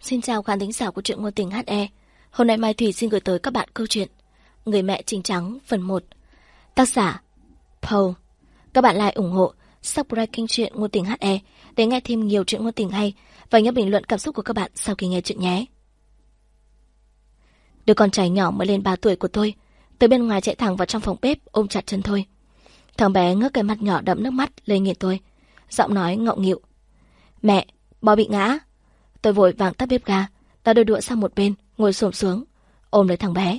Xin chào khán thính giả của truyện ngôn tình HE. Hôm nay Mai Thủy xin gửi tới các bạn câu chuyện Người mẹ trình trắng phần 1. Tác giả Paul. Các bạn like ủng hộ subscribe kênh truyện ngôn tình HE để nghe thêm nhiều chuyện ngôn tình hay và nhớ bình luận cảm xúc của các bạn sau khi nghe chuyện nhé. Đứa con trai nhỏ mới lên 3 tuổi của tôi, từ bên ngoài chạy thẳng vào trong phòng bếp ôm chặt chân thôi. Thằng bé ngước cái mặt nhỏ đậm nước mắt lên nhìn tôi, giọng nói ngọng nghịu. Mẹ, bò bị ngã. Tôi vội vàng tắt bếp ga, ta đôi đũa sang một bên, ngồi xổm xuống, ôm lấy thằng bé.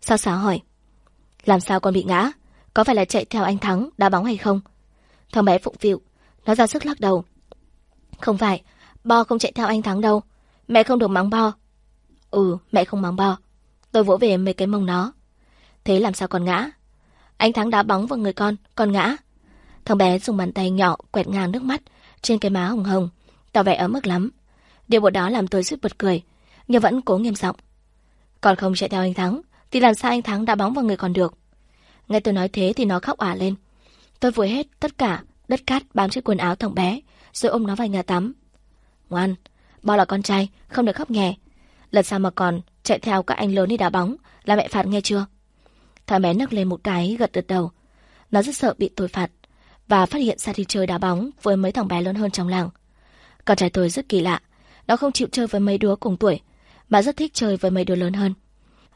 Sao xáo hỏi, làm sao con bị ngã? Có phải là chạy theo anh Thắng đá bóng hay không? Thằng bé phụng phịu, nó ra sức lắc đầu. Không phải, Bo không chạy theo anh Thắng đâu. Mẹ không được mắng Bo. Ừ, mẹ không mắng Bo. Tôi vỗ về mấy cái mông nó. Thế làm sao con ngã? Anh Thắng đá bóng vào người con, con ngã. Thằng bé dùng bàn tay nhỏ quẹt ngang nước mắt trên cái má hồng hồng, tỏ vẻ ấm ức lắm. Điều bộ đó làm tôi suýt bật cười, nhưng vẫn cố nghiêm giọng. Còn không chạy theo anh Thắng, thì làm sao anh Thắng đá bóng vào người còn được? Nghe tôi nói thế thì nó khóc ả lên. Tôi vội hết tất cả, đất cát bám trên quần áo thằng bé, rồi ôm nó vào nhà tắm. Ngoan, bao là con trai, không được khóc nhẹ. Lần sau mà còn chạy theo các anh lớn đi đá bóng, là mẹ phạt nghe chưa? Thằng bé nấc lên một cái, gật gật đầu. Nó rất sợ bị tôi phạt, và phát hiện ra đi chơi đá bóng với mấy thằng bé lớn hơn trong làng. Con trai tôi rất kỳ lạ, nó không chịu chơi với mấy đứa cùng tuổi, mà rất thích chơi với mấy đứa lớn hơn.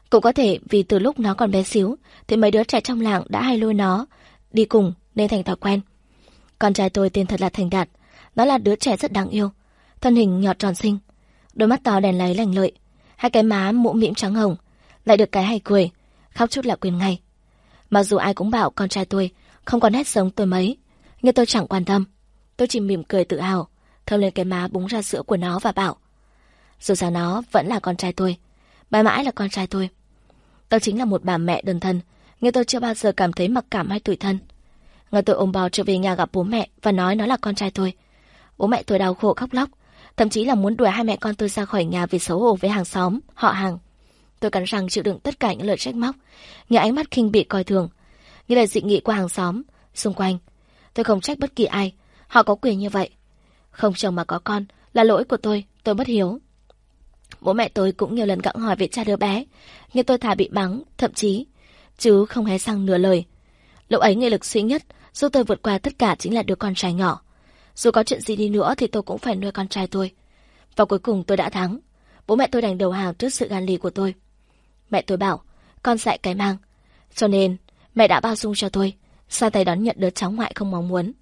Cũng có thể vì từ lúc nó còn bé xíu, thì mấy đứa trẻ trong làng đã hay lôi nó đi cùng nên thành thói quen. Con trai tôi tên thật là Thành Đạt, nó là đứa trẻ rất đáng yêu, thân hình nhỏ tròn xinh, đôi mắt to đèn láy lành lợi, hai cái má mũm mĩm trắng hồng, lại được cái hay cười, khóc chút là quên ngay. Mặc dù ai cũng bảo con trai tôi không còn nét giống tôi mấy, nhưng tôi chẳng quan tâm. Tôi chỉ mỉm cười tự hào, thơm lên cái má búng ra sữa của nó và bảo Dù sao nó vẫn là con trai tôi, mãi mãi là con trai tôi. Tôi chính là một bà mẹ đơn thân, nhưng tôi chưa bao giờ cảm thấy mặc cảm hay tủi thân. Ngày tôi ôm bò trở về nhà gặp bố mẹ và nói nó là con trai tôi. Bố mẹ tôi đau khổ khóc lóc, thậm chí là muốn đuổi hai mẹ con tôi ra khỏi nhà vì xấu hổ với hàng xóm, họ hàng. Tôi cắn răng chịu đựng tất cả những lời trách móc, những ánh mắt khinh bị coi thường, như lời dị nghị của hàng xóm, xung quanh. Tôi không trách bất kỳ ai, họ có quyền như vậy. Không chồng mà có con, là lỗi của tôi, tôi bất hiếu. Bố mẹ tôi cũng nhiều lần gặng hỏi về cha đứa bé, nhưng tôi thà bị bắn, thậm chí, chứ không hé sang nửa lời. Lúc ấy nghị lực suy nhất, giúp tôi vượt qua tất cả chính là đứa con trai nhỏ. Dù có chuyện gì đi nữa thì tôi cũng phải nuôi con trai tôi. Và cuối cùng tôi đã thắng. Bố mẹ tôi đành đầu hàng trước sự gan lì của tôi. Mẹ tôi bảo, con dạy cái mang. Cho nên, mẹ đã bao dung cho tôi, xa tay đón nhận đứa cháu ngoại không mong muốn.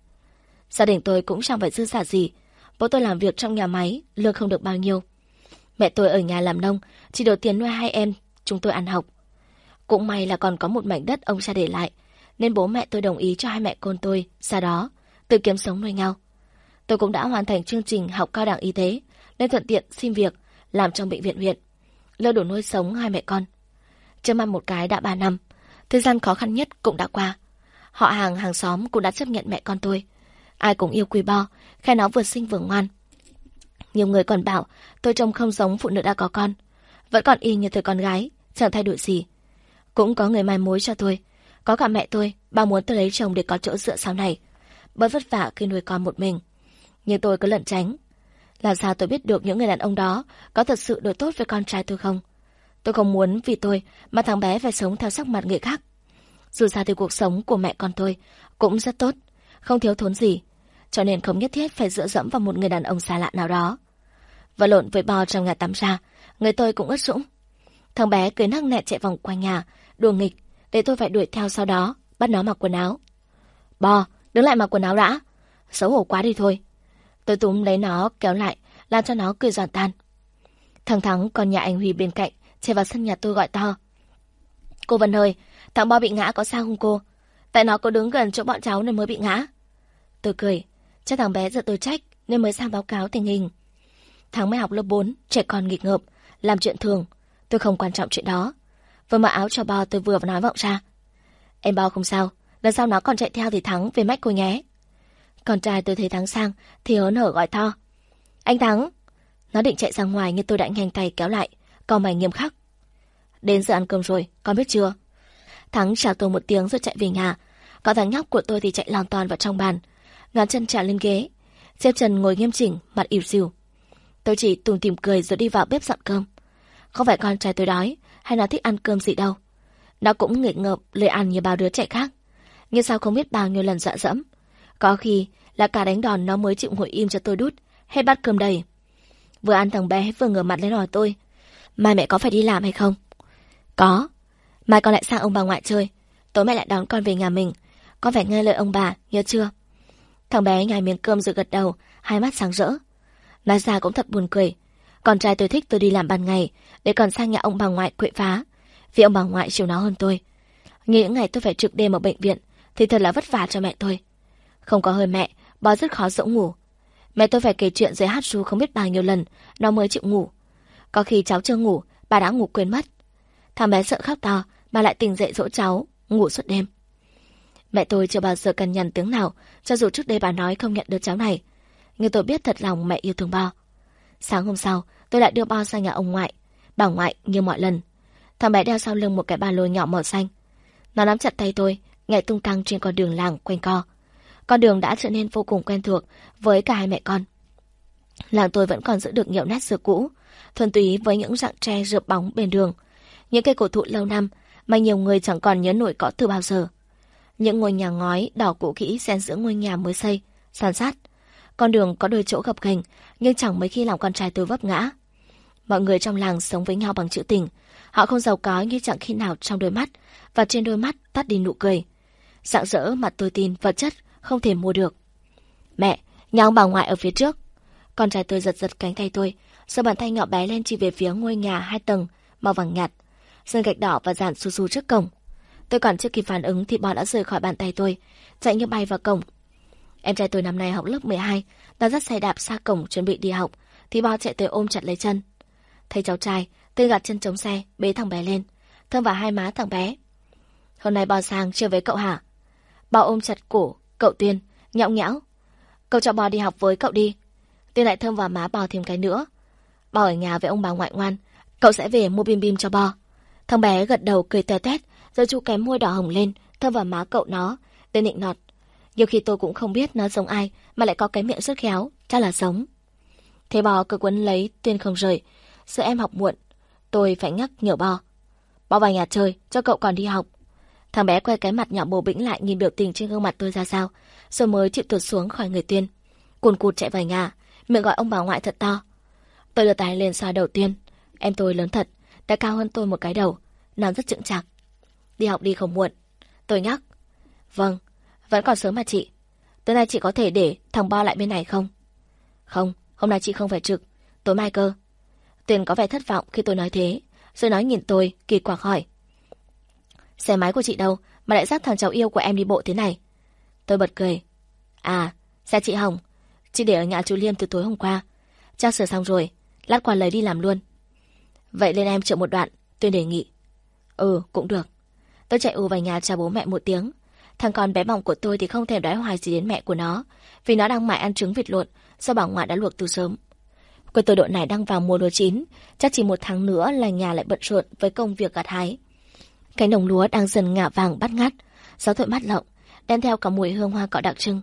Gia đình tôi cũng chẳng phải dư giả gì. Bố tôi làm việc trong nhà máy, lương không được bao nhiêu. Mẹ tôi ở nhà làm nông, chỉ đầu tiền nuôi hai em, chúng tôi ăn học. Cũng may là còn có một mảnh đất ông cha để lại, nên bố mẹ tôi đồng ý cho hai mẹ con tôi, sau đó, tự kiếm sống nuôi nhau. Tôi cũng đã hoàn thành chương trình học cao đẳng y tế, nên thuận tiện xin việc, làm trong bệnh viện huyện. Lỡ đủ nuôi sống hai mẹ con. Chưa mang một cái đã ba năm, thời gian khó khăn nhất cũng đã qua. Họ hàng hàng xóm cũng đã chấp nhận mẹ con tôi. Ai cũng yêu quý bo, khen nó vừa xinh vừa ngoan. Nhiều người còn bảo tôi trông không giống phụ nữ đã có con. Vẫn còn y như thời con gái, chẳng thay đổi gì. Cũng có người mai mối cho tôi. Có cả mẹ tôi, bà muốn tôi lấy chồng để có chỗ dựa sau này. Bớt vất vả khi nuôi con một mình. Nhưng tôi cứ lẩn tránh. Làm sao tôi biết được những người đàn ông đó có thật sự đối tốt với con trai tôi không? Tôi không muốn vì tôi mà thằng bé phải sống theo sắc mặt người khác. Dù sao thì cuộc sống của mẹ con tôi cũng rất tốt, không thiếu thốn gì, cho nên không nhất thiết phải dựa dẫm vào một người đàn ông xa lạ nào đó. Và lộn với bò trong nhà tắm ra, người tôi cũng ướt sũng. Thằng bé cười nắc nẹ chạy vòng quanh nhà, đùa nghịch, để tôi phải đuổi theo sau đó, bắt nó mặc quần áo. Bò, đứng lại mặc quần áo đã. Xấu hổ quá đi thôi. Tôi túm lấy nó, kéo lại, làm cho nó cười giòn tan. Thằng Thắng còn nhà anh Huy bên cạnh, chạy vào sân nhà tôi gọi to. Cô Vân ơi, thằng Bo bị ngã có sao không cô? Tại nó có đứng gần chỗ bọn cháu nên mới bị ngã. Tôi cười, chắc thằng bé giật tôi trách nên mới sang báo cáo tình hình. Thằng mới học lớp 4, trẻ con nghịch ngợm làm chuyện thường. Tôi không quan trọng chuyện đó. Vừa mặc áo cho Bo tôi vừa nói vọng ra. Em Bo không sao, lần sau nó còn chạy theo thì Thắng về mách cô nhé. Con trai tôi thấy Thắng sang thì hớn hở gọi to. Anh Thắng! Nó định chạy ra ngoài nhưng tôi đã nhanh tay kéo lại, cau mày nghiêm khắc. Đến giờ ăn cơm rồi, con biết chưa? Thắng chào tôi một tiếng rồi chạy về nhà. Có thằng nhóc của tôi thì chạy lòn toàn vào trong bàn, ngón chân trả lên ghế, xếp chân ngồi nghiêm chỉnh, mặt ỉu xìu. Tôi chỉ tùng tìm cười rồi đi vào bếp dọn cơm. Không phải con trai tôi đói, hay nó thích ăn cơm gì đâu. Nó cũng nghịch ngợp, lời ăn như bao đứa trẻ khác. Nhưng sao không biết bao nhiêu lần dọa dẫm. Có khi là cả đánh đòn nó mới chịu ngồi im cho tôi đút, hay bát cơm đầy. Vừa ăn thằng bé vừa ngửa mặt lên hỏi tôi. Mai mẹ có phải đi làm hay không? Có. Mai con lại sang ông bà ngoại chơi. Tối mẹ lại đón con về nhà mình. Con phải nghe lời ông bà, nhớ chưa? Thằng bé nhai miếng cơm rồi gật đầu, hai mắt sáng rỡ. Nói ra cũng thật buồn cười. Con trai tôi thích tôi đi làm ban ngày, để còn sang nhà ông bà ngoại quậy phá. Vì ông bà ngoại chiều nó hơn tôi. Nghĩ những ngày tôi phải trực đêm ở bệnh viện, thì thật là vất vả cho mẹ tôi. Không có hơi mẹ, bó rất khó dỗ ngủ. Mẹ tôi phải kể chuyện dưới hát ru không biết bao nhiêu lần, nó mới chịu ngủ. Có khi cháu chưa ngủ, bà đã ngủ quên mất. Thằng bé sợ khóc to, bà lại tỉnh dậy dỗ cháu, ngủ suốt đêm. Mẹ tôi chưa bao giờ cần nhằn tiếng nào, cho dù trước đây bà nói không nhận đứa cháu này. Nhưng tôi biết thật lòng mẹ yêu thương Bo. Sáng hôm sau, tôi lại đưa Bo sang nhà ông ngoại. Bảo ngoại như mọi lần. Thằng bé đeo sau lưng một cái ba lô nhỏ màu xanh. Nó nắm chặt tay tôi, nhảy tung tăng trên con đường làng quanh co. Con đường đã trở nên vô cùng quen thuộc với cả hai mẹ con. Làng tôi vẫn còn giữ được nhiều nét xưa cũ, thuần túy với những dạng tre rượp bóng bên đường. Những cây cổ thụ lâu năm mà nhiều người chẳng còn nhớ nổi có từ bao giờ. Những ngôi nhà ngói đỏ cũ kỹ xen giữa ngôi nhà mới xây, san sát. Con đường có đôi chỗ gập ghềnh, nhưng chẳng mấy khi làm con trai tôi vấp ngã. Mọi người trong làng sống với nhau bằng chữ tình. Họ không giàu có như chẳng khi nào trong đôi mắt, và trên đôi mắt tắt đi nụ cười. Dạng dỡ mặt tôi tin vật chất không thể mua được. Mẹ, nhà ông bà ngoại ở phía trước. Con trai tôi giật giật cánh tay tôi, sau bàn tay nhỏ bé lên chỉ về phía ngôi nhà hai tầng, màu vàng nhạt. sơn gạch đỏ và dàn su su trước cổng. Tôi còn chưa kịp phản ứng thì bọn đã rời khỏi bàn tay tôi, chạy như bay vào cổng. Em trai tôi năm nay học lớp 12, nó dắt xe đạp xa cổng chuẩn bị đi học, thì bao chạy tới ôm chặt lấy chân. Thấy cháu trai, tôi gạt chân chống xe, bế thằng bé lên, thơm vào hai má thằng bé. Hôm nay bao sang chưa với cậu hả? Bao ôm chặt cổ, cậu Tuyên, nhõng nhẽo. Cậu cho bò đi học với cậu đi. Tuyên lại thơm vào má bò thêm cái nữa. Bò ở nhà với ông bà ngoại ngoan, cậu sẽ về mua bim bim cho bo. Thằng bé gật đầu cười tè tét, rồi chu kém môi đỏ hồng lên, thơm vào má cậu nó, tên nịnh nọt. Nhiều khi tôi cũng không biết nó giống ai, mà lại có cái miệng rất khéo, chắc là giống. Thế bò cứ quấn lấy, tuyên không rời. Sợ em học muộn, tôi phải nhắc nhở bò. Bò vào nhà chơi, cho cậu còn đi học. Thằng bé quay cái mặt nhỏ bồ bĩnh lại nhìn biểu tình trên gương mặt tôi ra sao, rồi mới chịu tuột xuống khỏi người tuyên. Cuồn cụt chạy vào nhà, miệng gọi ông bà ngoại thật to. Tôi đưa tay lên xoa đầu tiên. Em tôi lớn thật, đã cao hơn tôi một cái đầu, nó rất chững chạc. Đi học đi không muộn. Tôi nhắc. Vâng, vẫn còn sớm mà chị. Tối nay chị có thể để thằng Bo lại bên này không? Không, hôm nay chị không phải trực. Tối mai cơ. Tuyền có vẻ thất vọng khi tôi nói thế. Rồi nói nhìn tôi, kỳ quặc hỏi. Xe máy của chị đâu mà lại dắt thằng cháu yêu của em đi bộ thế này? Tôi bật cười. À, xe chị Hồng. Chị để ở nhà chú Liêm từ tối hôm qua. Chắc sửa xong rồi. Lát qua lấy đi làm luôn. Vậy lên em chợ một đoạn. Tôi đề nghị. Ừ, cũng được. Tôi chạy ù vào nhà chào bố mẹ một tiếng. Thằng con bé bỏng của tôi thì không thèm đoái hoài gì đến mẹ của nó, vì nó đang mải ăn trứng vịt lộn do bà ngoại đã luộc từ sớm. Quê tôi độ này đang vào mùa lúa chín, chắc chỉ một tháng nữa là nhà lại bận rộn với công việc gặt hái. Cánh đồng lúa đang dần ngả vàng bắt ngát, gió thổi mát lộng, đem theo cả mùi hương hoa cỏ đặc trưng.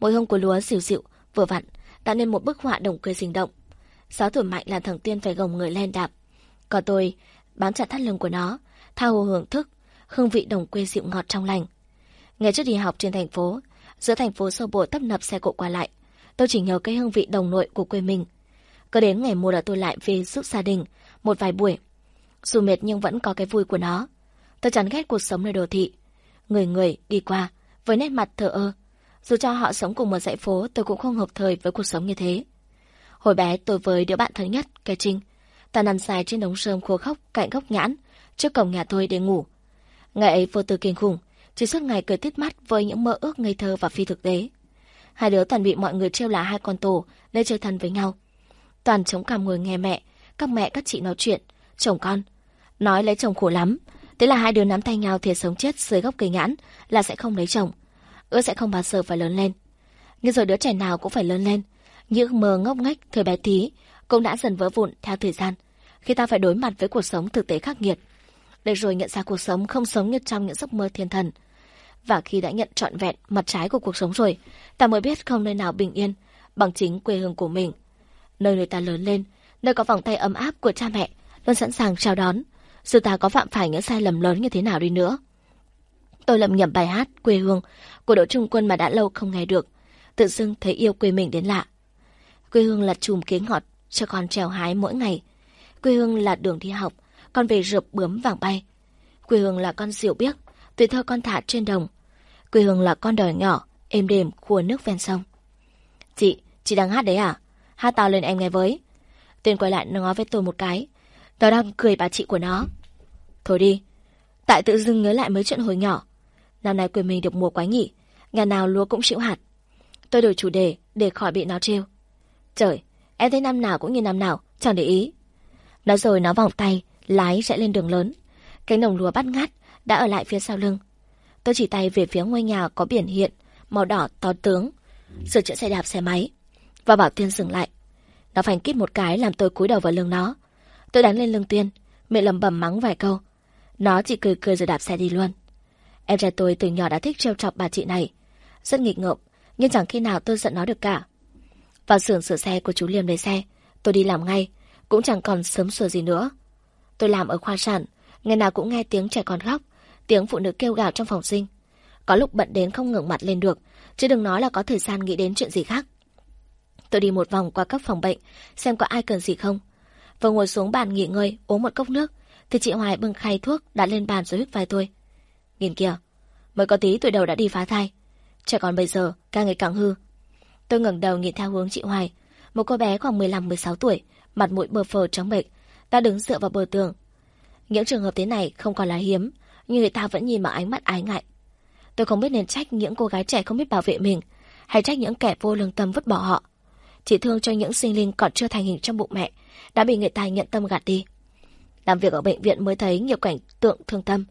Mùi hương của lúa dịu dịu, vừa vặn, tạo nên một bức họa đồng quê sinh động. Gió thổi mạnh là thằng Tiên phải gồng người lên đạp. Còn tôi bám chặt thắt lưng của nó, tha hồ hưởng thức, hương vị đồng quê dịu ngọt trong lành. Ngày trước đi học trên thành phố, giữa thành phố sâu bộ tấp nập xe cộ qua lại, tôi chỉ nhớ cái hương vị đồng nội của quê mình. Cứ đến ngày mùa là tôi lại về giúp gia đình một vài buổi. Dù mệt nhưng vẫn có cái vui của nó. Tôi chán ghét cuộc sống nơi đồ thị. Người người đi qua, với nét mặt thờ ơ. Dù cho họ sống cùng một dãy phố, tôi cũng không hợp thời với cuộc sống như thế. Hồi bé tôi với đứa bạn thân nhất, cái Trinh. Ta nằm dài trên đống sơm khô khóc cạnh gốc nhãn, trước cổng nhà tôi để ngủ. Ngày ấy vô tư kinh khủng, chỉ suốt ngày cười tít mắt với những mơ ước ngây thơ và phi thực tế. Hai đứa toàn bị mọi người trêu là hai con tổ, để chơi thân với nhau. Toàn chống cằm ngồi nghe mẹ, các mẹ các chị nói chuyện, chồng con. Nói lấy chồng khổ lắm, thế là hai đứa nắm tay nhau thiệt sống chết dưới gốc cây nhãn là sẽ không lấy chồng. Ước sẽ không bao giờ phải lớn lên. Nhưng rồi đứa trẻ nào cũng phải lớn lên. Những mơ ngốc nghếch thời bé tí cũng đã dần vỡ vụn theo thời gian, khi ta phải đối mặt với cuộc sống thực tế khắc nghiệt. Để rồi nhận ra cuộc sống không sống như trong những giấc mơ thiên thần, Và khi đã nhận trọn vẹn mặt trái của cuộc sống rồi, ta mới biết không nơi nào bình yên bằng chính quê hương của mình. Nơi người ta lớn lên, nơi có vòng tay ấm áp của cha mẹ, luôn sẵn sàng chào đón, dù ta có phạm phải những sai lầm lớn như thế nào đi nữa. Tôi lầm nhầm bài hát Quê hương của Đỗ Trung Quân mà đã lâu không nghe được, tự dưng thấy yêu quê mình đến lạ. Quê hương là chùm kế ngọt cho con trèo hái mỗi ngày. Quê hương là đường đi học, con về rượp bướm vàng bay. Quê hương là con diều biếc, tuổi thơ con thả trên đồng. Quê hương là con đồi nhỏ, êm đềm khua nước ven sông. Chị, chị đang hát đấy à? Hát to lên em nghe với. Tuyên quay lại nói với tôi một cái. Nó đang cười bà chị của nó. Thôi đi. Tại tự dưng nhớ lại mấy chuyện hồi nhỏ. Năm nay quê mình được mùa quái nghỉ. Nhà nào lúa cũng chịu hạt. Tôi đổi chủ đề để khỏi bị nó trêu. Trời, em thấy năm nào cũng như năm nào, chẳng để ý. Nói rồi nó vòng tay, lái sẽ lên đường lớn. Cánh đồng lúa bắt ngát, đã ở lại phía sau lưng. Tôi chỉ tay về phía ngôi nhà có biển hiện, màu đỏ to tướng, sửa chữa xe đạp xe máy. Và bảo Tiên dừng lại. Nó phanh kít một cái làm tôi cúi đầu vào lưng nó. Tôi đánh lên lưng Tiên, miệng lầm bầm mắng vài câu. Nó chỉ cười cười rồi đạp xe đi luôn. Em trai tôi từ nhỏ đã thích trêu chọc bà chị này. Rất nghịch ngợm, nhưng chẳng khi nào tôi giận nó được cả. Vào xưởng sửa xe của chú Liêm lấy xe, tôi đi làm ngay, cũng chẳng còn sớm sửa gì nữa. Tôi làm ở khoa sản, ngày nào cũng nghe tiếng trẻ con khóc, tiếng phụ nữ kêu gào trong phòng sinh. Có lúc bận đến không ngẩng mặt lên được, chứ đừng nói là có thời gian nghĩ đến chuyện gì khác. Tôi đi một vòng qua các phòng bệnh, xem có ai cần gì không. Vừa ngồi xuống bàn nghỉ ngơi, uống một cốc nước, thì chị Hoài bưng khay thuốc đã lên bàn rồi hít vai tôi. Nhìn kìa, mới có tí tuổi đầu đã đi phá thai. Trẻ con bây giờ càng ngày càng hư. Tôi ngẩng đầu nhìn theo hướng chị Hoài, một cô bé khoảng 15-16 tuổi, mặt mũi bờ phờ trắng bệnh, ta đứng dựa vào bờ tường. Những trường hợp thế này không còn là hiếm, nhưng người ta vẫn nhìn bằng ánh mắt ái ngại. Tôi không biết nên trách những cô gái trẻ không biết bảo vệ mình, hay trách những kẻ vô lương tâm vứt bỏ họ. Chỉ thương cho những sinh linh còn chưa thành hình trong bụng mẹ, đã bị người ta nhận tâm gạt đi. Làm việc ở bệnh viện mới thấy nhiều cảnh tượng thương tâm.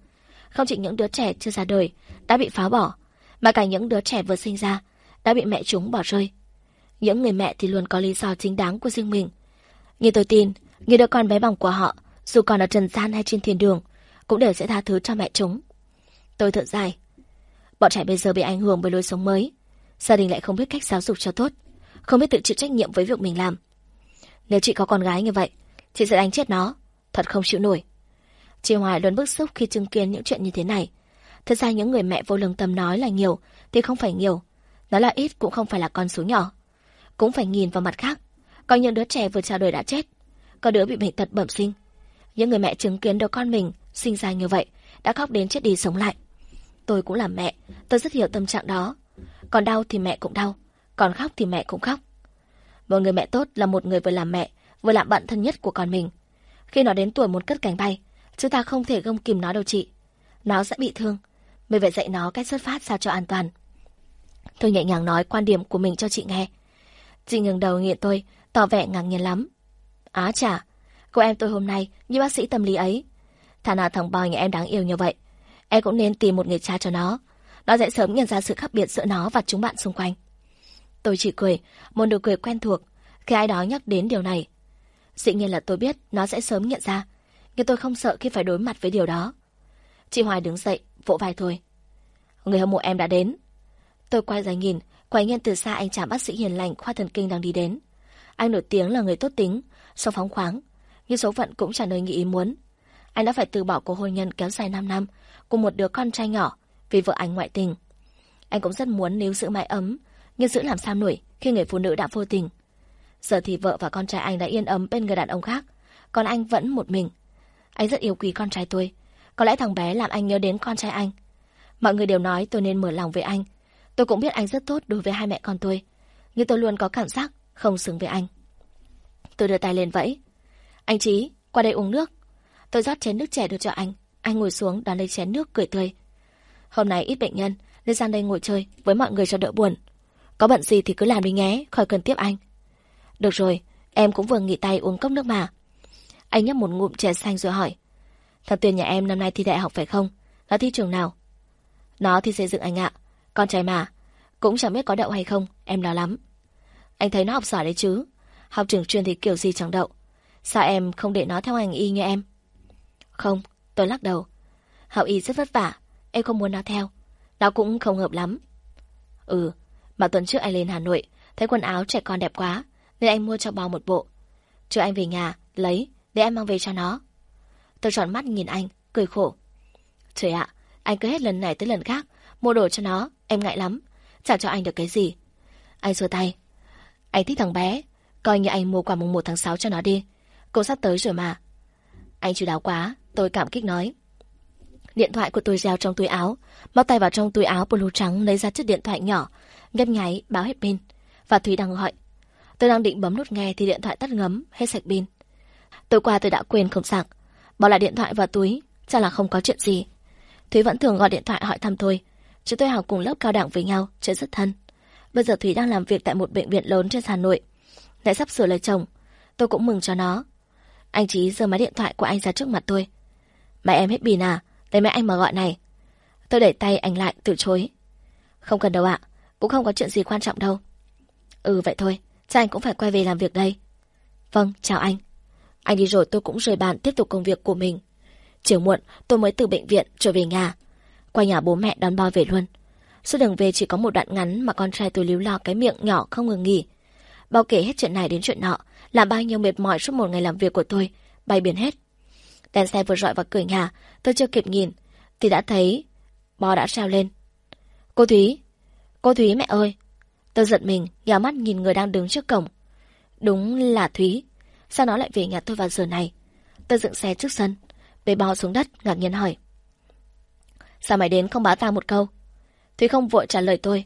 Không chỉ những đứa trẻ chưa ra đời đã bị phá bỏ, mà cả những đứa trẻ vừa sinh ra đã bị mẹ chúng bỏ rơi. Những người mẹ thì luôn có lý do chính đáng của riêng mình. Như tôi tin, như đứa con bé bỏng của họ, dù còn ở trần gian hay trên thiên đường, cũng đều sẽ tha thứ cho mẹ chúng. Tôi thở dài. Bọn trẻ bây giờ bị ảnh hưởng bởi lối sống mới. Gia đình lại không biết cách giáo dục cho tốt, không biết tự chịu trách nhiệm với việc mình làm. Nếu chị có con gái như vậy, chị sẽ đánh chết nó. Thật không chịu nổi. Chị Hoài luôn bức xúc khi chứng kiến những chuyện như thế này. Thật ra những người mẹ vô lương tâm nói là nhiều, thì không phải nhiều nó là ít cũng không phải là con số nhỏ. Cũng phải nhìn vào mặt khác. Có những đứa trẻ vừa chào đời đã chết. Có đứa bị bệnh tật bẩm sinh. Những người mẹ chứng kiến đứa con mình sinh ra như vậy, đã khóc đến chết đi sống lại. Tôi cũng là mẹ, tôi rất hiểu tâm trạng đó. Còn đau thì mẹ cũng đau, còn khóc thì mẹ cũng khóc. Một người mẹ tốt là một người vừa làm mẹ, vừa làm bạn thân nhất của con mình. Khi nó đến tuổi muốn cất cánh bay, chúng ta không thể gông kìm nó đâu chị. Nó sẽ bị thương. Mình phải dạy nó cách xuất phát sao cho an toàn. Tôi nhẹ nhàng nói quan điểm của mình cho chị nghe. Chị ngừng đầu nghiện tôi, tỏ vẻ ngạc nhiên lắm. Á chả cô em tôi hôm nay như bác sĩ tâm lý ấy. Thà nào thằng bò nhà em đáng yêu như vậy. Em cũng nên tìm một người cha cho nó. Nó sẽ sớm nhận ra sự khác biệt giữa nó và chúng bạn xung quanh. Tôi chỉ cười, một nụ cười quen thuộc, khi ai đó nhắc đến điều này. Dĩ nhiên là tôi biết nó sẽ sớm nhận ra, nhưng tôi không sợ khi phải đối mặt với điều đó. Chị Hoài đứng dậy, vỗ vai thôi. Người hâm mộ em đã đến. Tôi quay ra nhìn, quả nhiên từ xa anh chàng bác sĩ hiền lành khoa thần kinh đang đi đến. Anh nổi tiếng là người tốt tính, sống phóng khoáng, nhưng số phận cũng chẳng nơi nghĩ ý muốn. Anh đã phải từ bỏ cuộc hôn nhân kéo dài 5 năm cùng một đứa con trai nhỏ vì vợ anh ngoại tình. Anh cũng rất muốn níu giữ mái ấm, nhưng giữ làm sao nổi khi người phụ nữ đã vô tình. Giờ thì vợ và con trai anh đã yên ấm bên người đàn ông khác, còn anh vẫn một mình. Anh rất yêu quý con trai tôi. Có lẽ thằng bé làm anh nhớ đến con trai anh. Mọi người đều nói tôi nên mở lòng với anh. Tôi cũng biết anh rất tốt đối với hai mẹ con tôi. Nhưng tôi luôn có cảm giác không xứng với anh. Tôi đưa tay lên vẫy. Anh Trí, qua đây uống nước. Tôi rót chén nước trẻ đưa cho anh. Anh ngồi xuống đón lấy chén nước cười tươi. Hôm nay ít bệnh nhân, nên sang đây ngồi chơi với mọi người cho đỡ buồn. Có bận gì thì cứ làm đi nhé, khỏi cần tiếp anh. Được rồi, em cũng vừa nghỉ tay uống cốc nước mà. Anh nhấp một ngụm chè xanh rồi hỏi. Thằng Tuyền nhà em năm nay thi đại học phải không? Nó thi trường nào? Nó thi xây dựng anh ạ. Con trai mà. Cũng chẳng biết có đậu hay không, em lo lắm. Anh thấy nó học giỏi đấy chứ. Học trường chuyên thì kiểu gì chẳng đậu. Sao em không để nó theo ngành y như em? Không, tôi lắc đầu. Học y rất vất vả, em không muốn nó theo. Nó cũng không hợp lắm. Ừ, mà tuần trước anh lên Hà Nội, thấy quần áo trẻ con đẹp quá, nên anh mua cho bò một bộ. Chưa anh về nhà, lấy, để em mang về cho nó. Tôi tròn mắt nhìn anh, cười khổ. Trời ạ, anh cứ hết lần này tới lần khác, mua đồ cho nó, em ngại lắm. Chả cho anh được cái gì. Anh xua tay. Anh thích thằng bé, coi như anh mua quà mùng 1 tháng 6 cho nó đi. Cô sắp tới rồi mà. Anh chú đáo quá, tôi cảm kích nói. Điện thoại của tôi reo trong túi áo, móc tay vào trong túi áo blue trắng lấy ra chiếc điện thoại nhỏ, nhấp nháy, báo hết pin. Và Thúy đang gọi. Tôi đang định bấm nút nghe thì điện thoại tắt ngấm, hết sạch pin. Tối qua tôi đã quên không sạc, bỏ lại điện thoại vào túi, chắc là không có chuyện gì. Thúy vẫn thường gọi điện thoại hỏi thăm tôi. Chúng tôi học cùng lớp cao đẳng với nhau, chơi rất thân. Bây giờ Thúy đang làm việc tại một bệnh viện lớn trên Hà Nội. Lại sắp sửa lấy chồng. Tôi cũng mừng cho nó. Anh Chí giơ máy điện thoại của anh ra trước mặt tôi. Mẹ em hết pin à? Lấy mẹ anh mà gọi này. Tôi đẩy tay anh lại, từ chối. Không cần đâu ạ, cũng không có chuyện gì quan trọng đâu. Ừ vậy thôi, Cha anh cũng phải quay về làm việc đây. Vâng, chào anh. Anh đi rồi tôi cũng rời bàn tiếp tục công việc của mình. Chiều muộn, tôi mới từ bệnh viện trở về nhà. Qua nhà bố mẹ đón bo về luôn. Suốt đường về chỉ có một đoạn ngắn mà con trai tôi líu lo cái miệng nhỏ không ngừng nghỉ. Bao kể hết chuyện này đến chuyện nọ, làm bao nhiêu mệt mỏi suốt một ngày làm việc của tôi, bay biến hết. Đèn xe vừa rọi vào cửa nhà, tôi chưa kịp nhìn, thì đã thấy bo đã treo lên. Cô Thúy! Cô Thúy mẹ ơi! Tôi giật mình, nhào mắt nhìn người đang đứng trước cổng. Đúng là Thúy. Sao nó lại về nhà tôi vào giờ này? Tôi dựng xe trước sân, bê bo xuống đất, ngạc nhiên hỏi. Sao mày đến không báo tao một câu? Thúy không vội trả lời tôi.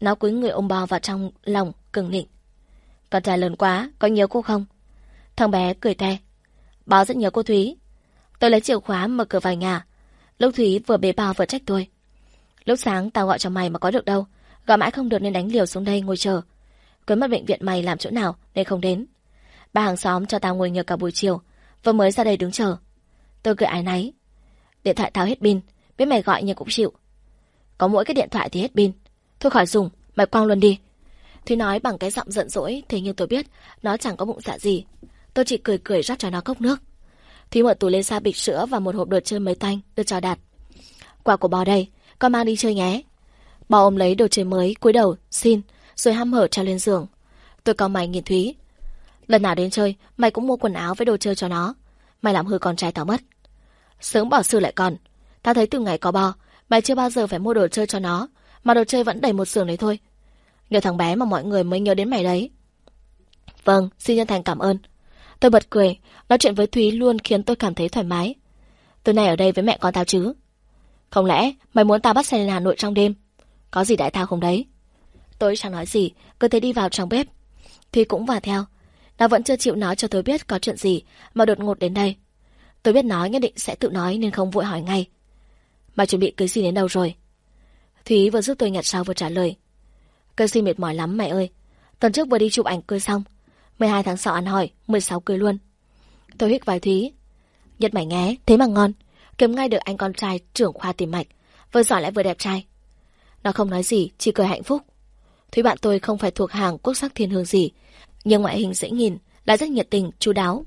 Nó cúi người ôm bò vào trong lòng, cưng nịnh. Con trai lớn quá, có nhớ cô không? Thằng bé cười te. Bò rất nhớ cô Thúy. Tôi lấy chìa khóa mở cửa vào nhà. Lúc Thúy vừa bế bao vừa trách tôi. Lúc sáng tao gọi cho mày mà có được đâu. Gọi mãi không được nên đánh liều xuống đây ngồi chờ. Quên mất bệnh viện mày làm chỗ nào nên không đến. Ba hàng xóm cho tao ngồi nhờ cả buổi chiều. Vừa mới ra đây đứng chờ. Tôi cười ái náy. Điện thoại tao hết pin. Biết mày gọi nhưng cũng chịu. Có mỗi cái điện thoại thì hết pin. Thôi khỏi dùng. Mày quăng luôn đi. Thúy nói bằng cái giọng giận dỗi. Thế nhưng tôi biết nó chẳng có bụng dạ gì. Tôi chỉ cười cười rót cho nó cốc nước. Thúy mở tủ lên xa bịch sữa và một hộp đồ chơi mới tanh đưa cho Đạt. Quà của bò đây, con mang đi chơi nhé. Bò ôm lấy đồ chơi mới, cúi đầu, xin, rồi ham hở treo lên giường. Tôi có mày nhìn Thúy. Lần nào đến chơi, mày cũng mua quần áo với đồ chơi cho nó. Mày làm hư con trai tao mất. Sớm bỏ sư lại còn ta thấy từ ngày có bò, mày chưa bao giờ phải mua đồ chơi cho nó, mà đồ chơi vẫn đầy một giường đấy thôi. Nhờ thằng bé mà mọi người mới nhớ đến mày đấy. Vâng, xin nhân thành cảm ơn. Tôi bật cười, nói chuyện với Thúy luôn khiến tôi cảm thấy thoải mái. Tối nay ở đây với mẹ con tao chứ. Không lẽ mày muốn tao bắt xe lên Hà Nội trong đêm? Có gì đại thao không đấy? Tôi chẳng nói gì, cứ thế đi vào trong bếp. Thúy cũng vào theo. Nó vẫn chưa chịu nói cho tôi biết có chuyện gì mà đột ngột đến đây. Tôi biết nó nhất định sẽ tự nói nên không vội hỏi ngay bà chuẩn bị cưới xin đến đâu rồi? Thúy vừa giúp tôi nhặt sao vừa trả lời. Cưới xin mệt mỏi lắm mẹ ơi. Tuần trước vừa đi chụp ảnh cưới xong. 12 tháng 6 ăn hỏi, 16 cưới luôn. Tôi hít vài thúy. Nhật mày nghe, thế mà ngon. Kiếm ngay được anh con trai trưởng khoa tìm mạch. Vừa giỏi lại vừa đẹp trai. Nó không nói gì, chỉ cười hạnh phúc. Thúy bạn tôi không phải thuộc hàng quốc sắc thiên hương gì. Nhưng ngoại hình dễ nhìn, lại rất nhiệt tình, chú đáo.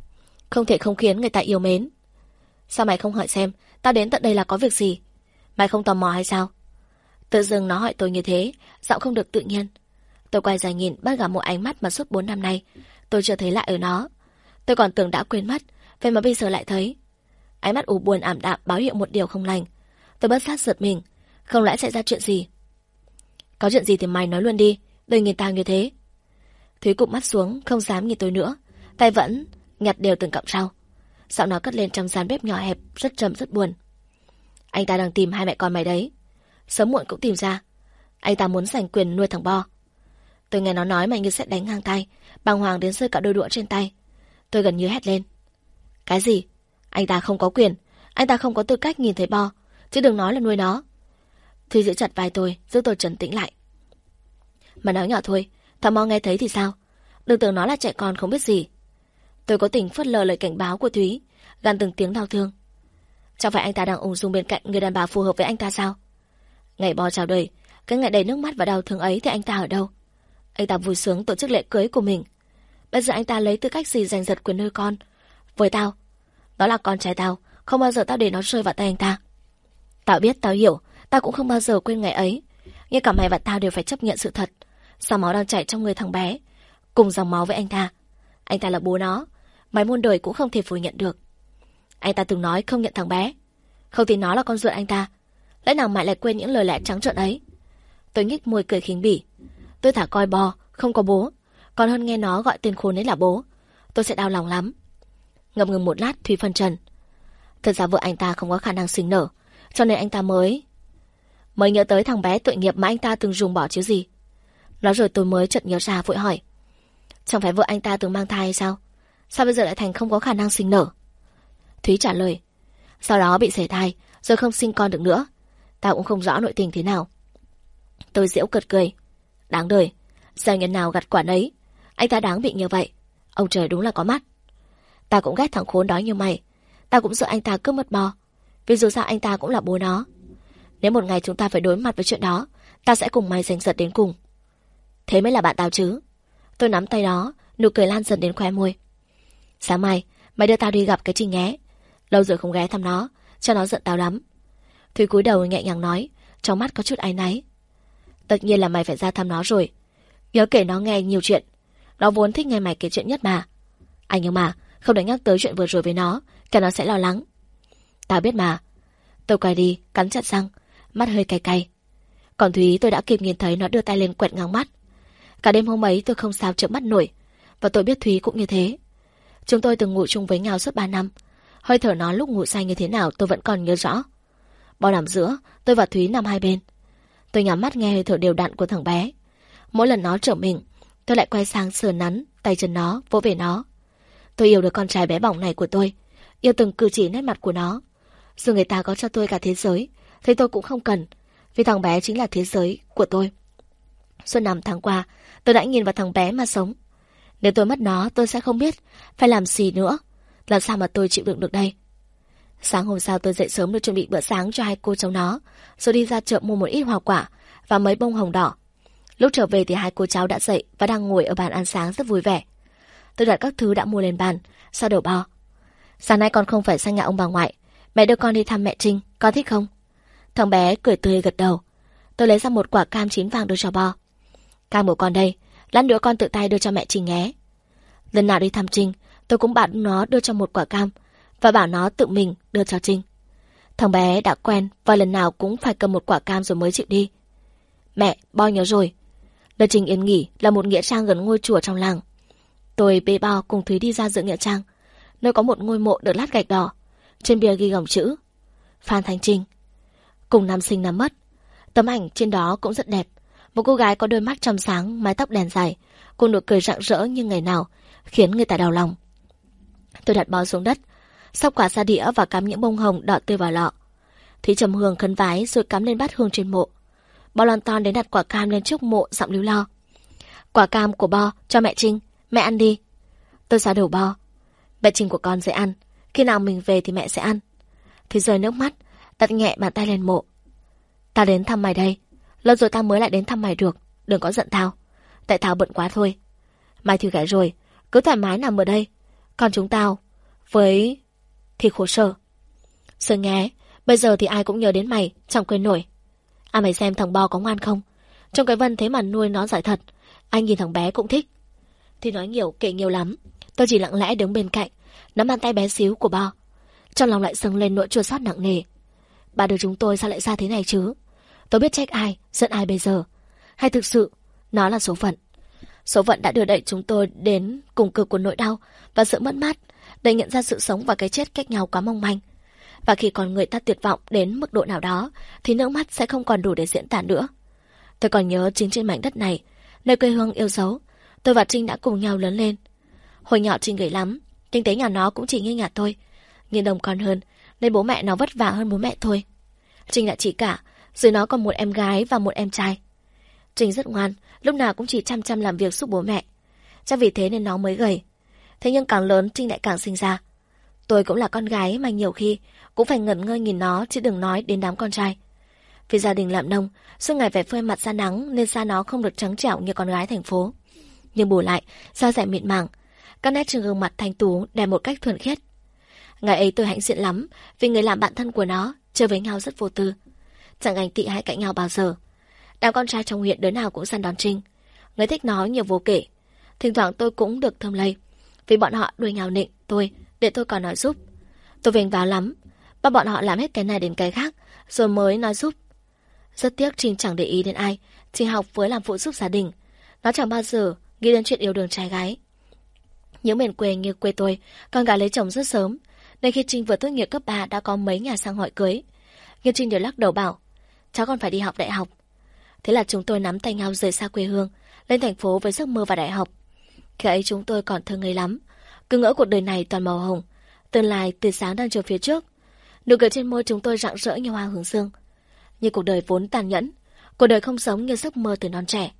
Không thể không khiến người ta yêu mến. Sao mày không hỏi xem, tao đến tận đây là có việc gì? Mày không tò mò hay sao? Tự dưng nó hỏi tôi như thế, giọng không được tự nhiên. Tôi quay ra nhìn, bắt gặp một ánh mắt mà suốt 4 năm nay, tôi chưa thấy lại ở nó. Tôi còn tưởng đã quên mất, vậy mà bây giờ lại thấy. Ánh mắt u buồn ảm đạm báo hiệu một điều không lành. Tôi bất giác giật mình, không lẽ xảy ra chuyện gì? Có chuyện gì thì mày nói luôn đi, đừng nhìn tao như thế. Thúy cụm mắt xuống, không dám nhìn tôi nữa, tay vẫn nhặt đều từng cọng rau. Giọng nó cất lên trong gian bếp nhỏ hẹp, rất trầm rất buồn. Anh ta đang tìm hai mẹ con mày đấy. Sớm muộn cũng tìm ra. Anh ta muốn giành quyền nuôi thằng Bo. Tôi nghe nó nói mày như sẽ đánh ngang tay, bàng hoàng đến rơi cả đôi đũa trên tay. Tôi gần như hét lên. Cái gì? Anh ta không có quyền, anh ta không có tư cách nhìn thấy Bo, chứ đừng nói là nuôi nó. Thùy giữ chặt vai tôi, giúp tôi trấn tĩnh lại. Mà nói nhỏ thôi, thằng Mo nghe thấy thì sao? Đừng tưởng nó là trẻ con không biết gì. Tôi có tình phớt lờ lời cảnh báo của Thúy, gan từng tiếng đau thương. Chẳng phải anh ta đang ung dung bên cạnh người đàn bà phù hợp với anh ta sao? Ngày bò chào đời, cái ngày đầy nước mắt và đau thương ấy thì anh ta ở đâu? Anh ta vui sướng tổ chức lễ cưới của mình. Bây giờ anh ta lấy tư cách gì giành giật quyền nuôi con? Với tao, đó là con trai tao, không bao giờ tao để nó rơi vào tay anh ta. Tao biết, tao hiểu, tao cũng không bao giờ quên ngày ấy. Nhưng cả mày và tao đều phải chấp nhận sự thật. Sao máu đang chảy trong người thằng bé. Cùng dòng máu với anh ta. Anh ta là bố nó. Mày muôn đời cũng không thể phủ nhận được. Anh ta từng nói không nhận thằng bé. Không thì nó là con ruột anh ta. Lẽ nào mãi lại quên những lời lẽ trắng trợn ấy? Tôi nhích môi cười khinh bỉ. Tôi thả coi bò, không có bố. Còn hơn nghe nó gọi tên khốn ấy là bố. Tôi sẽ đau lòng lắm. Ngập ngừng một lát Thùy phân trần. Thật ra vợ anh ta không có khả năng sinh nở. Cho nên anh ta mới... Mới nhớ tới thằng bé tội nghiệp mà anh ta từng dùng bỏ chứ gì. Nói rồi tôi mới chợt nhớ ra vội hỏi. Chẳng phải vợ anh ta từng mang thai hay sao? Sao bây giờ lại thành không có khả năng sinh nở? Thúy trả lời. Sau đó bị sẻ thai, rồi không sinh con được nữa. Tao cũng không rõ nội tình thế nào. Tôi diễu cợt cười. Đáng đời, gieo nhân nào gặt quả nấy. Anh ta đáng bị như vậy. Ông trời đúng là có mắt. Ta cũng ghét thằng khốn đó như mày. Ta cũng sợ anh ta cướp mất bò. Vì dù sao anh ta cũng là bố nó. Nếu một ngày chúng ta phải đối mặt với chuyện đó, ta sẽ cùng mày giành giật đến cùng. Thế mới là bạn tao chứ. Tôi nắm tay đó, nụ cười lan dần đến khóe môi. Sáng mai, mày đưa tao đi gặp cái trình nhé. Lâu rồi không ghé thăm nó, cho nó giận tao lắm. Thúy cúi đầu nhẹ nhàng nói, trong mắt có chút áy náy. Tất nhiên là mày phải ra thăm nó rồi. Nhớ kể nó nghe nhiều chuyện. Nó vốn thích nghe mày kể chuyện nhất mà. Anh nhưng mà, không được nhắc tới chuyện vừa rồi với nó, cả nó sẽ lo lắng. Tao biết mà. Tôi quay đi, cắn chặt răng, mắt hơi cay cay. Còn Thúy tôi đã kịp nhìn thấy nó đưa tay lên quẹt ngang mắt. Cả đêm hôm ấy tôi không sao chợp mắt nổi, và tôi biết Thúy cũng như thế. Chúng tôi từng ngủ chung với nhau suốt 3 năm. Hơi thở nó lúc ngủ say như thế nào tôi vẫn còn nhớ rõ. Bao nằm giữa, tôi và Thúy nằm hai bên. Tôi nhắm mắt nghe hơi thở đều đặn của thằng bé. Mỗi lần nó trở mình, tôi lại quay sang sờ nắn, tay chân nó, vỗ về nó. Tôi yêu đứa con trai bé bỏng này của tôi, yêu từng cử chỉ nét mặt của nó. Dù người ta có cho tôi cả thế giới, thì tôi cũng không cần, vì thằng bé chính là thế giới của tôi. Suốt năm tháng qua, tôi đã nhìn vào thằng bé mà sống. Nếu tôi mất nó, tôi sẽ không biết phải làm gì nữa. Làm sao mà tôi chịu đựng được đây? Sáng hôm sau tôi dậy sớm để chuẩn bị bữa sáng cho hai cô cháu nó, rồi đi ra chợ mua một ít hoa quả và mấy bông hồng đỏ. Lúc trở về thì hai cô cháu đã dậy và đang ngồi ở bàn ăn sáng rất vui vẻ. Tôi đặt các thứ đã mua lên bàn, sau đầu bò. Sáng nay con không phải sang nhà ông bà ngoại, mẹ đưa con đi thăm mẹ Trinh, con thích không? Thằng bé cười tươi gật đầu. Tôi lấy ra một quả cam chín vàng đưa cho bò. Cam của con đây, lát nữa con tự tay đưa cho mẹ Trinh nhé. Lần nào đi thăm Trinh, tôi cũng bảo nó đưa cho một quả cam và bảo nó tự mình đưa cho Trinh. Thằng bé đã quen và lần nào cũng phải cầm một quả cam rồi mới chịu đi. Mẹ, Bo nhớ rồi. Nơi Trinh yên nghỉ là một nghĩa trang gần ngôi chùa trong làng. Tôi bê bao cùng Thúy đi ra giữa nghĩa trang, nơi có một ngôi mộ được lát gạch đỏ. Trên bia ghi gòng chữ Phan Thanh Trinh. Cùng năm sinh năm mất. Tấm ảnh trên đó cũng rất đẹp. Một cô gái có đôi mắt trong sáng, mái tóc đèn dài, cô nụ cười rạng rỡ như ngày nào, khiến người ta đau lòng. Tôi đặt bó xuống đất, sóc quả ra đĩa và cắm những bông hồng đỏ tươi vào lọ. Thí trầm hương khấn vái rồi cắm lên bát hương trên mộ. Bo lon ton đến đặt quả cam lên trước mộ giọng lưu lo. Quả cam của Bo cho mẹ Trinh, mẹ ăn đi. Tôi xóa đầu Bo. Mẹ Trinh của con sẽ ăn, khi nào mình về thì mẹ sẽ ăn. Thì rơi nước mắt, đặt nhẹ bàn tay lên mộ. Ta đến thăm mày đây, lâu rồi ta mới lại đến thăm mày được, đừng có giận tao. Tại tao bận quá thôi. Mày thì gãy rồi, cứ thoải mái nằm ở đây. Còn chúng tao, với... thì khổ sở. Sơn nghe, bây giờ thì ai cũng nhớ đến mày, chẳng quên nổi. À mày xem thằng Bo có ngoan không? Trong cái vân thế mà nuôi nó giỏi thật. Anh nhìn thằng bé cũng thích. Thì nói nhiều, kể nhiều lắm. Tôi chỉ lặng lẽ đứng bên cạnh, nắm bàn tay bé xíu của Bo. Trong lòng lại sưng lên nỗi chua xót nặng nề. bà đứa chúng tôi sao lại ra thế này chứ? Tôi biết trách ai, giận ai bây giờ. Hay thực sự, nó là số phận. Số phận đã đưa đẩy chúng tôi đến cùng cực của nỗi đau và sự mất mát, để nhận ra sự sống và cái chết cách nhau quá mong manh. Và khi còn người ta tuyệt vọng đến mức độ nào đó, thì nước mắt sẽ không còn đủ để diễn tả nữa. Tôi còn nhớ chính trên mảnh đất này, nơi quê hương yêu dấu, tôi và Trinh đã cùng nhau lớn lên. Hồi nhỏ Trinh gầy lắm, kinh tế nhà nó cũng chỉ như nhà tôi. Nhưng đồng còn hơn, nên bố mẹ nó vất vả hơn bố mẹ thôi. Trinh đã chỉ cả, dưới nó còn một em gái và một em trai. Trinh rất ngoan, lúc nào cũng chỉ chăm chăm làm việc giúp bố mẹ. Chắc vì thế nên nó mới gầy. Thế nhưng càng lớn Trinh lại càng sinh ra. Tôi cũng là con gái mà nhiều khi cũng phải ngẩn ngơ nhìn nó chứ đừng nói đến đám con trai. Vì gia đình làm nông, suốt ngày phải phơi mặt ra nắng nên da nó không được trắng trẻo như con gái thành phố. Nhưng bù lại, da dẻ mịn màng, các nét trên gương mặt thanh tú đẹp một cách thuần khiết. Ngày ấy tôi hạnh diện lắm vì người làm bạn thân của nó, chơi với nhau rất vô tư. chẳng ảnh tị hay cạnh nhau bao giờ. Đám con trai trong huyện đứa nào cũng săn đón Trinh. Người thích nói nhiều vô kể. Thỉnh thoảng tôi cũng được thơm lây. Vì bọn họ đuổi ngào nịnh tôi để tôi còn nói giúp. Tôi vinh váo lắm. ba bọn họ làm hết cái này đến cái khác rồi mới nói giúp. Rất tiếc Trinh chẳng để ý đến ai. Trinh học với làm phụ giúp gia đình. Nó chẳng bao giờ nghĩ đến chuyện yêu đương trai gái. Những miền quê như quê tôi, con gái lấy chồng rất sớm. Nên khi Trinh vừa tốt nghiệp cấp 3 đã có mấy nhà sang hỏi cưới. Nhưng Trinh đều lắc đầu bảo, cháu còn phải đi học đại học. Thế là chúng tôi nắm tay nhau rời xa quê hương, lên thành phố với giấc mơ và đại học. Khi ấy chúng tôi còn thơ ngây lắm. Cứ ngỡ cuộc đời này toàn màu hồng. Tương lai từ sáng đang chờ phía trước. Nụ cười trên môi chúng tôi rạng rỡ như hoa hướng dương. Như cuộc đời vốn tàn nhẫn. Cuộc đời không sống như giấc mơ từ non trẻ.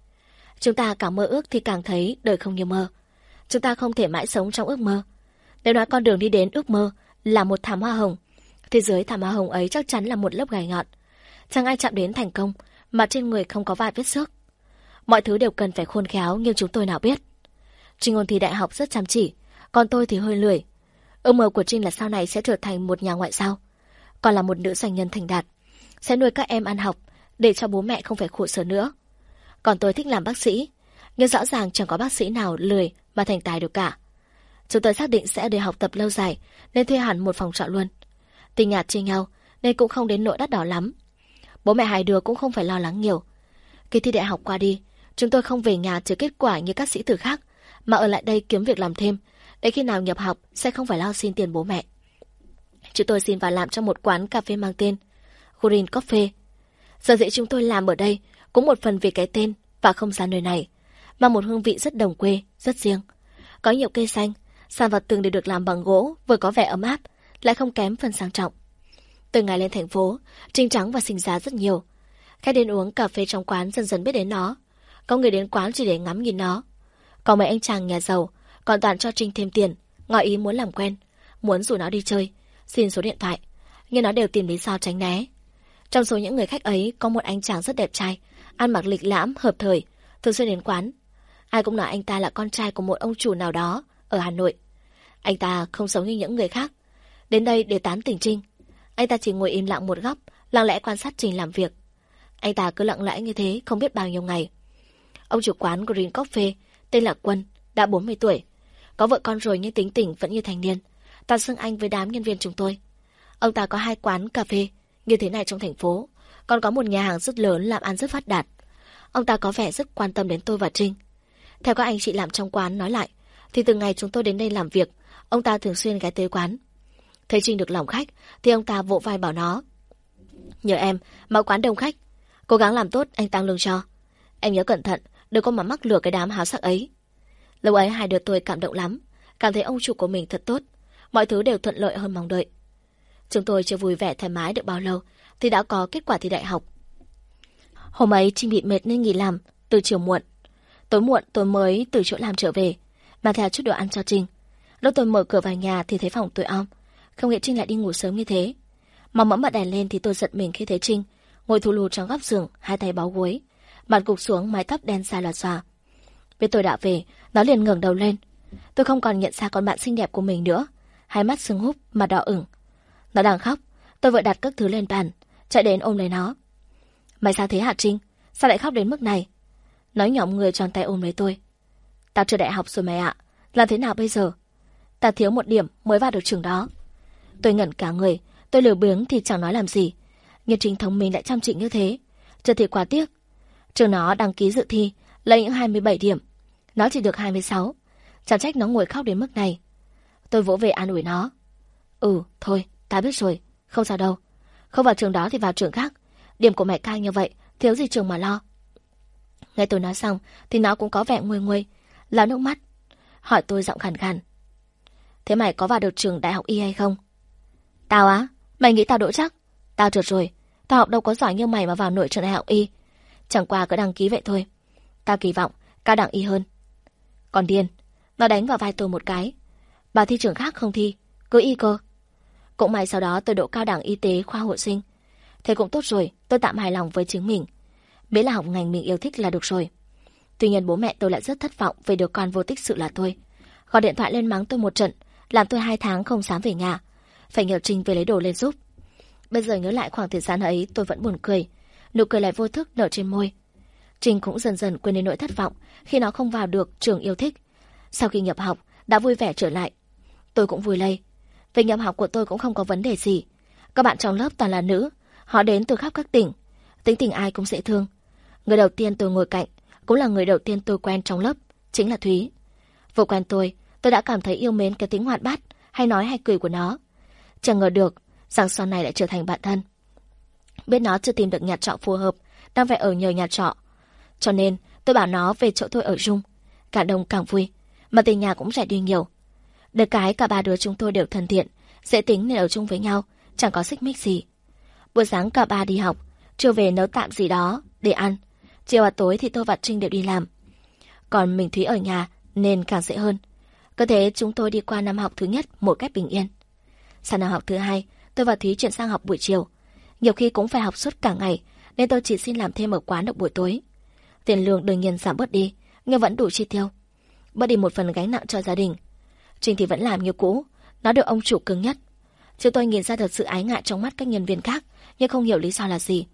Chúng ta càng mơ ước thì càng thấy đời không như mơ. Chúng ta không thể mãi sống trong ước mơ. Nếu nói con đường đi đến ước mơ là một thảm hoa hồng, thì dưới thảm hoa hồng ấy chắc chắn là một lớp gai ngọn. Chẳng ai chạm đến thành công, mà trên người không có vài vết xước. Mọi thứ đều cần phải khôn khéo nhưng chúng tôi nào biết. Trinh ôn thi đại học rất chăm chỉ, còn tôi thì hơi lười. Ước mơ của Trinh là sau này sẽ trở thành một nhà ngoại giao, còn là một nữ doanh nhân thành đạt. Sẽ nuôi các em ăn học, để cho bố mẹ không phải khổ sở nữa. Còn tôi thích làm bác sĩ, nhưng rõ ràng chẳng có bác sĩ nào lười mà thành tài được cả. Chúng tôi xác định sẽ để học tập lâu dài, nên thuê hẳn một phòng trọ luôn. Tình nhạt chia nhau, nên cũng không đến nỗi đắt đỏ lắm. Bố mẹ hai đứa cũng không phải lo lắng nhiều. Kỳ thi đại học qua đi, chúng tôi không về nhà chờ kết quả như các sĩ tử khác, mà ở lại đây kiếm việc làm thêm, để khi nào nhập học sẽ không phải lo xin tiền bố mẹ. Chúng tôi xin vào làm trong một quán cà phê mang tên Green Coffee. Giờ dĩ chúng tôi làm ở đây cũng một phần vì cái tên và không gian nơi này, mà một hương vị rất đồng quê, rất riêng. Có nhiều cây xanh, sàn vật tường đều được làm bằng gỗ, vừa có vẻ ấm áp, lại không kém phần sang trọng. Từ ngày lên thành phố, Trinh Trắng và Sinh Giá rất nhiều. Khách đến uống cà phê trong quán dần dần biết đến nó. Có người đến quán chỉ để ngắm nhìn nó. Có mấy anh chàng nhà giàu, còn toàn cho Trinh thêm tiền, ngỏ ý muốn làm quen, muốn rủ nó đi chơi, xin số điện thoại. Nhưng nó đều tìm lý do tránh né. Trong số những người khách ấy có một anh chàng rất đẹp trai, ăn mặc lịch lãm, hợp thời, thường xuyên đến quán. Ai cũng nói anh ta là con trai của một ông chủ nào đó ở Hà Nội. Anh ta không giống như những người khác. Đến đây để tán tỉnh Trinh. Anh ta chỉ ngồi im lặng một góc, lặng lẽ quan sát Trinh làm việc. Anh ta cứ lặng lẽ như thế không biết bao nhiêu ngày. Ông chủ quán Green Coffee, tên là Quân, đã 40 tuổi. Có vợ con rồi nhưng tính tình vẫn như thành niên. ta xưng anh với đám nhân viên chúng tôi. Ông ta có hai quán cà phê như thế này trong thành phố. Còn có một nhà hàng rất lớn làm ăn rất phát đạt. Ông ta có vẻ rất quan tâm đến tôi và Trinh. Theo các anh chị làm trong quán nói lại, thì từ ngày chúng tôi đến đây làm việc, ông ta thường xuyên ghé tới quán. Thấy Trinh được lòng khách, thì ông ta vỗ vai bảo nó. Nhờ em, mà quán đông khách. Cố gắng làm tốt, anh tăng lương cho. Em nhớ cẩn thận, đừng có mà mắc lừa cái đám háo sắc ấy. Lâu ấy hai đứa tôi cảm động lắm, cảm thấy ông chủ của mình thật tốt. Mọi thứ đều thuận lợi hơn mong đợi. Chúng tôi chưa vui vẻ thoải mái được bao lâu, thì đã có kết quả thi đại học. Hôm ấy Trinh bị mệt nên nghỉ làm, từ chiều muộn. Tối muộn tôi mới từ chỗ làm trở về, mang theo chút đồ ăn cho Trinh. Lúc tôi mở cửa vào nhà thì thấy phòng tôi om. Không nghĩ Trinh lại đi ngủ sớm như thế. Mà mẫm bật đèn lên thì tôi giật mình khi thấy Trinh ngồi thù lù trong góc giường, hai tay bó gối, mặt cục xuống mái tóc đen dài loạt xòa. Biết tôi đã về, nó liền ngẩng đầu lên. Tôi không còn nhận ra con bạn xinh đẹp của mình nữa. Hai mắt sưng húp, mặt đỏ ửng. Nó đang khóc, tôi vội đặt các thứ lên bàn, chạy đến ôm lấy nó. Mày sao thế hả Trinh? Sao lại khóc đến mức này? Nói nhõm người tròn tay ôm lấy tôi. Tao chưa đại học rồi mày ạ. Làm thế nào bây giờ? Ta thiếu một điểm mới vào được trường đó. Tôi ngẩn cả người. Tôi lừa biếng thì chẳng nói làm gì. Nhưng trình thống mình lại chăm chỉ như thế. Giờ thì quá tiếc. Trường nó đăng ký dự thi lấy những 27 điểm. Nó chỉ được 26. Chẳng trách nó ngồi khóc đến mức này. Tôi vỗ về an ủi nó. Ừ, thôi, ta biết rồi. Không sao đâu. Không vào trường đó thì vào trường khác. Điểm của mẹ cao như vậy, thiếu gì trường mà lo. Nghe tôi nói xong, thì nó cũng có vẻ nguôi nguôi, lao nước mắt. Hỏi tôi giọng khàn khàn. Thế mày có vào được trường đại học y hay không? Tao á? Mày nghĩ tao đỗ chắc? Tao trượt rồi. Tao học đâu có giỏi như mày mà vào nội trường đại học y. Chẳng qua cứ đăng ký vậy thôi. Tao kỳ vọng cao đẳng y hơn. Còn điên, nó đánh vào vai tôi một cái. Bà thi trường khác không thi, cứ y cơ. Cũng may sau đó tôi đỗ cao đẳng y tế khoa hộ sinh. Thế cũng tốt rồi, tôi tạm hài lòng với chính mình. Miễn là học ngành mình yêu thích là được rồi. Tuy nhiên bố mẹ tôi lại rất thất vọng về đứa con vô tích sự là tôi. Gọi điện thoại lên mắng tôi một trận, làm tôi hai tháng không dám về nhà. Phải nhờ Trinh về lấy đồ lên giúp. Bây giờ nhớ lại khoảng thời gian ấy tôi vẫn buồn cười. Nụ cười lại vô thức nở trên môi. Trinh cũng dần dần quên đi nỗi thất vọng khi nó không vào được trường yêu thích. Sau khi nhập học, đã vui vẻ trở lại. Tôi cũng vui lây. Về nhập học của tôi cũng không có vấn đề gì. Các bạn trong lớp toàn là nữ. Họ đến từ khắp các tỉnh. Tính tình ai cũng dễ thương. Người đầu tiên tôi ngồi cạnh, cũng là người đầu tiên tôi quen trong lớp, chính là Thúy. Vừa quen tôi, tôi đã cảm thấy yêu mến cái tính hoạt bát, hay nói hay cười của nó. Chẳng ngờ được, rằng sau này lại trở thành bạn thân. Biết nó chưa tìm được nhà trọ phù hợp, đang phải ở nhờ nhà trọ. Cho nên, tôi bảo nó về chỗ tôi ở chung. Cả đông càng vui, mà tiền nhà cũng rẻ đi nhiều. Được cái cả ba đứa chúng tôi đều thân thiện, dễ tính nên ở chung với nhau, chẳng có xích mích gì. Buổi sáng cả ba đi học, trưa về nấu tạm gì đó để ăn. Chiều và tối thì tôi và Trinh đều đi làm. Còn mình Thúy ở nhà nên càng dễ hơn. Cứ thế chúng tôi đi qua năm học thứ nhất một cách bình yên. Sang năm học thứ hai, tôi và Thúy chuyển sang học buổi chiều. Nhiều khi cũng phải học suốt cả ngày, nên tôi chỉ xin làm thêm ở quán được buổi tối. Tiền lương đương nhiên giảm bớt đi, nhưng vẫn đủ chi tiêu. Bớt đi một phần gánh nặng cho gia đình. trình thì vẫn làm như cũ, nó được ông chủ cứng nhất. Chứ tôi nhìn ra thật sự ái ngại trong mắt các nhân viên khác, nhưng không hiểu lý do là gì.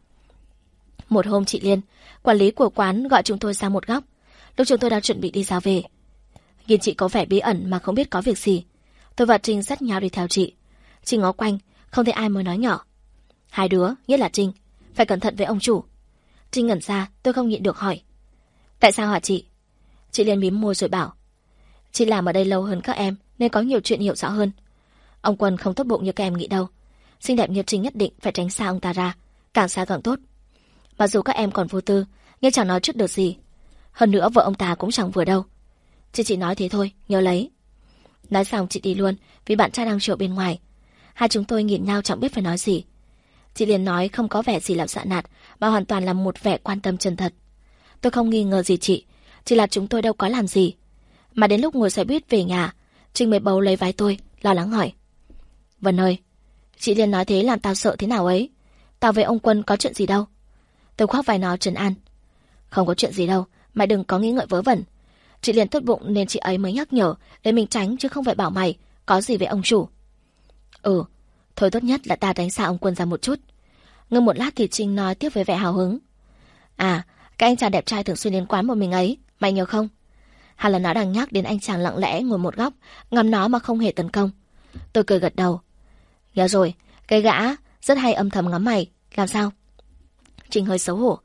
Một hôm chị Liên, quản lý của quán gọi chúng tôi sang một góc. Lúc chúng tôi đang chuẩn bị đi ra về. Nhìn chị có vẻ bí ẩn mà không biết có việc gì. Tôi và Trinh rất nhau đi theo chị. Trinh ngó quanh, không thấy ai mới nói nhỏ. Hai đứa, nhất là Trinh, phải cẩn thận với ông chủ. Trinh ngẩn ra, tôi không nhịn được hỏi. Tại sao hả chị? Chị liền mím môi rồi bảo. Chị làm ở đây lâu hơn các em, nên có nhiều chuyện hiểu rõ hơn. Ông Quân không tốt bụng như các em nghĩ đâu. Xinh đẹp như Trinh nhất định phải tránh xa ông ta ra, càng xa càng tốt. Mặc dù các em còn vô tư, nhưng chẳng nói chút được gì. Hơn nữa vợ ông ta cũng chẳng vừa đâu. Chị chỉ nói thế thôi, nhớ lấy. Nói xong chị đi luôn, vì bạn trai đang triệu bên ngoài. Hai chúng tôi nhìn nhau chẳng biết phải nói gì. Chị liền nói không có vẻ gì làm dạ nạt, mà hoàn toàn là một vẻ quan tâm chân thật. Tôi không nghi ngờ gì chị, chỉ là chúng tôi đâu có làm gì. Mà đến lúc ngồi xe buýt về nhà, Trinh mới bầu lấy vai tôi, lo lắng hỏi. Vân ơi, chị liền nói thế làm tao sợ thế nào ấy. Tao với ông Quân có chuyện gì đâu. Tôi khoác vai nó trấn an. Không có chuyện gì đâu, mày đừng có nghĩ ngợi vớ vẩn. Chị liền tốt bụng nên chị ấy mới nhắc nhở để mình tránh chứ không phải bảo mày có gì với ông chủ. Ừ, thôi tốt nhất là ta đánh xa ông quân ra một chút. Ngưng một lát thì Trinh nói tiếp với vẻ hào hứng. À, cái anh chàng đẹp trai thường xuyên đến quán một mình ấy, mày nhớ không? Hay là nó đang nhắc đến anh chàng lặng lẽ ngồi một góc, ngắm nó mà không hề tấn công. Tôi cười gật đầu. Nhớ rồi, cái gã rất hay âm thầm ngắm mày, làm sao? Trinh hơi xấu hổ.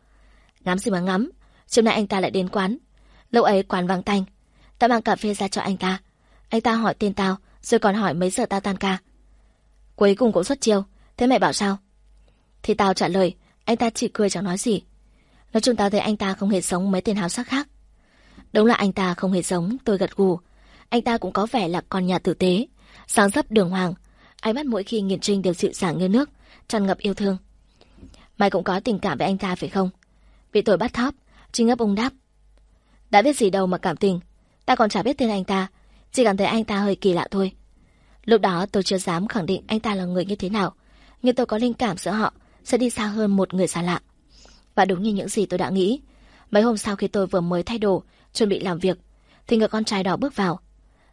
Ngắm gì mà ngắm, chiều nay anh ta lại đến quán. Lúc ấy quán vắng tanh, tao mang cà phê ra cho anh ta. Anh ta hỏi tên tao, rồi còn hỏi mấy giờ tao tan ca. Cuối cùng cũng xuất chiêu, thế mẹ bảo sao? Thì tao trả lời, anh ta chỉ cười chẳng nói gì. Nói chung tao thấy anh ta không hề sống mấy tên hào sắc khác. Đúng là anh ta không hề giống, tôi gật gù. Anh ta cũng có vẻ là con nhà tử tế, sáng dấp đường hoàng. Ánh mắt mỗi khi nghiền Trinh đều dịu dàng như nước, tràn ngập yêu thương. Mày cũng có tình cảm với anh ta phải không? Bị tôi bắt thóp, Trinh ấp ung đáp. Đã biết gì đâu mà cảm tình, ta còn chả biết tên anh ta, chỉ cảm thấy anh ta hơi kỳ lạ thôi. Lúc đó tôi chưa dám khẳng định anh ta là người như thế nào, nhưng tôi có linh cảm giữa họ sẽ đi xa hơn một người xa lạ. Và đúng như những gì tôi đã nghĩ, mấy hôm sau khi tôi vừa mới thay đồ, chuẩn bị làm việc, thì người con trai đó bước vào.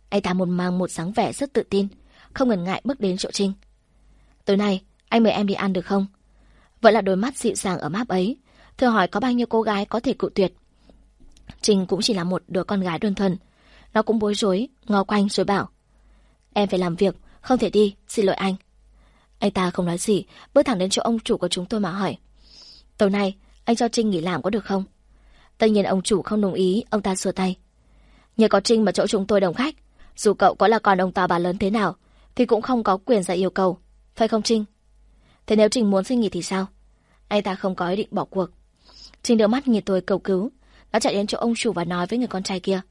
Anh ta một mang một dáng vẻ rất tự tin, không ngần ngại bước đến chỗ Trinh. Tối nay, anh mời em đi ăn được không? Vẫn là đôi mắt dịu dàng ở máp ấy, thưa hỏi có bao nhiêu cô gái có thể cự tuyệt. Trinh cũng chỉ là một đứa con gái đơn thuần. Nó cũng bối rối, ngó quanh rồi bảo. Em phải làm việc, không thể đi, xin lỗi anh. Anh ta không nói gì, bước thẳng đến chỗ ông chủ của chúng tôi mà hỏi. Tối nay, anh cho Trinh nghỉ làm có được không? Tất nhiên ông chủ không đồng ý, ông ta xua tay. Nhờ có Trinh mà chỗ chúng tôi đồng khách. Dù cậu có là con ông ta bà lớn thế nào, thì cũng không có quyền ra yêu cầu. Phải không Trinh? Thế nếu Trinh muốn xin nghỉ thì sao? Anh ta không có ý định bỏ cuộc. Trinh đưa mắt nhìn tôi cầu cứu. Nó chạy đến chỗ ông chủ và nói với người con trai kia.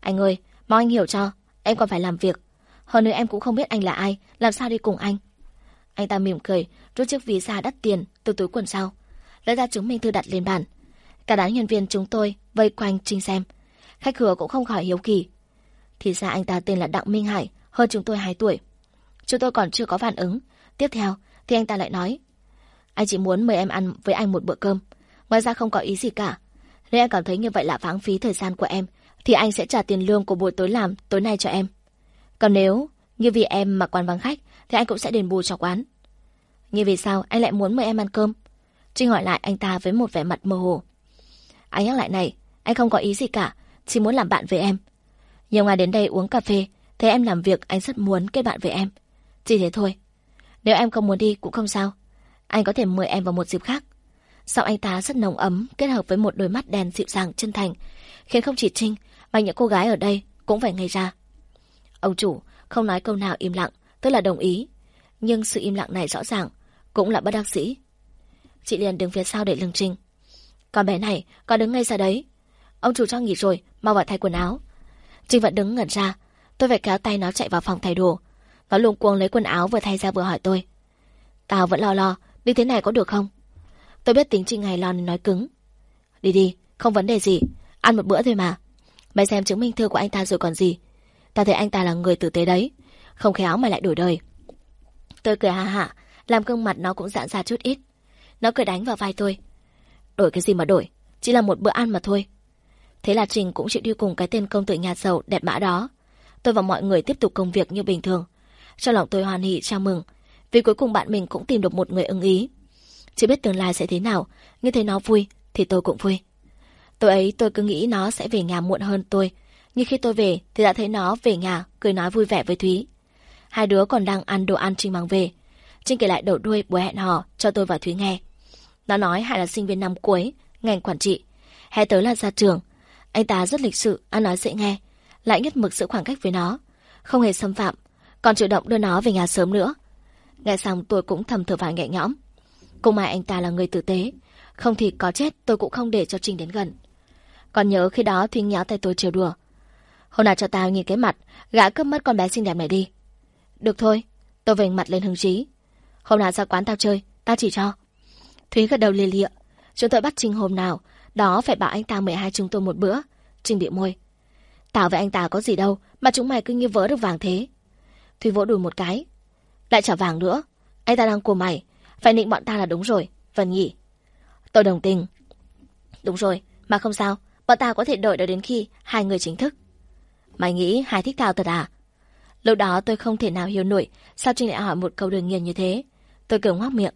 Anh ơi, mong anh hiểu cho. Em còn phải làm việc. Hơn nữa em cũng không biết anh là ai, làm sao đi cùng anh. Anh ta mỉm cười, rút chiếc ví ra đắt tiền từ túi quần sau. Lấy ra chứng minh thư đặt lên bàn. Cả đám nhân viên chúng tôi vây quanh Trinh xem. Khách hứa cũng không khỏi hiếu kỳ. Thì ra anh ta tên là Đặng Minh Hải, hơn chúng tôi 2 tuổi. Chúng tôi còn chưa có phản ứng. Tiếp theo thì anh ta lại nói. Anh chỉ muốn mời em ăn với anh một bữa cơm. Ngoài ra không có ý gì cả. Nếu em cảm thấy như vậy là pháng phí thời gian của em, thì anh sẽ trả tiền lương của buổi tối làm tối nay cho em. Còn nếu như vì em mà quán vắng khách, thì anh cũng sẽ đền bù cho quán. như vì sao anh lại muốn mời em ăn cơm? Trinh hỏi lại anh ta với một vẻ mặt mơ hồ. Anh nhắc lại này, anh không có ý gì cả, chỉ muốn làm bạn với em. Nhiều ngày đến đây uống cà phê, thấy em làm việc anh rất muốn kết bạn với em. Chỉ thế thôi. Nếu em không muốn đi cũng không sao. Anh có thể mời em vào một dịp khác. Giọng anh ta rất nồng ấm, kết hợp với một đôi mắt đen dịu dàng chân thành, khiến không chỉ Trinh mà những cô gái ở đây cũng phải ngây ra. Ông chủ không nói câu nào im lặng, tức là đồng ý. Nhưng sự im lặng này rõ ràng cũng là bất đắc dĩ. Chị liền đứng phía sau để lưng Trinh. Con bé này, con đứng ngay ra đấy. Ông chủ cho nghỉ rồi, mau vào thay quần áo. Trinh vẫn đứng ngẩn ra. Tôi phải kéo tay nó chạy vào phòng thay đồ. Nó luống cuống lấy quần áo vừa thay ra vừa hỏi tôi. Tao vẫn lo lo, đi thế này có được không? Tôi biết tính Trinh ngày lo nên nói cứng. Đi đi, không vấn đề gì. Ăn một bữa thôi mà. Mày xem chứng minh thư của anh ta rồi còn gì. Ta thấy anh ta là người tử tế đấy. Không khéo mà lại đổi đời. Tôi cười ha hả làm gương mặt nó cũng giãn ra chút ít. Nó cười đánh vào vai tôi. Đổi cái gì mà đổi, chỉ là một bữa ăn mà thôi. Thế là Trình cũng chịu đi cùng cái tên công tử nhà giàu đẹp mã đó. Tôi và mọi người tiếp tục công việc như bình thường. Trong lòng tôi hoàn hỷ, chào mừng, vì cuối cùng bạn mình cũng tìm được một người ưng ý. Chỉ biết tương lai sẽ thế nào, nhưng thấy nó vui, thì tôi cũng vui. Tôi ấy tôi cứ nghĩ nó sẽ về nhà muộn hơn tôi, nhưng khi tôi về thì đã thấy nó về nhà, cười nói vui vẻ với Thúy. Hai đứa còn đang ăn đồ ăn Trinh mang về. Trinh kể lại đầu đuôi buổi hẹn hò cho tôi và Thúy nghe. Nó nói Hải là sinh viên năm cuối, ngành quản trị. Hè tới là ra trường. Anh ta rất lịch sự, ăn nói dễ nghe. Lại nhất mực giữ khoảng cách với nó. Không hề xâm phạm. Còn chủ động đưa nó về nhà sớm nữa. Nghe xong tôi cũng thầm thở vài nhẹ nhõm. cũng may anh ta là người tử tế. Không thì có chết tôi cũng không để cho Trinh đến gần. Còn nhớ khi đó Thúy nhéo tay tôi chiều đùa. Hôm nào cho tao nhìn cái mặt, gã cướp mất con bé xinh đẹp này đi. Được thôi, tôi vểnh mặt lên hứng chí. Hôm nào ra quán tao chơi, tao chỉ cho. Thúy gật đầu lìa lịa. Chúng tôi bắt Trinh hôm nào, đó phải bảo anh ta mời hai chúng tôi một bữa. Trinh bị môi. Tao với anh ta có gì đâu, mà chúng mày cứ như vỡ được vàng thế. Thúy vỗ đùi một cái. Lại trả vàng nữa. Anh ta đang của mày. Phải định bọn ta là đúng rồi, Vân nhỉ. Tôi đồng tình. Đúng rồi, mà không sao. Bọn ta có thể đợi đợi đến khi hai người chính thức. Mày nghĩ hai thích tao thật à? Lúc đó tôi không thể nào hiểu nổi sao Trinh lại hỏi một câu đường nghiền như thế. Tôi cười ngoác miệng.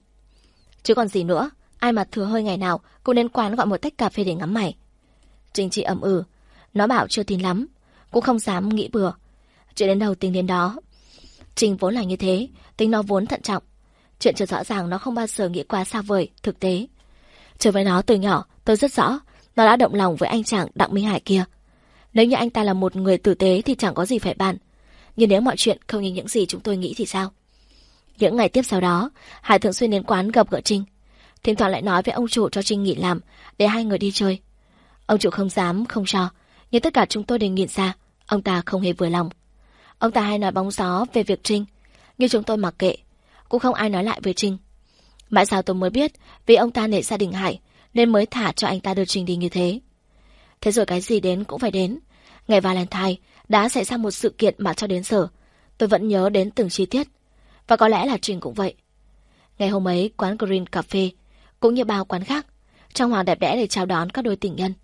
Chứ còn gì nữa, ai mà thừa hơi ngày nào cũng đến quán gọi một tách cà phê để ngắm mày. Trinh chị ẩm ừ, nó bảo chưa tin lắm, cũng không dám nghĩ bừa. Chuyện đến đầu tính đến đó. Trinh vốn là như thế, tính nó vốn thận trọng. Chuyện chưa rõ ràng nó không bao giờ nghĩ quá xa vời, thực tế. Trở với nó từ nhỏ, tôi rất rõ, nó đã động lòng với anh chàng Đặng Minh Hải kia. Nếu như anh ta là một người tử tế thì chẳng có gì phải bàn. Nhưng nếu mọi chuyện không như những gì chúng tôi nghĩ thì sao? Những ngày tiếp sau đó, Hải thường xuyên đến quán gặp gỡ Trinh. Thỉnh thoảng lại nói với ông chủ cho Trinh nghỉ làm để hai người đi chơi. Ông chủ không dám, không cho. Nhưng tất cả chúng tôi đều nhìn ra, ông ta không hề vừa lòng. Ông ta hay nói bóng gió về việc Trinh, nhưng chúng tôi mặc kệ. Cũng không ai nói lại với Trinh. Mãi sao tôi mới biết vì ông ta nể gia đình Hải nên mới thả cho anh ta đưa Trinh đi như thế. Thế rồi cái gì đến cũng phải đến. Ngày Valentine đã xảy ra một sự kiện mà cho đến giờ tôi vẫn nhớ đến từng chi tiết. Và có lẽ là Trình cũng vậy. Ngày hôm ấy, quán Green Cafe, cũng như bao quán khác, trang hoàng đẹp đẽ để chào đón các đôi tình nhân.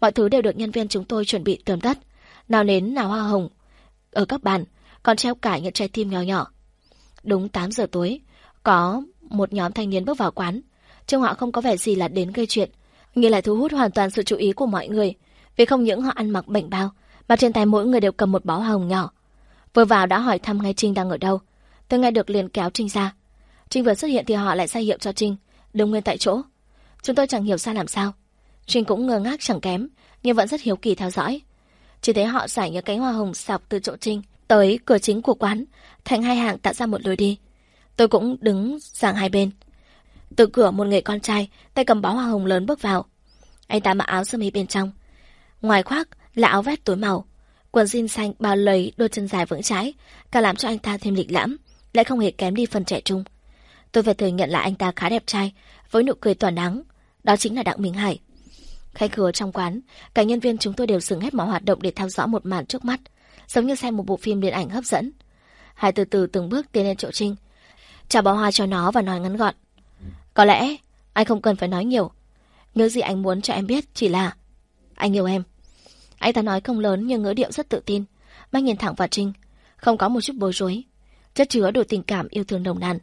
Mọi thứ đều được nhân viên chúng tôi chuẩn bị tươm tất, nào nến, nào hoa hồng. Ở các bàn, còn treo cả những trái tim nhỏ nhỏ. Đúng 8 giờ tối, có một nhóm thanh niên bước vào quán. Trông họ không có vẻ gì là đến gây chuyện, nhưng lại thu hút hoàn toàn sự chú ý của mọi người. Vì không những họ ăn mặc bệnh bao, mà trên tay mỗi người đều cầm một bó hồng nhỏ. Vừa vào đã hỏi thăm ngay Trinh đang ở đâu. Tôi nghe được liền kéo Trinh ra. Trinh vừa xuất hiện thì họ lại ra hiệu cho Trinh, đứng nguyên tại chỗ. Chúng tôi chẳng hiểu ra làm sao. Trinh cũng ngơ ngác chẳng kém, nhưng vẫn rất hiếu kỳ theo dõi. Chỉ thấy họ giải những cánh hoa hồng sọc từ chỗ Trinh tới cửa chính của quán, thành hai hàng tạo ra một lối đi. Tôi cũng đứng sang hai bên. Từ cửa một người con trai, tay cầm bó hoa hồng lớn bước vào. Anh ta mặc áo sơ mi bên trong. Ngoài khoác là áo vest tối màu. Quần jean xanh bao lấy đôi chân dài vững chãi, càng làm cho anh ta thêm lịch lãm, lại không hề kém đi phần trẻ trung. Tôi phải thừa nhận là anh ta khá đẹp trai, với nụ cười tỏa nắng. Đó chính là Đặng Minh Hải. Khách khứa trong quán, cả nhân viên chúng tôi đều dừng hết mọi hoạt động để theo dõi một màn trước mắt, giống như xem một bộ phim điện ảnh hấp dẫn. Hải từ từ từng bước tiến lên chỗ Trinh, chào bó hoa cho nó và nói ngắn gọn. Có lẽ anh không cần phải nói nhiều. Những gì anh muốn cho em biết chỉ là anh yêu em. Anh ta nói không lớn nhưng ngữ điệu rất tự tin. Mắt nhìn thẳng vào Trinh, không có một chút bối rối. Chất chứa đủ tình cảm yêu thương nồng nàn.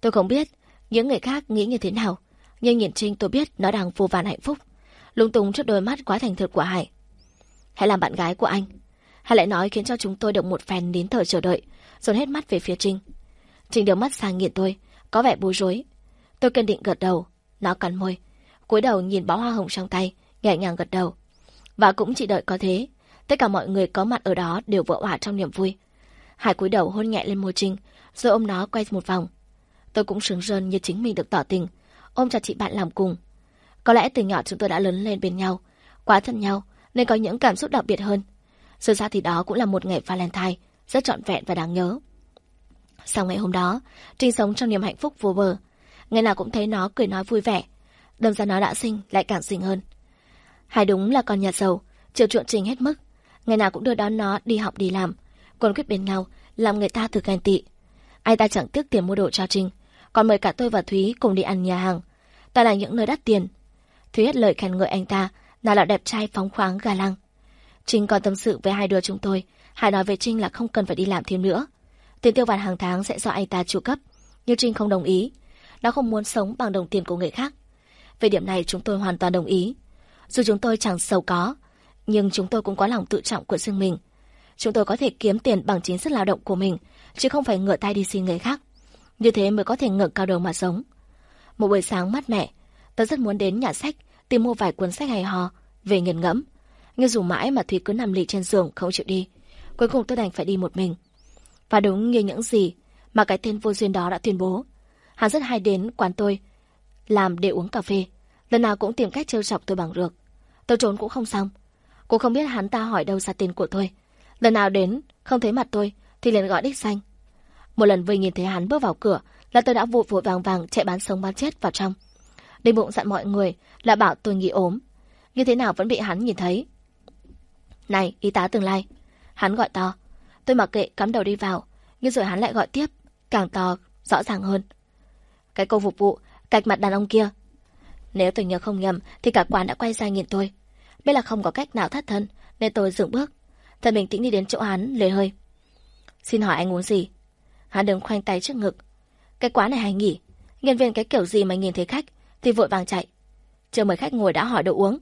Tôi không biết Những người khác nghĩ như thế nào, nhưng nhìn Trinh tôi biết nó đang vô vàn hạnh phúc. Lung tung trước đôi mắt quá thành thật của Hải. Hãy làm bạn gái của anh. Hải lại nói khiến cho chúng tôi được một phen nín thở chờ đợi, dồn hết mắt về phía Trinh. Trinh đưa mắt sang nhìn tôi, có vẻ bối rối. Tôi kiên định gật đầu, nó cắn môi. cúi đầu nhìn bó hoa hồng trong tay, nhẹ nhàng gật đầu. Và cũng chỉ đợi có thế, tất cả mọi người có mặt ở đó đều vỡ hỏa trong niềm vui. Hải cúi đầu hôn nhẹ lên môi Trinh, rồi ôm nó quay một vòng. Tôi cũng sướng rơn như chính mình được tỏ tình, ôm chặt chị bạn làm cùng. Có lẽ từ nhỏ chúng tôi đã lớn lên bên nhau, quá thân nhau, nên có những cảm xúc đặc biệt hơn. Sự ra thì đó cũng là một ngày Valentine, rất trọn vẹn và đáng nhớ. Sau ngày hôm đó, Trinh sống trong niềm hạnh phúc vô bờ. Ngày nào cũng thấy nó cười nói vui vẻ. Đâm ra nó đã sinh, lại càng sinh hơn. Hải đúng là con nhà giàu, chiều chuộng Trinh hết mức. Ngày nào cũng đưa đón nó đi học đi làm. Quần quyết bên nhau, làm người ta thực ghen tị. Ai ta chẳng tiếc tiền mua đồ cho Trinh. Còn mời cả tôi và Thúy cùng đi ăn nhà hàng. Toàn là những nơi đắt tiền. Thúy hết lời khen ngợi anh ta, nào là đẹp trai phóng khoáng gà lăng. Trinh còn tâm sự với hai đứa chúng tôi. Hải nói với Trinh là không cần phải đi làm thêm nữa. Tiền tiêu vặt hàng tháng sẽ do anh ta chu cấp. Nhưng Trinh không đồng ý. Nó không muốn sống bằng đồng tiền của người khác. Về điểm này chúng tôi hoàn toàn đồng ý. Dù chúng tôi chẳng giàu có, nhưng chúng tôi cũng có lòng tự trọng của riêng mình. Chúng tôi có thể kiếm tiền bằng chính sức lao động của mình, chứ không phải ngựa tay đi xin người khác. Như thế mới có thể ngẩng cao đầu mà sống. Một buổi sáng mát mẻ, tôi rất muốn đến nhà sách tìm mua vài cuốn sách hay ho về nghiền ngẫm. Nhưng dù mãi mà Thúy cứ nằm lì trên giường không chịu đi, cuối cùng tôi đành phải đi một mình. Và đúng như những gì mà cái tên vô duyên đó đã tuyên bố. Hắn rất hay đến quán tôi, làm để uống cà phê. Lần nào cũng tìm cách trêu chọc tôi bằng được. Tôi trốn cũng không xong. Cũng không biết hắn ta hỏi đâu ra tiền của tôi. Lần nào đến, không thấy mặt tôi, thì liền gọi đích danh. Một lần vừa nhìn thấy hắn bước vào cửa, là tôi đã vội vội vàng vàng chạy bán sống bán chết vào trong. Đinh bụng dặn mọi người là bảo tôi nghỉ ốm. Như thế nào vẫn bị hắn nhìn thấy. Này, y tá tương lai. Hắn gọi to. Tôi mặc kệ cắm đầu đi vào, nhưng rồi hắn lại gọi tiếp, càng to, rõ ràng hơn. Cái cô phục vụ, cạch mặt đàn ông kia. Nếu tôi nhớ không nhầm, thì cả quán đã quay ra nhìn tôi. Biết là không có cách nào thoát thân, nên tôi dừng bước. Thật bình tĩnh đi đến chỗ hắn, lề hơi. Xin hỏi anh uống gì? Hắn đứng khoanh tay trước ngực. Cái quán này hay nghỉ. Nhân viên cái kiểu gì mà nhìn thấy khách, thì vội vàng chạy. Chờ mời khách ngồi đã hỏi đồ uống.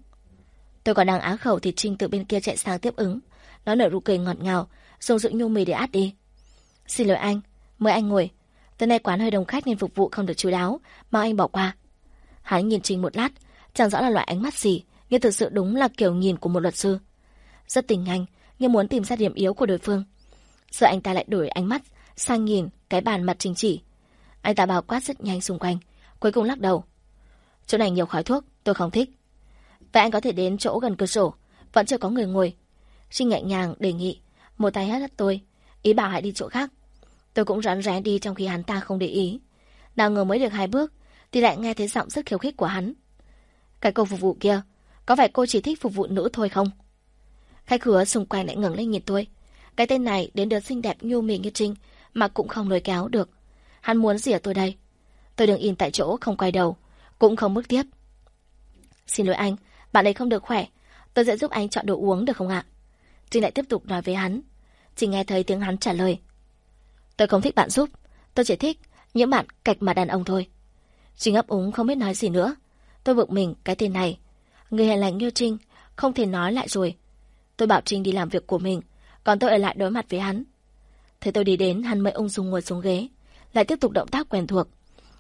Tôi còn đang á khẩu thì Trinh từ bên kia chạy sang tiếp ứng. Nó nở nụ cười ngọt ngào, dùng dựng nhu mì để át đi. Xin lỗi anh, mời anh ngồi. Tới nay quán hơi đông khách nên phục vụ không được chú đáo, mong anh bỏ qua. Hắn nhìn Trinh một lát, chẳng rõ là loại ánh mắt gì, nhưng thực sự đúng là kiểu nhìn của một luật sư. Rất tình anh, nhưng muốn tìm ra điểm yếu của đối phương. Sợ anh ta lại đổi ánh mắt, sang nhìn cái bàn mặt Trinh chỉ. Anh ta bao quát rất nhanh xung quanh, cuối cùng lắc đầu. Chỗ này nhiều khói thuốc, tôi không thích. Vậy anh có thể đến chỗ gần cửa sổ, vẫn chưa có người ngồi. Trinh nhẹ nhàng đề nghị, một tay hất hất tôi, ý bảo hãy đi chỗ khác. Tôi cũng rắn rẽ đi trong khi hắn ta không để ý. Nào ngờ mới được hai bước, thì lại nghe thấy giọng rất khiêu khích của hắn. Cái cô phục vụ kia, có phải cô chỉ thích phục vụ nữ thôi không? Khách khứa xung quanh lại ngẩng lên nhìn tôi. Cái tên này đến đứa xinh đẹp nhu mì như Trinh mà cũng không lôi kéo được. Hắn muốn gì ở tôi đây? Tôi đứng in tại chỗ không quay đầu, cũng không bước tiếp. Xin lỗi anh, bạn ấy không được khỏe. Tôi sẽ giúp anh chọn đồ uống được không ạ? Trinh lại tiếp tục nói với hắn. Chỉ nghe thấy tiếng hắn trả lời. Tôi không thích bạn giúp. Tôi chỉ thích những bạn cạch mà đàn ông thôi. Trinh ấp úng không biết nói gì nữa. Tôi bực mình cái tên này. Người hèn lành như Trinh, không thể nói lại rồi. Tôi bảo Trinh đi làm việc của mình, còn tôi ở lại đối mặt với hắn. thế tôi đi đến, hắn mới ung dung ngồi xuống ghế, lại tiếp tục động tác quen thuộc.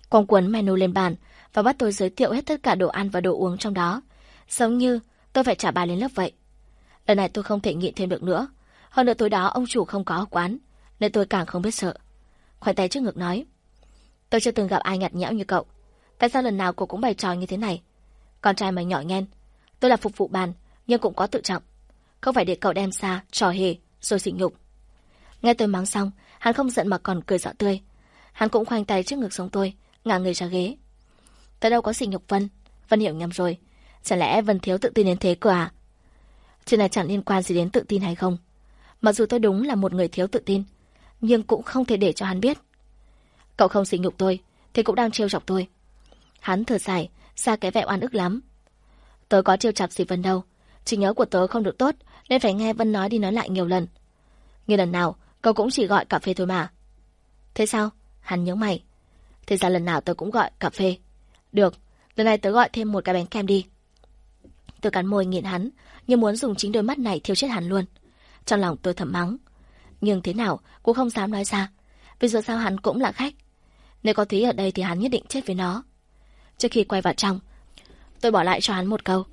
quang cuốn menu lên bàn và bắt tôi giới thiệu hết tất cả đồ ăn và đồ uống trong đó. Giống như tôi phải trả bài lên lớp vậy. Lần này tôi không thể nhịn thêm được nữa. Hơn nữa tối đó ông chủ không có ở quán, nên tôi càng không biết sợ. Khoanh tay trước ngực nói. Tôi chưa từng gặp ai nhạt nhẽo như cậu. Tại sao lần nào cô cũng bày trò như thế này? Con trai mày nhỏ nhen. Tôi là phục vụ bàn, nhưng cũng có tự trọng. Không phải để cậu đem xa, trò hề, rồi xỉ nhục. Nghe tôi mắng xong, hắn không giận mà còn cười rõ tươi. Hắn cũng khoanh tay trước ngực sống tôi, ngả người ra ghế. Tôi đâu có xỉ nhục Vân. Vân hiểu nhầm rồi. Chẳng lẽ Vân thiếu tự tin đến thế cơ à? Chuyện này chẳng liên quan gì đến tự tin hay không. Mặc dù tôi đúng là một người thiếu tự tin, nhưng cũng không thể để cho hắn biết. Cậu không sỉ nhục tôi, thì cũng đang trêu chọc tôi. Hắn thở dài, xa cái vẻ oan ức lắm. Tớ có trêu chọc gì Vân đâu. Trí nhớ của tớ không được tốt, nên phải nghe Vân nói đi nói lại nhiều lần. Như lần nào, cậu cũng chỉ gọi cà phê thôi mà. Thế sao? Hắn nhớ mày. Thế ra lần nào tớ cũng gọi cà phê. Được, lần này tớ gọi thêm một cái bánh kem đi. Tôi cắn môi nghiện hắn, như muốn dùng chính đôi mắt này thiêu chết hắn luôn. Trong lòng tôi thầm mắng. Nhưng thế nào cũng không dám nói ra. Vì dù sao hắn cũng là khách. Nếu có Thúy ở đây thì hắn nhất định chết với nó. Trước khi quay vào trong, tôi bỏ lại cho hắn một câu.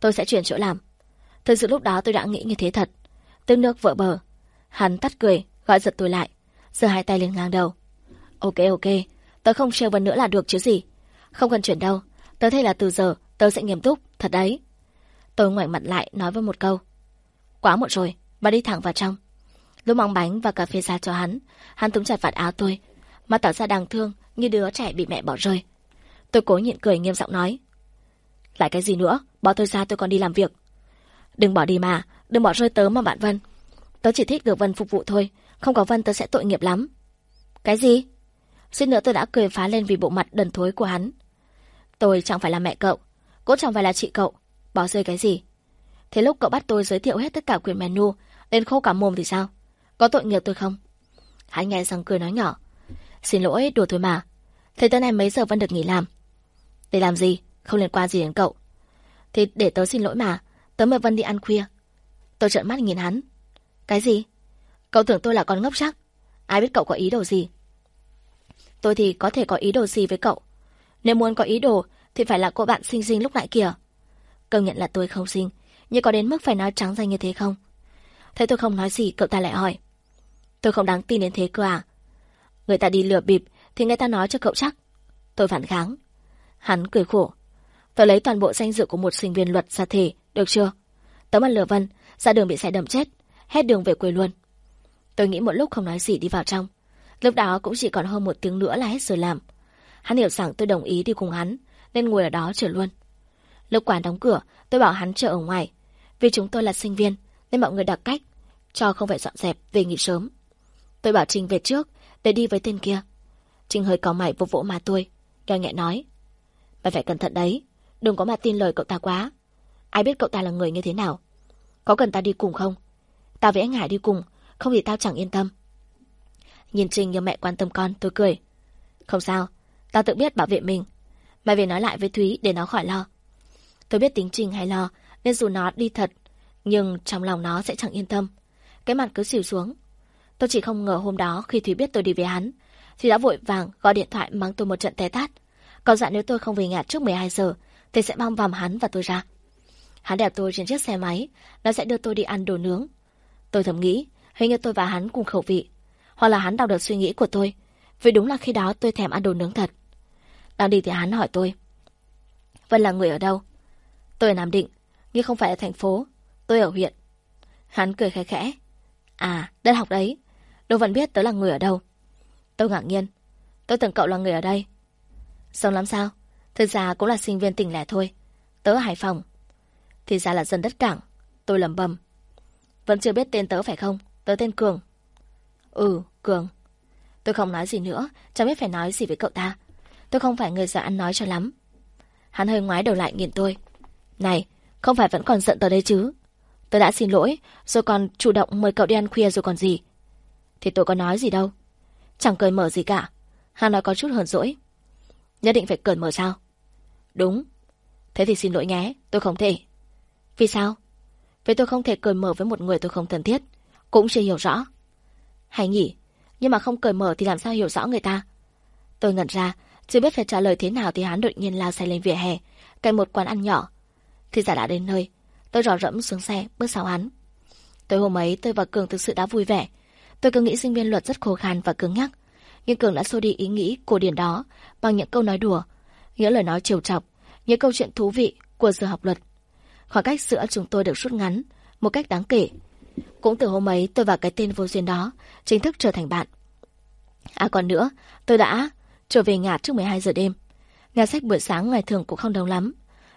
Tôi sẽ chuyển chỗ làm. Thực sự lúc đó tôi đã nghĩ như thế thật. Tức nước vỡ bờ. Hắn tắt cười, gọi giật tôi lại. giờ hai tay lên ngang đầu. Ok ok, tớ không trêu vấn nữa là được chứ gì. Không cần chuyển đâu. Tớ thấy là từ giờ tớ sẽ nghiêm túc, thật đấy. Tôi ngoảnh mặt lại nói với một câu. Quá muộn rồi, bà đi thẳng vào trong. Lúc mang bánh và cà phê ra cho hắn, hắn túm chặt vạt áo tôi, mà tỏ ra đáng thương như đứa trẻ bị mẹ bỏ rơi. Tôi cố nhịn cười nghiêm giọng nói. Lại cái gì nữa, bỏ tôi ra tôi còn đi làm việc. Đừng bỏ đi mà, đừng bỏ rơi tớ mà bạn Vân. Tớ chỉ thích được Vân phục vụ thôi, không có Vân tớ sẽ tội nghiệp lắm. Cái gì? Suýt nữa tôi đã cười phá lên vì bộ mặt đần thối của hắn. Tôi chẳng phải là mẹ cậu, cũng chẳng phải là chị cậu. Bỏ rơi cái gì? Thế lúc cậu bắt tôi giới thiệu hết tất cả quyền menu, lên khô cả mồm thì sao? Có tội nghiệp tôi không? Hắn nghe rằng cười nói nhỏ. Xin lỗi, đùa thôi mà. Thế tới này mấy giờ vẫn được nghỉ làm? Để làm gì? Không liên quan gì đến cậu. Thì để tớ xin lỗi mà. Tớ mời Vân đi ăn khuya. Tôi trợn mắt nhìn hắn. Cái gì? Cậu tưởng tôi là con ngốc chắc. Ai biết cậu có ý đồ gì? Tôi thì có thể có ý đồ gì với cậu. Nếu muốn có ý đồ thì phải là cô bạn xinh xinh lúc nãy kìa. Công nhận là tôi không xinh, nhưng có đến mức phải nói trắng ra như thế không? Thấy tôi không nói gì, cậu ta lại hỏi. Tôi không đáng tin đến thế cơ à? Người ta đi lừa bịp thì người ta nói cho cậu chắc. Tôi phản kháng. Hắn cười khổ. Tôi lấy toàn bộ danh dự của một sinh viên luật ra thể, được chưa? Tớ mà lừa Vân, ra đường bị xe đầm chết, hết đường về quê luôn. Tôi nghĩ một lúc không nói gì đi vào trong. Lúc đó cũng chỉ còn hơn một tiếng nữa là hết giờ làm. Hắn hiểu rằng tôi đồng ý đi cùng hắn, nên ngồi ở đó chờ luôn. Lúc quán đóng cửa, tôi bảo hắn chờ ở ngoài. Vì chúng tôi là sinh viên, nên mọi người đặt cách, cho không phải dọn dẹp, về nghỉ sớm. Tôi bảo trình về trước, để đi với tên kia. trình hơi có mày vô vỗ mà tôi, nhoi nhẹ nói. Mày phải cẩn thận đấy, đừng có mà tin lời cậu ta quá. Ai biết cậu ta là người như thế nào? Có cần ta đi cùng không? Tao với anh Hải đi cùng, không thì tao chẳng yên tâm. Nhìn trình như mẹ quan tâm con, tôi cười. Không sao, tao tự biết bảo vệ mình. Mày về nói lại với Thúy để nó khỏi lo. Tôi biết tính trình hay lo, nên dù nó đi thật, nhưng trong lòng nó sẽ chẳng yên tâm. Cái mặt cứ xỉu xuống. Tôi chỉ không ngờ hôm đó khi Thúy biết tôi đi với hắn, thúy đã vội vàng gọi điện thoại mang tôi một trận té tát. Còn dặn nếu tôi không về nhà trước 12 giờ, thì sẽ băm vằm hắn và tôi ra. Hắn đẹp tôi trên chiếc xe máy, nó sẽ đưa tôi đi ăn đồ nướng. Tôi thầm nghĩ, hình như tôi và hắn cùng khẩu vị. Hoặc là hắn đọc được suy nghĩ của tôi, vì đúng là khi đó tôi thèm ăn đồ nướng thật. Đang đi thì hắn hỏi tôi. Vân là người ở đâu? Tôi ở Nam Định, nhưng không phải ở thành phố. Tôi ở huyện. Hắn cười khẽ khẽ. À, đất học đấy. Đâu vẫn biết tớ là người ở đâu. Tôi ngạc nhiên. Tôi tưởng cậu là người ở đây. Sống lắm sao? Thực ra cũng là sinh viên tỉnh lẻ thôi. Tớ ở Hải Phòng. Thì ra là dân đất cảng. Tôi lầm bầm. Vẫn chưa biết tên tớ phải không? Tớ tên Cường. Ừ, Cường. Tôi không nói gì nữa, chẳng biết phải nói gì với cậu ta. Tôi không phải người già ăn nói cho lắm. Hắn hơi ngoái đầu lại nhìn tôi. Này, không phải vẫn còn giận tớ đây chứ? tớ đã xin lỗi, rồi còn chủ động mời cậu đi ăn khuya rồi còn gì. Thì tôi có nói gì đâu. Chẳng cười mở gì cả. Hắn nói có chút hờn dỗi. Nhất định phải cởi mở sao? Đúng. Thế thì xin lỗi nhé, tôi không thể. Vì sao? Vì tôi không thể cởi mở với một người tôi không thân thiết. Cũng chưa hiểu rõ. Hay nhỉ? Nhưng mà không cởi mở thì làm sao hiểu rõ người ta? Tôi ngẩn ra, chưa biết phải trả lời thế nào thì hắn đột nhiên lao xe lên vỉa hè, cạnh một quán ăn nhỏ. Thì giả đã đến nơi, tôi rò rẫm xuống xe, bước sau hắn. Tối hôm ấy tôi và Cường thực sự đã vui vẻ. Tôi cứ nghĩ sinh viên luật rất khô khan và cứng nhắc. Nhưng Cường đã xô đi ý nghĩ cổ điển đó bằng những câu nói đùa, những lời nói trêu chọc, những câu chuyện thú vị của giờ học luật. Khoảng cách giữa chúng tôi được rút ngắn, một cách đáng kể. Cũng từ hôm ấy tôi và cái tên vô duyên đó chính thức trở thành bạn. À còn nữa, tôi đã trở về nhà trước 12 giờ đêm. Nhà sách buổi sáng ngày thường cũng không đông lắm.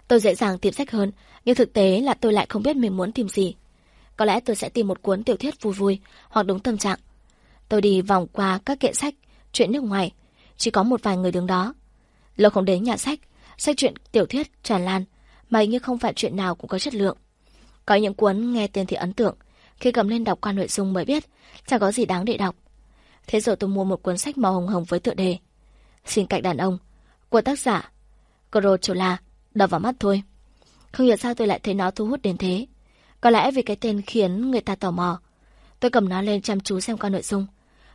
Tôi dễ dàng tìm sách hơn, nhưng thực tế là tôi lại không biết mình muốn tìm gì. Có lẽ tôi sẽ tìm một cuốn tiểu thuyết vui vui hoặc đúng tâm trạng. Tôi đi vòng qua các kệ sách, chuyện nước ngoài. Chỉ có một vài người đứng đó. Lâu không đến nhà sách, sách chuyện tiểu thuyết tràn lan, mà như không phải chuyện nào cũng có chất lượng. Có những cuốn nghe tên thì ấn tượng, khi cầm lên đọc qua nội dung mới biết, chẳng có gì đáng để đọc. Thế rồi tôi mua một cuốn sách màu hồng hồng với tựa đề Xin cạnh đàn ông của tác giả Corochola đập vào mắt thôi. Không hiểu sao tôi lại thấy nó thu hút đến thế. Có lẽ vì cái tên khiến người ta tò mò. Tôi cầm nó lên chăm chú xem qua nội dung.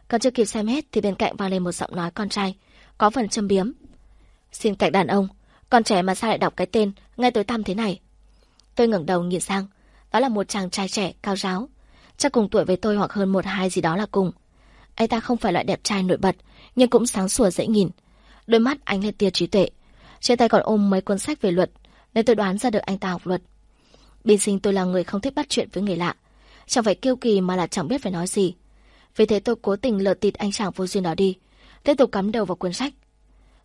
Còn chưa kịp xem hết thì bên cạnh vang lên một giọng nói con trai, có phần châm biếm. Xin cạnh đàn ông, con trẻ mà sao lại đọc cái tên ngay tối tăm thế này? Tôi ngẩng đầu nhìn sang, đó là một chàng trai trẻ, cao ráo. Chắc cùng tuổi với tôi hoặc hơn một hai gì đó là cùng. Anh ta không phải loại đẹp trai nổi bật, nhưng cũng sáng sủa dễ nhìn. Đôi mắt anh lên tia trí tuệ. Trên tay còn ôm mấy cuốn sách về luật, nên tôi đoán ra được anh ta học luật. Bình sinh tôi là người không thích bắt chuyện với người lạ. Chẳng phải kiêu kỳ mà là chẳng biết phải nói gì. Vì thế tôi cố tình lờ tịt anh chàng vô duyên đó đi, tiếp tục cắm đầu vào cuốn sách.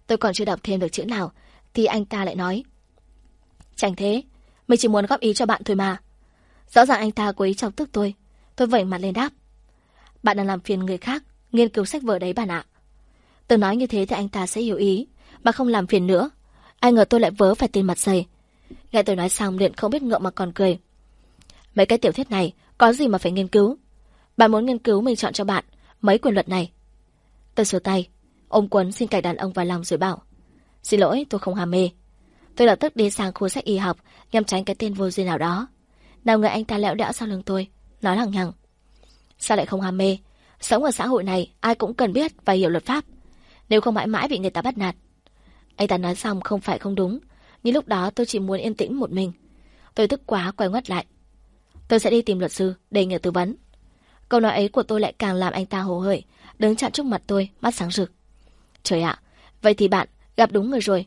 Tôi còn chưa đọc thêm được chữ nào, thì anh ta lại nói. Chẳng thế, mình chỉ muốn góp ý cho bạn thôi mà. Rõ ràng anh ta cố ý chọc tức tôi. Tôi vẩy mặt lên đáp. Bạn đang làm phiền người khác, nghiên cứu sách vở đấy bạn ạ. Tôi nói như thế thì anh ta sẽ hiểu ý, mà không làm phiền nữa. Ai ngờ tôi lại vớ phải tên mặt dày. Nghe tôi nói xong liền không biết ngượng mà còn cười. Mấy cái tiểu thuyết này có gì mà phải nghiên cứu. Bạn muốn nghiên cứu mình chọn cho bạn mấy quyền luật này. Tôi sửa tay, ôm quấn xin cài đàn ông vào lòng rồi bảo. Xin lỗi, tôi không ham mê. Tôi lập tức đi sang khu sách y học nhằm tránh cái tên vô duyên nào đó. Nào ngờ anh ta lẽo đẽo sau lưng tôi, nói lằng nhằng. Sao lại không ham mê? Sống ở xã hội này, ai cũng cần biết và hiểu luật pháp. Nếu không mãi mãi bị người ta bắt nạt. Anh ta nói xong không phải không đúng, nhưng lúc đó tôi chỉ muốn yên tĩnh một mình. Tôi tức quá quay ngoắt lại. Tôi sẽ đi tìm luật sư đề nghị tư vấn. Câu nói ấy của tôi lại càng làm anh ta hồ hởi, đứng chặn trước mặt tôi, mắt sáng rực. Trời ạ, vậy thì bạn gặp đúng người rồi.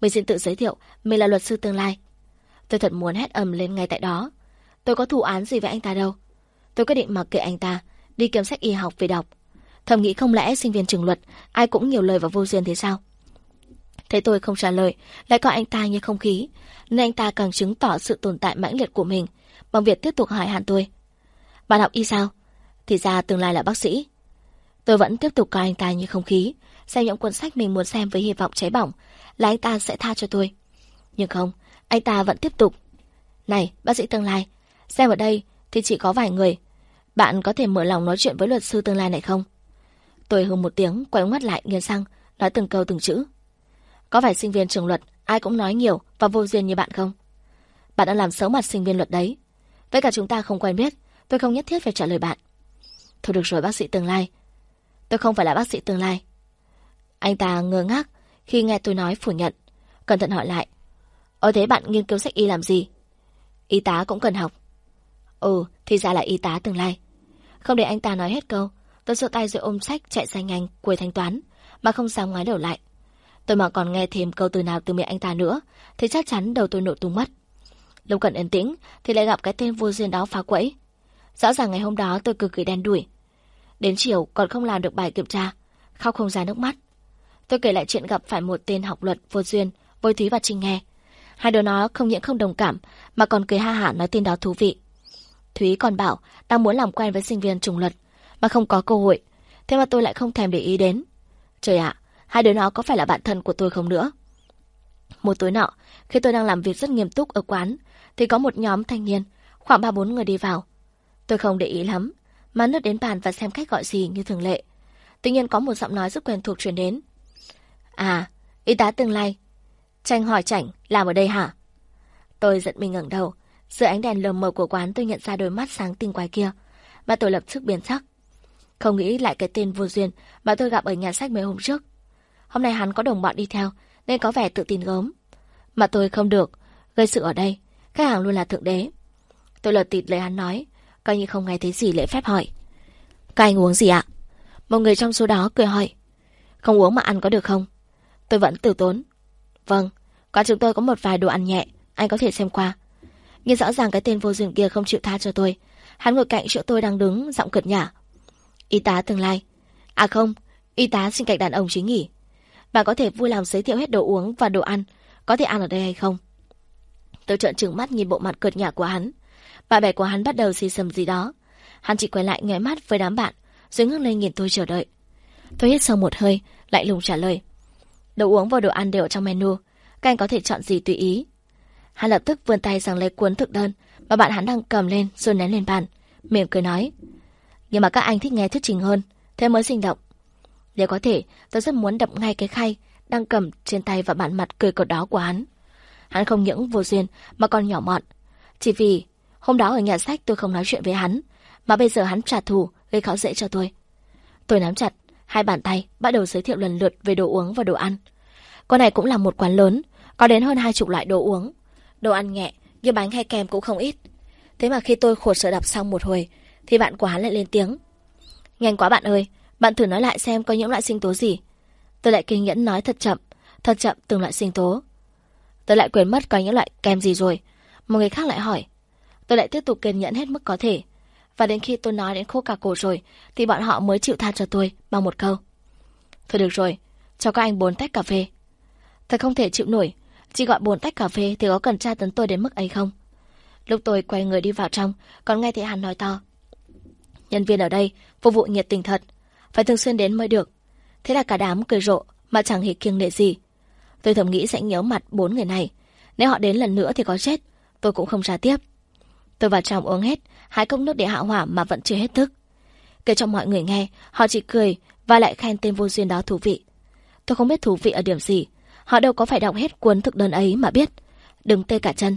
Mình xin tự giới thiệu, mình là luật sư tương lai. Tôi thật muốn hét ầm lên ngay tại đó. Tôi có thủ án gì với anh ta đâu. Tôi quyết định mặc kệ anh ta, đi kiếm sách y học về đọc. Thầm nghĩ không lẽ sinh viên trường luật, ai cũng nhiều lời và vô duyên thế sao? Thấy tôi không trả lời, lại coi anh ta như không khí, nên anh ta càng chứng tỏ sự tồn tại mãnh liệt của mình bằng việc tiếp tục hỏi hạn tôi. Bạn học y sao? Thì ra tương lai là bác sĩ. Tôi vẫn tiếp tục coi anh ta như không khí, xem những cuốn sách mình muốn xem với hy vọng cháy bỏng là anh ta sẽ tha cho tôi. Nhưng không, anh ta vẫn tiếp tục. Này, bác sĩ tương lai, xem ở đây thì chỉ có vài người. Bạn có thể mở lòng nói chuyện với luật sư tương lai này không? Tôi hừ một tiếng, quay mắt lại nghiêng sang, nói từng câu từng chữ. Có phải sinh viên trường luật, ai cũng nói nhiều và vô duyên như bạn không? Bạn đã làm xấu mặt sinh viên luật đấy. Với cả chúng ta không quen biết, tôi không nhất thiết phải trả lời bạn. Thôi được rồi bác sĩ tương lai. Tôi không phải là bác sĩ tương lai. Anh ta ngơ ngác khi nghe tôi nói phủ nhận. Cẩn thận hỏi lại. Ở thế bạn nghiên cứu sách y làm gì? Y tá cũng cần học. Ừ, thì ra là y tá tương lai. Không để anh ta nói hết câu, tôi giơ tay rồi ôm sách chạy ra nhanh, quầy thanh toán, mà không dám ngoái đầu lại. Tôi mà còn nghe thêm câu từ nào từ miệng anh ta nữa, thì chắc chắn đầu tôi nổ tung mất. Lúc cần yên tĩnh, thì lại gặp cái tên vô duyên đó phá quẫy. Rõ ràng ngày hôm đó tôi cực kỳ đen đuổi. Đến chiều còn không làm được bài kiểm tra, khóc không ra nước mắt. Tôi kể lại chuyện gặp phải một tên học luật vô duyên với Thúy và Trinh nghe. Hai đứa nó không những không đồng cảm mà còn cười ha hả nói tên đó thú vị. Thúy còn bảo đang muốn làm quen với sinh viên trùng luật mà không có cơ hội. Thế mà tôi lại không thèm để ý đến. Trời ạ, hai đứa nó có phải là bạn thân của tôi không nữa? Một tối nọ, khi tôi đang làm việc rất nghiêm túc ở quán, thì có một nhóm thanh niên, khoảng ba bốn người đi vào. Tôi không để ý lắm, mà lướt đến bàn và xem khách gọi gì như thường lệ. Tuy nhiên có một giọng nói rất quen thuộc truyền đến. À, y tá tương lai. Tranh hỏi chảnh, làm ở đây hả? Tôi giận mình ngẩng đầu. Dưới ánh đèn lờ mờ của quán tôi nhận ra đôi mắt sáng tinh quái kia. Mà tôi lập tức biến sắc. Không nghĩ lại cái tên vô duyên mà tôi gặp ở nhà sách mấy hôm trước. Hôm nay hắn có đồng bọn đi theo, nên có vẻ tự tin gớm. Mà tôi không được, gây sự ở đây, khách hàng luôn là thượng đế. Tôi lật tịt lời hắn nói, coi như không nghe thấy gì lễ phép hỏi. Các anh uống gì ạ? Một người trong số đó cười hỏi. Không uống mà ăn có được không? Tôi vẫn từ tốn. Vâng, quán chúng tôi có một vài đồ ăn nhẹ, anh có thể xem qua. Nhưng rõ ràng cái tên vô duyên kia không chịu tha cho tôi. Hắn ngồi cạnh chỗ tôi đang đứng, giọng cợt nhả. Y tá tương lai. À không, y tá xin cạnh đàn ông chính nghỉ. Bạn có thể vui lòng giới thiệu hết đồ uống và đồ ăn, có thể ăn ở đây hay không? Tôi trợn trừng mắt nhìn bộ mặt cợt nhả của hắn. Bạn bè của hắn bắt đầu xì xầm gì đó. Hắn chỉ quay lại nghe mắt với đám bạn, rồi ngước lên nhìn tôi chờ đợi. Tôi hít sâu một hơi, lại lùng trả lời. Đồ uống và đồ ăn đều ở trong menu, các anh có thể chọn gì tùy ý. Hắn lập tức vươn tay sang lấy cuốn thực đơn mà bạn hắn đang cầm lên rồi ném lên bàn, mỉm cười nói. Nhưng mà các anh thích nghe thuyết trình hơn, thế mới sinh động. Nếu có thể, tôi rất muốn đập ngay cái khay đang cầm trên tay và bản mặt cười cợt đó của hắn. Hắn không những vô duyên mà còn nhỏ mọn. Chỉ vì hôm đó ở nhà sách tôi không nói chuyện với hắn, mà bây giờ hắn trả thù gây khó dễ cho tôi. Tôi nắm chặt, hai bàn tay bắt đầu giới thiệu lần lượt về đồ uống và đồ ăn. con này cũng là một quán lớn, có đến hơn hai chục loại đồ uống. Đồ ăn nhẹ, như bánh hay kem cũng không ít. Thế mà khi tôi khổ sở đọc xong một hồi, thì bạn của hắn lại lên tiếng. Nhanh quá bạn ơi, bạn thử nói lại xem có những loại sinh tố gì. Tôi lại kiên nhẫn nói thật chậm, thật chậm từng loại sinh tố. Tôi lại quên mất có những loại kem gì rồi. Một người khác lại hỏi. Tôi lại tiếp tục kiên nhẫn hết mức có thể. Và đến khi tôi nói đến khô cả cổ rồi, thì bọn họ mới chịu tha cho tôi bằng một câu. Thôi được rồi, cho các anh bốn tách cà phê. Thật không thể chịu nổi, chỉ gọi bốn tách cà phê thì có cần tra tấn tôi đến mức ấy không? Lúc tôi quay người đi vào trong, còn nghe thấy hắn nói to. Nhân viên ở đây, phục vụ nhiệt tình thật, phải thường xuyên đến mới được. Thế là cả đám cười rộ, mà chẳng hề kiêng nệ gì. Tôi thầm nghĩ sẽ nhớ mặt bốn người này. Nếu họ đến lần nữa thì có chết, tôi cũng không ra tiếp. Tôi vào trong uống hết, hai cốc nước để hạ hỏa mà vẫn chưa hết thức. Kể cho mọi người nghe, họ chỉ cười và lại khen tên vô duyên đó thú vị. Tôi không biết thú vị ở điểm gì. Họ đâu có phải đọc hết cuốn thực đơn ấy mà biết. Đừng tê cả chân.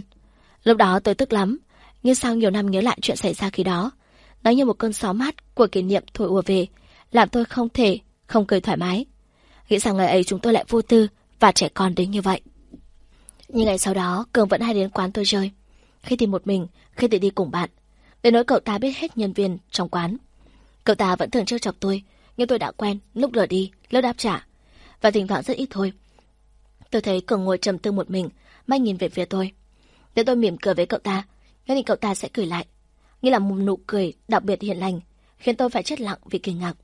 Lúc đó tôi tức lắm, nhưng sau nhiều năm nhớ lại chuyện xảy ra khi đó, nó như một cơn gió mát của kỷ niệm thổi ùa về, làm tôi không thể không cười thoải mái. Nghĩ rằng ngày ấy chúng tôi lại vô tư và trẻ con đến như vậy. Nhưng ngày sau đó, Cường vẫn hay đến quán tôi chơi. Khi thì một mình, khi thì đi cùng bạn. Đến nỗi cậu ta biết hết nhân viên trong quán. Cậu ta vẫn thường trêu chọc tôi, nhưng tôi đã quen, lúc lừa đi, lúc đáp trả. Và thỉnh thoảng rất ít thôi. Tôi thấy Cường ngồi trầm tư một mình, may nhìn về phía tôi. Nếu tôi mỉm cười với cậu ta, nhất định cậu ta sẽ cười lại. Như là một nụ cười đặc biệt hiền lành, khiến tôi phải chết lặng vì kinh ngạc.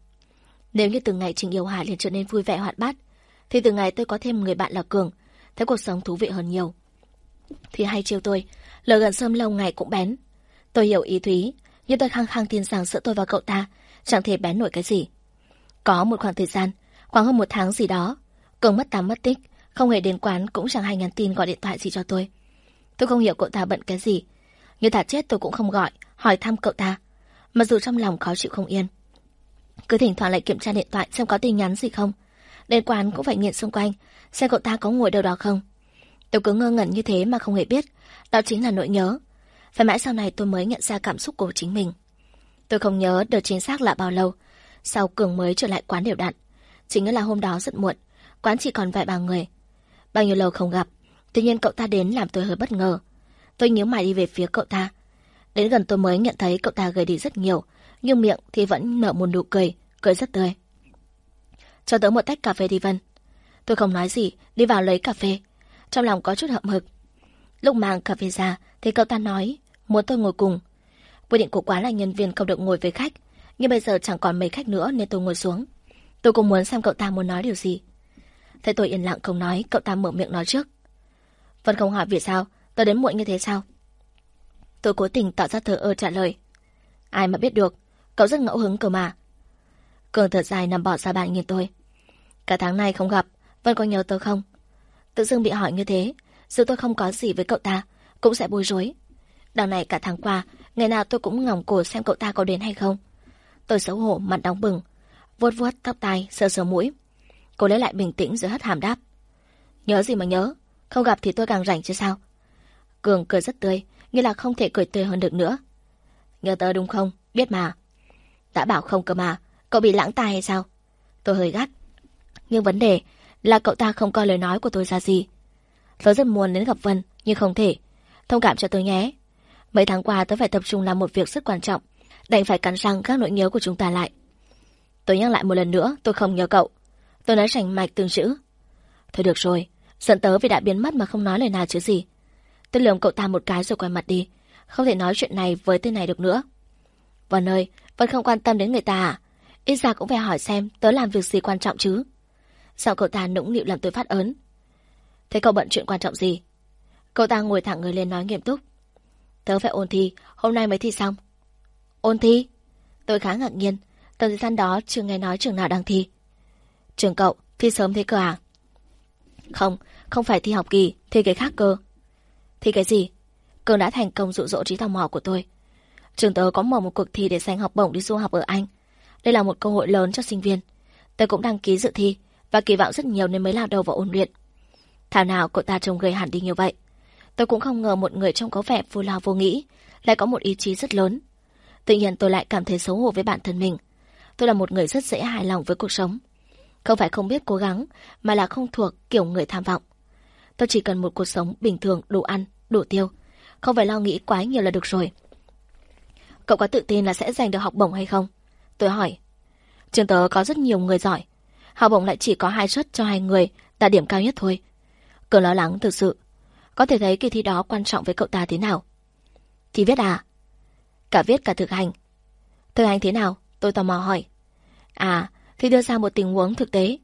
Nếu như từng ngày Trình Yêu Hà liền trở nên vui vẻ hoạt bát, thì từ ngày tôi có thêm người bạn là Cường, thấy cuộc sống thú vị hơn nhiều. Thì hay chiều tôi, lời gần sâm lâu ngày cũng bén. Tôi hiểu ý Thúy, nhưng tôi khăng khăng tin rằng giữa tôi và cậu ta chẳng thể bén nổi cái gì. Có một khoảng thời gian, khoảng hơn một tháng gì đó, Cường mất tám mất tích, không hề đến quán cũng chẳng hay nhắn tin gọi điện thoại gì cho tôi. Tôi không hiểu cậu ta bận cái gì, như thả chết tôi cũng không gọi, hỏi thăm cậu ta, mặc dù trong lòng khó chịu không yên. Cứ thỉnh thoảng lại kiểm tra điện thoại xem có tin nhắn gì không. Đến quán cũng phải nghiện xung quanh, xem cậu ta có ngồi đâu đó không. Tôi cứ ngơ ngẩn như thế mà không hề biết, đó chính là nỗi nhớ. Phải mãi sau này tôi mới nhận ra cảm xúc của chính mình. Tôi không nhớ được chính xác là bao lâu, sau Cường mới trở lại quán đều đặn. Chính là hôm đó rất muộn, quán chỉ còn vài ba người. Bao nhiêu lâu không gặp, tuy nhiên cậu ta đến làm tôi hơi bất ngờ. Tôi nhớ mày đi về phía cậu ta. Đến gần tôi mới nhận thấy cậu ta gầy đi rất nhiều, nhưng miệng thì vẫn nở một nụ cười, cười rất tươi. Cho tớ một tách cà phê đi Vân. Tôi không nói gì, đi vào lấy cà phê. Trong lòng có chút hậm hực. Lúc mang cà phê ra, thì cậu ta nói, muốn tôi ngồi cùng. Quy định của quán là nhân viên không được ngồi với khách, nhưng bây giờ chẳng còn mấy khách nữa nên tôi ngồi xuống. Tôi cũng muốn xem cậu ta muốn nói điều gì. Thấy tôi yên lặng không nói, cậu ta mở miệng nói trước. Vân không hỏi vì sao, tôi đến muộn như thế sao? Tôi cố tình tỏ ra thờ ơ trả lời. Ai mà biết được, cậu rất ngẫu hứng cơ mà. Cường thở dài nằm bỏ ra bàn nhìn tôi. Cả tháng nay không gặp, Vân có nhớ tôi không? Tự dưng bị hỏi như thế, dù tôi không có gì với cậu ta, cũng sẽ bối rối. Đằng này cả tháng qua, ngày nào tôi cũng ngỏng cổ xem cậu ta có đến hay không. Tôi xấu hổ, mặt đóng bừng, vuốt vuốt tóc tai, sờ sờ mũi. Cô lấy lại bình tĩnh rồi hất hàm đáp. Nhớ gì mà nhớ, không gặp thì tôi càng rảnh chứ sao. Cường cười rất tươi, như là không thể cười tươi hơn được nữa. Nhớ tớ đúng không? Biết mà. Đã bảo không cơ mà, cậu bị lãng tai hay sao? Tôi hơi gắt. Nhưng vấn đề là cậu ta không coi lời nói của tôi ra gì. tôi rất muốn đến gặp Vân, nhưng không thể. Thông cảm cho tôi nhé. Mấy tháng qua tôi phải tập trung làm một việc rất quan trọng. Đành phải cắn răng các nỗi nhớ của chúng ta lại. Tôi nhắc lại một lần nữa, tôi không nhớ cậu. Tôi nói rành mạch từng chữ. Thôi được rồi, giận tớ vì đã biến mất mà không nói lời nào chứ gì. Tôi lườm cậu ta một cái rồi quay mặt đi. Không thể nói chuyện này với tên này được nữa. Vân ơi, vẫn không quan tâm đến người ta à? Ít ra cũng phải hỏi xem tớ làm việc gì quan trọng chứ. Sao cậu ta nũng nịu làm tôi phát ớn? Thế cậu bận chuyện quan trọng gì? Cậu ta ngồi thẳng người lên nói nghiêm túc. Tớ phải ôn thi, hôm nay mới thi xong. Ôn thi? Tôi khá ngạc nhiên, tầm thời gian đó chưa nghe nói trường nào đang thi. Trường cậu, thi sớm thế cơ à? Không, không phải thi học kỳ, thi cái khác cơ. Thi cái gì? Cường đã thành công dụ dỗ trí tò mò của tôi. Trường tớ có mở một cuộc thi để giành học bổng đi du học ở Anh. Đây là một cơ hội lớn cho sinh viên. Tôi cũng đăng ký dự thi và kỳ vọng rất nhiều nên mới lao đầu vào ôn luyện. Thảo nào cậu ta trông gầy hẳn đi như vậy. Tôi cũng không ngờ một người trông có vẻ vô lo vô nghĩ lại có một ý chí rất lớn. Tự nhiên tôi lại cảm thấy xấu hổ với bản thân mình. Tôi là một người rất dễ hài lòng với cuộc sống. Không phải không biết cố gắng, mà là không thuộc kiểu người tham vọng. Tôi chỉ cần một cuộc sống bình thường, đủ ăn, đủ tiêu. Không phải lo nghĩ quá nhiều là được rồi. Cậu có tự tin là sẽ giành được học bổng hay không? Tôi hỏi. Trường tớ có rất nhiều người giỏi. Học bổng lại chỉ có hai suất cho hai người, đạt điểm cao nhất thôi. Cường lo lắng thực sự. Có thể thấy kỳ thi đó quan trọng với cậu ta thế nào. Thì viết à? Cả viết cả thực hành. Thực hành thế nào? Tôi tò mò hỏi. À, thì đưa ra một tình huống thực tế.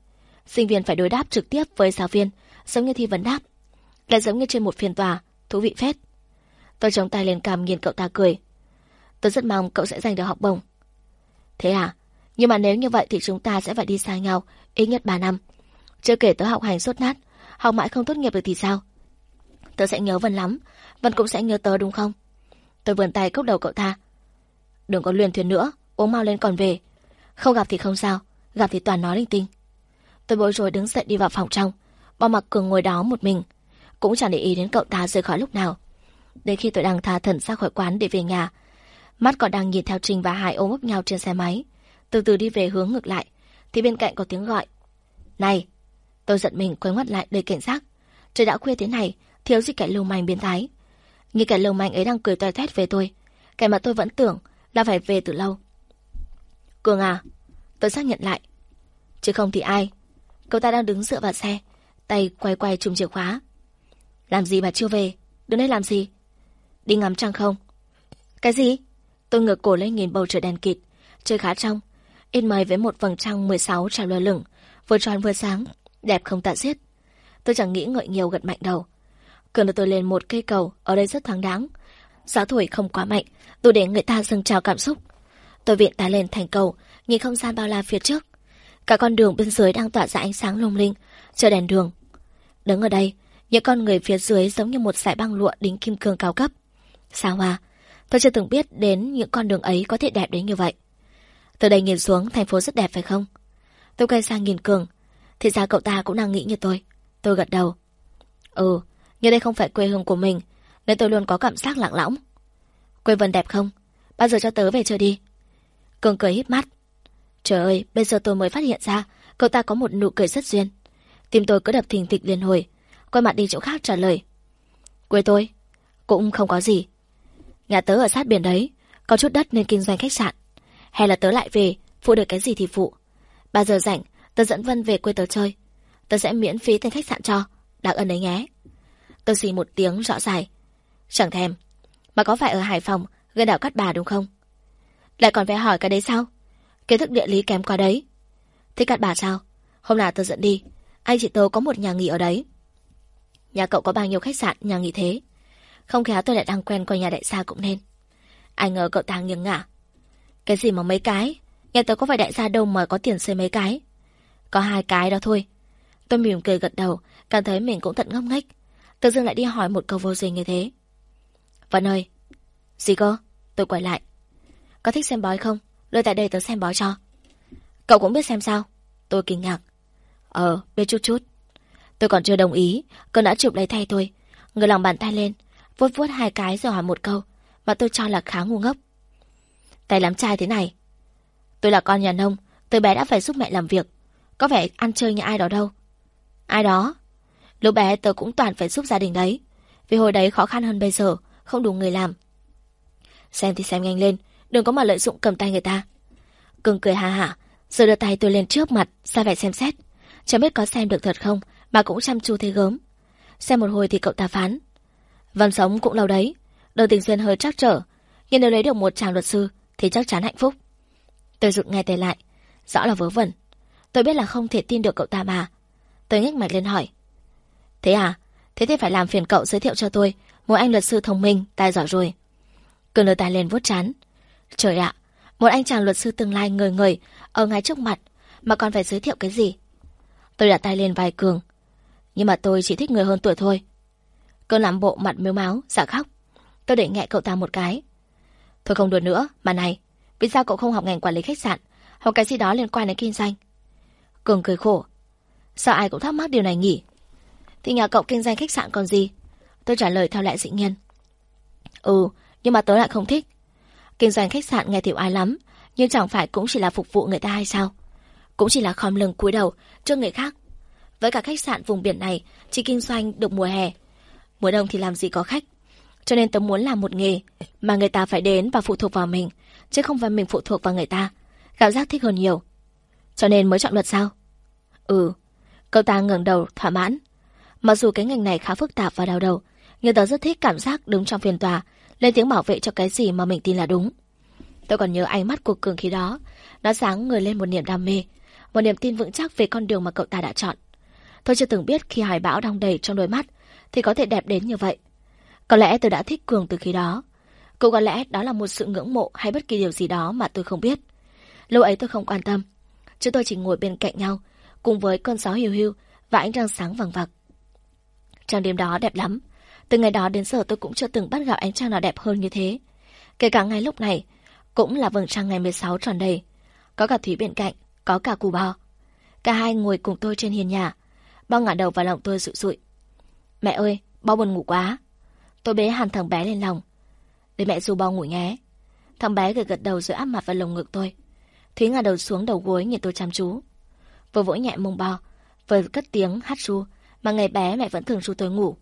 Sinh viên phải đối đáp trực tiếp với giáo viên, giống như thi vấn đáp. Lại giống như trên một phiên tòa, thú vị phết. Tôi chống tay lên cằm nhìn cậu ta cười. Tôi rất mong cậu sẽ giành được học bổng. Thế à? Nhưng mà nếu như vậy thì chúng ta sẽ phải đi xa nhau ít nhất 3 năm. Chưa kể tớ học hành sốt nát, học mãi không tốt nghiệp được thì sao? Tớ sẽ nhớ Vân lắm, Vân cũng sẽ nhớ tớ đúng không? Tôi vườn tay cốc đầu cậu ta. Đừng có luyện thuyền nữa, uống mau lên còn về. Không gặp thì không sao, gặp thì toàn nói linh tinh. Tôi bối rối đứng dậy đi vào phòng trong, bao mặc cường ngồi đó một mình. Cũng chẳng để ý đến cậu ta rời khỏi lúc nào. Đến khi tôi đang tha thần ra khỏi quán để về nhà, mắt còn đang nhìn theo Trình và Hải ôm ấp nhau trên xe máy, từ từ đi về hướng ngược lại, thì bên cạnh có tiếng gọi. Này! Tôi giận mình quay ngoắt lại đầy cảnh giác. Trời đã khuya thế này, thiếu gì kẻ lưu manh biến thái. Như kẻ lưu manh ấy đang cười toe toét về tôi, kẻ mà tôi vẫn tưởng là phải về từ lâu. Cường à, tôi xác nhận lại. Chứ không thì ai? Cậu ta đang đứng dựa vào xe, tay quay quay chùm chìa khóa. Làm gì mà chưa về? Đứng đây làm gì? Đi ngắm trăng không? Cái gì? Tôi ngược cổ lên nhìn bầu trời đèn kịt, trời khá trong. in mây với một vầng trăng 16 trào lơ lửng, vừa tròn vừa sáng, đẹp không tạ xiết. Tôi chẳng nghĩ ngợi nhiều gật mạnh đầu. Cường đưa tôi lên một cây cầu, ở đây rất thoáng đáng. Gió thổi không quá mạnh, đủ để người ta dâng trào cảm xúc. Tôi viện tay lên thành cầu, nhìn không gian bao la phía trước. Cả con đường bên dưới đang tỏa ra ánh sáng lung linh, chờ đèn đường. Đứng ở đây, những con người phía dưới giống như một sải băng lụa đính kim cương cao cấp. xa hoa à, Tôi chưa từng biết đến những con đường ấy có thể đẹp đến như vậy. Từ đây nhìn xuống, thành phố rất đẹp phải không? Tôi quay sang nhìn Cường. Thì ra cậu ta cũng đang nghĩ như tôi. Tôi gật đầu. Ừ, nhưng đây không phải quê hương của mình, nên tôi luôn có cảm giác lặng lõng. Quê vân đẹp không? Bao giờ cho tớ về chơi đi? Cường cười híp mắt. Trời ơi, bây giờ tôi mới phát hiện ra, cậu ta có một nụ cười rất duyên. Tim tôi cứ đập thình thịch liền hồi, quay mặt đi chỗ khác trả lời. Quê tôi? Cũng không có gì. Nhà tớ ở sát biển đấy, có chút đất nên kinh doanh khách sạn. Hay là tớ lại về, phụ được cái gì thì phụ. ba giờ rảnh, tớ dẫn Vân về quê tớ chơi. Tớ sẽ miễn phí tên khách sạn cho, đặc ân đấy nhé. tớ xì một tiếng rõ dài. Chẳng thèm. Mà có phải ở Hải Phòng, gần đảo Cát Bà đúng không? Lại còn phải hỏi cái đấy sao? Kiến thức địa lý kém quá đấy. Thế Cát Bà sao? Hôm nào tớ dẫn đi. Anh chị tớ có một nhà nghỉ ở đấy. Nhà cậu có bao nhiêu khách sạn, nhà nghỉ thế? Không khéo tôi lại đang quen qua nhà đại gia cũng nên. Ai ngờ cậu ta nghiêng ngả. Cái gì mà mấy cái? Nhà tớ có phải đại gia đâu mà có tiền xây mấy cái. Có hai cái đó thôi. Tôi mỉm cười gật đầu, cảm thấy mình cũng thật ngốc nghếch. Tự dưng lại đi hỏi một câu vô duyên như thế. Vân ơi. Gì cơ? Tôi quay lại. Có thích xem bói không? Đưa tại đây tớ xem bói cho. Cậu cũng biết xem sao? Tôi kinh ngạc. Ờ, biết chút chút. Tôi còn chưa đồng ý, cậu đã chụp lấy thay tôi. Người lòng bàn tay lên, vuốt vuốt hai cái rồi hỏi một câu, mà tôi cho là khá ngu ngốc. Tay lắm trai thế này. Tôi là con nhà nông, từ bé đã phải giúp mẹ làm việc. Có vẻ ăn chơi như ai đó đâu. Ai đó? Lúc bé tôi cũng toàn phải giúp gia đình đấy. Vì hồi đấy khó khăn hơn bây giờ, không đủ người làm. Xem thì xem nhanh lên, đừng có mà lợi dụng cầm tay người ta. Cường cười ha hả, rồi đưa tay tôi lên trước mặt, ra vẻ xem xét. Chẳng biết có xem được thật không, mà cũng chăm chú thấy gớm. Xem một hồi thì cậu ta phán. Văn sống cũng lâu đấy, đời tình duyên hơi trắc trở, nhưng nếu lấy được một chàng luật sư thì chắc chắn hạnh phúc. Tôi dựng nghe tay lại, rõ là vớ vẩn. Tôi biết là không thể tin được cậu ta mà. Tôi nhếch mạch lên hỏi. Thế à? Thế thì phải làm phiền cậu giới thiệu cho tôi một anh luật sư thông minh, tài giỏi rồi. Cường đưa tay lên vuốt chán. Trời ạ, một anh chàng luật sư tương lai người người ở ngay trước mặt mà còn phải giới thiệu cái gì? Tôi đặt tay lên vai Cường. Nhưng mà tôi chỉ thích người hơn tuổi thôi. Cơn làm bộ mặt miếu máu, giả khóc. Tôi để nhẹ cậu ta một cái. Thôi không đùa nữa, mà này, vì sao cậu không học ngành quản lý khách sạn hoặc cái gì đó liên quan đến kinh doanh? Cường cười khổ. Sao ai cũng thắc mắc điều này nhỉ? Thì nhà cậu kinh doanh khách sạn còn gì? Tôi trả lời theo lẽ dĩ nhiên. Ừ, nhưng mà tớ lại không thích. Kinh doanh khách sạn nghe tiểu ai lắm, nhưng chẳng phải cũng chỉ là phục vụ người ta hay sao? Cũng chỉ là khom lưng cúi đầu trước người khác. Với cả khách sạn vùng biển này chỉ kinh doanh được mùa hè. Mùa đông thì làm gì có khách. Cho nên tớ muốn làm một nghề mà người ta phải đến và phụ thuộc vào mình, chứ không phải mình phụ thuộc vào người ta. Cảm giác thích hơn nhiều. Cho nên mới chọn luật sao? Ừ. Cậu ta ngẩng đầu thỏa mãn. Mặc dù cái ngành này khá phức tạp và đau đầu, nhưng tớ rất thích cảm giác đứng trong phiên tòa, lên tiếng bảo vệ cho cái gì mà mình tin là đúng. Tôi còn nhớ ánh mắt của Cường khi đó, nó sáng người lên một niềm đam mê, một niềm tin vững chắc về con đường mà cậu ta đã chọn. Tôi chưa từng biết khi hải bão đong đầy trong đôi mắt thì có thể đẹp đến như vậy. Có lẽ tôi đã thích Cường từ khi đó. Cũng có lẽ đó là một sự ngưỡng mộ hay bất kỳ điều gì đó mà tôi không biết. Lúc ấy tôi không quan tâm. Chúng tôi chỉ ngồi bên cạnh nhau, cùng với cơn gió hiu hiu và ánh trăng sáng vàng vặc. trăng đêm đó đẹp lắm. Từ ngày đó đến giờ tôi cũng chưa từng bắt gặp ánh trăng nào đẹp hơn như thế. Kể cả ngay lúc này, cũng là vầng trăng ngày 16 tròn đầy. Có cả Thúy bên cạnh, có cả cù bao. Cả hai ngồi cùng tôi trên hiên nhà. Bao ngả đầu vào lòng tôi rụi rụi. Mẹ ơi, bao buồn ngủ quá. Tôi bế hẳn thằng bé lên lòng. Để mẹ dù bao ngủ nhé. Thằng bé gật gật đầu rồi áp mặt vào lồng ngực tôi. Thúy ngả đầu xuống đầu gối nhìn tôi chăm chú. Vừa vỗ nhẹ mông bò, vừa cất tiếng hát ru, mà ngày bé mẹ vẫn thường ru tôi ngủ.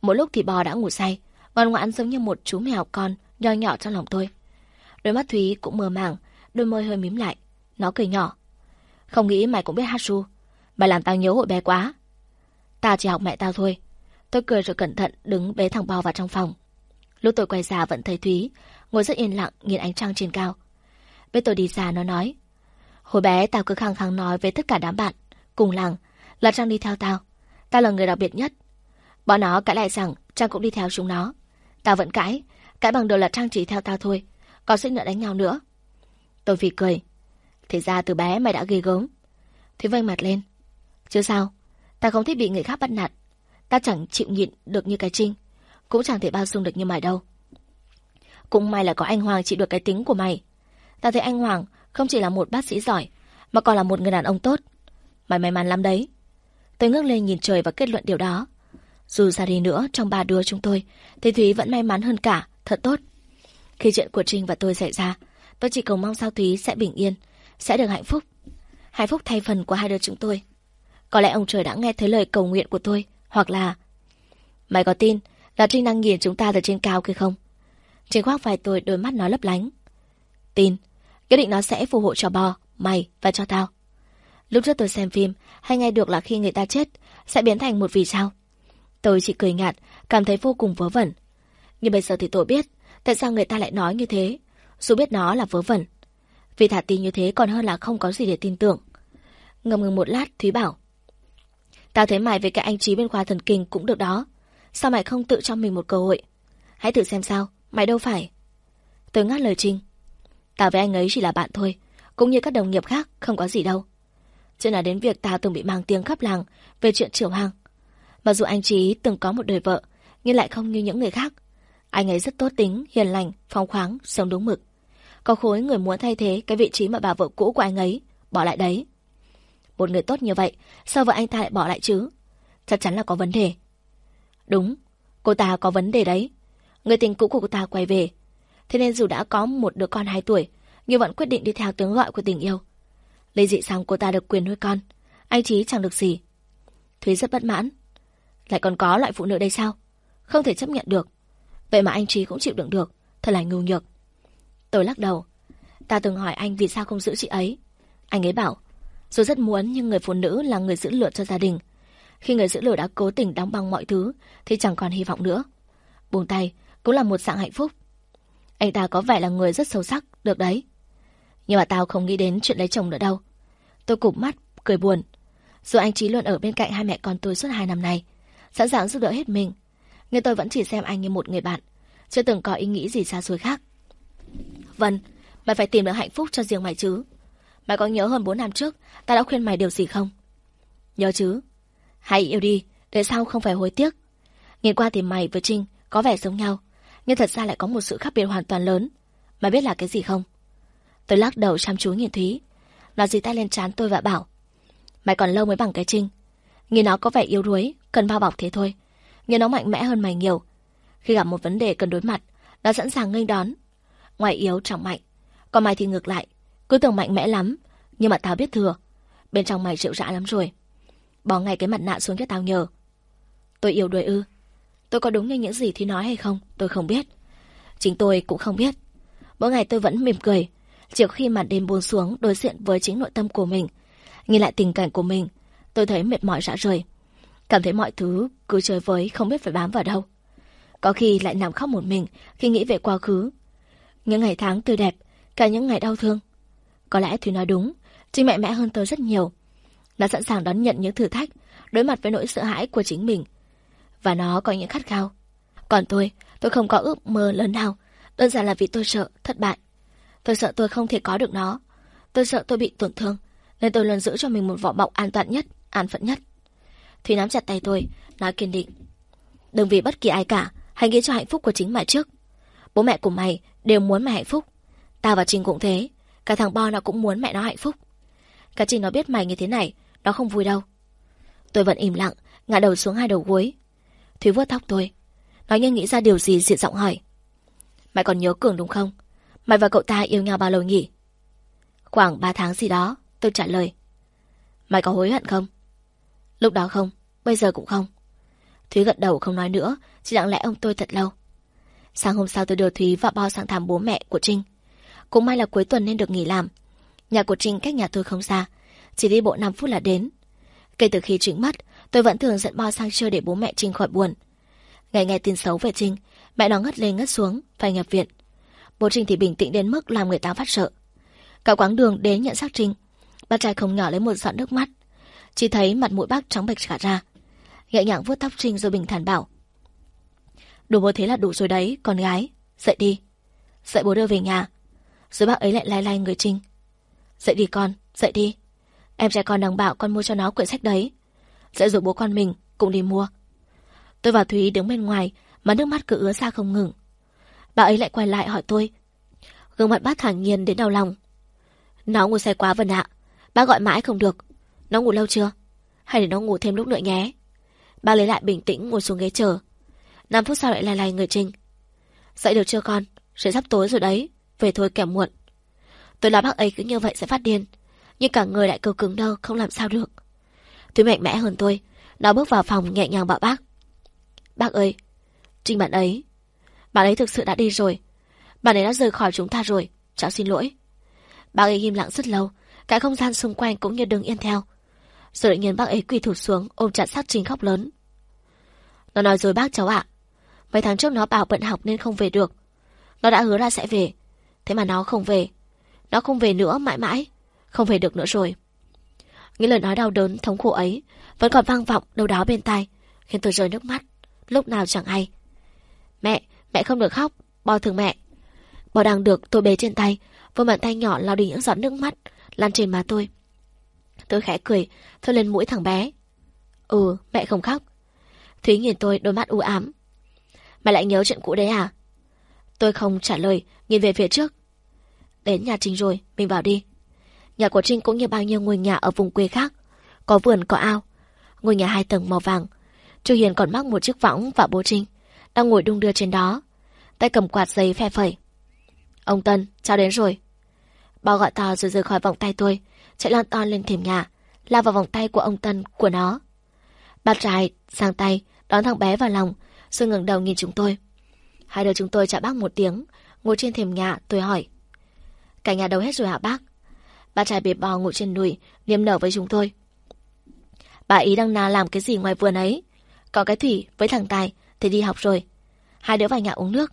Mỗi lúc thì bò đã ngủ say, ngoan ngoãn giống như một chú mèo con nho nhỏ trong lòng tôi. Đôi mắt Thúy cũng mơ màng, đôi môi hơi mím lại. Nó cười nhỏ. Không nghĩ mày cũng biết hát ru. Mày làm tao nhớ hội bé quá. Tao chỉ học mẹ tao thôi. Tôi cười rồi cẩn thận đứng bế thằng bao vào trong phòng. Lúc tôi quay ra vẫn thấy Thúy, ngồi rất yên lặng nhìn ánh trăng trên cao. bế tôi đi ra nó nói. Hồi bé tao cứ khăng khăng nói với tất cả đám bạn, cùng làng, là trang đi theo tao. Tao là người đặc biệt nhất. Bọn nó cãi lại rằng Trang cũng đi theo chúng nó. Tao vẫn cãi, cãi bằng điều là Trang chỉ theo tao thôi, còn sẽ nữa đánh nhau nữa. Tôi vì cười. Thì ra từ bé mày đã ghê gớm. Thúy vênh mặt lên. Chứ sao, tao không thích bị người khác bắt nạt ta chẳng chịu nhịn được như cái Trinh. Cũng chẳng thể bao dung được như mày đâu. Cũng may là có anh Hoàng chịu được cái tính của mày. Ta thấy anh Hoàng không chỉ là một bác sĩ giỏi, mà còn là một người đàn ông tốt. Mày may mắn lắm đấy. Tôi ngước lên nhìn trời và kết luận điều đó. Dù ra đi nữa trong ba đứa chúng tôi, thì Thúy vẫn may mắn hơn cả, thật tốt. Khi chuyện của Trinh và tôi xảy ra, tôi chỉ cầu mong sao Thúy sẽ bình yên, sẽ được hạnh phúc. Hạnh phúc thay phần của hai đứa chúng tôi. Có lẽ ông trời đã nghe thấy lời cầu nguyện của tôi, hoặc là... Mày có tin là Trinh đang nhìn chúng ta từ trên cao kia không? Trinh khoác vài tuổi đôi mắt nó lấp lánh. Tin, quyết định nó sẽ phù hộ cho bò, mày và cho tao. Lúc trước tôi xem phim, hay nghe được là khi người ta chết, sẽ biến thành một vì sao. Tôi chỉ cười nhạt, cảm thấy vô cùng vớ vẩn. Nhưng bây giờ thì tôi biết, tại sao người ta lại nói như thế, dù biết nó là vớ vẩn. Vì thả tin như thế còn hơn là không có gì để tin tưởng. Ngầm ngừng một lát, Thúy bảo. Tao thấy mày với cái anh trí bên khoa thần kinh cũng được đó. Sao mày không tự cho mình một cơ hội? Hãy thử xem sao, mày đâu phải. Tôi ngắt lời Trinh. Tao với anh ấy chỉ là bạn thôi, cũng như các đồng nghiệp khác, không có gì đâu. Chuyện là đến việc tao từng bị mang tiếng khắp làng về chuyện triệu hàng. Mặc dù anh Trí từng có một đời vợ, nhưng lại không như những người khác. Anh ấy rất tốt tính, hiền lành, phong khoáng, sống đúng mực. Có khối người muốn thay thế cái vị trí mà bà vợ cũ của anh ấy, bỏ lại đấy. Một người tốt như vậy, sao vợ anh ta lại bỏ lại chứ? Chắc chắn là có vấn đề. Đúng, cô ta có vấn đề đấy. Người tình cũ của cô ta quay về. Thế nên dù đã có một đứa con 2 tuổi, nhưng vẫn quyết định đi theo tiếng gọi của tình yêu. Lê dị xong cô ta được quyền nuôi con. Anh Trí chẳng được gì. Thúy rất bất mãn. Lại còn có loại phụ nữ đây sao? Không thể chấp nhận được. Vậy mà anh Trí cũng chịu đựng được. Thật là ngu nhược. Tôi lắc đầu. Ta từng hỏi anh vì sao không giữ chị ấy. Anh ấy bảo, dù rất muốn nhưng người phụ nữ là người giữ lửa cho gia đình. Khi người giữ lửa đã cố tình đóng băng mọi thứ thì chẳng còn hy vọng nữa. Buông tay cũng là một dạng hạnh phúc. Anh ta có vẻ là người rất sâu sắc, được đấy. Nhưng mà tao không nghĩ đến chuyện lấy chồng nữa đâu. Tôi cụp mắt, cười buồn. Dù anh Trí luôn ở bên cạnh hai mẹ con tôi suốt hai năm nay, sẵn sàng giúp đỡ hết mình. Nhưng tôi vẫn chỉ xem anh như một người bạn, chưa từng có ý nghĩ gì xa xôi khác. Vân, mày phải tìm được hạnh phúc cho riêng mày chứ. Mày có nhớ hơn 4 năm trước, ta đã khuyên mày điều gì không? Nhớ chứ. Hãy yêu đi, để sau không phải hối tiếc. Nhìn qua thì mày với Trinh có vẻ giống nhau, nhưng thật ra lại có một sự khác biệt hoàn toàn lớn. Mày biết là cái gì không? Tôi lắc đầu chăm chú nhìn Thúy. Nó dì tay lên trán tôi và bảo. Mày còn lâu mới bằng cái Trinh. Nhìn nó có vẻ yếu đuối, cần bao bọc thế thôi. Nhưng nó mạnh mẽ hơn mày nhiều. Khi gặp một vấn đề cần đối mặt, nó sẵn sàng nghênh đón. Ngoài yếu trọng mạnh. Còn mày thì ngược lại. Cứ tưởng mạnh mẽ lắm. Nhưng mà tao biết thừa. Bên trong mày rượu rã lắm rồi. Bỏ ngay cái mặt nạ xuống cho tao nhờ. Tôi yêu đuổi ư. Tôi có đúng như những gì thì nói hay không, tôi không biết. Chính tôi cũng không biết. Mỗi ngày tôi vẫn mỉm cười. Trước khi màn đêm buông xuống đối diện với chính nội tâm của mình. Nhìn lại tình cảnh của mình, tôi thấy mệt mỏi rã rời. Cảm thấy mọi thứ cứ chơi với không biết phải bám vào đâu. Có khi lại nằm khóc một mình khi nghĩ về quá khứ. Những ngày tháng tươi đẹp, cả những ngày đau thương. Có lẽ Thúy nói đúng, Trinh mạnh mẽ hơn tôi rất nhiều. Nó sẵn sàng đón nhận những thử thách, đối mặt với nỗi sợ hãi của chính mình. Và nó có những khát khao. Còn tôi, tôi không có ước mơ lớn nào. Đơn giản là vì tôi sợ thất bại. Tôi sợ tôi không thể có được nó. Tôi sợ tôi bị tổn thương. Nên tôi luôn giữ cho mình một vỏ bọc an toàn nhất, an phận nhất. Thúy nắm chặt tay tôi, nói kiên định. Đừng vì bất kỳ ai cả, hãy nghĩ cho hạnh phúc của chính mày trước. Bố mẹ của mày đều muốn mày hạnh phúc. Tao và Trinh cũng thế. Cả thằng Bo nó cũng muốn mẹ nó hạnh phúc. Cả Trinh nó biết mày như thế này, nó không vui đâu. Tôi vẫn im lặng, ngã đầu xuống hai đầu gối. Thúy vuốt tóc tôi. Nói như nghĩ ra điều gì diện giọng hỏi. Mày còn nhớ Cường đúng không? Mày và cậu ta yêu nhau bao lâu nhỉ? Khoảng ba tháng gì đó, tôi trả lời. Mày có hối hận không? Lúc đó không, bây giờ cũng không. Thúy gật đầu không nói nữa, chỉ lặng lẽ ông tôi thật lâu. Sáng hôm sau tôi đưa Thúy và Bo sang thăm bố mẹ của Trinh. Cũng may là cuối tuần nên được nghỉ làm. Nhà của Trinh cách nhà tôi không xa, chỉ đi bộ 5 phút là đến. Kể từ khi Trinh mất, tôi vẫn thường dẫn Bo sang chơi để bố mẹ Trinh khỏi buồn. Ngày nghe tin xấu về Trinh, mẹ nó ngất lên ngất xuống, phải nhập viện. Bố Trinh thì bình tĩnh đến mức làm người ta phát sợ. Cả quãng đường đến nhận xác Trinh, bác trai không nhỏ lấy một giọt nước mắt. Chỉ thấy mặt mũi bác trắng bệch cả ra. Nhẹ nhàng vuốt tóc Trinh rồi bình thản bảo. Đủ bố thế là đủ rồi đấy, con gái. Dậy đi. Dậy bố đưa về nhà. Rồi bác ấy lại lai lai người Trinh. Dậy đi con, dậy đi. Em trai con đang bảo con mua cho nó quyển sách đấy. Dậy rồi bố con mình cũng đi mua. Tôi và Thúy đứng bên ngoài mà nước mắt cứ ứa ra không ngừng. Bà ấy lại quay lại hỏi tôi. Gương mặt bác thản nhiên đến đau lòng. Nó ngủ say quá Vân ạ. Bác gọi mãi không được. Nó ngủ lâu chưa? Hay để nó ngủ thêm lúc nữa nhé. Bác lấy lại bình tĩnh ngồi xuống ghế chờ. 5 phút sau lại lai lai người Trinh. Dậy được chưa con? Sẽ sắp tối rồi đấy. Về thôi kẻo muộn. Tôi là bác ấy cứ như vậy sẽ phát điên. Nhưng cả người lại cầu cứng đâu, không làm sao được. Thúy mạnh mẽ hơn tôi. Nó bước vào phòng nhẹ nhàng bảo bác. Bác ơi, Trinh bạn ấy. Bạn ấy thực sự đã đi rồi. Bạn ấy đã rời khỏi chúng ta rồi. Cháu xin lỗi. Bác ấy im lặng rất lâu. Cả không gian xung quanh cũng như đứng yên theo. Rồi đột nhiên bác ấy quỳ thụt xuống ôm chặt sát Trinh khóc lớn. Nó nói rồi bác cháu ạ. Mấy tháng trước nó bảo bận học nên không về được. Nó đã hứa là sẽ về. Thế mà nó không về. Nó không về nữa mãi mãi. Không về được nữa rồi. Những lời nói đau đớn, thống khổ ấy vẫn còn vang vọng đâu đó bên tai, khiến tôi rơi nước mắt, lúc nào chẳng hay. Mẹ, mẹ không được khóc, bò thương mẹ. Bò đang được tôi bế trên tay, với bàn tay nhỏ lau đi những giọt nước mắt, lan trên má tôi. Tôi khẽ cười, thôi lên mũi thằng bé. Ừ, mẹ không khóc. Thúy nhìn tôi đôi mắt u ám. Mẹ lại nhớ chuyện cũ đấy à? Tôi không trả lời, nhìn về phía trước. Đến nhà Trinh rồi, mình vào đi. Nhà của Trinh cũng như bao nhiêu ngôi nhà ở vùng quê khác. Có vườn, có ao. Ngôi nhà hai tầng màu vàng. Chu Hiền còn mắc một chiếc võng và bố Trinh. Đang ngồi đung đưa trên đó. Tay cầm quạt giấy phe phẩy. Ông Tân, cháu đến rồi. Bao gọi to rồi rời khỏi vòng tay tôi. Chạy lon ton lên thềm nhà. Lao vào vòng tay của ông Tân, của nó. Bác trai, sang tay, đón thằng bé vào lòng. Rồi ngẩng đầu nhìn chúng tôi. Hai đứa chúng tôi chào bác một tiếng. Ngồi trên thềm nhà, tôi hỏi. Cả nhà đâu hết rồi hả bác? Bà trai bề bò ngủ trên đùi, niềm nở với chúng tôi. Bà ý đang nào làm cái gì ngoài vườn ấy? Còn cái Thủy với thằng Tài thì đi học rồi. Hai đứa vào nhà uống nước.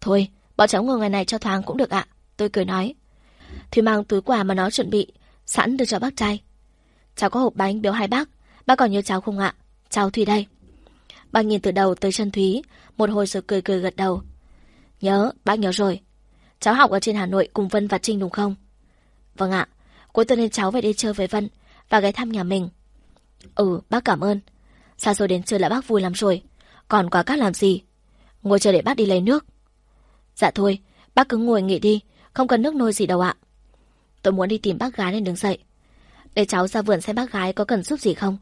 Thôi, bọn cháu ngồi ngoài này cho thoáng cũng được ạ. Tôi cười nói. Thủy mang túi quà mà nó chuẩn bị, sẵn đưa cho bác trai. Cháu có hộp bánh biếu hai bác. Bác còn nhớ cháu không ạ? Cháu Thủy đây. Bác nhìn từ đầu tới chân Thúy, một hồi rồi cười cười gật đầu. Nhớ, bác nhớ rồi. Cháu học ở trên Hà Nội cùng Vân và Trinh đúng không? Vâng ạ, cuối tuần nên cháu về đi chơi với Vân và ghé thăm nhà mình. Ừ, bác cảm ơn. Xa rồi đến chơi là bác vui lắm rồi. Còn quá cát làm gì? Ngồi chờ để bác đi lấy nước. Dạ thôi, bác cứ ngồi nghỉ đi, không cần nước nôi gì đâu ạ. Tôi muốn đi tìm bác gái nên đứng dậy. Để cháu ra vườn xem bác gái có cần giúp gì không.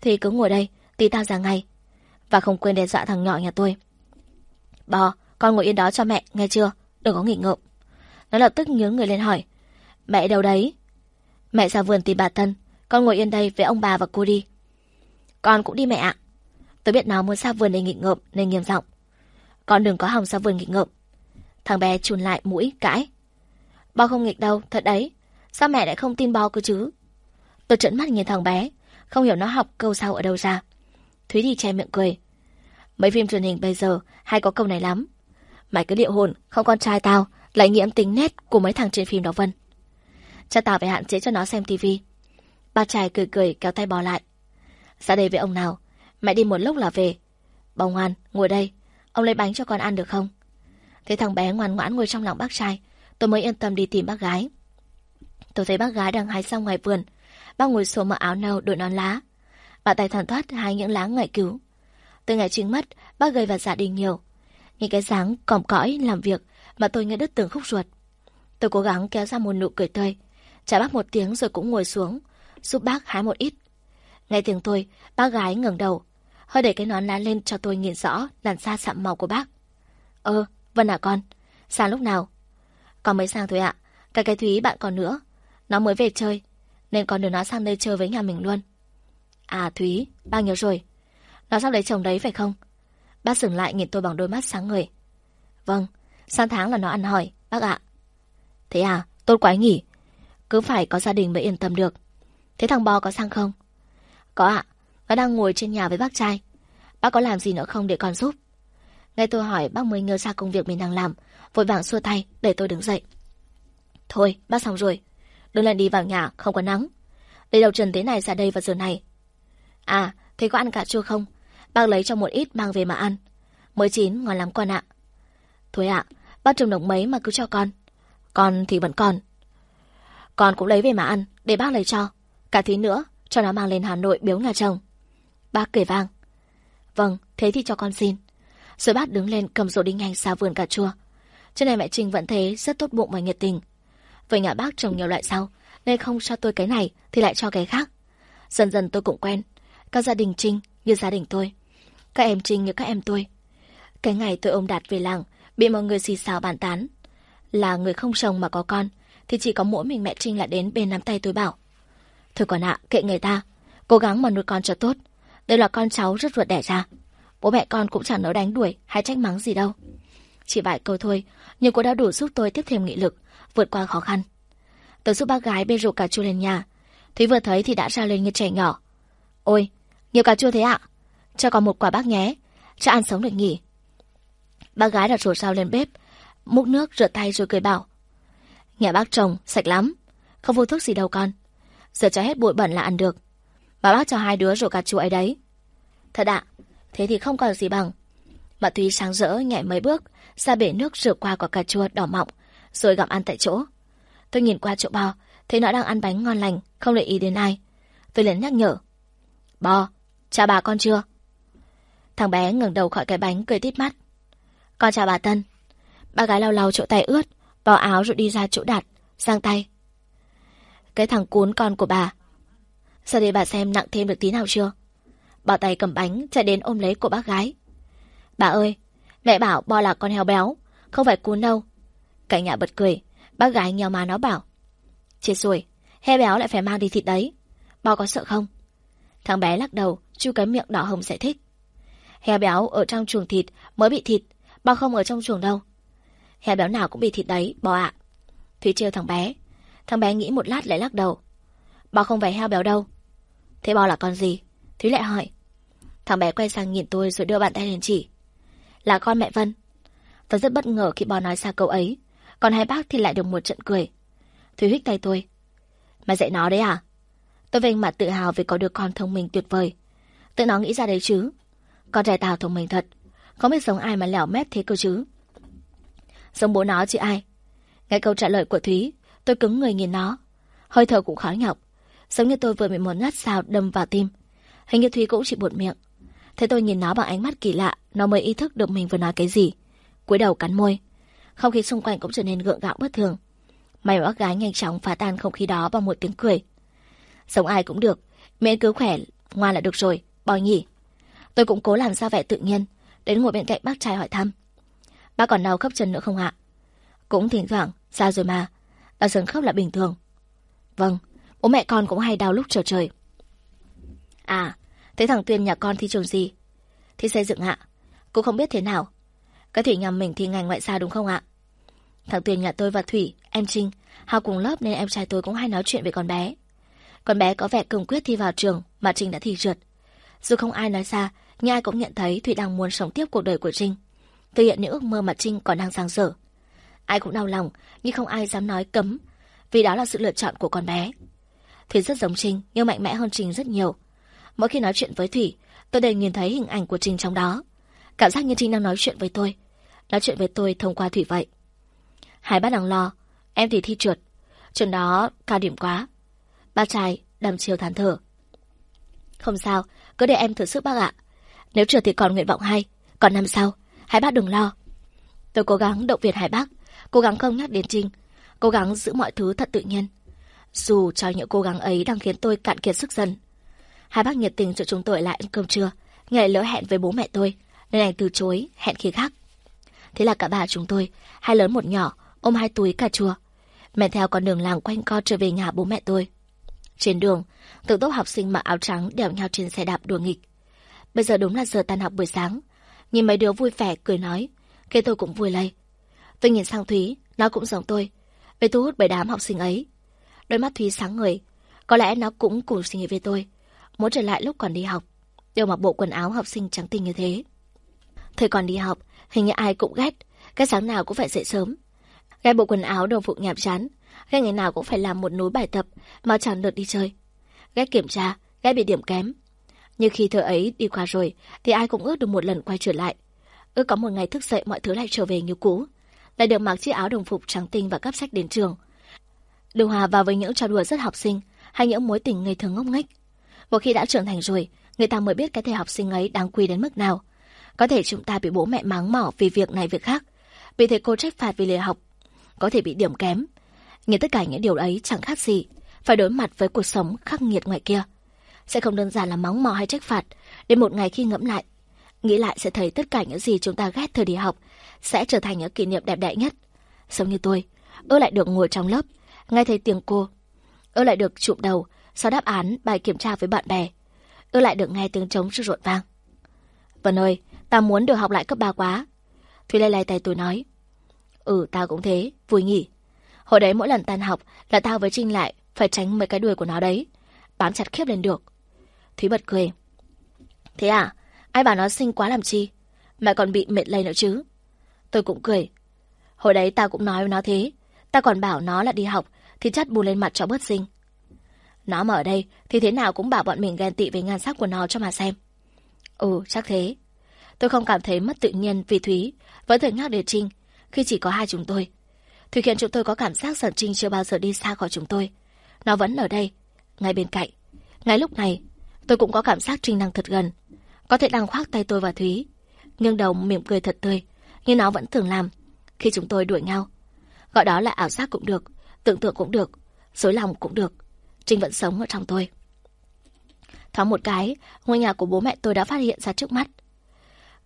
Thì cứ ngồi đây, tí tao ra ngay. Và không quên đe dọa thằng nhỏ nhà tôi. Bò, con ngồi yên đó cho mẹ, nghe chưa? Đừng có nghỉ ngợm. Nó lập tức nhớ người lên hỏi. Mẹ đâu đấy? Mẹ ra vườn tìm bà Tân. Con ngồi yên đây với ông bà và cô đi. Con cũng đi mẹ ạ. Tôi biết nó muốn ra vườn để nghỉ ngợm nên nghiêm giọng. Con đừng có hòng ra vườn nghỉ ngợm. Thằng bé chùn lại mũi, cãi. Bo không nghịch đâu, thật đấy. Sao mẹ lại không tin Bo cơ chứ? Tôi trợn mắt nhìn thằng bé, không hiểu nó học câu sau ở đâu ra. Thúy thì che miệng cười. Mấy phim truyền hình bây giờ hay có câu này lắm. Mày cứ liệu hồn, không con trai tao, lại nhiễm tính nét của mấy thằng trên phim đó Vân. Cha tao phải hạn chế cho nó xem tivi. Ba trai cười cười kéo tay bò lại. Ra đây với ông nào, mẹ đi một lúc là về. Bà ngoan, ngồi đây, ông lấy bánh cho con ăn được không? Thế thằng bé ngoan ngoãn ngồi trong lòng bác trai, tôi mới yên tâm đi tìm bác gái. Tôi thấy bác gái đang hái xong ngoài vườn. Bác ngồi xuống mặc áo nâu đội nón lá. Bà tay thần thoát hai những lá ngải cứu. Từ ngày chính mất, bác gây vào gia đình nhiều. Nhìn cái dáng còm cõi làm việc mà tôi nghe đứt từng khúc ruột. Tôi cố gắng kéo ra một nụ cười tươi. Trả bác một tiếng rồi cũng ngồi xuống, giúp bác hái một ít. Nghe tiếng tôi, bác gái ngẩng đầu, hơi để cái nón lá lên cho tôi nhìn rõ làn da sạm màu của bác. Ơ, Vân à con, sang lúc nào? còn mới sang thôi ạ, cái cái Thúy bạn còn nữa. Nó mới về chơi, nên con đưa nó sang đây chơi với nhà mình luôn. À Thúy, bao nhiêu rồi? Nó sắp lấy chồng đấy phải không? Bác dừng lại nhìn tôi bằng đôi mắt sáng người. Vâng, sang tháng là nó ăn hỏi, bác ạ. Thế à, tốt quá nhỉ. Cứ phải có gia đình mới yên tâm được. Thế thằng Bo có sang không? Có ạ, nó đang ngồi trên nhà với bác trai. Bác có làm gì nữa không để con giúp? Nghe tôi hỏi bác mới ngơ ra công việc mình đang làm, vội vàng xua tay để tôi đứng dậy. Thôi, bác xong rồi. Đừng lại đi vào nhà, không có nắng. Để đầu trần thế này ra đây vào giờ này. À, thế có ăn cà chua không? Bác lấy cho một ít mang về mà ăn. Mới chín, ngon lắm con ạ. Thôi ạ, bác trồng đồng mấy mà cứ cho con. Con thì vẫn còn. Con cũng lấy về mà ăn, để bác lấy cho. Cả tí nữa, cho nó mang lên Hà Nội biếu nhà chồng. Bác kể vang. Vâng, thế thì cho con xin. Rồi bác đứng lên cầm rổ đi nhanh xa vườn cà chua. Trên này mẹ Trinh vẫn thế, rất tốt bụng và nhiệt tình. Về nhà bác trồng nhiều loại rau, nên không cho tôi cái này thì lại cho cái khác. Dần dần tôi cũng quen. Các gia đình Trinh như gia đình tôi. Các em Trinh như các em tôi. Cái ngày tôi ôm Đạt về làng, bị mọi người xì xào bàn tán. Là người không chồng mà có con, thì chỉ có mỗi mình mẹ Trinh lại đến bên nắm tay tôi bảo. Thôi còn ạ, kệ người ta. Cố gắng mà nuôi con cho tốt. Đây là con cháu rất ruột đẻ ra. Bố mẹ con cũng chẳng nỡ đánh đuổi hay trách mắng gì đâu. Chỉ vài câu thôi, nhưng cô đã đủ giúp tôi tiếp thêm nghị lực, vượt qua khó khăn. Tôi giúp bác gái bê rượu cà chua lên nhà. Thúy vừa thấy thì đã ra lên như trẻ nhỏ. Ôi, nhiều cà chua thế ạ? Cho còn một quả bác nhé, cho ăn sống được nghỉ. Bác gái đặt rổ rau lên bếp, múc nước rửa tay rồi cười bảo. Nhà bác chồng, sạch lắm, không vô thuốc gì đâu con. Giờ cho hết bụi bẩn là ăn được. Bà bác cho hai đứa rổ cà chua ấy đấy. Thật ạ, thế thì không còn gì bằng. Bà Thúy sáng rỡ nhảy mấy bước, ra bể nước rửa qua quả cà chua đỏ mọng, rồi gặm ăn tại chỗ. Tôi nhìn qua chỗ bò, thấy nó đang ăn bánh ngon lành, không để ý đến ai. Tôi liền nhắc nhở. Bò, chào bà con chưa? Thằng bé ngẩng đầu khỏi cái bánh cười tít mắt. Con chào bà Tân. Bà gái lau lau chỗ tay ướt, bỏ áo rồi đi ra chỗ đặt, sang tay. Cái thằng cuốn con của bà. Sao để bà xem nặng thêm được tí nào chưa? Bỏ tay cầm bánh chạy đến ôm lấy của bác gái. Bà ơi, mẹ bảo bo là con heo béo, không phải cuốn đâu. Cả nhà bật cười, bác gái nhào mà nó bảo. Chết rồi, heo béo lại phải mang đi thịt đấy. Bo có sợ không? Thằng bé lắc đầu, chu cái miệng đỏ hồng giải thích. Heo béo ở trong chuồng thịt mới bị thịt, bao không ở trong chuồng đâu. Heo béo nào cũng bị thịt đấy, bò ạ. Thúy trêu thằng bé. Thằng bé nghĩ một lát lại lắc đầu. bò không phải heo béo đâu. Thế bò là con gì? Thúy lại hỏi. Thằng bé quay sang nhìn tôi rồi đưa bàn tay lên chỉ. Là con mẹ Vân. Tôi rất bất ngờ khi bò nói ra câu ấy. Còn hai bác thì lại được một trận cười. Thúy hít tay tôi. Mày dạy nó đấy à? Tôi vênh mặt tự hào vì có được con thông minh tuyệt vời. Tự nó nghĩ ra đấy chứ. Con trai tao thông minh thật. Không biết giống ai mà lẻo mép thế cơ chứ. Giống bố nó chứ ai. Nghe câu trả lời của Thúy, tôi cứng người nhìn nó. Hơi thở cũng khó nhọc. Giống như tôi vừa bị một nhát sao đâm vào tim. Hình như Thúy cũng chỉ buột miệng. Thế tôi nhìn nó bằng ánh mắt kỳ lạ, nó mới ý thức được mình vừa nói cái gì. cúi đầu cắn môi. Không khí xung quanh cũng trở nên gượng gạo bất thường. May mà bác gái nhanh chóng phá tan không khí đó bằng một tiếng cười. Sống ai cũng được, miễn cứ khỏe, ngoan là được rồi, bòi nhỉ. Tôi cũng cố làm ra vẻ tự nhiên, đến ngồi bên cạnh bác trai hỏi thăm. Bác còn đau khớp chân nữa không ạ? Cũng thỉnh thoảng, sao rồi mà, đau sườn khớp là bình thường. Vâng, bố mẹ con cũng hay đau lúc trở trời. À, thế thằng Tuyên nhà con thi trường gì? Thi xây dựng ạ. Cũng không biết thế nào. Cái Thủy nhà mình thì ngành ngoại giao đúng không ạ? Thằng Tuyên nhà tôi và Thủy, em Trinh, học cùng lớp nên em trai tôi cũng hay nói chuyện về con bé. Con bé có vẻ cường quyết thi vào trường mà Trinh đã thi trượt. Dù không ai nói ra, nhưng ai cũng nhận thấy Thủy đang muốn sống tiếp cuộc đời của Trinh. Thực hiện những ước mơ mà Trinh còn đang dang dở. Ai cũng đau lòng, nhưng không ai dám nói cấm, vì đó là sự lựa chọn của con bé. Thủy rất giống Trinh, nhưng mạnh mẽ hơn Trinh rất nhiều. Mỗi khi nói chuyện với Thủy, tôi đều nhìn thấy hình ảnh của Trinh trong đó. Cảm giác như Trinh đang nói chuyện với tôi. Nói chuyện với tôi thông qua Thủy vậy. Hai bác đang lo, em thì thi trượt. Trường đó cao điểm quá. Ba trai đầm chiều than thở. Không sao, cứ để em thử sức bác ạ. Nếu trượt thì còn nguyện vọng hay, còn năm sau, hai bác đừng lo. Tôi cố gắng động viên hai bác, cố gắng không nhắc đến Trinh, cố gắng giữ mọi thứ thật tự nhiên. Dù cho những cố gắng ấy đang khiến tôi cạn kiệt sức dần. Hai bác nhiệt tình cho chúng tôi lại ăn cơm trưa, nghe lỡ hẹn với bố mẹ tôi, nên anh từ chối, hẹn khi khác. Thế là cả ba chúng tôi, hai lớn một nhỏ, ôm hai túi cà chua. Mẹ theo con đường làng quanh co trở về nhà bố mẹ tôi. Trên đường, từng tốp học sinh mặc áo trắng đèo nhau trên xe đạp đùa nghịch. Bây giờ đúng là giờ tan học buổi sáng. Nhìn mấy đứa vui vẻ, cười nói. Cái tôi cũng vui lây. Tôi nhìn sang Thúy, nó cũng giống tôi. Về thu hút bởi đám học sinh ấy. Đôi mắt Thúy sáng ngời. Có lẽ nó cũng cùng suy nghĩ về tôi. Muốn trở lại lúc còn đi học. Đều mặc bộ quần áo học sinh trắng tinh như thế. Thời còn đi học, hình như ai cũng ghét. Cái sáng nào cũng phải dậy sớm. Ghét bộ quần áo đồng phục nhạp chán. Ghét ngày nào cũng phải làm một núi bài tập mà chẳng được đi chơi. Ghét kiểm tra, ghét bị điểm kém. Nhưng khi thời ấy đi qua rồi, thì ai cũng ước được một lần quay trở lại. Ước có một ngày thức dậy mọi thứ lại trở về như cũ. Lại được mặc chiếc áo đồng phục trắng tinh và cắp sách đến trường. Được hòa vào với những trò đùa rất học sinh, hay những mối tình ngây thơ ngốc nghếch. Một khi đã trưởng thành rồi, người ta mới biết cái thể học sinh ấy đáng quý đến mức nào. Có thể chúng ta bị bố mẹ mắng mỏ vì việc này việc khác, bị thầy cô trách phạt vì lười học, có thể bị điểm kém. Nghĩ tất cả những điều ấy chẳng khác gì, phải đối mặt với cuộc sống khắc nghiệt ngoài kia. Sẽ không đơn giản là mắng mỏ hay trách phạt, đến một ngày khi ngẫm lại, nghĩ lại sẽ thấy tất cả những gì chúng ta ghét thời đi học sẽ trở thành những kỷ niệm đẹp đẽ nhất. Giống như tôi, ơ lại được ngồi trong lớp, nghe thấy tiếng cô. Ơ lại được chụm đầu, sau đáp án bài kiểm tra với bạn bè. Ơ lại được nghe tiếng trống sự rộn vang. Vân ơi, ta muốn được học lại cấp ba quá. Thùy lay lay tay tôi nói. Ừ, ta cũng thế, vui nghỉ Hồi đấy mỗi lần tan học là tao với Trinh lại phải tránh mấy cái đuôi của nó đấy. Bám chặt khiếp lên được. Thúy bật cười. Thế à? Ai bảo nó xinh quá làm chi? mà còn bị mệt lây nữa chứ. Tôi cũng cười. Hồi đấy tao cũng nói với nó thế. Tao còn bảo nó là đi học thì chắt bù lên mặt cho bớt xinh. Nó mà ở đây thì thế nào cũng bảo bọn mình ghen tị với nhan sắc của nó cho mà xem. Ừ, chắc thế. Tôi không cảm thấy mất tự nhiên vì Thúy vẫn thường nhắc để Trinh khi chỉ có hai chúng tôi thực hiện chúng tôi có cảm giác rằng Trinh chưa bao giờ đi xa khỏi chúng tôi. Nó vẫn ở đây, ngay bên cạnh. Ngay lúc này, tôi cũng có cảm giác Trinh đang thật gần. Có thể đang khoác tay tôi và Thúy. nghiêng đầu mỉm cười thật tươi, như nó vẫn thường làm khi chúng tôi đuổi nhau. Gọi đó là ảo giác cũng được, tưởng tượng cũng được, dối lòng cũng được. Trinh vẫn sống ở trong tôi. Thoáng một cái, ngôi nhà của bố mẹ tôi đã phát hiện ra trước mắt.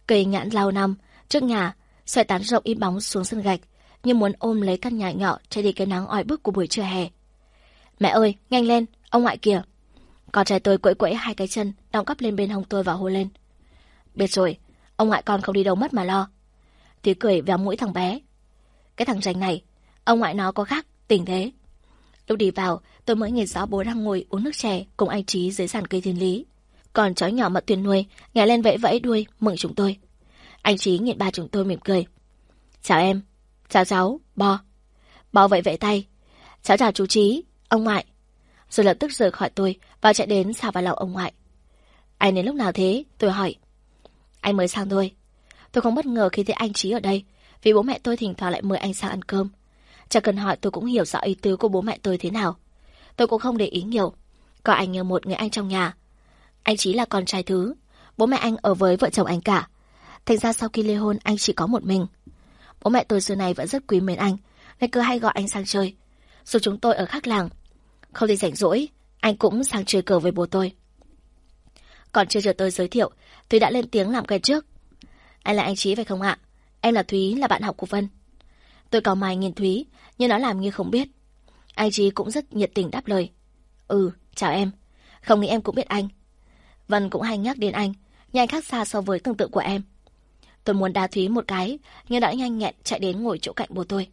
Cây nhãn lao năm, trước nhà, xoay tán rộng im bóng xuống sân gạch, như muốn ôm lấy căn nhà nhỏ che đi cái nắng oi bức của buổi trưa hè. Mẹ ơi, nhanh lên, ông ngoại kìa. Con trai tôi quẫy quẫy hai cái chân, đong cắp lên bên hông tôi và hô lên. Biết rồi, ông ngoại con không đi đâu mất mà lo. Thì cười véo mũi thằng bé. Cái thằng rành này, ông ngoại nó có khác, tỉnh thế. Lúc đi vào, tôi mới nhìn rõ bố đang ngồi uống nước chè cùng anh Trí dưới sàn cây thiên lý. Còn chó nhỏ mà tuyên nuôi, nhảy lên vẫy vẫy đuôi, mừng chúng tôi. Anh Trí nhìn ba chúng tôi mỉm cười. Chào em, chào cháu, bò bò vẫy vẫy tay. Cháu chào chú Trí, ông ngoại. Rồi lập tức rời khỏi tôi và chạy đến xào vào lòng ông ngoại. Anh đến lúc nào thế? Tôi hỏi. Anh mới sang thôi. Tôi không bất ngờ khi thấy anh Trí ở đây, vì bố mẹ tôi thỉnh thoảng lại mời anh sang ăn cơm. Chẳng cần hỏi tôi cũng hiểu rõ ý tứ của bố mẹ tôi thế nào. Tôi cũng không để ý nhiều. Có anh như một người anh trong nhà. Anh Trí là con trai thứ. Bố mẹ anh ở với vợ chồng anh cả. Thành ra sau khi ly hôn anh chỉ có một mình. Bố mẹ tôi xưa nay vẫn rất quý mến anh, nên cứ hay gọi anh sang chơi. Dù chúng tôi ở khác làng. Không thì rảnh rỗi, Anh cũng sang chơi cờ với bố tôi. Còn chưa chờ tôi giới thiệu, Thúy đã lên tiếng làm quen trước. Anh là anh Trí phải không ạ? Em là Thúy, là bạn học của Vân. Tôi cào mày nhìn Thúy, nhưng nó làm như không biết. Anh Trí cũng rất nhiệt tình đáp lời. Ừ, chào em. Không nghĩ em cũng biết anh. Vân cũng hay nhắc đến anh, nhưng anh khác xa so với tưởng tượng của em. Tôi muốn đá Thúy một cái, nhưng đã nhanh nhẹn chạy đến ngồi chỗ cạnh bố tôi.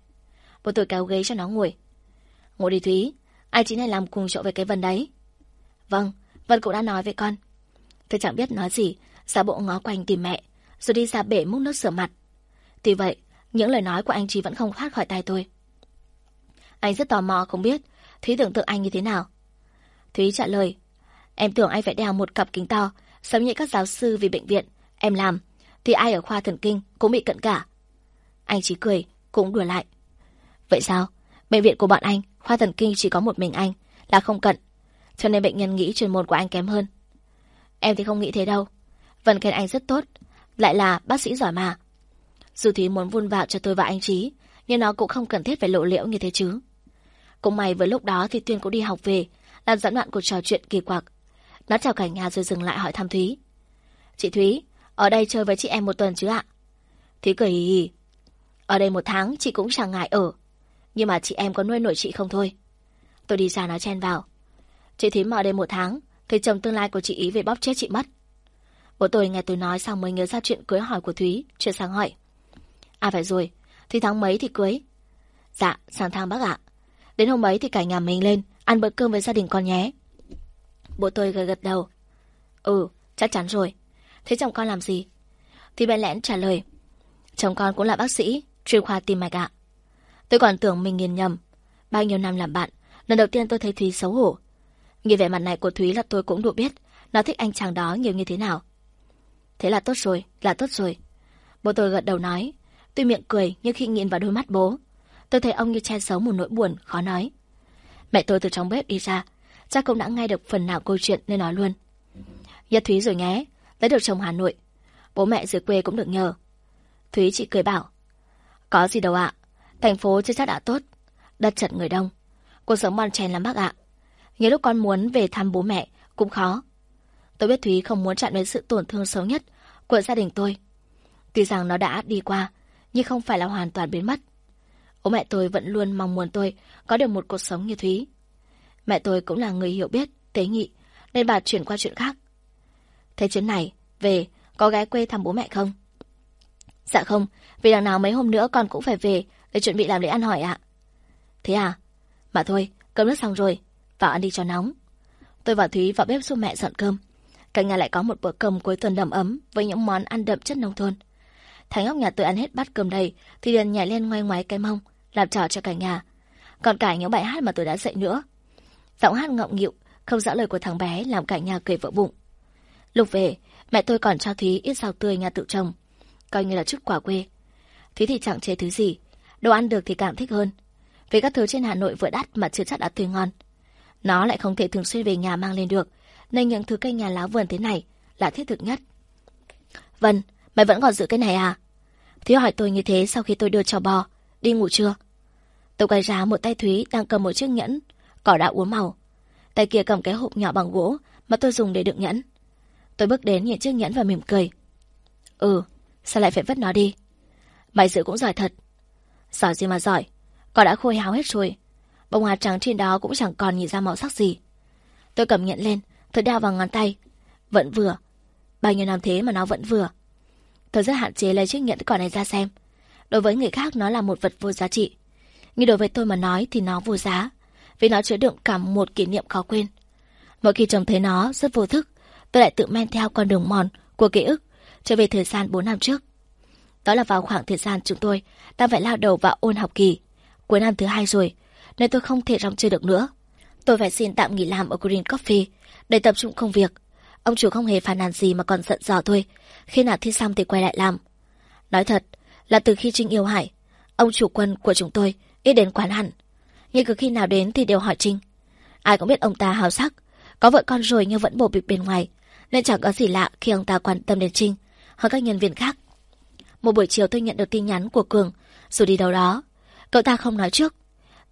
Bố tôi kéo ghế cho nó ngồi. Ngồi đi Thúy, anh Trí này làm cùng chỗ với cái Vân đấy. Vâng, Vân cũng đã nói với con. Tôi chẳng biết nói gì, giả bộ ngó quanh tìm mẹ, rồi đi ra bể múc nước sửa mặt. Tuy vậy, những lời nói của anh Trí vẫn không thoát khỏi tay tôi. Anh rất tò mò không biết Thúy tưởng tượng anh như thế nào. Thúy trả lời, em tưởng anh phải đeo một cặp kính to, giống như các giáo sư vì bệnh viện. Em làm, thì ai ở khoa thần kinh cũng bị cận cả. Anh Trí cười, cũng đùa lại. Vậy sao? Bệnh viện của bọn anh, khoa thần kinh chỉ có một mình anh, là không cận. Cho nên bệnh nhân nghĩ chuyên môn của anh kém hơn. Em thì không nghĩ thế đâu. Vân khen anh rất tốt, lại là bác sĩ giỏi mà. Dù Thúy muốn vun vạo cho tôi và anh Trí, nhưng nó cũng không cần thiết phải lộ liễu như thế chứ. Cũng may với lúc đó thì Tuyên cũng đi học về, làm dẫn đoạn cuộc trò chuyện kỳ quặc. Nó chào cả nhà rồi dừng lại hỏi thăm Thúy. Chị Thúy, ở đây chơi với chị em một tuần chứ ạ? Thúy cười. Ở đây một tháng chị cũng chẳng ngại ở. Nhưng mà chị em có nuôi nổi chị không thôi. Tôi đi ra nói chen vào. Chị Thím mà ở đây một tháng, thì chồng tương lai của chị ý về bóp chết chị mất. Bố tôi nghe tôi nói xong mới nhớ ra chuyện cưới hỏi của Thúy, chuyện sáng hỏi. À phải rồi, thì tháng mấy thì cưới? Dạ, sáng tháng bác ạ. Đến hôm ấy thì cả nhà mình lên, ăn bữa cơm với gia đình con nhé. Bố tôi gật gật đầu. Ừ, chắc chắn rồi. Thế chồng con làm gì? Thì bé lẽn trả lời. Chồng con cũng là bác sĩ, chuyên khoa tim mạch ạ. Tôi còn tưởng mình nghiền nhầm. Bao nhiêu năm làm bạn, lần đầu tiên tôi thấy Thúy xấu hổ. Nghĩ vẻ mặt này của Thúy là tôi cũng đủ biết nó thích anh chàng đó nhiều như thế nào. Thế là tốt rồi, là tốt rồi. Bố tôi gật đầu nói, tuy miệng cười nhưng khi nhìn vào đôi mắt bố, tôi thấy ông như che giấu một nỗi buồn, khó nói. Mẹ tôi từ trong bếp đi ra, chắc cũng đã nghe được phần nào câu chuyện nên nói luôn. Nhật Thúy rồi nhé, lấy được chồng Hà Nội. Bố mẹ dưới quê cũng được nhờ. Thúy chị cười bảo, có gì đâu ạ, thành phố chưa chắc đã tốt, đất chật người đông. Cuộc sống bon chèn lắm bác ạ. Nhiều lúc con muốn về thăm bố mẹ cũng khó. Tôi biết Thúy không muốn chạm đến sự tổn thương xấu nhất của gia đình tôi. Tuy rằng nó đã đi qua, nhưng không phải là hoàn toàn biến mất. Bố mẹ tôi vẫn luôn mong muốn tôi có được một cuộc sống như Thúy. Mẹ tôi cũng là người hiểu biết, tế nhị. nên bà chuyển qua chuyện khác. Thế chuyến này, về, có ghé quê thăm bố mẹ không? Dạ không, vì đằng nào mấy hôm nữa con cũng phải về để chuẩn bị làm lễ ăn hỏi ạ. Thế à? Mà thôi, cơm nước xong rồi, vào ăn đi cho nóng. Tôi và Thúy vào bếp giúp mẹ dọn cơm. Cả nhà lại có một bữa cơm cuối tuần đầm ấm với những món ăn đậm chất nông thôn. Thằng ngốc nhà tôi ăn hết bát cơm đầy thì liền nhảy lên ngoay ngoái cái mông, làm trò cho cả nhà. Còn cả những bài hát mà tôi đã dạy nữa. Giọng hát ngọng nghịu, không rõ lời của thằng bé làm cả nhà cười vỡ bụng lục về, mẹ tôi còn cho Thúy ít rau tươi nhà tự trồng, coi như là chút quả quê. Thúy thì chẳng chê thứ gì, đồ ăn được thì cảm thích hơn. Vì các thứ trên Hà Nội vừa đắt mà chưa chắc đã tươi ngon. Nó lại không thể thường xuyên về nhà mang lên được, nên những thứ cây nhà lá vườn thế này là thiết thực nhất. Vân, mày vẫn còn giữ cái này à? Thúy hỏi tôi như thế sau khi tôi đưa cho bò. Đi ngủ chưa? Tôi quay ra một tay Thúy đang cầm một chiếc nhẫn, cỏ đã uống màu. Tay kia cầm cái hộp nhỏ bằng gỗ mà tôi dùng để đựng nhẫn. Tôi bước đến nhìn chiếc nhẫn và mỉm cười. Ừ, sao lại phải vứt nó đi? Mày giữ cũng giỏi thật. Giỏi gì mà giỏi, cỏ đã khôi háo hết rồi. Bông hoa trắng trên đó cũng chẳng còn nhìn ra màu sắc gì. Tôi cầm nhẫn lên, tôi đeo vào ngón tay. Vẫn vừa. Bao nhiêu năm thế mà nó vẫn vừa. Tôi rất hạn chế lấy chiếc nhẫn cỏ này ra xem. Đối với người khác nó là một vật vô giá trị. Nhưng đối với tôi mà nói thì nó vô giá. Vì nó chứa đựng cả một kỷ niệm khó quên. Mỗi khi trông thấy nó rất vô thức, tôi lại tự men theo con đường mòn của ký ức trở về thời gian 4 năm trước. Đó là vào khoảng thời gian chúng tôi đang phải lao đầu vào ôn học kỳ. Cuối năm thứ hai rồi, nên tôi không thể rong chơi được nữa. Tôi phải xin tạm nghỉ làm ở Green Coffee để tập trung công việc. Ông chủ không hề phàn nàn gì mà còn giận dò tôi. Khi nào thi xong thì quay lại làm. Nói thật là từ khi Trinh yêu Hải, ông chủ quân của chúng tôi ít đến quán hẳn. Nhưng cứ khi nào đến thì đều hỏi Trinh. Ai cũng biết ông ta hào sắc, có vợ con rồi nhưng vẫn bổ bịch bên ngoài, nên chẳng có gì lạ khi ông ta quan tâm đến Trinh hoặc các nhân viên khác. Một buổi chiều tôi nhận được tin nhắn của Cường, dù đi đâu đó. Cậu ta không nói trước,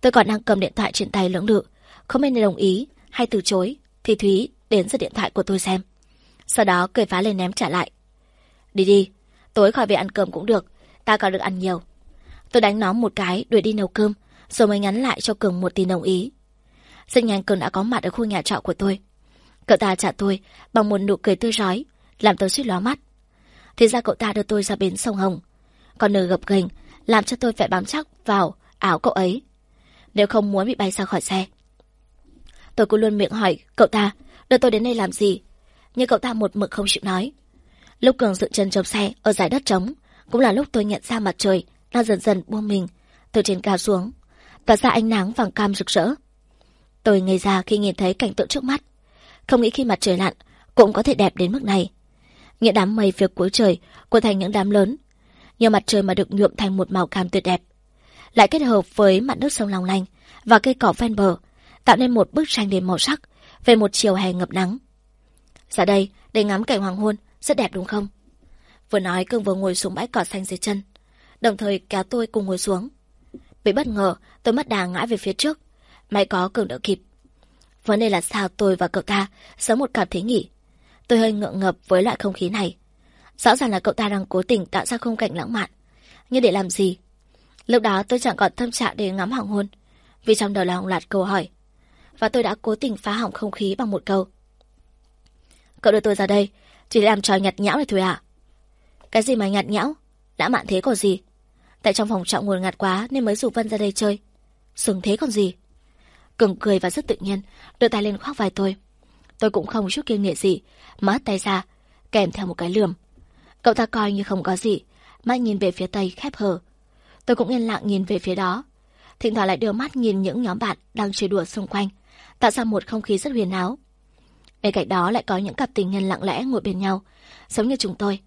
Tôi còn đang cầm điện thoại trên tay lưỡng lự, không nên đồng ý hay từ chối, thì Thúy đến giật điện thoại của tôi xem. Sau đó cười phá lên ném trả lại. Đi đi, tối khỏi về ăn cơm cũng được, ta còn được ăn nhiều. Tôi đánh nó một cái đuổi đi nấu cơm, rồi mới nhắn lại cho Cường một tin đồng ý. Rất nhanh Cường đã có mặt ở khu nhà trọ của tôi. Cậu ta trả tôi bằng một nụ cười tươi rói, làm tôi suýt ló mắt. Thì ra cậu ta đưa tôi ra bến sông Hồng. Còn nở gập ghềnh làm cho tôi phải bám chắc vào áo cậu ấy. Nếu không muốn bị bay ra khỏi xe. Tôi cứ luôn miệng hỏi cậu ta đưa tôi đến đây làm gì. Nhưng cậu ta một mực không chịu nói. Lúc Cường dựng chân chống xe ở giải đất trống, cũng là lúc tôi nhận ra mặt trời đang dần dần buông mình từ trên cao xuống, tỏa ra ánh nắng vàng cam rực rỡ. Tôi ngây ra khi nhìn thấy cảnh tượng trước mắt. Không nghĩ khi mặt trời lặn cũng có thể đẹp đến mức này. Những đám mây phía cuối trời của thành những đám lớn. Nhiều mặt trời mà được nhuộm thành một màu cam tuyệt đẹp. Lại kết hợp với mặt nước sông long lanh và cây cỏ ven bờ, tạo nên một bức tranh đầy màu sắc về một chiều hè ngập nắng. Ra đây, để ngắm cảnh hoàng hôn, rất đẹp đúng không? Vừa nói cưng vừa ngồi xuống bãi cỏ xanh dưới chân, đồng thời kéo tôi cùng ngồi xuống. Bị bất ngờ, tôi mất đà ngã về phía trước. May có cường đỡ kịp. Vấn đề là sao tôi và cậu ta sớm một cảm thấy nghỉ. Tôi hơi ngượng ngập với loại không khí này. Rõ ràng là cậu ta đang cố tình tạo ra khung cảnh lãng mạn. Nhưng để làm gì? Lúc đó tôi chẳng còn tâm trạng để ngắm hoàng hôn. Vì trong đầu là hàng loạt câu hỏi. Và tôi đã cố tình phá hỏng không khí bằng một câu. Cậu đưa tôi ra đây, chỉ làm trò nhặt nhão này thôi à? Cái gì mà nhặt nhão? Đã mạn thế còn gì? Tại trong phòng trọng nguồn ngạt quá nên mới rủ Vân ra đây chơi. Sừng thế còn gì? Cường cười và rất tự nhiên, đưa tay lên khoác vai tôi. Tôi cũng không chút kiêng nghệ gì, mất tay ra, kèm theo một cái lườm. Cậu ta coi như không có gì, mắt nhìn về phía tây khép hờ. Tôi cũng yên lặng nhìn về phía đó. Thỉnh thoảng lại đưa mắt nhìn những nhóm bạn đang chơi đùa xung quanh, tạo ra một không khí rất huyền áo. Bên cạnh đó lại có những cặp tình nhân lặng lẽ ngồi bên nhau, giống như chúng tôi.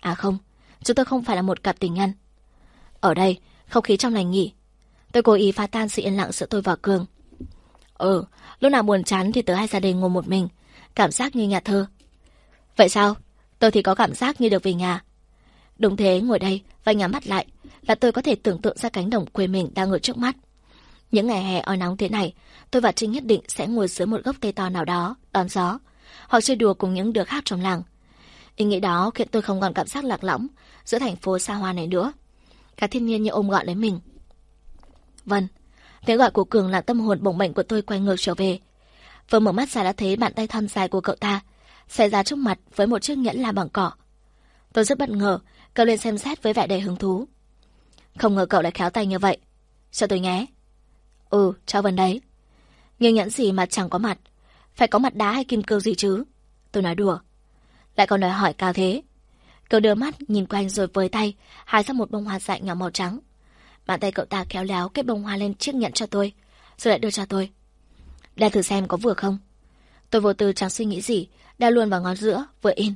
À không, chúng tôi không phải là một cặp tình nhân. Ở đây, không khí trong lành nghỉ. Tôi cố ý phá tan sự yên lặng giữa tôi và Cường. Ừ, lúc nào buồn chán thì tớ hai gia đình ngồi một mình, cảm giác như nhà thơ. Vậy sao? Tôi thì có cảm giác như được về nhà. Đúng thế, ngồi đây và nhắm mắt lại là tôi có thể tưởng tượng ra cánh đồng quê mình đang ở trước mắt. Những ngày hè oi nóng thế này, tôi và Trinh nhất định sẽ ngồi dưới một gốc cây to nào đó, đón gió, hoặc chơi đùa cùng những đứa khác trong làng. Ý nghĩ đó khiến tôi không còn cảm giác lạc lõng giữa thành phố xa hoa này nữa. Cả thiên nhiên như ôm gọn lấy mình. Vâng, tiếng gọi của Cường là tâm hồn bổng bềnh của tôi quay ngược trở về. Vừa mở mắt ra đã thấy bàn tay thon dài của cậu ta xảy ra trước mặt với một chiếc nhẫn làm bằng cỏ. Tôi rất bất ngờ, cậu lên xem xét với vẻ đầy hứng thú. Không ngờ cậu lại khéo tay như vậy. Cho tôi nhé. Ừ, cho vần đấy. Nhưng nhẫn gì mà chẳng có mặt. Phải có mặt đá hay kim cương gì chứ. Tôi nói đùa. Lại còn đòi hỏi cao thế. Cậu đưa mắt nhìn quanh rồi với tay, hái ra một bông hoa dại nhỏ màu trắng. Bàn tay cậu ta kéo léo cái bông hoa lên chiếc nhẫn cho tôi, rồi lại đưa cho tôi. Đeo thử xem có vừa không. Tôi vô tư chẳng suy nghĩ gì, đeo luôn vào ngón giữa, vừa in.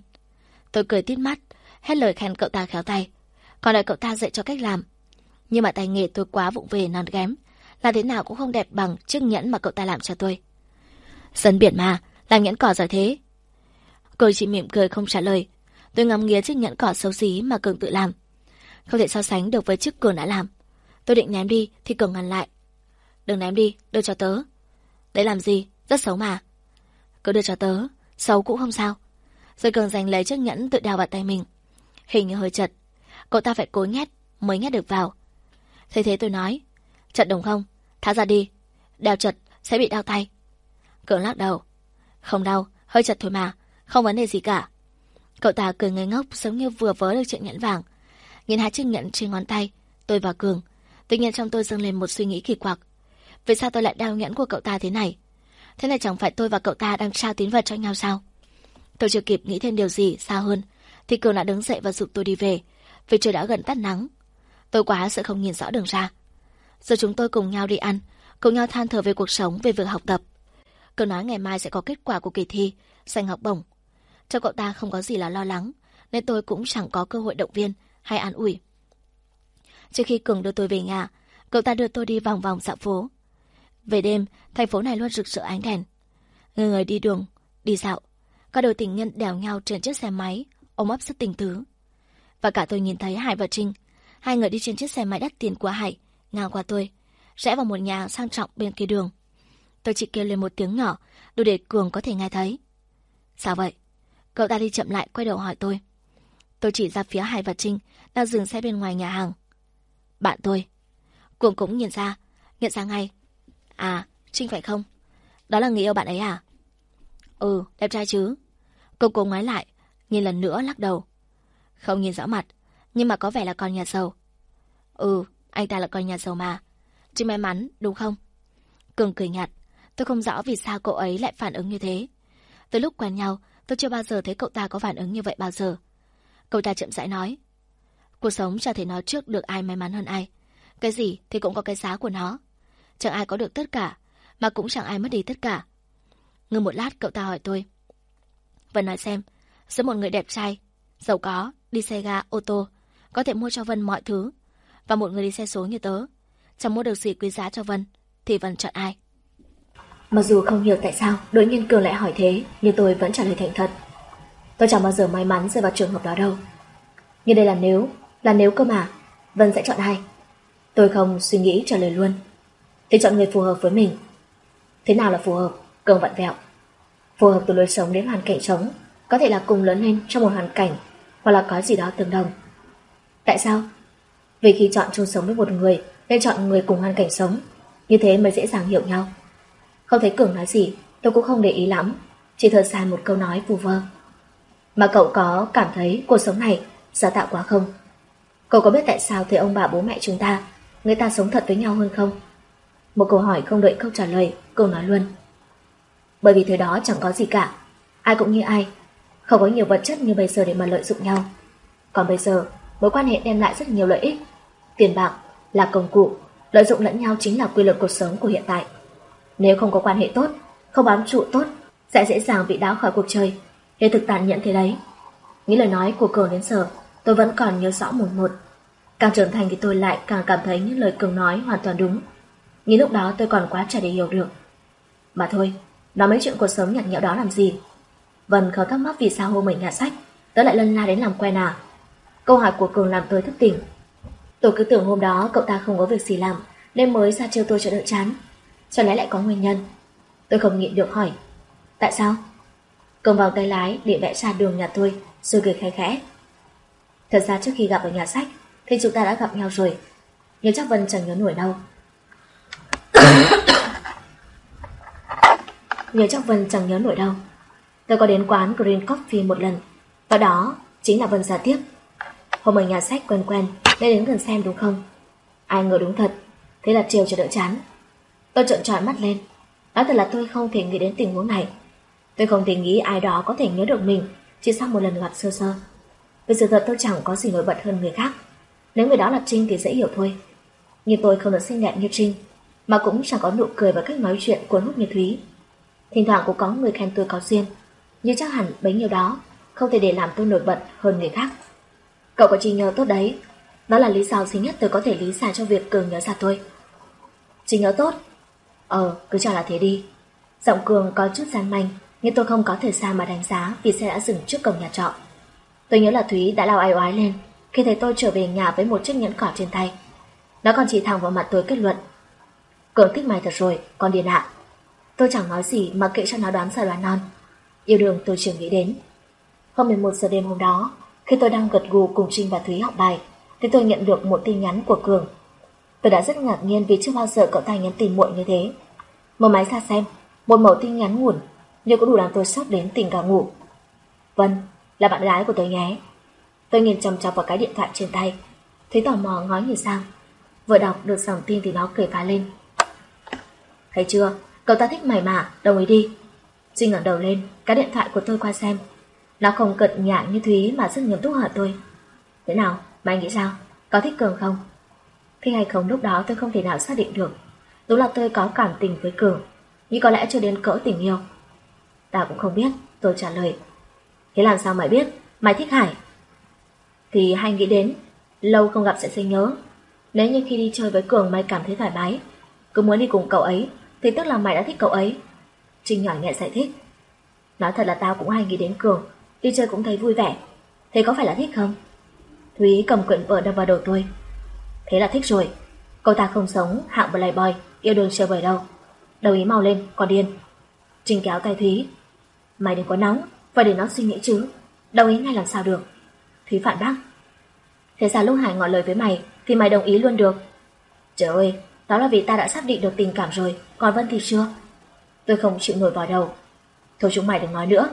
Tôi cười tít mắt, hết lời khen cậu ta khéo tay. Còn lại cậu ta dạy cho cách làm. Nhưng mà tay nghề tôi quá vụng về non ghém, là thế nào cũng không đẹp bằng chiếc nhẫn mà cậu ta làm cho tôi. Dân biển mà, làm nhẫn cỏ giỏi thế. Cô chỉ mỉm cười không trả lời. Tôi ngắm nghía chiếc nhẫn cỏ xấu xí mà Cường tự làm. Không thể so sánh được với chiếc Cường đã làm. Tôi định ném đi thì Cường ngăn lại. Đừng ném đi, đưa cho tớ. Đấy làm gì? Rất xấu mà. Cứ đưa cho tớ, xấu cũng không sao. Rồi Cường giành lấy chiếc nhẫn tự đeo vào tay mình. Hình như hơi chật. Cậu ta phải cố nhét mới nhét được vào. Thế thế tôi nói. Chật đồng không? Thả ra đi. Đeo chật sẽ bị đau tay. Cường lắc đầu. Không đau, hơi chật thôi mà. Không vấn đề gì cả. Cậu ta cười ngây ngốc giống như vừa vớ được chuyện nhẫn vàng. Nhìn hai chiếc nhẫn trên ngón tay, tôi và Cường. Tuy nhiên trong tôi dâng lên một suy nghĩ kỳ quặc. Vì sao tôi lại đeo nhẫn của cậu ta thế này? Thế này chẳng phải tôi và cậu ta đang trao tín vật cho nhau sao? Tôi chưa kịp nghĩ thêm điều gì xa hơn, thì Cường đã đứng dậy và dục tôi đi về, vì trời đã gần tắt nắng. Tôi quá sợ không nhìn rõ đường ra. Giờ chúng tôi cùng nhau đi ăn, cùng nhau than thở về cuộc sống, về việc học tập. Cường nói ngày mai sẽ có kết quả của kỳ thi, giành học bổng. Cho cậu ta không có gì là lo lắng, nên tôi cũng chẳng có cơ hội động viên hay an ủi. Trước khi Cường đưa tôi về nhà, cậu ta đưa tôi đi vòng vòng dạo phố. Về đêm, thành phố này luôn rực rỡ ánh đèn. Người người đi đường, đi dạo. Các đôi tình nhân đèo nhau trên chiếc xe máy, ôm ấp rất tình tứ. Và cả tôi nhìn thấy Hải và Trinh. Hai người đi trên chiếc xe máy đắt tiền của Hải, ngang qua tôi, rẽ vào một nhà sang trọng bên kia đường. Tôi chỉ kêu lên một tiếng nhỏ, đủ để Cường có thể nghe thấy. Sao vậy? Cậu ta đi chậm lại quay đầu hỏi tôi. Tôi chỉ ra phía Hải và Trinh đang dừng xe bên ngoài nhà hàng. Bạn tôi. Cường cũng nhìn ra, nhận ra ngay. À, Trinh phải không? Đó là người yêu bạn ấy à? Ừ, đẹp trai chứ. Cô cố ngoái lại, nhìn lần nữa lắc đầu. Không nhìn rõ mặt, nhưng mà có vẻ là con nhà giàu. Ừ, anh ta là con nhà giàu mà. Chỉ may mắn, đúng không? Cường cười nhạt. Tôi không rõ vì sao cậu ấy lại phản ứng như thế. Từ lúc quen nhau, tôi chưa bao giờ thấy cậu ta có phản ứng như vậy bao giờ. Cậu ta chậm rãi nói. Cuộc sống chả thể nói trước được ai may mắn hơn ai. Cái gì thì cũng có cái giá của nó. Chẳng ai có được tất cả, mà cũng chẳng ai mất đi tất cả. Ngừng một lát cậu ta hỏi tôi. Vân nói xem, giữa một người đẹp trai, giàu có, đi xe ga, ô tô, có thể mua cho Vân mọi thứ, và một người đi xe số như tớ, chẳng mua được gì quý giá cho Vân, thì Vân chọn ai? Mặc dù không hiểu tại sao đối nhiên Cường lại hỏi thế, nhưng tôi vẫn trả lời thành thật. Tôi chẳng bao giờ may mắn rơi vào trường hợp đó đâu. Nhưng đây là nếu, là nếu cơ mà, Vân sẽ chọn ai? Tôi không suy nghĩ trả lời luôn. Thì chọn người phù hợp với mình. Thế nào là phù hợp? Cường vặn vẹo. Phù hợp từ lối sống đến hoàn cảnh sống, có thể là cùng lớn lên trong một hoàn cảnh, hoặc là có gì đó tương đồng. Tại sao? Vì khi chọn chung sống với một người, nên chọn người cùng hoàn cảnh sống, như thế mới dễ dàng hiểu nhau. Không thấy Cường nói gì, tôi cũng không để ý lắm, chỉ thở dài một câu nói phù vơ. Mà cậu có cảm thấy cuộc sống này giả tạo quá không? Cậu có biết tại sao thầy ông bà bố mẹ chúng ta, người ta sống thật với nhau hơn không? Một câu hỏi không đợi câu trả lời, câu nói luôn. Bởi vì thời đó chẳng có gì cả, ai cũng như ai, không có nhiều vật chất như bây giờ để mà lợi dụng nhau. Còn bây giờ, mối quan hệ đem lại rất nhiều lợi ích. Tiền bạc là công cụ, lợi dụng lẫn nhau chính là quy luật cuộc sống của hiện tại. Nếu không có quan hệ tốt, không bám trụ tốt, sẽ dễ dàng bị đáo khỏi cuộc chơi. Hiện thực tàn nhẫn thế đấy. Nghĩ lời nói của Cường đến giờ, tôi vẫn còn nhớ rõ một một. Càng trưởng thành thì tôi lại càng cảm thấy những lời Cường nói hoàn toàn đúng. Nhưng lúc đó tôi còn quá trẻ để hiểu được. Mà thôi, nói mấy chuyện cuộc sống nhạt nhẽo đó làm gì? Vân khó thắc mắc vì sao hôm mình nhà sách, tớ lại lân la đến làm quen à. Câu hỏi của Cường làm tôi thức tỉnh. Tôi cứ tưởng hôm đó cậu ta không có việc gì làm, nên mới ra chiêu tôi cho đỡ chán. Cho lẽ lại có nguyên nhân. Tôi không nhịn được hỏi. Tại sao? Cường vào tay lái để vẽ ra đường nhà tôi, rồi cười khẽ khẽ. Thật ra trước khi gặp ở nhà sách, thì chúng ta đã gặp nhau rồi. Nhưng chắc Vân chẳng nhớ nổi đâu. nhớ chắc Vân chẳng nhớ nổi đâu. Tôi có đến quán Green Coffee một lần, và đó chính là Vân giả tiếp. Hôm ở nhà sách quen quen, nên đến gần xem đúng không? Ai ngờ đúng thật, thế là chiều cho đỡ chán. Tôi trợn tròn mắt lên, nói thật là tôi không thể nghĩ đến tình huống này. Tôi không thể nghĩ ai đó có thể nhớ được mình chỉ sau một lần gặp sơ sơ. Vì sự thật tôi chẳng có gì nổi bật hơn người khác. Nếu người đó là Trinh thì dễ hiểu thôi. Nhưng tôi không được xinh đẹp như Trinh, mà cũng chẳng có nụ cười và cách nói chuyện cuốn hút như Thúy. Thỉnh thoảng cũng có người khen tôi có duyên, nhưng chắc hẳn bấy nhiêu đó không thể để làm tôi nổi bật hơn người khác. Cậu có Trinh nhớ tốt đấy, đó là lý do duy nhất tôi có thể lý giải cho việc Cường nhớ ra tôi. Trinh nhớ tốt? Ờ, cứ cho là thế đi. Giọng Cường có chút gian manh, nhưng tôi không có thời gian mà đánh giá vì xe đã dừng trước cổng nhà trọ. Tôi nhớ là Thúy đã lao ai oái lên khi thấy tôi trở về nhà với một chiếc nhẫn cỏ trên tay. Nó còn chỉ thẳng vào mặt tôi kết luận. Cường thích mày thật rồi, con điên ạ. Tôi chẳng nói gì mà kệ cho nó đoán sai đoán non. Yêu đương tôi chưa nghĩ đến. Hôm 11 giờ đêm hôm đó, khi tôi đang gật gù cùng Trinh và Thúy học bài, thì tôi nhận được một tin nhắn của Cường. Tôi đã rất ngạc nhiên vì chưa bao giờ cậu ta nhắn tin muộn như thế. Mở máy ra xem, một mẫu tin nhắn nguồn, nhưng cũng đủ làm tôi sốc đến tỉnh cả ngủ. Vân, là bạn gái của tôi nhé. Tôi nhìn chăm chăm vào cái điện thoại trên tay, thấy tò mò ngó nhìn sang. Vừa đọc được dòng tin thì nó cười phá lên. Thấy chưa, cậu ta thích mày mà, đồng ý đi. Trinh ngẩng đầu lên, cái điện thoại của tôi qua xem. Nó không cật nhã như Thúy mà rất nghiêm túc hỏi tôi. Thế nào, mày nghĩ sao? Có thích Cường không? Thích hay không lúc đó tôi không thể nào xác định được. Đúng là tôi có cảm tình với Cường, nhưng có lẽ chưa đến cỡ tình yêu. Ta cũng không biết, tôi trả lời. Thế làm sao mày biết, mày thích Hải? Thì hay nghĩ đến, lâu không gặp sẽ sinh nhớ. Nếu như khi đi chơi với Cường mày cảm thấy thoải mái, cứ muốn đi cùng cậu ấy, thì tức là mày đã thích cậu ấy. Trinh nhỏ nhẹ giải thích. Nói thật là tao cũng hay nghĩ đến Cường, đi chơi cũng thấy vui vẻ. Thế có phải là thích không? Thúy cầm quyển vở đâm vào đầu tôi. Thế là thích rồi. cậu ta không sống hạng playboy, yêu đương chơi bời đâu. đầu ý mau lên, còn điên. Trình kéo tay Thúy. Mày đừng có nóng, phải để nó suy nghĩ chứ. Đồng ý ngay làm sao được. Thúy phản bác. Thế ra lúc Hải ngỏ lời với mày thì mày đồng ý luôn được? Trời ơi, đó là vì ta đã xác định được tình cảm rồi, còn Vân thì chưa. Tôi không chịu nổi vào đầu. Thôi chúng mày đừng nói nữa.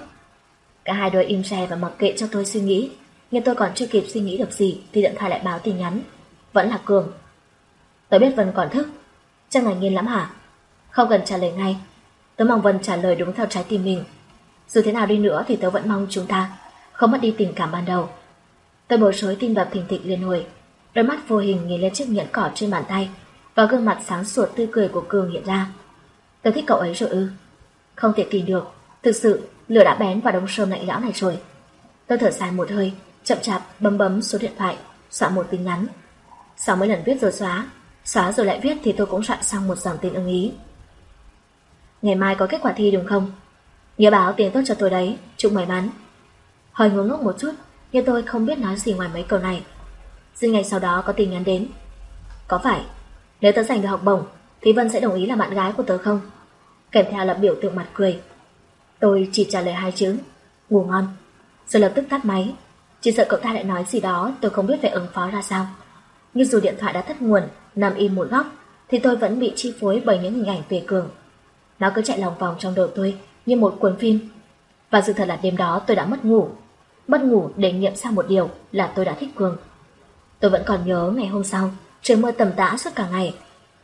Cả hai đôi im xe và mặc kệ cho tôi suy nghĩ. Nhưng tôi còn chưa kịp suy nghĩ được gì thì điện thoại lại báo tin nhắn. Vẫn là Cường. Tôi biết Vân còn thức. Chắc ngạc nhiên lắm hả? Không cần trả lời ngay. Tớ mong Vân trả lời đúng theo trái tim mình. Dù thế nào đi nữa thì tớ vẫn mong chúng ta không mất đi tình cảm ban đầu. Tôi bối rối tim đập thình thịch liên hồi. Đôi mắt vô hình nhìn lên chiếc nhẫn cỏ trên bàn tay và gương mặt sáng suốt tươi cười của Cường hiện ra. Tôi thích cậu ấy rồi ư. Không thể tìm được. Thực sự, lửa đã bén vào đống sơm lạnh lẽo này rồi. Tôi thở dài một hơi, chậm chạp bấm bấm số điện thoại, soạn một tin nhắn. Sau mấy lần viết rồi xóa, xóa rồi lại viết thì tôi cũng soạn xong một dòng tin ưng ý. Ngày mai có kết quả thi đúng không? Nhớ báo tiền tốt cho tôi đấy, chúc may mắn. Hơi ngớ ngốc một chút, nhưng tôi không biết nói gì ngoài mấy câu này. Riêng ngày sau đó có tin nhắn đến. Có phải, nếu tớ giành được học bổng, thì Vân sẽ đồng ý là bạn gái của tớ không? Kèm theo là biểu tượng mặt cười. Tôi chỉ trả lời hai chữ, ngủ ngon. Rồi lập tức tắt máy. Chỉ sợ cậu ta lại nói gì đó tôi không biết phải ứng phó ra sao. Nhưng dù điện thoại đã tắt nguồn, nằm im một góc, thì tôi vẫn bị chi phối bởi những hình ảnh về Cường. Nó cứ chạy lòng vòng trong đầu tôi như một cuốn phim. Và sự thật là đêm đó tôi đã mất ngủ. Mất ngủ để nghiệm ra một điều là tôi đã thích Cường. Tôi vẫn còn nhớ ngày hôm sau, trời mưa tầm tã suốt cả ngày.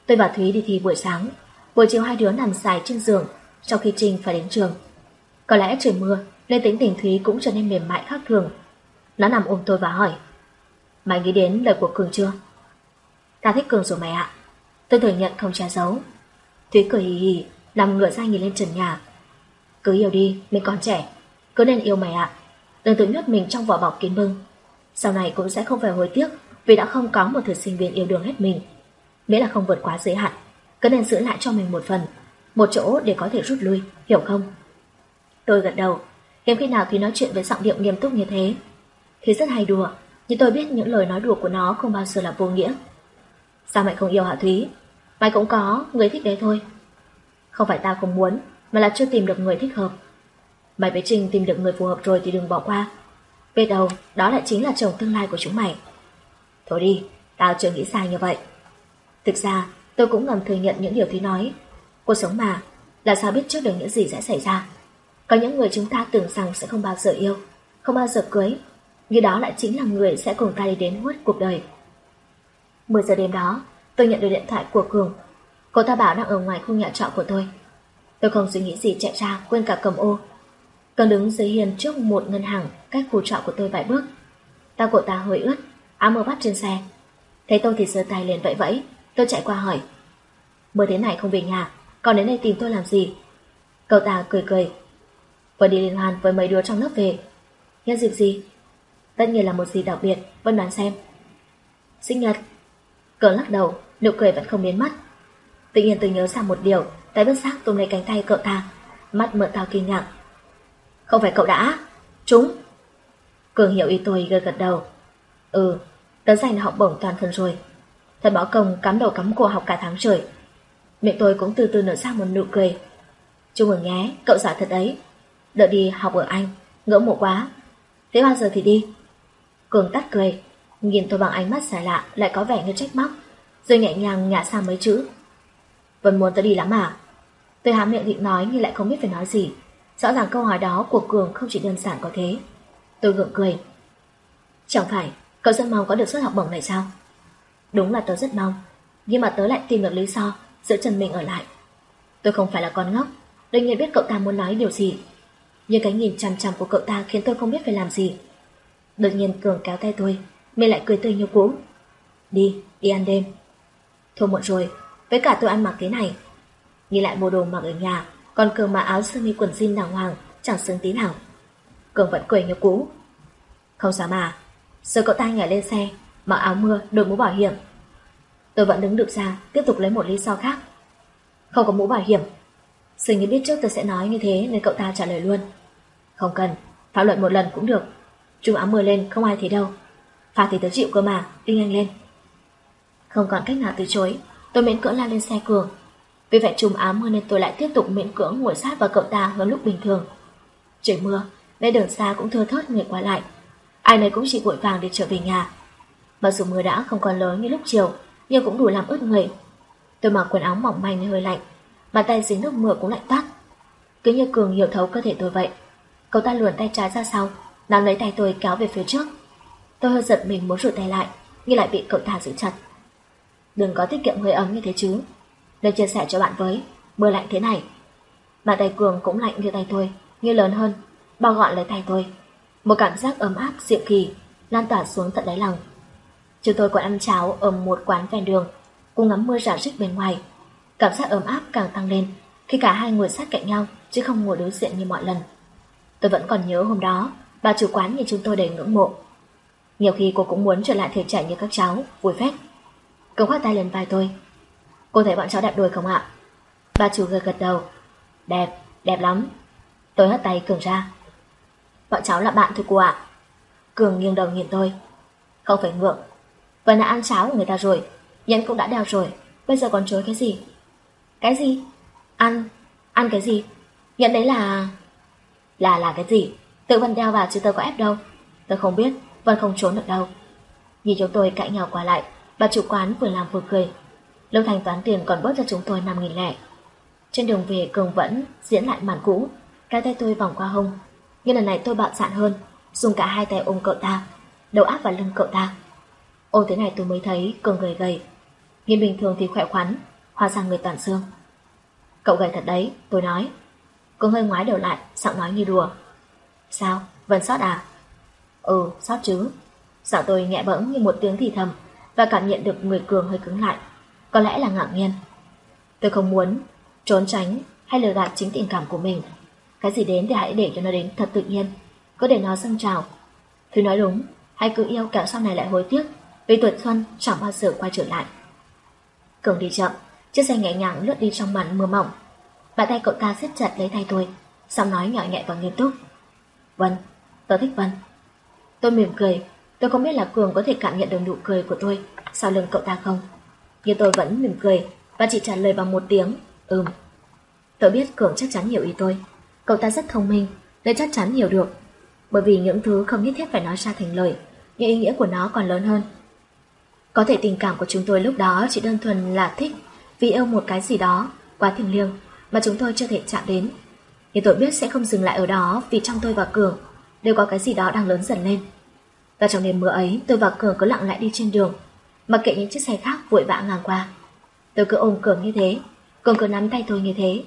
Tôi và Thúy đi thi buổi sáng. Buổi chiều hai đứa nằm dài trên giường, sau khi Trinh phải đến trường. Có lẽ trời mưa, nên tính tình Thúy cũng trở nên mềm mại khác thường. Nó nằm ôm tôi và hỏi, Mày nghĩ đến lời của Cường chưa? Ta thích Cường rồi mày ạ. Tôi thừa nhận không che giấu. Thúy cười hì hì, nằm ngửa ra nhìn lên trần nhà. Cứ yêu đi, mình còn trẻ. Cứ nên yêu mày ạ. Đừng tự nhốt mình trong vỏ bọc kiến bưng. Sau này cũng sẽ không phải hối tiếc vì đã không có một thử sinh viên yêu đương hết mình. Miễn là không vượt quá giới hạn, cứ nên giữ lại cho mình một phần, một chỗ để có thể rút lui, hiểu không? Tôi gật đầu, hiếm khi nào thì nói chuyện với giọng điệu nghiêm túc như thế. Thì rất hay đùa, nhưng tôi biết những lời nói đùa của nó không bao giờ là vô nghĩa. Sao mày không yêu Hạ Thúy? Mày cũng có, người thích đấy thôi. Không phải tao không muốn, mà là chưa tìm được người thích hợp. Mày với Trinh tìm được người phù hợp rồi thì đừng bỏ qua. Biết đâu, đó lại chính là chồng tương lai của chúng mày. Thôi đi, tao chưa nghĩ sai như vậy. Thực ra, tôi cũng ngầm thừa nhận những điều Thúy nói. Cuộc sống mà, là sao biết trước được những gì sẽ xảy ra. Có những người chúng ta tưởng rằng sẽ không bao giờ yêu, không bao giờ cưới, như đó lại chính là người sẽ cùng ta đi đến hết cuộc đời. 10 giờ đêm đó, tôi nhận được điện thoại của Cường. Cô ta bảo đang ở ngoài khu nhà trọ của tôi. Tôi không suy nghĩ gì chạy ra, quên cả cầm ô cần đứng dưới hiên trước một ngân hàng cách khu trọ của tôi vài bước. Tao của ta hơi ướt, áo mưa bắt trên xe. Thấy tôi thì giơ tay liền vẫy vẫy, tôi chạy qua hỏi. Mưa thế này không về nhà, còn đến đây tìm tôi làm gì? Cậu ta cười cười. Vừa đi liên hoan với mấy đứa trong lớp về. Nhân dịp gì? Tất nhiên là một gì đặc biệt, Vân đoán xem. Sinh nhật. Cờ lắc đầu, nụ cười vẫn không biến mất. Tự nhiên tôi nhớ ra một điều, tay bất giác tôm lấy cánh tay cậu ta, mắt mở tao kinh ngạc. Không phải cậu đã? Chúng. Cường hiểu ý tôi gật gật đầu. Ừ, tớ giành học bổng toàn phần rồi. Thật bỏ công cắm đầu cắm cổ học cả tháng trời. Miệng tôi cũng từ từ nở ra một nụ cười. Chúc mừng nhé, cậu giả thật đấy. Đợi đi học ở Anh, ngưỡng mộ quá. Thế bao giờ thì đi? Cường tắt cười, nhìn tôi bằng ánh mắt xài lạ lại có vẻ như trách móc, rồi nhẹ nhàng nhả sang mấy chữ. Vẫn muốn tôi đi lắm à? Tôi há miệng định nói nhưng lại không biết phải nói gì. Rõ ràng câu hỏi đó của Cường không chỉ đơn giản có thế. Tôi gượng cười. Chẳng phải, cậu rất mong có được suất học bổng này sao? Đúng là tớ rất mong, nhưng mà tớ lại tìm được lý do giữ chân mình ở lại. Tôi không phải là con ngốc, đương nhiên biết cậu ta muốn nói điều gì. Nhưng cái nhìn chằm chằm của cậu ta khiến tôi không biết phải làm gì. Đột nhiên Cường kéo tay tôi, mình lại cười tươi như cũ. Đi, đi ăn đêm. Thôi muộn rồi, với cả tôi ăn mặc thế này. Nghĩ lại bộ đồ mặc ở nhà, còn Cường mặc áo sơ mi quần jean đàng hoàng, chẳng xứng tí nào. Cường vẫn cười như cũ. Không sao mà, giờ cậu ta nhảy lên xe, mặc áo mưa, đội mũ bảo hiểm. Tôi vẫn đứng được ra, tiếp tục lấy một lý do khác. Không có mũ bảo hiểm. Dường như biết trước tôi sẽ nói như thế nên cậu ta trả lời luôn. Không cần, thảo luận một lần cũng được. Trung áo mưa lên không ai thấy đâu. Phạt thì tớ chịu cơ mà, đi nhanh lên. Không còn cách nào từ chối, tôi miễn cưỡng la lên xe cường. Vì vậy trùm ám mưa nên tôi lại tiếp tục miễn cưỡng ngồi sát vào cậu ta hơn lúc bình thường. Trời mưa, nơi đường xa cũng thưa thớt người qua lại. Ai nấy cũng chỉ vội vàng để trở về nhà. Mặc dù mưa đã không còn lớn như lúc chiều, nhưng cũng đủ làm ướt người. Tôi mặc quần áo mỏng manh hơi lạnh, bàn tay dính nước mưa cũng lạnh toát. Cứ như Cường hiểu thấu cơ thể tôi vậy. Cậu ta luồn tay trái ra sau, nắm lấy tay tôi kéo về phía trước. Tôi hơi giật mình muốn rụt tay lại, nhưng lại bị cậu ta giữ chặt. Đừng có tiết kiệm hơi ấm như thế chứ. Để chia sẻ cho bạn với, mưa lạnh thế này. Bàn tay Cường cũng lạnh như tay tôi, như lớn hơn, bao gọn lấy tay tôi. Một cảm giác ấm áp dịu kỳ lan tỏa xuống tận đáy lòng. Chúng tôi còn ăn cháo ở một quán ven đường, cùng ngắm mưa rả rích bên ngoài. Cảm giác ấm áp càng tăng lên khi cả hai ngồi sát cạnh nhau chứ không ngồi đối diện như mọi lần. Tôi vẫn còn nhớ hôm đó, bà chủ quán nhìn chúng tôi đầy ngưỡng mộ. Nhiều khi cô cũng muốn trở lại thể trẻ như các cháu, vui phép. Cô khoác tay lên vai tôi. Cô thấy bọn cháu đẹp đuôi không ạ? Bà chủ gật gật đầu. Đẹp, đẹp lắm. Tôi hất tay Cường ra. Bọn cháu là bạn thôi cô ạ. Cường nghiêng đầu nhìn tôi. Không phải ngượng. Vẫn đã ăn cháo của người ta rồi. Nhẫn cũng đã đeo rồi. Bây giờ còn chối cái gì? Cái gì? Ăn. Ăn cái gì? Nhẫn đấy là... Là là cái gì? Tự Vân đeo vào chứ tôi có ép đâu. Tôi không biết, Vân không trốn được đâu. Nhìn chúng tôi cãi nhau qua lại, bà chủ quán vừa làm vừa cười. Lâu Thành toán tiền còn bớt cho chúng tôi 5.000 lẻ. Trên đường về Cường vẫn diễn lại màn cũ, cái tay tôi vòng qua hông. Nhưng lần này tôi bạo dạn hơn, dùng cả hai tay ôm cậu ta, đầu áp vào lưng cậu ta. Ôm thế này tôi mới thấy Cường gầy gầy. Nhìn bình thường thì khỏe khoắn, hóa ra người toàn xương. Cậu gầy thật đấy, tôi nói. Cường hơi ngoái đầu lại, giọng nói như đùa. Sao, vẫn sót à? Ừ, sót chứ. Giọng tôi nhẹ bẫng như một tiếng thì thầm và cảm nhận được người Cường hơi cứng lại. Có lẽ là ngạc nhiên. Tôi không muốn trốn tránh hay lừa gạt chính tình cảm của mình. Cái gì đến thì hãy để cho nó đến thật tự nhiên. Cứ để nó dâng trào. Thứ nói đúng, hãy cứ yêu kẻo sau này lại hối tiếc vì tuổi xuân chẳng bao giờ quay trở lại. Cường đi chậm, chiếc xe nhẹ nhàng lướt đi trong màn mưa mỏng. Bàn tay cậu ta siết chặt lấy tay tôi, xong nói nhỏ nhẹ và nghiêm túc. Vân, tớ thích Vân. Tôi mỉm cười, tôi không biết là Cường có thể cảm nhận được nụ cười của tôi sau lưng cậu ta không. Nhưng tôi vẫn mỉm cười và chỉ trả lời bằng một tiếng, ừm. Tôi biết Cường chắc chắn hiểu ý tôi. Cậu ta rất thông minh, nên chắc chắn hiểu được. Bởi vì những thứ không nhất thiết phải nói ra thành lời, nhưng ý nghĩa của nó còn lớn hơn. Có thể tình cảm của chúng tôi lúc đó chỉ đơn thuần là thích vì yêu một cái gì đó quá thiêng liêng mà chúng tôi chưa thể chạm đến. Nhưng tôi biết sẽ không dừng lại ở đó vì trong tôi và Cường đều có cái gì đó đang lớn dần lên. Và trong đêm mưa ấy, tôi và Cường cứ lặng lẽ đi trên đường, mặc kệ những chiếc xe khác vội vã ngang qua. Tôi cứ ôm Cường như thế, Cường cứ nắm tay tôi như thế,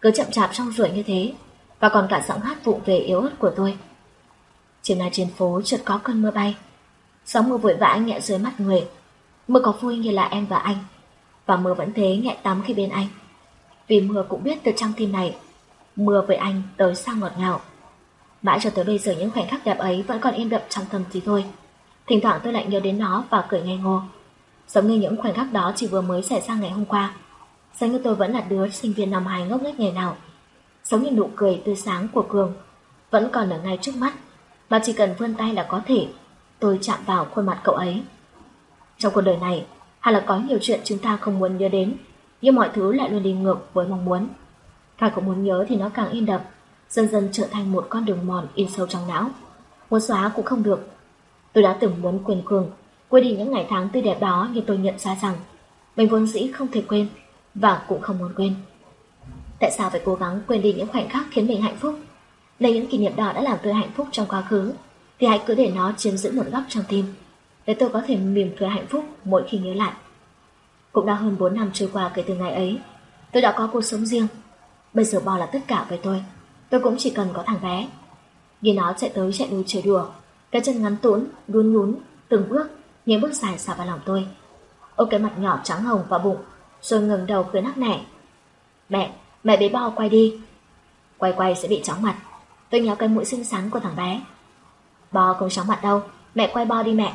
cứ chậm chạp trong ruồi như thế, và còn cả giọng hát vụ về yếu ớt của tôi. Chiều nay trên phố chợt có cơn mưa bay, sóng mưa vội vã nhẹ dưới mắt người. Mưa có vui như là em và anh, và mưa vẫn thế nhẹ tắm khi bên anh. Vì mưa cũng biết từ trong tim này, mưa với anh tới sao ngọt ngào. Mãi cho tới bây giờ những khoảnh khắc đẹp ấy vẫn còn in đậm trong tâm trí thôi. Thỉnh thoảng tôi lại nhớ đến nó và cười ngây ngô. Giống như những khoảnh khắc đó chỉ vừa mới xảy ra ngày hôm qua. Giống như tôi vẫn là đứa sinh viên năm hai ngốc nghếch ngày nào. Giống như nụ cười tươi sáng của Cường vẫn còn ở ngay trước mắt. Mà chỉ cần vươn tay là có thể tôi chạm vào khuôn mặt cậu ấy. Trong cuộc đời này, hay là có nhiều chuyện chúng ta không muốn nhớ đến, nhưng mọi thứ lại luôn đi ngược với mong muốn. Càng cũng muốn nhớ thì nó càng in đập, dần dần trở thành một con đường mòn in sâu trong não. Muốn xóa cũng không được. Tôi đã từng muốn quên Cường, quên đi những ngày tháng tươi đẹp đó nhưng tôi nhận ra rằng mình vốn dĩ không thể quên và cũng không muốn quên. Tại sao phải cố gắng quên đi những khoảnh khắc khiến mình hạnh phúc? Lấy những kỷ niệm đó đã làm tôi hạnh phúc trong quá khứ, thì hãy cứ để nó chiếm giữ một góc trong tim, để tôi có thể mỉm cười hạnh phúc mỗi khi nhớ lại. Cũng đã hơn 4 năm trôi qua kể từ ngày ấy, tôi đã có cuộc sống riêng. Bây giờ bò là tất cả với tôi, tôi cũng chỉ cần có thằng bé. Nhìn nó chạy tới chạy lui chơi đùa, cái chân ngắn tốn, đuôn nhún, từng bước, những bước dài xả vào lòng tôi. Ôm cái mặt nhỏ trắng hồng vào bụng, rồi ngừng đầu cười nắc nẻ. Mẹ, mẹ bế bo quay đi. Quay quay sẽ bị chóng mặt. Tôi nhéo cái mũi xinh xắn của thằng bé. Bo không chóng mặt đâu, mẹ quay bo đi mẹ.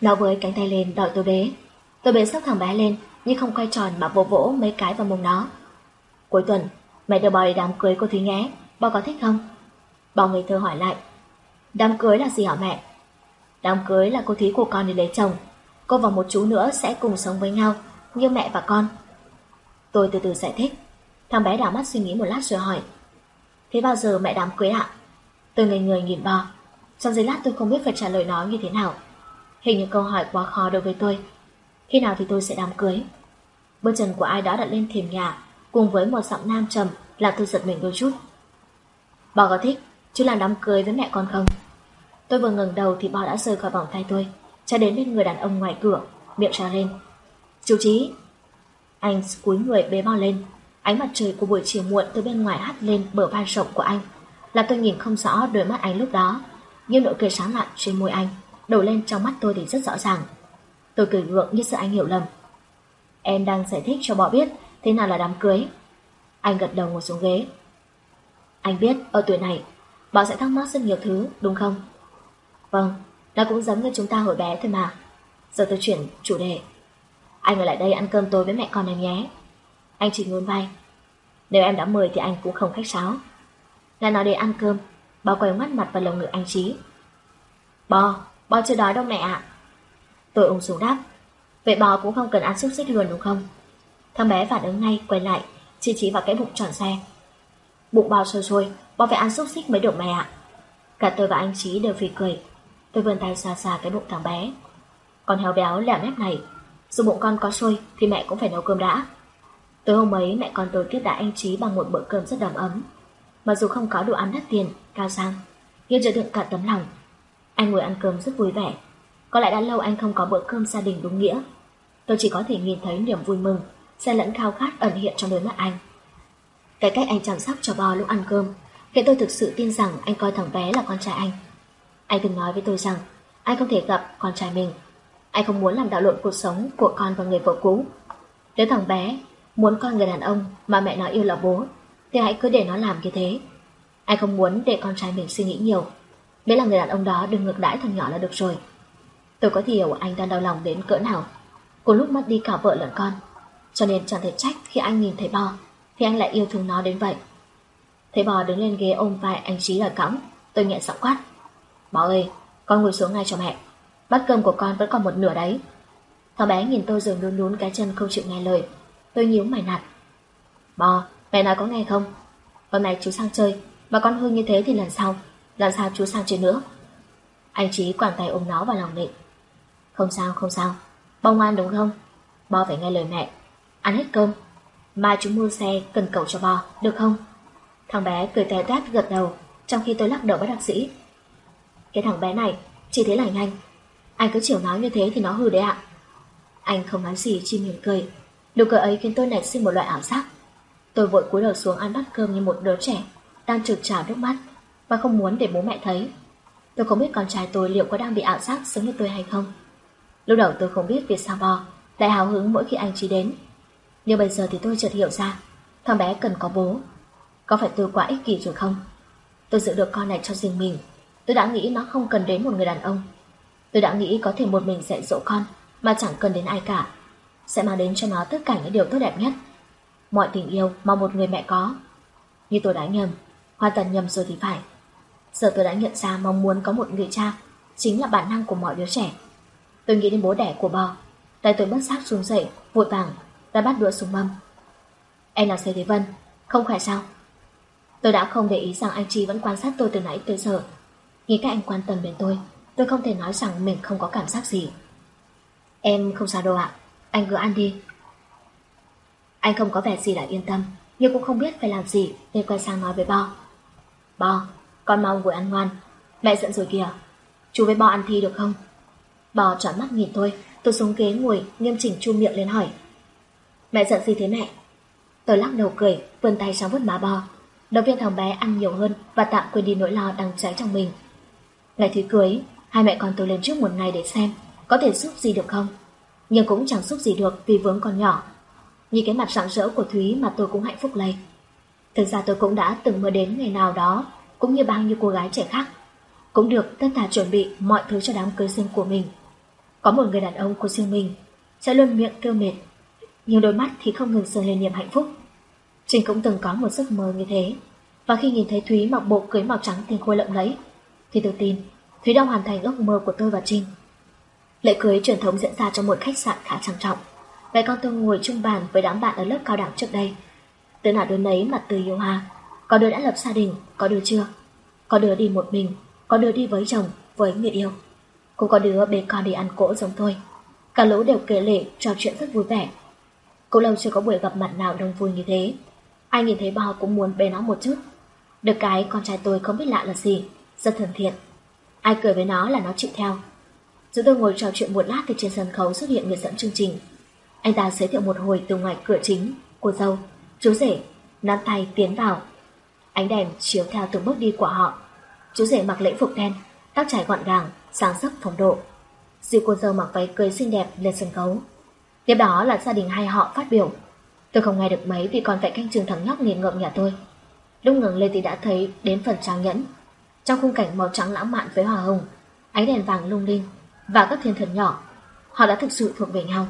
Nó với cánh tay lên đợi tôi bế. Tôi bế sốc thằng bé lên, nhưng không quay tròn mà vỗ vỗ mấy cái vào mông nó. Cuối tuần, mẹ đưa bò đi đám cưới cô Thúy nhé, bo có thích không? bo người thơ hỏi lại. Đám cưới là gì hả mẹ? Đám cưới là cô thí của con đi lấy chồng. Cô và một chú nữa sẽ cùng sống với nhau, như mẹ và con. Tôi từ từ giải thích. Thằng bé đảo mắt suy nghĩ một lát rồi hỏi. Thế bao giờ mẹ đám cưới ạ? Tôi ngây người nhìn bò. Trong giây lát tôi không biết phải trả lời nó như thế nào. Hình như câu hỏi quá khó đối với tôi. Khi nào thì tôi sẽ đám cưới? Bước chân của ai đó đặt lên thềm nhà, cùng với một giọng nam trầm làm tôi giật mình đôi chút. Bà có thích, chứ làm đám cưới với mẹ con không? Tôi vừa ngừng đầu thì bò đã rời khỏi vòng tay tôi, cho đến bên người đàn ông ngoài cửa, miệng trào lên. Chú Chí! Anh cúi người bế bò lên, ánh mặt trời của buổi chiều muộn từ bên ngoài hắt lên bờ vai rộng của anh, là tôi nhìn không rõ đôi mắt anh lúc đó, nhưng nụ cười sáng lạn trên môi anh, đổ lên trong mắt tôi thì rất rõ ràng. Tôi cười gượng như sợ anh hiểu lầm. Em đang giải thích cho bò biết thế nào là đám cưới. Anh gật đầu ngồi xuống ghế. Anh biết ở tuổi này, bò sẽ thắc mắc rất nhiều thứ, đúng không? Vâng, nó cũng giống như chúng ta hồi bé thôi mà. Giờ tôi chuyển chủ đề. Anh ở lại đây ăn cơm tối với mẹ con em nhé. Anh chỉ ngôn vai. Nếu em đã mời thì anh cũng không khách sáo. Là nói để ăn cơm, bao quay mắt mặt vào lồng ngực anh Trí. Bò, bò chưa đói đâu mẹ ạ. Tôi ung xuống đáp. Vậy bò cũng không cần ăn xúc xích luôn đúng không? Thằng bé phản ứng ngay, quay lại, chỉ chỉ vào cái bụng tròn xe. Bụng bò sôi sôi, bò phải ăn xúc xích mới được mẹ ạ. Cả tôi và anh Trí đều phì cười. Tôi vươn tay xa xa cái bụng thằng bé. Con heo béo lẻo mép này, dù bụng con có sôi thì mẹ cũng phải nấu cơm đã. Tối hôm ấy mẹ con tôi tiếp đãi anh Trí bằng một bữa cơm rất đầm ấm. Mặc dù không có đồ ăn đắt tiền, cao sang, nhưng chứa đựng cả tấm lòng. Anh ngồi ăn cơm rất vui vẻ. Có lẽ đã lâu anh không có bữa cơm gia đình đúng nghĩa. Tôi chỉ có thể nhìn thấy niềm vui mừng, xe lẫn khao khát ẩn hiện trong đôi mắt anh. Cái cách anh chăm sóc cho bò lúc ăn cơm khiến tôi thực sự tin rằng anh coi thằng bé là con trai anh. Anh từng nói với tôi rằng anh không thể gặp con trai mình. Anh không muốn làm đảo lộn cuộc sống của con và người vợ cũ. Nếu thằng bé muốn con người đàn ông mà mẹ nó yêu là bố, thì hãy cứ để nó làm như thế. Anh không muốn để con trai mình suy nghĩ nhiều. Biết là người đàn ông đó đừng ngược đãi thằng nhỏ là được rồi. Tôi có hiểu anh đang đau lòng đến cỡ nào. Cùng lúc mất đi cả vợ lẫn con. Cho nên chẳng thể trách khi anh nhìn thấy bò, thì anh lại yêu thương nó đến vậy. Thấy bò đứng lên ghế ôm vai anh Trí ở cõng, tôi nhẹ giọng quát. Bò ơi, con ngồi xuống ngay cho mẹ. Bát cơm của con vẫn còn một nửa đấy. Thằng bé nhìn tôi rồi nhún nhún cái chân không chịu nghe lời. Tôi nhíu mày nạt. Bò, mẹ nói có nghe không? Hôm nay chú sang chơi, mà con hư như thế thì lần sau, lần sau chú sang chơi nữa. Anh Trí quảng tay ôm nó vào lòng định Không sao, không sao. Bò ngoan đúng không? Bò phải nghe lời mẹ. Ăn hết cơm. Mai chú mua xe cần cậu cho bò, được không? Thằng bé cười tè tét gật đầu, trong khi tôi lắc đầu bất đắc sĩ. Cái thằng bé này, chỉ thế lành anh Anh cứ chiều nó như thế thì nó hư đấy ạ. Anh không nói gì, chỉ mỉm cười. Nụ cười ấy khiến tôi nảy sinh một loại ảo giác. Tôi vội cúi đầu xuống ăn bát cơm như một đứa trẻ, đang trực trào nước mắt, và không muốn để bố mẹ thấy. Tôi không biết con trai tôi liệu có đang bị ảo giác giống như tôi hay không. Lúc đầu tôi không biết vì sao bò lại hào hứng mỗi khi anh chỉ đến. Nhưng bây giờ thì tôi chợt hiểu ra, thằng bé cần có bố, có phải tôi quá ích kỷ rồi không? Tôi giữ được con này cho riêng mình. Tôi đã nghĩ nó không cần đến một người đàn ông. Tôi đã nghĩ có thể một mình dạy dỗ con mà chẳng cần đến ai cả. Sẽ mang đến cho nó tất cả những điều tốt đẹp nhất. Mọi tình yêu mà một người mẹ có. như tôi đã nhầm, hoàn toàn nhầm rồi thì phải. Giờ tôi đã nhận ra mong muốn có một người cha chính là bản năng của mọi đứa trẻ. Tôi nghĩ đến bố đẻ của bò. Tay tôi bất giác xuống dậy, vội vàng, đã bắt đũa xuống mâm. Em là C Thế Vân, không khỏe sao? Tôi đã không để ý rằng anh Chi vẫn quan sát tôi từ nãy tới giờ. Nghĩ các anh quan tâm đến tôi, tôi không thể nói rằng mình không có cảm giác gì. Em không sao đâu ạ, anh cứ ăn đi. Anh không có vẻ gì là yên tâm, nhưng cũng không biết phải làm gì nên quay sang nói với Bo. Bo, con mau ngồi ăn ngoan, mẹ giận rồi kìa. Chú với Bo ăn thi được không? Bo tròn mắt nhìn tôi, tôi xuống ghế ngồi, nghiêm chỉnh chu miệng lên hỏi. Mẹ giận gì thế mẹ? Tôi lắc đầu cười, vươn tay sang vuốt má Bo, Động viên thằng bé ăn nhiều hơn và tạm quên đi nỗi lo đang cháy trong mình. Ngày thứ cưới, hai mẹ con tôi lên trước một ngày để xem có thể giúp gì được không. Nhưng cũng chẳng giúp gì được vì vướng con nhỏ. Nhìn cái mặt rạng rỡ của Thúy mà tôi cũng hạnh phúc lây. Thực ra tôi cũng đã từng mơ đến ngày nào đó, cũng như bao nhiêu cô gái trẻ khác. Cũng được tất cả chuẩn bị mọi thứ cho đám cưới riêng của mình. Có một người đàn ông của riêng mình, sẽ luôn miệng kêu mệt, nhưng đôi mắt thì không ngừng sờ lên niềm hạnh phúc. Trinh cũng từng có một giấc mơ như thế. Và khi nhìn thấy Thúy mặc bộ cưới màu trắng tiền khôi lộng lấy, thì tôi tin Thúy đang hoàn thành ước mơ của tôi và Trinh. Lễ cưới truyền thống diễn ra trong một khách sạn khá trang trọng. Vậy con tôi ngồi chung bàn với đám bạn ở lớp cao đẳng trước đây. Đứa nào đứa nấy mặt từ yêu hà. Có đứa đã lập gia đình, có đứa chưa. Có đứa đi một mình, có đứa đi với chồng, với người yêu. Cũng có đứa bế con đi ăn cỗ giống tôi. Cả lũ đều kể lể, trò chuyện rất vui vẻ. Cũng lâu chưa có buổi gặp mặt nào đông vui như thế. Ai nhìn thấy bao cũng muốn bế nó một chút. Được cái con trai tôi không biết lạ là gì, rất thân thiện. Ai cười với nó là nó chịu theo. Chúng tôi ngồi trò chuyện một lát thì trên sân khấu xuất hiện người dẫn chương trình. Anh ta giới thiệu một hồi từ ngoài cửa chính, cô dâu, chú rể, nắm tay tiến vào. Ánh đèn chiếu theo từng bước đi của họ. Chú rể mặc lễ phục đen, tóc trải gọn gàng, sáng sắc phong độ. Dì cô dâu mặc váy cưới xinh đẹp lên sân khấu. Tiếp đó là gia đình hai họ phát biểu. Tôi không nghe được mấy vì còn phải canh trường thằng nhóc nghiền ngợm nhà tôi. Lúc ngừng lên thì đã thấy đến phần trang nhẫn. Trong khung cảnh màu trắng lãng mạn với hòa hồng, ánh đèn vàng lung linh và các thiên thần nhỏ, họ đã thực sự thuộc về nhau.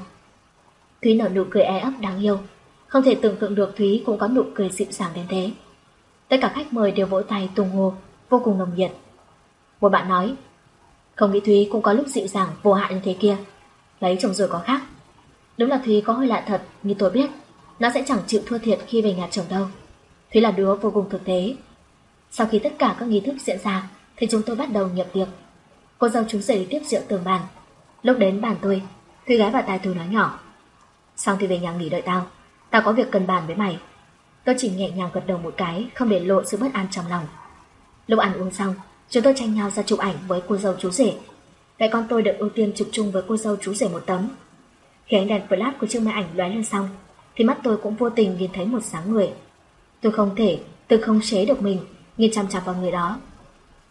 Thúy nở nụ cười e ấp đáng yêu, không thể tưởng tượng được Thúy cũng có nụ cười dịu dàng đến thế. Tất cả khách mời đều vỗ tay tung hô, vô cùng nồng nhiệt. Một bạn nói, không nghĩ Thúy cũng có lúc dịu dàng vô hại như thế kia. Lấy chồng rồi có khác. Đúng là Thúy có hơi lạ thật, như tôi biết, nó sẽ chẳng chịu thua thiệt khi về nhà chồng đâu. Thúy là đứa vô cùng thực tế. Sau khi tất cả các nghi thức diễn ra, thì chúng tôi bắt đầu nhập tiệc. Cô dâu chú rể tiếp rượu tường bàn. Lúc đến bàn tôi, Thúy gái và tài tôi nói nhỏ. Xong thì về nhà nghỉ đợi tao, tao có việc cần bàn với mày. Tôi chỉ nhẹ nhàng gật đầu một cái, không để lộ sự bất an trong lòng. Lúc ăn uống xong, chúng tôi tranh nhau ra chụp ảnh với cô dâu chú rể. Vậy con tôi được ưu tiên chụp chung với cô dâu chú rể một tấm. Khi ánh đèn flash của chiếc máy ảnh lóe lên xong, thì mắt tôi cũng vô tình nhìn thấy một sáng người. Tôi không thể tôi không chế được mình, nhìn chăm chằm vào người đó.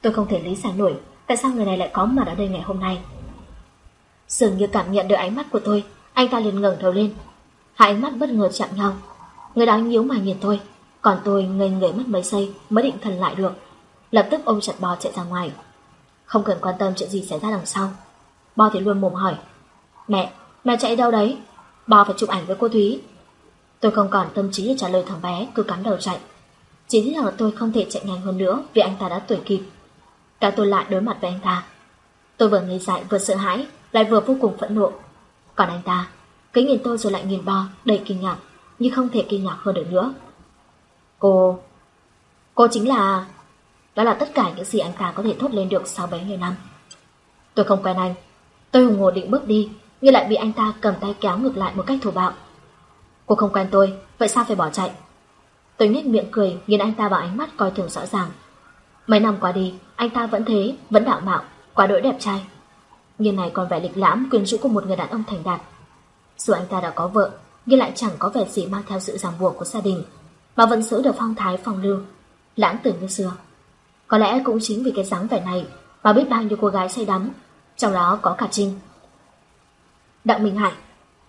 Tôi không thể lý giải nổi tại sao người này lại có mặt ở đây ngày hôm nay. Dường như cảm nhận được ánh mắt của tôi, anh ta liền ngẩng đầu lên. Hai ánh mắt bất ngờ chạm nhau. Người đó nhíu mày nhìn tôi, còn tôi ngây người mất mấy giây mới định thần lại được. Lập tức ôm chặt bò chạy ra ngoài. Không cần quan tâm chuyện gì xảy ra đằng sau. Bò thì luôn mồm hỏi. Mẹ, mẹ chạy đâu đấy? Bò phải chụp ảnh với cô Thúy. Tôi không còn tâm trí để trả lời thằng bé, cứ cắm đầu chạy. Chỉ là tôi không thể chạy nhanh hơn nữa vì anh ta đã tuổi kịp. Cả tôi lại đối mặt với anh ta. Tôi vừa ngây dại vừa sợ hãi, lại vừa vô cùng phẫn nộ. Còn anh ta, cứ nhìn tôi rồi lại nhìn bo, đầy kinh ngạc, nhưng không thể kinh ngạc hơn được nữa. Cô... Cô chính là... Đó là tất cả những gì anh ta có thể thốt lên được sau bấy nhiêu năm. Tôi không quen anh. Tôi hùng hồ định bước đi, nhưng lại bị anh ta cầm tay kéo ngược lại một cách thủ bạo. Cô không quen tôi, vậy sao phải bỏ chạy? Tôi nhếch miệng cười, nhìn anh ta bằng ánh mắt coi thường rõ ràng. Mấy năm qua đi, anh ta vẫn thế, vẫn đạo mạo, quá đỗi đẹp trai. Nhưng này còn vẻ lịch lãm quyến rũ của một người đàn ông thành đạt. Dù anh ta đã có vợ, nhưng lại chẳng có vẻ gì mang theo sự ràng buộc của gia đình, mà vẫn giữ được phong thái phong lưu, lãng tử như xưa. Có lẽ cũng chính vì cái dáng vẻ này mà biết bao nhiêu cô gái say đắm, trong đó có cả Trinh. Đặng Minh Hải,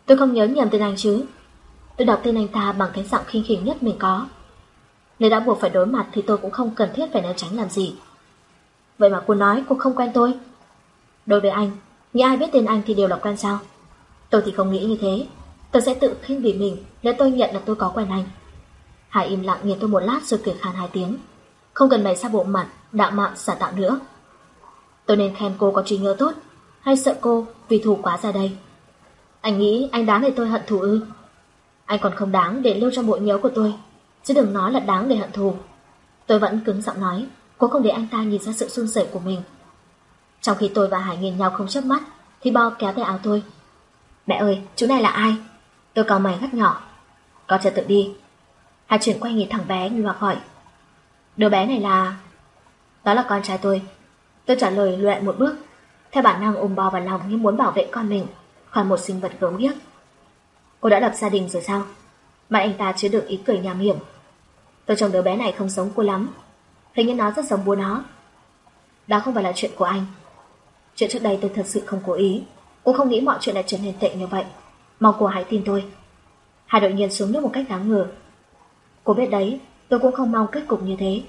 tôi không nhớ nhầm tên anh chứ. Tôi đọc tên anh ta bằng cái giọng khinh khỉnh nhất mình có. Nếu đã buộc phải đối mặt thì tôi cũng không cần thiết phải né tránh làm gì. Vậy mà cô nói cô không quen tôi. Đối với anh, nghĩ ai biết tên anh thì đều là quen sao? Tôi thì không nghĩ như thế. Tôi sẽ tự khinh bỉ mình nếu tôi nhận là tôi có quen anh. Hải im lặng nhìn tôi một lát rồi kể khan hai tiếng. Không cần mày xa bộ mặt, đạo mạo xả tạo nữa. Tôi nên khen cô có trí nhớ tốt, hay sợ cô vì thù quá ra đây. Anh nghĩ anh đáng để tôi hận thù ư? Anh còn không đáng để lưu trong bộ nhớ của tôi, chứ đừng nói là đáng để hận thù. Tôi vẫn cứng giọng nói, cố không để anh ta nhìn ra sự run rẩy của mình. Trong khi tôi và Hải nhìn nhau không chớp mắt, thì Bo kéo tay áo tôi. Mẹ ơi, chú này là ai? Tôi cau mày gắt nhỏ. Con chờ tự đi. Hải chuyển quay nhìn thằng bé như hoặc hỏi. Đứa bé này là... Đó là con trai tôi. Tôi trả lời luyện một bước, theo bản năng ôm Bo vào lòng như muốn bảo vệ con mình khỏi một sinh vật gớm ghiếc. Cô đã lập gia đình rồi sao? Mà anh ta chứa được ý cười nham hiểm. Tôi trông đứa bé này không giống cô lắm. Hình như nó rất giống bố nó. Đó không phải là chuyện của anh. Chuyện trước đây tôi thật sự không cố ý. Cũng không nghĩ mọi chuyện lại trở nên tệ như vậy. Mong cô hãy tin tôi. Hai đội nhiên xuống nước một cách đáng ngờ. Cô biết đấy, tôi cũng không mong kết cục như thế.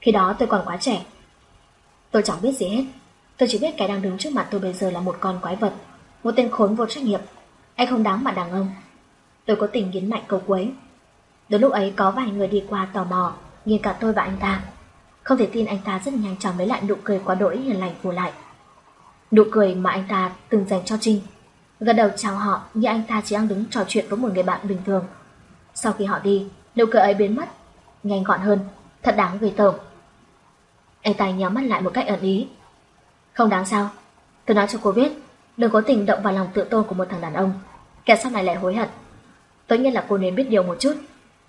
Khi đó tôi còn quá trẻ. Tôi chẳng biết gì hết. Tôi chỉ biết cái đang đứng trước mặt tôi bây giờ là một con quái vật. Một tên khốn vô trách nhiệm. Anh không đáng mà đàn ông. Tôi có tình nghiến mạnh cầu quấy Đến lúc ấy có vài người đi qua tò mò, nhìn cả tôi và anh ta. Không thể tin anh ta rất nhanh chóng lấy lại nụ cười quá đỗi hiền lành phủ lại. Nụ cười mà anh ta từng dành cho Trinh. Gật đầu chào họ như anh ta chỉ đang đứng trò chuyện với một người bạn bình thường. Sau khi họ đi, nụ cười ấy biến mất, nhanh gọn hơn, thật đáng gây tởm. Anh ta nhắm mắt lại một cách ẩn ý. Không đáng sao, tôi nói cho cô biết, đừng có tình động vào lòng tự tôn của một thằng đàn ông, kẻ sau này lại hối hận. Tất nhiên là cô nên biết điều một chút,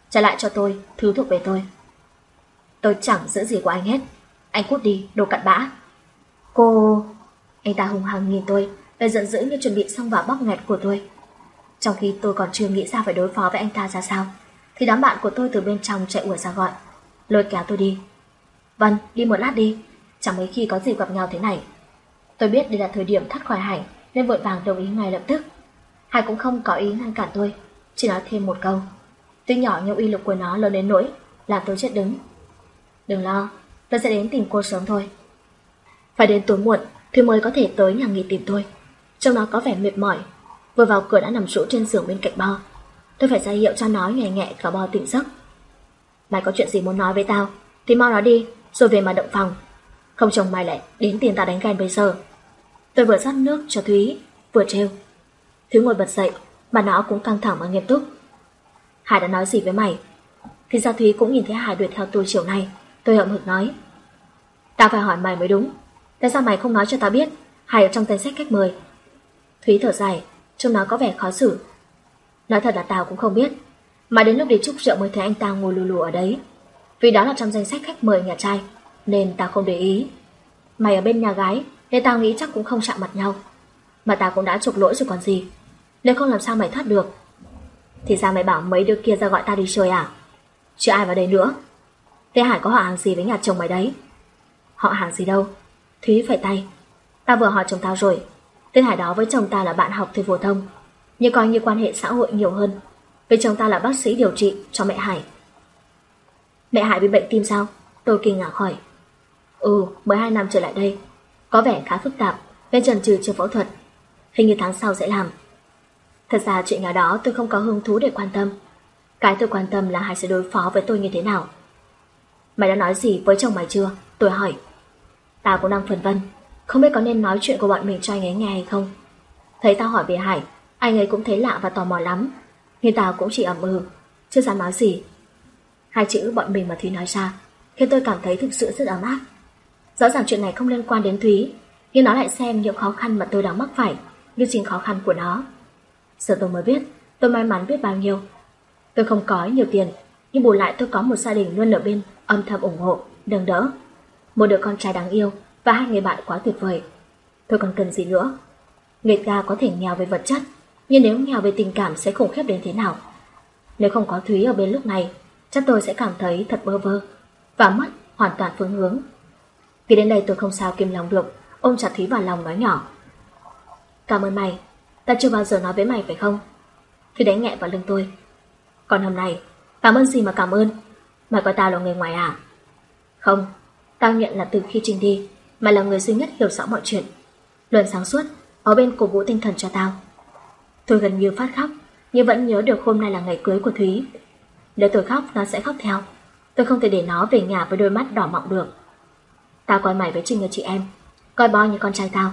trả lại cho tôi thứ thuộc về tôi. Tôi chẳng giữ gì của anh hết, anh cút đi, đồ cặn bã. Cô... Anh ta hùng hăng nhìn tôi, đầy giận dữ như chuẩn bị xong vào bóc nghẹt của tôi. Trong khi tôi còn chưa nghĩ ra phải đối phó với anh ta ra sao, thì đám bạn của tôi từ bên trong chạy ủa ra gọi, lôi kéo tôi đi. Vâng, đi một lát đi, chẳng mấy khi có gì gặp nhau thế này. Tôi biết đây là thời điểm thắt khỏi Hải, nên vội vàng đồng ý ngay lập tức. Hải cũng không có ý ngăn cản tôi, chỉ nói thêm một câu. Tuy nhỏ nhưng uy lực của nó lớn đến nỗi, làm tôi chết đứng. Đừng lo, tôi sẽ đến tìm cô sớm thôi. Phải đến tối muộn thì mới có thể tới nhà nghỉ tìm tôi. Trong nó có vẻ mệt mỏi, vừa vào cửa đã nằm rũ trên giường bên cạnh bo. Tôi phải ra hiệu cho nó nhẹ nhẹ cả bo tỉnh giấc. Mày có chuyện gì muốn nói với tao, thì mau nói đi, rồi về mà động phòng. Không chồng mày lại đến tiền tao đánh ghen bây giờ. Tôi vừa rót nước cho Thúy, vừa trêu. Thúy ngồi bật dậy, mà nó cũng căng thẳng và nghiêm túc. Hải đã nói gì với mày? Thì gia Thúy cũng nhìn thấy Hải đuổi theo tôi chiều nay. Tôi hậm hực nói. Tao phải hỏi mày mới đúng. Tại sao mày không nói cho tao biết Hải ở trong danh sách khách mời Thúy thở dài, Trông nó có vẻ khó xử Nói thật là tao cũng không biết Mà đến lúc đi chúc rượu mới thấy anh ta ngồi lù lù ở đấy Vì đó là trong danh sách khách mời nhà trai, Nên tao không để ý Mày ở bên nhà gái, Nên tao nghĩ chắc cũng không chạm mặt nhau Mà tao cũng đã chuộc lỗi rồi còn gì Nếu không làm sao mày thoát được thì sao mày bảo mấy đứa kia ra gọi tao đi chơi à Chứ ai vào đây nữa Thế Hải có họ hàng gì với nhà chồng mày đấy Họ hàng gì đâu Thúy phải tay. Ta vừa hỏi chồng tao rồi. Tên Hải đó với chồng ta là bạn học thời phổ thông. Nhưng coi như quan hệ xã hội nhiều hơn. Vì chồng ta là bác sĩ điều trị cho mẹ Hải. Mẹ Hải bị bệnh tim sao? Tôi kinh ngạc hỏi. Ừ, 12 năm trở lại đây. Có vẻ khá phức tạp, nên trần trừ chưa phẫu thuật. Hình như tháng sau sẽ làm. Thật ra chuyện nhà đó tôi không có hứng thú để quan tâm. Cái tôi quan tâm là Hải sẽ đối phó với tôi như thế nào. Mày đã nói gì với chồng mày chưa? Tôi hỏi. Tao cũng đang phần vân, Không biết có nên nói chuyện của bọn mình cho anh ấy nghe hay không Thấy tao hỏi về Hải, Anh ấy cũng thấy lạ và tò mò lắm Nhưng tao cũng chỉ ẩm ừ Chưa dám nói gì Hai chữ bọn mình mà Thúy nói ra, Khiến tôi cảm thấy thực sự rất ấm áp Rõ ràng chuyện này không liên quan đến Thúy, Nhưng nó lại xem những khó khăn mà tôi đang mắc phải Như chính khó khăn của nó Giờ tôi mới biết Tôi may mắn biết bao nhiêu Tôi không có nhiều tiền Nhưng bù lại tôi có một gia đình luôn ở bên Âm thầm ủng hộ, nâng đỡ một đứa con trai đáng yêu và hai người bạn quá tuyệt vời. Tôi còn cần gì nữa? Người ta có thể nghèo về vật chất, nhưng nếu nghèo về tình cảm sẽ khủng khiếp đến thế nào? Nếu không có Thúy ở bên lúc này, chắc tôi sẽ cảm thấy thật bơ vơ và mất hoàn toàn phương hướng. Vì đến đây tôi không sao kiềm lòng được, ôm chặt Thúy vào lòng nói nhỏ. Cảm ơn mày, ta chưa bao giờ nói với mày phải không? Thì đánh nhẹ vào lưng tôi. Còn hôm nay, cảm ơn gì mà cảm ơn? Mày coi tao là người ngoài à? Không, Tao nhận là từ khi Trinh đi, mày là người duy nhất hiểu rõ mọi chuyện. Luôn sáng suốt, ở bên cổ vũ tinh thần cho tao. Tôi gần như phát khóc, nhưng vẫn nhớ được hôm nay là ngày cưới của Thúy. Nếu tôi khóc, nó sẽ khóc theo. Tôi không thể để nó về nhà với đôi mắt đỏ mọng được. Tao coi mày với Trinh là chị em, coi bo như con trai tao.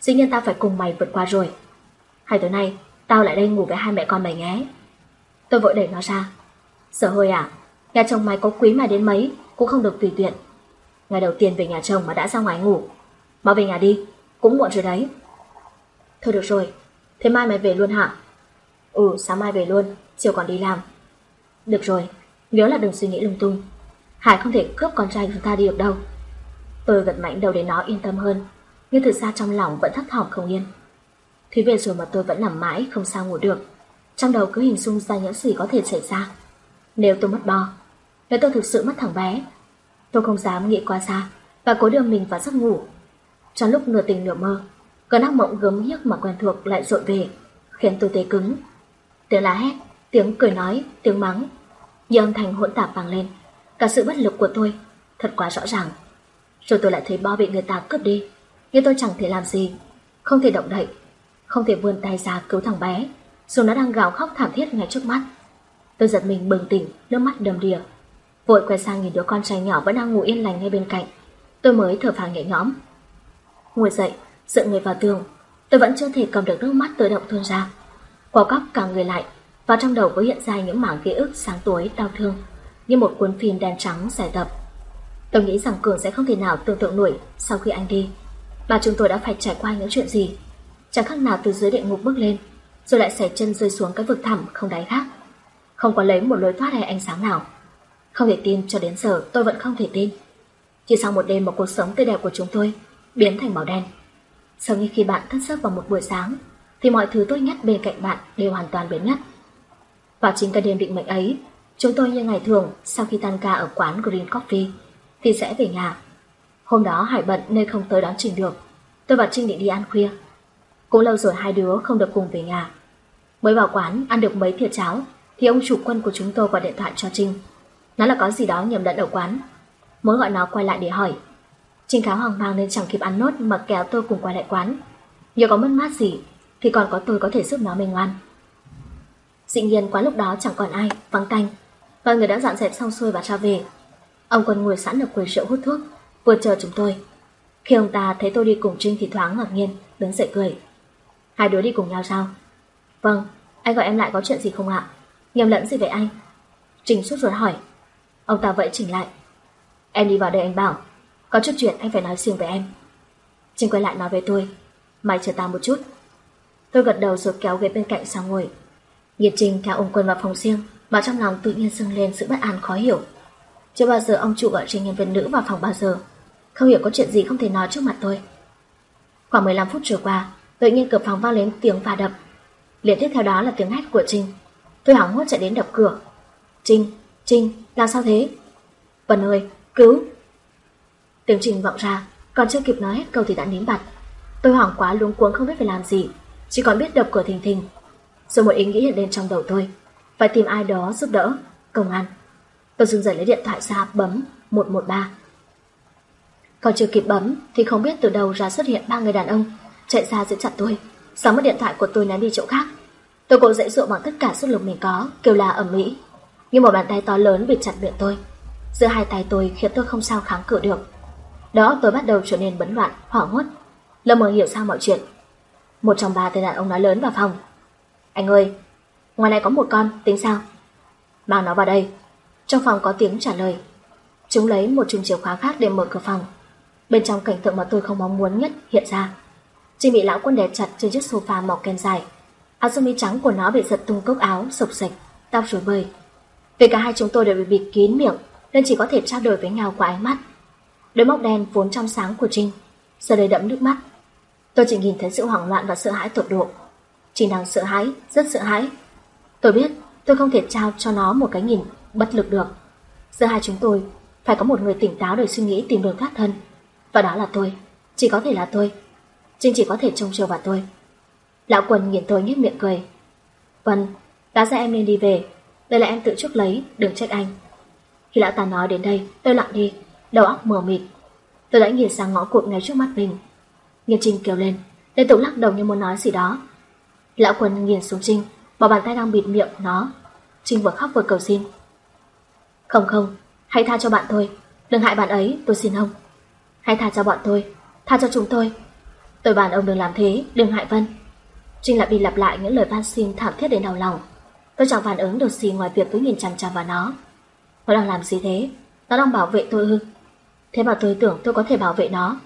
Dĩ nhiên tao phải cùng mày vượt qua rồi. Hai tối nay, tao lại đây ngủ với hai mẹ con mày nhé. Tôi vội đẩy nó ra. Sợ hơi à, nhà chồng mày có quý mà đến mấy, cũng không được tùy tiện. Ngày đầu tiên về nhà chồng mà đã ra ngoài ngủ. Mau về nhà đi Cũng muộn rồi đấy. Thôi được rồi Thế mai mày về luôn hả? Ừ sáng mai về luôn Chiều còn đi làm. Được rồi Nhớ là đừng suy nghĩ lung tung. Hải không thể cướp con trai chúng ta đi được đâu. Tôi gật mạnh đầu để nó yên tâm hơn Nhưng thực ra trong lòng vẫn thấp thỏm không yên. Thúy về rồi mà tôi vẫn nằm mãi Không sao ngủ được Trong đầu cứ hình dung ra những gì có thể xảy ra Nếu tôi mất bo Nếu tôi thực sự mất thằng bé Tôi không dám nghĩ quá xa và cố đưa mình vào giấc ngủ. Trong lúc nửa tình nửa mơ, cơn ác mộng gớm hiếc mà quen thuộc lại dội về, khiến tôi tê cứng. Tiếng lá hét, tiếng cười nói, tiếng mắng, như âm thanh hỗn tạp vang lên. Cả sự bất lực của tôi thật quá rõ ràng. Rồi tôi lại thấy bo bị người ta cướp đi, nhưng tôi chẳng thể làm gì, không thể động đậy, không thể vươn tay ra cứu thằng bé, dù nó đang gào khóc thảm thiết ngay trước mắt. Tôi giật mình bừng tỉnh, nước mắt đầm đìa, Vội quay sang nhìn đứa con trai nhỏ vẫn đang ngủ yên lành ngay bên cạnh Tôi mới thở phào nhẹ nhõm Ngồi dậy, dựa người vào tường Tôi vẫn chưa thể cầm được nước mắt tự động tuôn ra. Quả cóc cả người lại, và trong đầu có hiện ra những mảng ký ức sáng tối đau thương, như một cuốn phim đen trắng giải tập. Tôi nghĩ rằng Cường sẽ không thể nào tưởng tượng nổi sau khi anh đi, mà chúng tôi đã phải trải qua những chuyện gì. Chẳng khác nào từ dưới địa ngục bước lên, rồi lại xẻ chân rơi xuống cái vực thẳm không đáy khác. Không có lấy một lối thoát hay ánh sáng nào. Không thể tin cho đến giờ tôi vẫn không thể tin. Chỉ sau một đêm mà cuộc sống tươi đẹp của chúng tôi biến thành màu đen. Giống như khi bạn thức giấc vào một buổi sáng, thì mọi thứ tôi nhất bên cạnh bạn đều hoàn toàn biến mất. Vào chính cái đêm định mệnh ấy, chúng tôi như ngày thường sau khi tan ca ở quán Green Coffee thì sẽ về nhà. Hôm đó Hải bận nên không tới đón Trình được. Tôi và Trinh định đi ăn khuya. Cũng lâu rồi hai đứa không được cùng về nhà. Mới vào quán ăn được mấy thìa cháo thì ông chủ quân của chúng tôi gọi điện thoại cho Trinh. Nói là có gì đó nhầm lẫn ở quán. Mới gọi nó quay lại để hỏi. Trinh khá hoang mang nên chẳng kịp ăn nốt mà kéo tôi cùng quay lại quán. Nếu có mất mát gì thì còn có tôi có thể giúp nó mình ngoan. Dĩ nhiên quán lúc đó chẳng còn ai, vắng tanh. Mọi người đã dọn dẹp xong xuôi và ra về. Ông quân ngồi sẵn ở quầy rượu hút thuốc, vừa chờ chúng tôi. Khi ông ta thấy tôi đi cùng Trinh thì thoáng ngạc nhiên, đứng dậy cười. Hai đứa đi cùng nhau sao? Vâng, anh gọi em lại có chuyện gì không ạ? Nhầm lẫn gì vậy anh? Trình suốt ruột hỏi. Ông ta vẫy chỉnh lại. Em đi vào đây anh bảo, có chút chuyện anh phải nói riêng với em. Trình quay lại nói với tôi, mày chờ ta một chút. Tôi gật đầu rồi kéo ghế bên cạnh sang ngồi. Nhiệt Trình theo ông quân vào phòng riêng, mà trong lòng tự nhiên dâng lên sự bất an khó hiểu. Chưa bao giờ ông chủ gọi trình nhân viên nữ vào phòng bao giờ. Không hiểu có chuyện gì không thể nói trước mặt tôi. Khoảng 15 phút trôi qua, tự nhiên cửa phòng vang lên tiếng va đập. Liền tiếp theo đó là tiếng hét của Trinh. Tôi hoảng hốt chạy đến đập cửa. Trinh, Trinh, làm sao thế? Vân ơi, cứu! Tiếng Trinh vọng ra, còn chưa kịp nói hết câu thì đã nín bặt. Tôi hoảng quá luống cuống không biết phải làm gì, chỉ còn biết đập cửa thình thình. Rồi một ý nghĩ hiện lên trong đầu tôi, phải tìm ai đó giúp đỡ, công an. Tôi dừng dậy lấy điện thoại ra bấm 113. Còn chưa kịp bấm thì không biết từ đâu ra xuất hiện ba người đàn ông chạy ra giữ chặt tôi, Sóng mất điện thoại của tôi ném đi chỗ khác. Tôi cố dãy dụa bằng tất cả sức lực mình có, kêu là ở mỹ. Nhưng một bàn tay to lớn bị chặt miệng tôi. Giữa hai tay tôi khiến tôi không sao kháng cự được. Đó tôi bắt đầu trở nên bấn loạn, hoảng hốt. Lơ mờ hiểu sao mọi chuyện. Một trong ba tên đàn ông nói lớn vào phòng. Anh ơi, ngoài này có một con, tính sao? Mang nó vào đây. Trong phòng có tiếng trả lời. Chúng lấy một chùm chìa khóa khác để mở cửa phòng. Bên trong cảnh tượng mà tôi không mong muốn nhất hiện ra. Trinh bị lão quân đè chặt trên chiếc sofa màu kem dài. Áo sơ mi trắng của nó bị giật tung cốc áo, sộc sạch, tao rối bời. Vì cả hai chúng tôi đều bị bịt kín miệng nên chỉ có thể trao đổi với nhau qua ánh mắt. Đôi móc đen vốn trong sáng của Trinh giờ đây đẫm nước mắt. Tôi chỉ nhìn thấy sự hoảng loạn và sợ hãi tột độ. Trinh đang sợ hãi, rất sợ hãi. Tôi biết tôi không thể trao cho nó một cái nhìn bất lực được. Giữa hai chúng tôi phải có một người tỉnh táo để suy nghĩ tìm đường thoát thân. Và đó là tôi, chỉ có thể là tôi. Trinh chỉ có thể trông chờ vào tôi. Lão quần nhìn tôi nhếch miệng cười. Vân, đã ra em nên đi về. Đây là em tự chuốc lấy, đừng trách anh. Khi lão ta nói đến đây, tôi lặng đi, đầu óc mờ mịt. Tôi đã nhìn sang ngõ cụt ngay trước mắt mình. Nghiêm Trinh kêu lên, liên tục lắc đầu như muốn nói gì đó. Lão quần nhìn xuống Trinh, bỏ bàn tay đang bịt miệng nó. Trinh vừa khóc vừa cầu xin. Không không, hãy tha cho bạn thôi, đừng hại bạn ấy, tôi xin ông. Hãy tha cho bọn tôi, tha cho chúng tôi. Tôi bàn ông đừng làm thế, đừng hại Vân. Trinh lặp đi lặp lại những lời van xin thảm thiết đến đau lòng. Tôi chẳng phản ứng được gì ngoài việc cứ nhìn chằm chằm vào nó. Nó đang làm gì thế? Nó đang bảo vệ tôi ư? Thế mà tôi tưởng tôi có thể bảo vệ nó.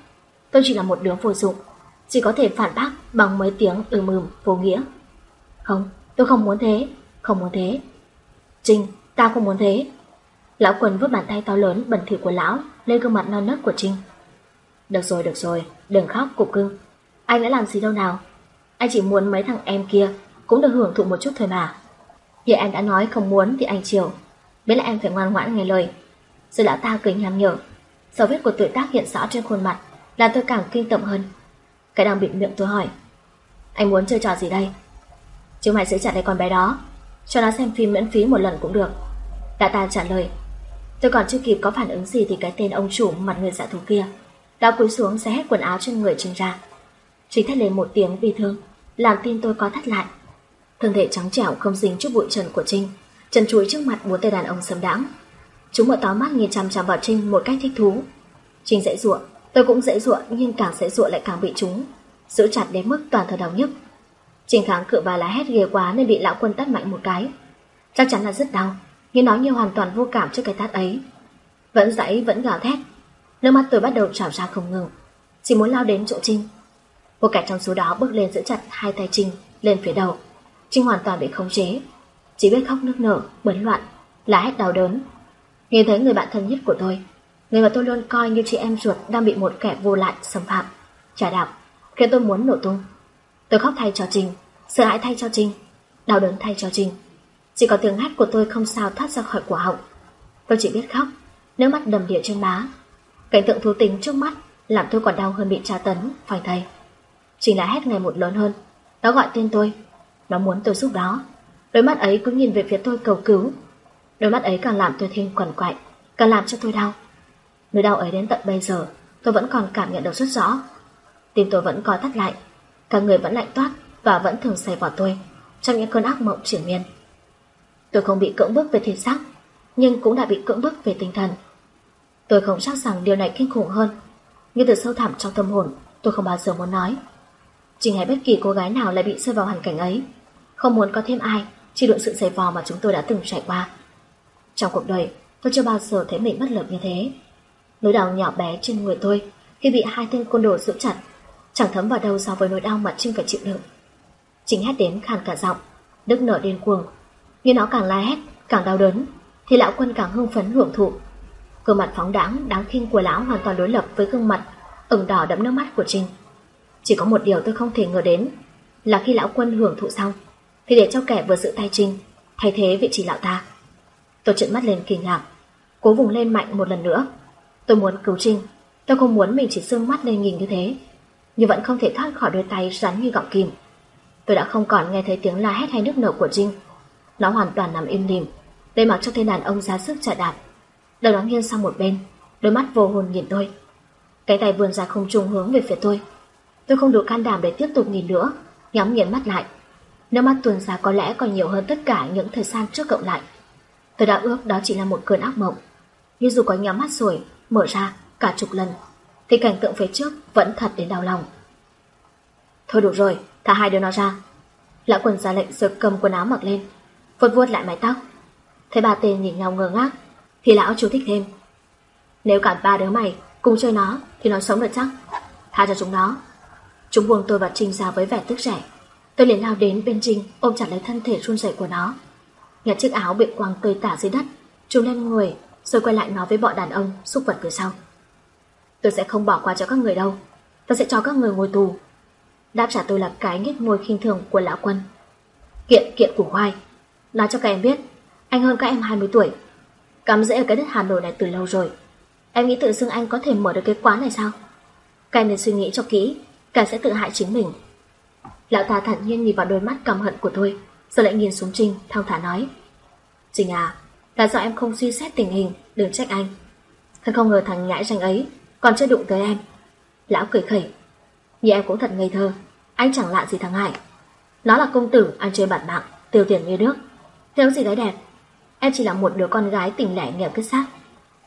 Tôi chỉ là một đứa vô dụng, chỉ có thể phản bác bằng mấy tiếng ừ ừm ừm vô nghĩa. Không, tôi không muốn thế, không muốn thế. Trinh, ta không muốn thế. Lão quần vứt bàn tay to lớn bẩn thỉu của lão lên gương mặt non nớt của Trinh. Được rồi, được rồi, đừng khóc cục cưng. Anh đã làm gì đâu nào. Anh chỉ muốn mấy thằng em kia cũng được hưởng thụ một chút thôi mà. vậy anh đã nói không muốn thì anh chiều. Biết là em phải ngoan ngoãn nghe lời. Rồi lão ta cười nham nhở. Dấu vết của tuổi tác hiện rõ trên khuôn mặt, làm tôi càng kinh tởm hơn. Cái đang bịt miệng tôi hỏi. Anh muốn chơi trò gì đây? chứ mày sẽ trả lại con bé đó. Cho nó xem phim miễn phí một lần cũng được. Đã ta trả lời. Tôi còn chưa kịp có phản ứng gì thì cái tên ông chủ mặt người dạ thú kia đã cúi xuống xé hết quần áo trên người trình ra chỉ thét lên một tiếng bi thương, làm tim tôi có thắt lại. Thân thể trắng trẻo không dính chút bụi trần của Trinh, trần chuối trước mặt bốn tay đàn ông sầm đãng. Chúng mở to mắt nhìn chằm chằm vào Trinh một cách thích thú. Trinh dễ dụa, tôi cũng dễ dụa nhưng càng dễ dụa lại càng bị chúng. giữ chặt đến mức toàn thân đau nhức. Trình kháng cự và lá hét ghê quá nên bị lão quân tát mạnh một cái. Chắc chắn là rất đau, nhưng nó như hoàn toàn vô cảm trước cái tát ấy. Vẫn dãy, vẫn gào thét. Nước mắt tôi bắt đầu trào ra không ngừng. Chỉ muốn lao đến chỗ Trinh. Một kẻ trong số đó bước lên giữ chặt hai tay Trinh lên phía đầu. Trinh hoàn toàn bị khống chế. Chỉ biết khóc nức nở, bấn loạn, là hết đau đớn. Nhìn thấy người bạn thân nhất của tôi, người mà tôi luôn coi như chị em ruột đang bị một kẻ vô lại xâm phạm, trả đạp, khiến tôi muốn nổ tung. Tôi khóc thay cho Trinh, sợ hãi thay cho Trinh, đau đớn thay cho Trinh. Chỉ có tiếng hát của tôi không sao thoát ra khỏi cổ họng. Tôi chỉ biết khóc, nước mắt đầm đìa trên má. Cảnh tượng thú tính trước mắt làm tôi còn đau hơn bị tra tấn, phải thầy chỉ là hét ngày một lớn hơn. Nó gọi tên tôi. Nó muốn tôi giúp đó. Đôi mắt ấy cứ nhìn về phía tôi cầu cứu. Đôi mắt ấy càng làm tôi thêm quằn quại, càng làm cho tôi đau. Nỗi đau ấy đến tận bây giờ, tôi vẫn còn cảm nhận được rất rõ. Tim tôi vẫn co thắt lại, cả người vẫn lạnh toát và vẫn thường xảy vào tôi trong những cơn ác mộng triển miên. Tôi không bị cưỡng bức về thể xác, nhưng cũng đã bị cưỡng bức về tinh thần. Tôi không chắc rằng điều này kinh khủng hơn, nhưng từ sâu thẳm trong tâm hồn, tôi không bao giờ muốn nói. Trình hay bất kỳ cô gái nào lại bị rơi vào hoàn cảnh ấy, không muốn có thêm ai Chỉ đựng sự giày vò mà chúng tôi đã từng trải qua. Trong cuộc đời, tôi chưa bao giờ thấy mình bất lực như thế. Nỗi đau nhỏ bé trên người tôi khi bị hai tên côn đồ giữ chặt, chẳng thấm vào đâu so với nỗi đau mà Trinh phải chịu đựng. Chính hét đến khàn cả giọng, đức nở điên cuồng. Nhưng nó càng la hét, càng đau đớn, thì lão quân càng hưng phấn hưởng thụ. Gương mặt phóng đáng, đáng khinh của lão hoàn toàn đối lập với gương mặt ửng đỏ đẫm nước mắt của Trinh. Chỉ có một điều tôi không thể ngờ đến là khi lão quân hưởng thụ xong, thì để cho kẻ vừa giữ tay Trinh thay thế vị trí lão ta. Tôi trợn mắt lên kinh ngạc, cố vùng lên mạnh một lần nữa. Tôi muốn cứu Trinh, tôi không muốn mình chỉ sương mắt lên nhìn như thế, nhưng vẫn không thể thoát khỏi đôi tay rắn như gọng kìm. Tôi đã không còn nghe thấy tiếng la hét hay nước nở của Trinh. Nó hoàn toàn nằm im lìm, để mặc cho tên đàn ông ra sức trả đạp. Đầu nó nghiêng sang một bên, đôi mắt vô hồn nhìn tôi. Cái tay vươn ra không trùng hướng về phía tôi. Tôi không đủ can đảm để tiếp tục nhìn nữa, nhắm nghiền mắt lại. Nước mắt tuôn ra có lẽ còn nhiều hơn tất cả những thời gian trước cộng lại. Tôi đã ước đó chỉ là một cơn ác mộng. Nhưng dù có nhắm mắt rồi, mở ra cả chục lần, thì cảnh tượng phía trước vẫn thật đến đau lòng. Thôi đủ rồi, thả hai đứa nó ra. Lão quần ra lệnh rồi cầm quần áo mặc lên, vuốt vuốt lại mái tóc. Thấy ba tên nhìn nhau ngơ ngác, thì lão chú thích thêm. Nếu cả ba đứa mày cùng chơi nó, thì nó sống được chắc. Tha cho chúng nó. Chúng buông tôi và Trinh ra với vẻ tức rẻ. Tôi liền lao đến bên Trinh, ôm chặt lấy thân thể run rẩy của nó. Nhặt chiếc áo bị quăng tơi tả dưới đất, trùm lên người, rồi quay lại nói với bọn đàn ông, xúc vật phía sau. Tôi sẽ không bỏ qua cho các người đâu. Tôi sẽ cho các người ngồi tù. Đáp trả tôi là cái nhếch môi khinh thường của lão quân. Kiện kiện củ khoai. Nói cho các em biết, anh hơn các em 20 tuổi. Cắm rễ ở cái đất Hà Nội này từ lâu rồi. Em nghĩ tự dưng anh có thể mở được cái quán này sao? Các em nên suy nghĩ cho kỹ, càng sẽ tự hại chính mình. Lão ta thản nhiên nhìn vào đôi mắt căm hận của tôi, rồi lại nhìn xuống Trinh, thong thả nói. Trinh à, là do em không suy xét tình hình, đừng trách anh. Thật không ngờ thằng nhãi ranh ấy còn chưa đụng tới em. Lão cười khẩy. Nhưng em cũng thật ngây thơ, anh chẳng lạ gì thằng Hải. Nó là công tử ăn chơi bản mạng, tiêu tiền như nước. Thiếu gì gái đẹp. Em chỉ là một đứa con gái tỉnh lẻ nghèo kết xác.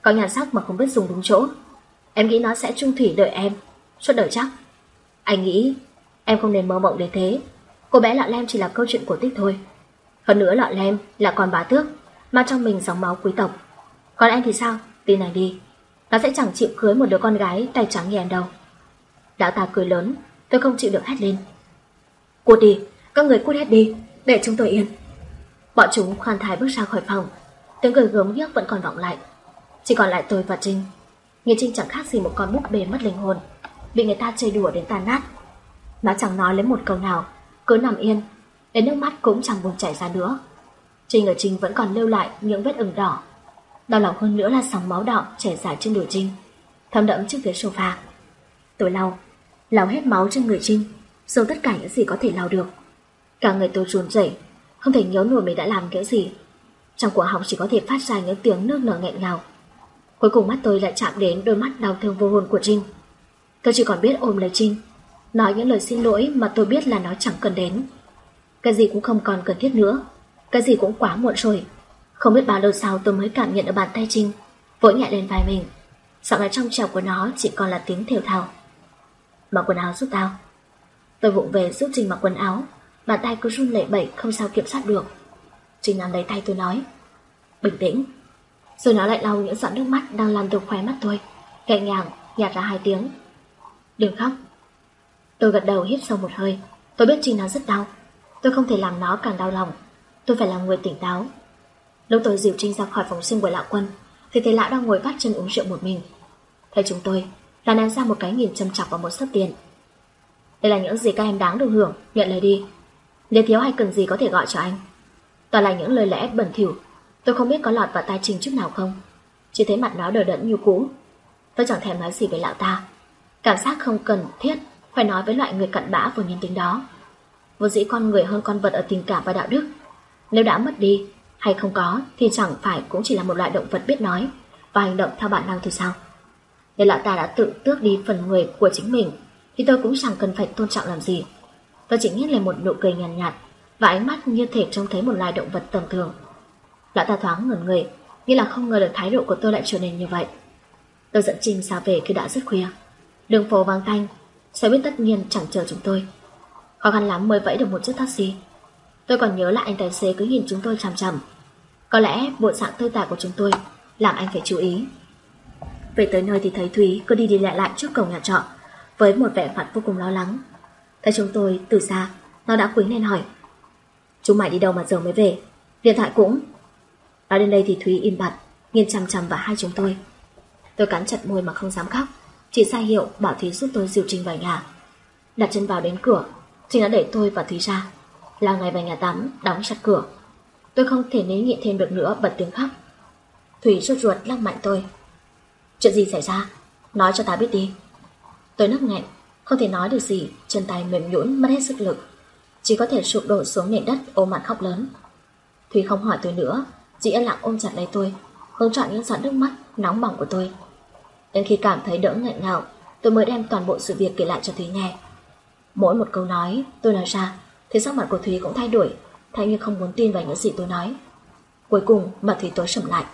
Có nhà sắc mà không biết dùng đúng chỗ. Em nghĩ nó sẽ trung thủy đợi em, suốt đời chắc. Anh nghĩ em không nên mơ mộng đến thế. Cô bé lọ lem chỉ là câu chuyện cổ tích thôi. Hơn nữa lọ lem là con bá tước, mà trong mình dòng máu quý tộc. Còn em thì sao? Tin này đi. Nó sẽ chẳng chịu cưới một đứa con gái tay trắng như em đâu. Lão ta cười lớn, tôi không chịu được hét lên. Cút đi, các người cút hết đi, để chúng tôi yên. Bọn chúng khoan thai bước ra khỏi phòng, tiếng cười gớm ghiếc vẫn còn vọng lại. Chỉ còn lại tôi và Trinh. Nghe Trinh chẳng khác gì một con búp bê mất linh hồn, bị người ta chơi đùa đến tan nát. Nó chẳng nói lấy một câu nào, cứ nằm yên, đến nước mắt cũng chẳng buồn chảy ra nữa. Trinh ở Trinh vẫn còn lưu lại những vết ửng đỏ. Đau lòng hơn nữa là sóng máu đỏ chảy dài trên đùi Trinh, thấm đẫm trước ghế sofa. Tôi lau, lau hết máu trên người Trinh, rồi tất cả những gì có thể lau được. Cả người tôi run rẩy, không thể nhớ nổi mình đã làm cái gì. Trong cổ họng chỉ có thể phát ra những tiếng nước nở nghẹn ngào. Cuối cùng mắt tôi lại chạm đến đôi mắt đau thương vô hồn của Trinh. Tôi chỉ còn biết ôm lấy Trinh, nói những lời xin lỗi mà tôi biết là nó chẳng cần đến. Cái gì cũng không còn cần thiết nữa, cái gì cũng quá muộn rồi. Không biết bao lâu sau tôi mới cảm nhận ở bàn tay Trinh, vỗ nhẹ lên vai mình. Giọng nói trong trèo của nó chỉ còn là tiếng thều thào. Mặc quần áo giúp tao. Tôi vụng về giúp trinh mặc quần áo, bàn tay cứ run lẩy bẩy không sao kiểm soát được. trinh nắm lấy tay tôi nói, bình tĩnh. Rồi nó lại lau những giọt nước mắt đang lan từ khóe mắt tôi, nhẹ nhàng nhạt ra hai tiếng. Đừng khóc. Tôi gật đầu hít sâu một hơi. Tôi biết Trinh nó rất đau. Tôi không thể làm nó càng đau lòng. Tôi phải là người tỉnh táo. Lúc tôi dìu Trinh ra khỏi phòng sinh của lão quân, thì thấy lão đang ngồi vắt chân uống rượu một mình. Thấy chúng tôi, là ném ra một cái nhìn châm chọc vào một sấp tiền. Đây là những gì các em đáng được hưởng, nhận lời đi. Nếu thiếu hay cần gì có thể gọi cho anh. Toàn là những lời lẽ bẩn thỉu, tôi không biết có lọt vào tai Trình chút nào không. Chỉ thấy mặt nó đờ đẫn như cũ. Tôi chẳng thèm nói gì với lão ta. Cảm giác không cần thiết phải nói với loại người cặn bã vừa nhân tính đó. Vô dĩ con người hơn con vật ở tình cảm và đạo đức. Nếu đã mất đi hay không có thì chẳng phải cũng chỉ là một loại động vật biết nói và hành động theo bản năng thôi sao. Nếu lão ta đã tự tước đi phần người của chính mình thì tôi cũng chẳng cần phải tôn trọng làm gì. Tôi chỉ nhét lên một nụ cười nhàn nhạt, nhạt và ánh mắt như thể trông thấy một loài động vật tầm thường. Lão ta thoáng ngẩn người, như là không ngờ được thái độ của tôi lại trở nên như vậy. Tôi dẫn Trinh ra về khi đã rất khuya. Đường phố vắng tanh, xe buýt tất nhiên chẳng chờ chúng tôi. Khó khăn lắm mới vẫy được một chiếc taxi. Tôi còn nhớ là anh tài xế cứ nhìn chúng tôi chằm chằm. Có lẽ bộ dạng tơi tả của chúng tôi làm anh phải chú ý. Về tới nơi thì thấy Thúy cứ đi đi lại lại trước cổng nhà trọ với một vẻ mặt vô cùng lo lắng. Thấy chúng tôi từ xa, nó đã quýnh lên hỏi. Chúng mày đi đâu mà giờ mới về? Điện thoại cũng... Nói đến đây thì Thúy im bặt, nhìn chằm chằm vào hai chúng tôi. Tôi cắn chặt môi mà không dám khóc, chỉ sai hiệu bảo Thúy giúp tôi dìu Trinh vào nhà. Đặt chân vào đến cửa, Trinh đã đẩy tôi và Thúy ra. Là ngày vào nhà tắm, đóng chặt cửa. Tôi không thể nế nhịn thêm được nữa bật tiếng khóc. Thủy rút ruột lắc mạnh tôi. Chuyện gì xảy ra? Nói cho ta biết đi. Tôi nấc nghẹn, không thể nói được gì, chân tay mềm nhũn mất hết sức lực. Chỉ có thể sụp đổ xuống nền đất ôm mặt khóc lớn. Thủy không hỏi tôi nữa, chỉ yên lặng ôm chặt lấy tôi, hướng chọn những giọt nước mắt nóng bỏng của tôi. Đến khi cảm thấy đỡ nghẹn ngạo, tôi mới đem toàn bộ sự việc kể lại cho Thúy nghe. Mỗi một câu nói tôi nói ra, thì sắc mặt của Thúy cũng thay đổi, thay như không muốn tin vào những gì tôi nói. Cuối cùng mặt Thúy tối sầm lại.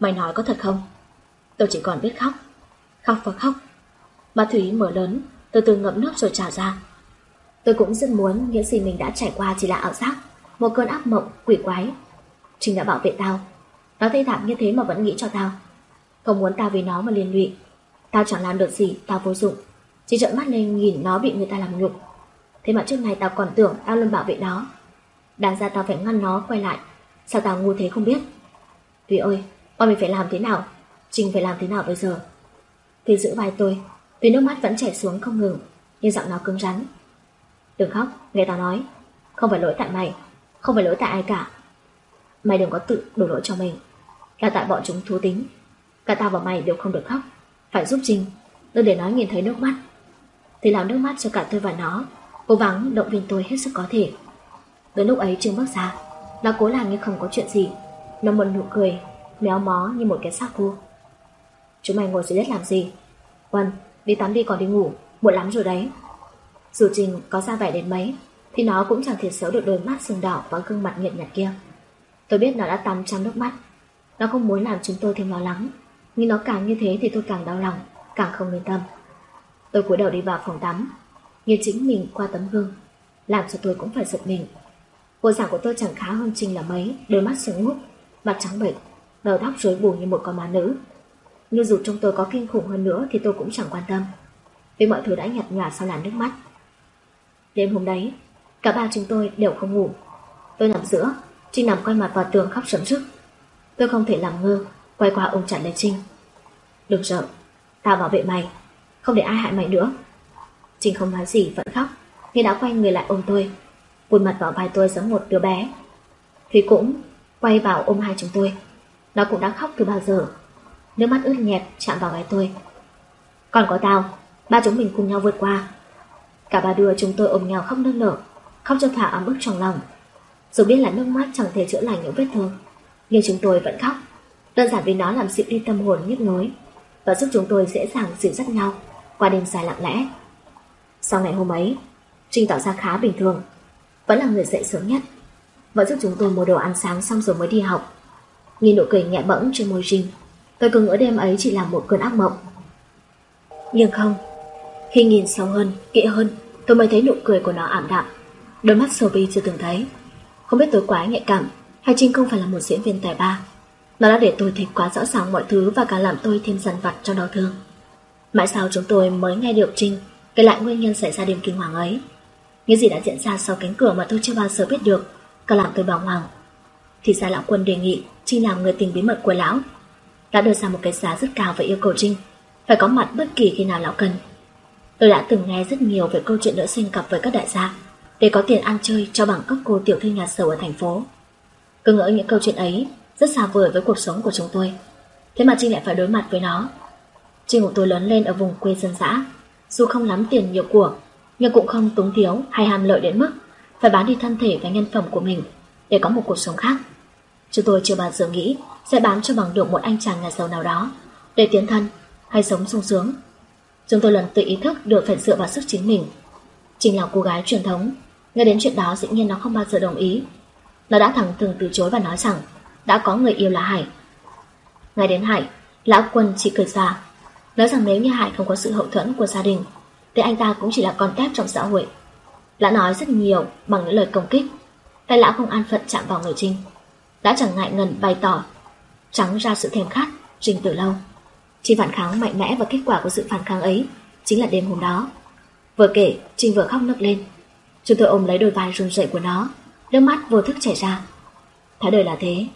Mày nói có thật không? Tôi chỉ còn biết khóc. Khóc và khóc. Mặt Thúy mở lớn, từ từ ngậm nước rồi trả ra. Tôi cũng rất muốn những gì mình đã trải qua chỉ là ảo giác, một cơn ác mộng, quỷ quái. Trình đã bảo vệ tao. Nó thê thảm như thế mà vẫn nghĩ cho tao. Không muốn tao vì nó mà liên lụy. Tao chẳng làm được gì, tao vô dụng. Chỉ trợn mắt lên nhìn nó bị người ta làm nhục. Thế mà trước này tao còn tưởng tao luôn bảo vệ nó. Đáng ra tao phải ngăn nó quay lại. Sao tao ngu thế không biết? Vì ơi, bọn mình phải làm thế nào? Trình phải làm thế nào bây giờ? Vì giữ vai tôi, vì nước mắt vẫn chảy xuống không ngừng, nhưng giọng nó cứng rắn. Đừng khóc, nghe tao nói. Không phải lỗi tại mày, không phải lỗi tại ai cả. Mày đừng có tự đổ lỗi cho mình. Là tại bọn chúng thú tính. Cả tao và mày đều không được khóc. Phải giúp Trình, đừng để nó nhìn thấy nước mắt. Thì làm nước mắt cho cả tôi và nó, cố gắng động viên tôi hết sức có thể. Đến lúc ấy Trương bước ra, nó cố làm như không có chuyện gì. Nó một nụ cười, méo mó như một cái xác khô. Chúng mày ngồi dưới đất làm gì? quân đi tắm đi còn đi ngủ, muộn lắm rồi đấy. Dù Trình có ra vẻ đến mấy, thì nó cũng chẳng thể xấu được đôi mắt sừng đỏ và gương mặt nghiện nhạt kia. Tôi biết nó đã tắm trong nước mắt. Nó không muốn làm chúng tôi thêm lo lắng, nhưng nó càng như thế thì tôi càng đau lòng, càng không yên tâm. Tôi cúi đầu đi vào phòng tắm, nhìn chính mình qua tấm gương, làm cho tôi cũng phải giật mình. Bộ dạng của tôi chẳng khá hơn Trinh là mấy, đôi mắt sưng ngút, mặt trắng bệch, đầu tóc rối bù như một con má nữ. Nhưng dù trong tôi có kinh khủng hơn nữa thì tôi cũng chẳng quan tâm, vì mọi thứ đã nhạt nhòa sau làn nước mắt. Đêm hôm đấy, cả ba chúng tôi đều không ngủ. Tôi nằm giữa, Trinh nằm quay mặt vào tường khóc sấm sức. Tôi không thể làm ngơ, quay qua ôm chặt lấy Trinh. Đừng sợ, tao bảo vệ mày, không để ai hại mày nữa. Trinh không nói gì vẫn khóc, nhưng đã quay người lại ôm tôi, vùi mặt vào vai tôi giống một đứa bé. Thúy cũng quay vào ôm hai chúng tôi. Nó cũng đã khóc từ bao giờ. Nước mắt ướt nhẹp chạm vào vai tôi. Còn có tao, ba chúng mình cùng nhau vượt qua. Cả ba đứa chúng tôi ôm nhau khóc nức nở, khóc cho thỏa ấm ức trong lòng. Dù biết là nước mắt chẳng thể chữa lành những vết thương, nhưng chúng tôi vẫn khóc. Đơn giản vì nó làm dịu đi tâm hồn nhức nhối và giúp chúng tôi dễ dàng dịu dắt nhau qua đêm dài lặng lẽ. Sau ngày hôm ấy, Trinh tỏ ra khá bình thường, vẫn là người dậy sớm nhất, vẫn giúp chúng tôi mua đồ ăn sáng xong rồi mới đi học. Nhìn nụ cười nhẹ bẫng trên môi Trinh, tôi cứ ngỡ đêm ấy chỉ là một cơn ác mộng. Nhưng không, khi nhìn sâu hơn, kỹ hơn, tôi mới thấy nụ cười của nó ảm đạm, đôi mắt Sophie chưa từng thấy. Không biết tôi quá nhạy cảm, hay Trinh không phải là một diễn viên tài ba. Nó đã để tôi thấy quá rõ ràng mọi thứ và cả làm tôi thêm dằn vặt trong đau thương. Mãi sau chúng tôi mới nghe điều Trinh kể lại nguyên nhân xảy ra đêm kinh hoàng ấy. Những gì đã diễn ra sau cánh cửa mà tôi chưa bao giờ biết được, cả làm tôi bàng hoàng. Thì ra lão quân đề nghị Trinh làm người tình bí mật của lão. Đã đưa ra một cái giá rất cao và yêu cầu Trinh phải có mặt bất kỳ khi nào lão cần. Tôi đã từng nghe rất nhiều về câu chuyện nữ sinh cặp với các đại gia để có tiền ăn chơi cho bằng các cô tiểu thư nhà giàu ở thành phố. Cứ ngỡ những câu chuyện ấy rất xa vời với cuộc sống của chúng tôi. Thế mà Trinh lại phải đối mặt với nó. Trinh của tôi lớn lên ở vùng quê dân dã, dù không lắm tiền nhiều của, nhưng cũng không túng thiếu hay ham lợi đến mức phải bán đi thân thể và nhân phẩm của mình để có một cuộc sống khác. Chúng tôi chưa bao giờ nghĩ sẽ bán cho bằng được một anh chàng nhà giàu nào đó để tiến thân hay sống sung sướng. Chúng tôi lần tự ý thức được phải dựa vào sức chính mình. Trình là cô gái truyền thống, nghe đến chuyện đó dĩ nhiên nó không bao giờ đồng ý. Nó đã thẳng thừng từ chối và nói rằng đã có người yêu là Hải. Ngay đến Hải, Lão Quân chỉ cười ra, nói rằng nếu như Hải không có sự hậu thuẫn của gia đình, thì anh ta cũng chỉ là con tép trong xã hội. Lão nói rất nhiều bằng những lời công kích, tay lão không an phận chạm vào người Trinh. Đã chẳng ngại ngần bày tỏ, trắng ra sự thèm khát, Trinh từ lâu. Trinh phản kháng mạnh mẽ và kết quả của sự phản kháng ấy chính là đêm hôm đó. Vừa kể, Trinh vừa khóc nức lên. Chúng tôi ôm lấy đôi vai run rẩy của nó, nước mắt vô thức chảy ra. Thái đời là thế,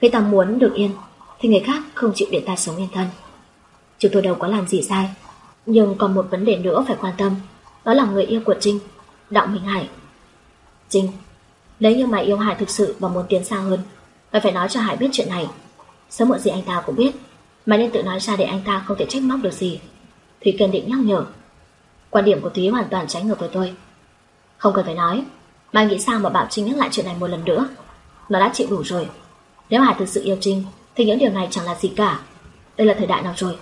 khi ta muốn được yên, thì người khác không chịu để ta sống yên thân. Chúng tôi đâu có làm gì sai, nhưng còn một vấn đề nữa phải quan tâm, đó là người yêu của Trinh, Đặng Minh Hải. Trinh, nếu như mày yêu Hải thực sự và muốn tiến xa hơn, mày phải nói cho Hải biết chuyện này. Sớm muộn gì anh ta cũng biết, mày nên tự nói ra để anh ta không thể trách móc được gì. Thúy kiên định nhắc nhở. Quan điểm của Thúy hoàn toàn trái ngược với tôi. Không cần phải nói, mày nghĩ sao mà bảo Trinh nhắc lại chuyện này một lần nữa. Nó đã chịu đủ rồi. Nếu Hải thực sự yêu Trinh, thì những điều này chẳng là gì cả. Đây là thời đại nào rồi?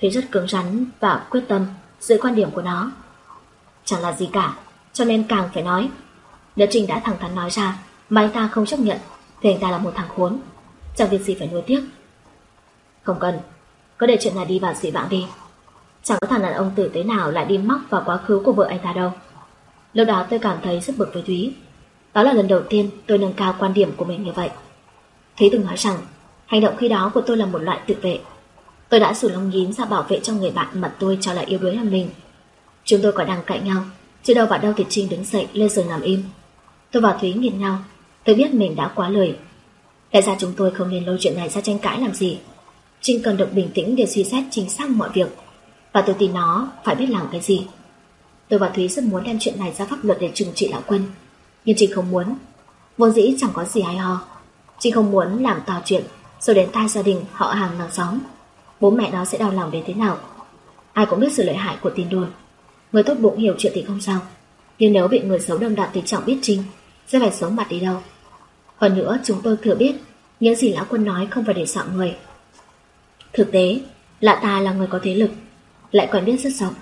Thúy rất cứng rắn và quyết tâm giữ quan điểm của nó. Chẳng là gì cả, cho nên càng phải nói. Nếu Trinh đã thẳng thắn nói ra mà anh ta không chấp nhận, thì anh ta là một thằng khốn. Chẳng việc gì phải nuối tiếc. Không cần, cứ để chuyện này đi vào dị vãng đi. Chẳng có thằng đàn ông tử tế nào lại đi móc vào quá khứ của vợ anh ta đâu. Lúc đó tôi cảm thấy rất bực với Thúy. Đó là lần đầu tiên tôi nâng cao quan điểm của mình như vậy. Thúy từng nói rằng hành động khi đó của tôi là một loại tự vệ. Tôi đã sử lông nhím ra bảo vệ cho người bạn mà tôi cho là yêu đuối hơn mình. Chúng tôi còn đang cãi nhau, chứ đâu vào đâu thì Trinh đứng dậy lên giường nằm im. Tôi và Thúy nhìn nhau, tôi biết mình đã quá lời. Tại ra chúng tôi không nên lôi chuyện này ra tranh cãi làm gì. Trinh cần được bình tĩnh để suy xét chính xác mọi việc. Và tôi tin nó phải biết làm cái gì. Tôi và Thúy rất muốn đem chuyện này ra pháp luật để trừng trị lão quân. Nhưng Trinh không muốn. Vốn dĩ chẳng có gì hay ho. Chị không muốn làm to chuyện rồi đến tai gia đình họ hàng làng xóm. Bố mẹ nó sẽ đau lòng đến thế nào. Ai cũng biết sự lợi hại của tin đồn. Người tốt bụng hiểu chuyện thì không sao. Nhưng nếu bị người xấu đâm đạn thì chẳng biết Trinh sẽ phải sống mặt đi đâu. Hơn nữa chúng tôi thừa biết những gì lão quân nói không phải để sợ người. Thực tế, lão ta là người có thế lực, lại còn biết rất rộng.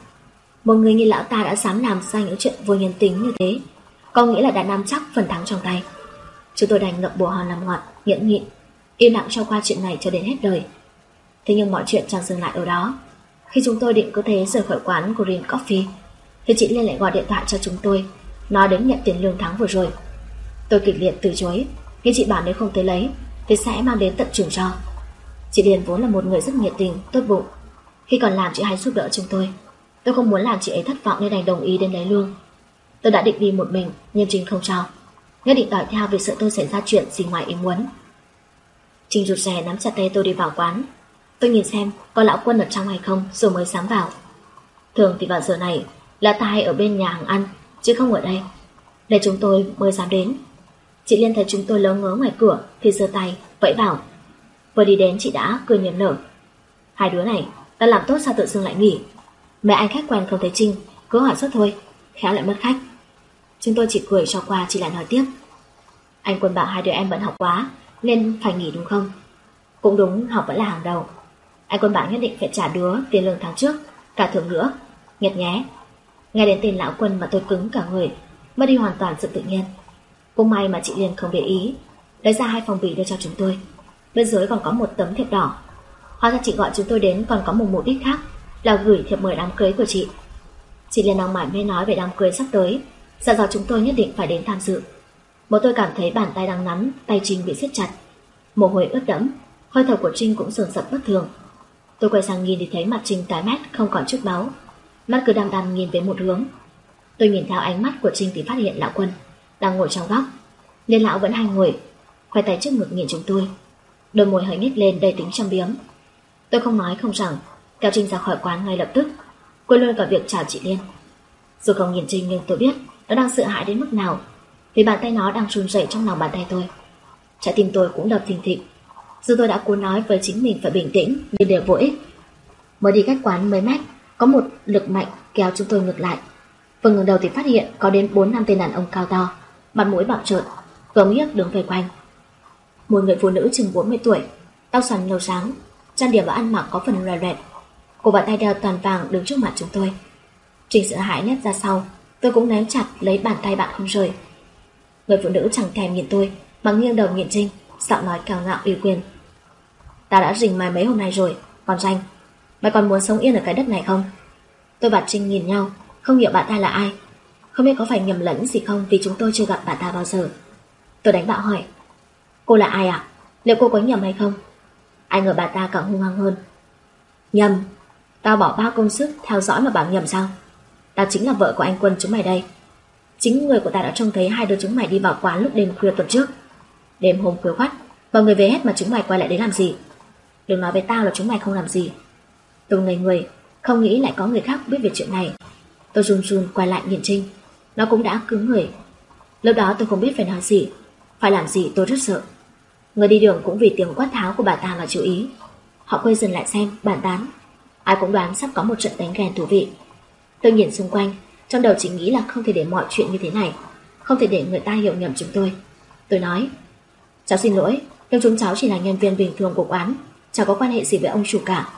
Một người như lão ta đã dám làm ra những chuyện vô nhân tính như thế, có nghĩa là đã nắm chắc phần thắng trong tay. Chúng tôi đành ngậm bồ hòn làm ngọt, nhẫn nhịn, im lặng cho qua chuyện này cho đến hết đời. Thế nhưng mọi chuyện chẳng dừng lại ở đó. Khi chúng tôi định cứ thế rời khỏi quán Green Coffee, thì chị Liên lại gọi điện thoại cho chúng tôi, nói đến nhận tiền lương tháng vừa rồi. Tôi kịch liệt từ chối, nhưng chị bảo nếu không tới lấy, thì sẽ mang đến tận trường cho. Chị Liên vốn là một người rất nhiệt tình, tốt bụng. Khi còn làm chị hay giúp đỡ chúng tôi. Tôi không muốn làm chị ấy thất vọng nên đành đồng ý đến lấy lương. Tôi đã định đi một mình, nhưng Trinh không cho. Nhất định đòi theo vì sợ tôi xảy ra chuyện gì ngoài ý muốn. Trinh rụt rè nắm chặt tay tôi đi vào quán. Tôi nhìn xem có lão quân ở trong hay không, rồi mới dám vào. Thường thì vào giờ này, là ta hay ở bên nhà hàng ăn, chứ không ở đây. Để chúng tôi mới dám đến. Chị Liên thấy chúng tôi lớn ngớ ngoài cửa, thì giơ tay, vẫy bảo. Vừa đi đến, chị đã cười niềm nở. Hai đứa này, ta làm tốt sao tự dưng lại nghỉ. Mẹ anh khách quen không thấy Trinh, cứ hỏi suốt thôi, khéo lại mất khách. Chúng tôi chỉ cười cho qua chị lại nói tiếp. Anh quân bảo hai đứa em bận học quá nên phải nghỉ đúng không? Cũng đúng, học vẫn là hàng đầu. Anh quân bảo nhất định phải trả đứa tiền lương tháng trước, cả thưởng nữa. Nhật nhé. Nghe đến tên lão quân mà tôi cứng cả người, mất đi hoàn toàn sự tự nhiên. Cũng may mà chị Liên không để ý, lấy ra hai phòng bì đưa cho chúng tôi. Bên dưới còn có một tấm thiệp đỏ. Hóa ra chị gọi chúng tôi đến còn có một mục đích khác là gửi thiệp mời đám cưới của chị. Chị liền đang mải mê nói về đám cưới sắp tới, dặn dò chúng tôi nhất định phải đến tham dự. Bố tôi cảm thấy bàn tay đang nắm, tay Trinh bị siết chặt. Mồ hôi ướt đẫm, hơi thở của Trinh cũng sườn sập bất thường. Tôi quay sang nhìn thì thấy mặt Trinh tái mét không còn chút máu. Mắt cứ đăm đăm nhìn về một hướng. Tôi nhìn theo ánh mắt của Trinh thì phát hiện lão quân đang ngồi trong góc. Liên lão vẫn hay ngồi, khoai tay trước ngực nhìn chúng tôi. Đôi môi hơi nhếch lên đầy tính châm biếm. Tôi không nói không rằng, kéo Trinh ra khỏi quán ngay lập tức, quên luôn cả việc chào chị Liên. Dù không nhìn Trinh nhưng tôi biết nó đang sợ hãi đến mức nào, vì bàn tay nó đang run rẩy trong lòng bàn tay tôi. Trái tim tôi cũng đập thình thịch. Dù tôi đã cố nói với chính mình phải bình tĩnh, nhưng đều vô ích. Mới đi cách quán mấy mét, có một lực mạnh kéo chúng tôi ngược lại. Vừa ngừng đầu thì phát hiện có đến 4 năm tên đàn ông cao to, mặt mũi bạo trợn, Vừa miếc đứng về quanh. Một người phụ nữ chừng 40 tuổi, tóc xoăn lâu sáng, trang điểm và ăn mặc có phần loè loẹt. Cô bạn tay đeo toàn vàng đứng trước mặt chúng tôi. Trình sợ hãi nét ra sau, tôi cũng ném chặt lấy bàn tay bạn không rời. Người phụ nữ chẳng thèm nhìn tôi, mà nghiêng đầu nhìn Trinh, giọng nói cao ngạo ủy quyền. Ta đã rình mày mấy hôm nay rồi, còn danh. Mày còn muốn sống yên ở cái đất này không? Tôi và Trinh nhìn nhau, không hiểu bạn ta là ai. Không biết có phải nhầm lẫn gì không vì chúng tôi chưa gặp bạn ta bao giờ. Tôi đánh bạo hỏi. Cô là ai ạ? Liệu cô có nhầm hay không? Ai ngờ bà ta càng hung hăng hơn. Nhầm. Tao bỏ bao công sức theo dõi mà bảo nhầm sao? Ta chính là vợ của anh Quân chúng mày đây. Chính người của ta đã trông thấy hai đứa chúng mày đi vào quán lúc đêm khuya tuần trước. Đêm hôm khuya khoắt, mọi người về hết mà chúng mày quay lại đấy làm gì? Đừng nói với tao là chúng mày không làm gì. Tôi ngây người, không nghĩ lại có người khác biết về chuyện này. Tôi run run quay lại nhìn Trinh. Nó cũng đã cứng người. Lúc đó tôi không biết phải nói gì. Phải làm gì tôi rất sợ. Người đi đường cũng vì tiếng quát tháo của bà ta mà chú ý. Họ quay dần lại xem, bàn tán. Ai cũng đoán sắp có một trận đánh ghen thú vị. Tôi nhìn xung quanh, trong đầu chỉ nghĩ là không thể để mọi chuyện như thế này. Không thể để người ta hiểu nhầm chúng tôi. Tôi nói, cháu xin lỗi, nhưng chúng cháu chỉ là nhân viên bình thường của quán, cháu có quan hệ gì với ông chủ cả.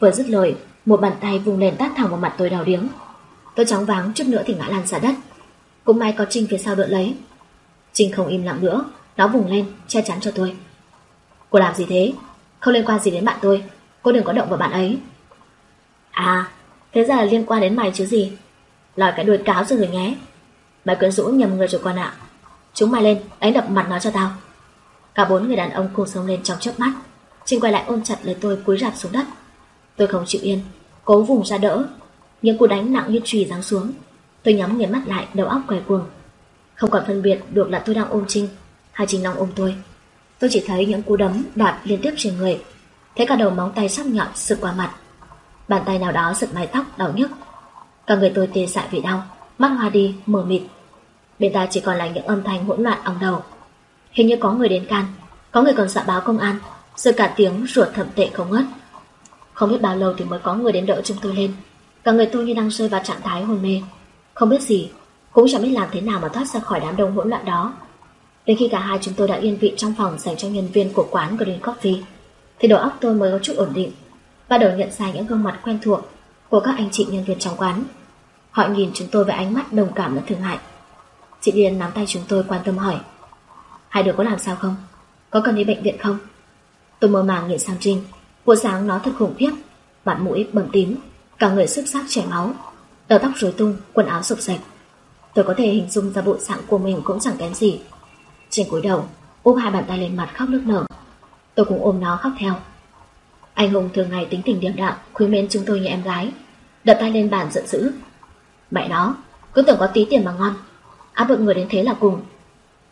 Vừa dứt lời, một bàn tay vùng lên tát thẳng vào mặt tôi đau điếng. Tôi chóng váng chút nữa thì ngã lăn ra đất. Cũng may có Trinh phía sau đỡ lấy. Trinh không im lặng nữa, nó vùng lên, che chắn cho tôi. Cô làm gì thế? Không liên quan gì đến bạn tôi, cô đừng có động vào bạn ấy. À, thế ra là liên quan đến mày chứ gì? Lòi cái đuôi cáo rồi người nhé. Mày quyến rũ nhầm người rồi con ạ. Chúng mày lên, đánh đập mặt nó cho tao. Cả bốn người đàn ông cùng sông lên trong chớp mắt. Trinh quay lại ôm chặt lấy tôi cúi rạp xuống đất. Tôi không chịu yên, cố vùng ra đỡ. Những cú đánh nặng như chùy giáng xuống. Tôi nhắm nghiền mắt lại, đầu óc quay cuồng. Không còn phân biệt được là tôi đang ôm Trinh hay Trinh đang ôm tôi. Tôi chỉ thấy những cú đấm đạp liên tiếp trên người. Thấy cả đầu móng tay sắc nhọn sực qua mặt. Bàn tay nào đó giật mái tóc đau nhức. Cả người tôi tê dại vì đau, mắt hoa đi, mờ mịt. Bên tai chỉ còn là những âm thanh hỗn loạn ong đầu. Hình như có người đến can, có người còn dạ báo công an, rồi cả tiếng ruột thầm tệ không ngớt. Không biết bao lâu thì mới có người đến đỡ chúng tôi lên. Cả người tôi như đang rơi vào trạng thái hôn mê. Không biết gì, cũng chẳng biết làm thế nào mà thoát ra khỏi đám đông hỗn loạn đó. Đến khi cả hai chúng tôi đã yên vị trong phòng dành cho nhân viên của quán Green Coffee, thì đầu óc tôi mới có chút ổn định, bắt đầu nhận ra những gương mặt quen thuộc của các anh chị nhân viên trong quán. Họ nhìn chúng tôi với ánh mắt đồng cảm và thương hại. Chị Điền nắm tay chúng tôi quan tâm hỏi. Hai đứa có làm sao không? Có cần đi bệnh viện không? Tôi mơ màng nhìn sang Trinh. Bộ dáng nó thật khủng khiếp. Mặt mũi bầm tím, cả người sức sắc chảy máu. Đầu tóc rối tung, quần áo sụp sạch. Tôi có thể hình dung ra bộ dạng của mình cũng chẳng kém gì. Trên cúi đầu, ôm hai bàn tay lên mặt khóc nước nở. Tôi cũng ôm nó khóc theo. Anh Hùng thường ngày tính tình điềm đạm, khuyến mến chúng tôi như em gái. Đập tay lên bàn giận dữ. Mẹ nó, cứ tưởng có tí tiền mà ngon. Áp bực người đến thế là cùng.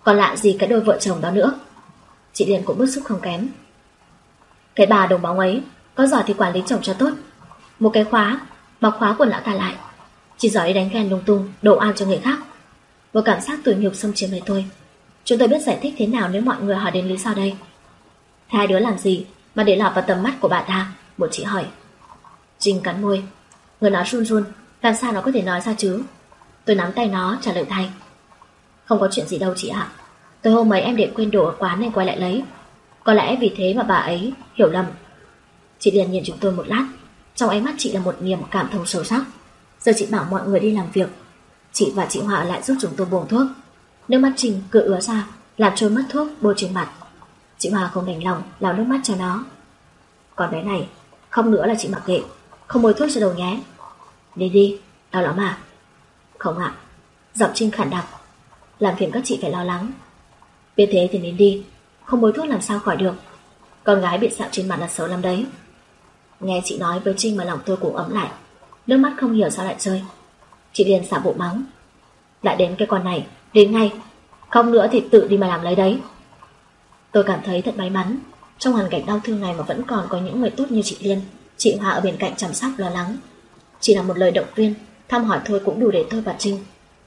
Còn lạ gì cái đôi vợ chồng đó nữa. Chị Liên cũng bức xúc không kém. Cái bà đồng bóng ấy, có giỏi thì quản lý chồng cho tốt. Một cái khóa, bọc khóa quần lão ta lại. Chỉ giỏi đánh ghen lung tung, đổ an cho người khác. Một cảm giác tủi nhục xâm chiếm lấy tôi. Chúng tôi biết giải thích thế nào nếu mọi người hỏi đến lý do đây. hai đứa làm gì mà để lọt vào tầm mắt của bà ta? Một chị hỏi. Trinh cắn môi. Người nói run run, làm sao nó có thể nói ra chứ? Tôi nắm tay nó trả lời thay. Không có chuyện gì đâu chị ạ. Tôi hôm ấy em để quên đồ ở quán nên quay lại lấy. Có lẽ vì thế mà bà ấy hiểu lầm. Chị liền nhìn chúng tôi một lát. Trong ánh mắt chị là một niềm cảm thông sâu sắc. Giờ chị bảo mọi người đi làm việc. Chị và chị Họa lại giúp chúng tôi buông thuốc. Nước mắt Trình cứ ứa ra, làm trôi mất thuốc bôi trên mặt. Chị Hòa không đành lòng lau nước mắt cho nó. Còn bé này, không nữa là chị mặc kệ, không bôi thuốc cho đầu nhé. Đi đi, Đau lắm à? Không ạ. Giọng Trinh khản đặc. Làm phiền các chị phải lo lắng. Biết thế thì nên đi. Không bôi thuốc làm sao khỏi được. Con gái bị sạm trên mặt là xấu lắm đấy. Nghe chị nói với Trinh mà lòng tôi cũng ấm lại. Nước mắt không hiểu sao lại rơi. Chị liền xả bộ mắng. Lại đến cái con này, đến ngay. Không nữa thì tự đi mà làm lấy đấy. Tôi cảm thấy thật may mắn. Trong hoàn cảnh đau thương này mà vẫn còn có những người tốt như chị Liên, chị Hoa ở bên cạnh chăm sóc lo lắng. Chỉ là một lời động viên, thăm hỏi thôi cũng đủ để tôi và Trinh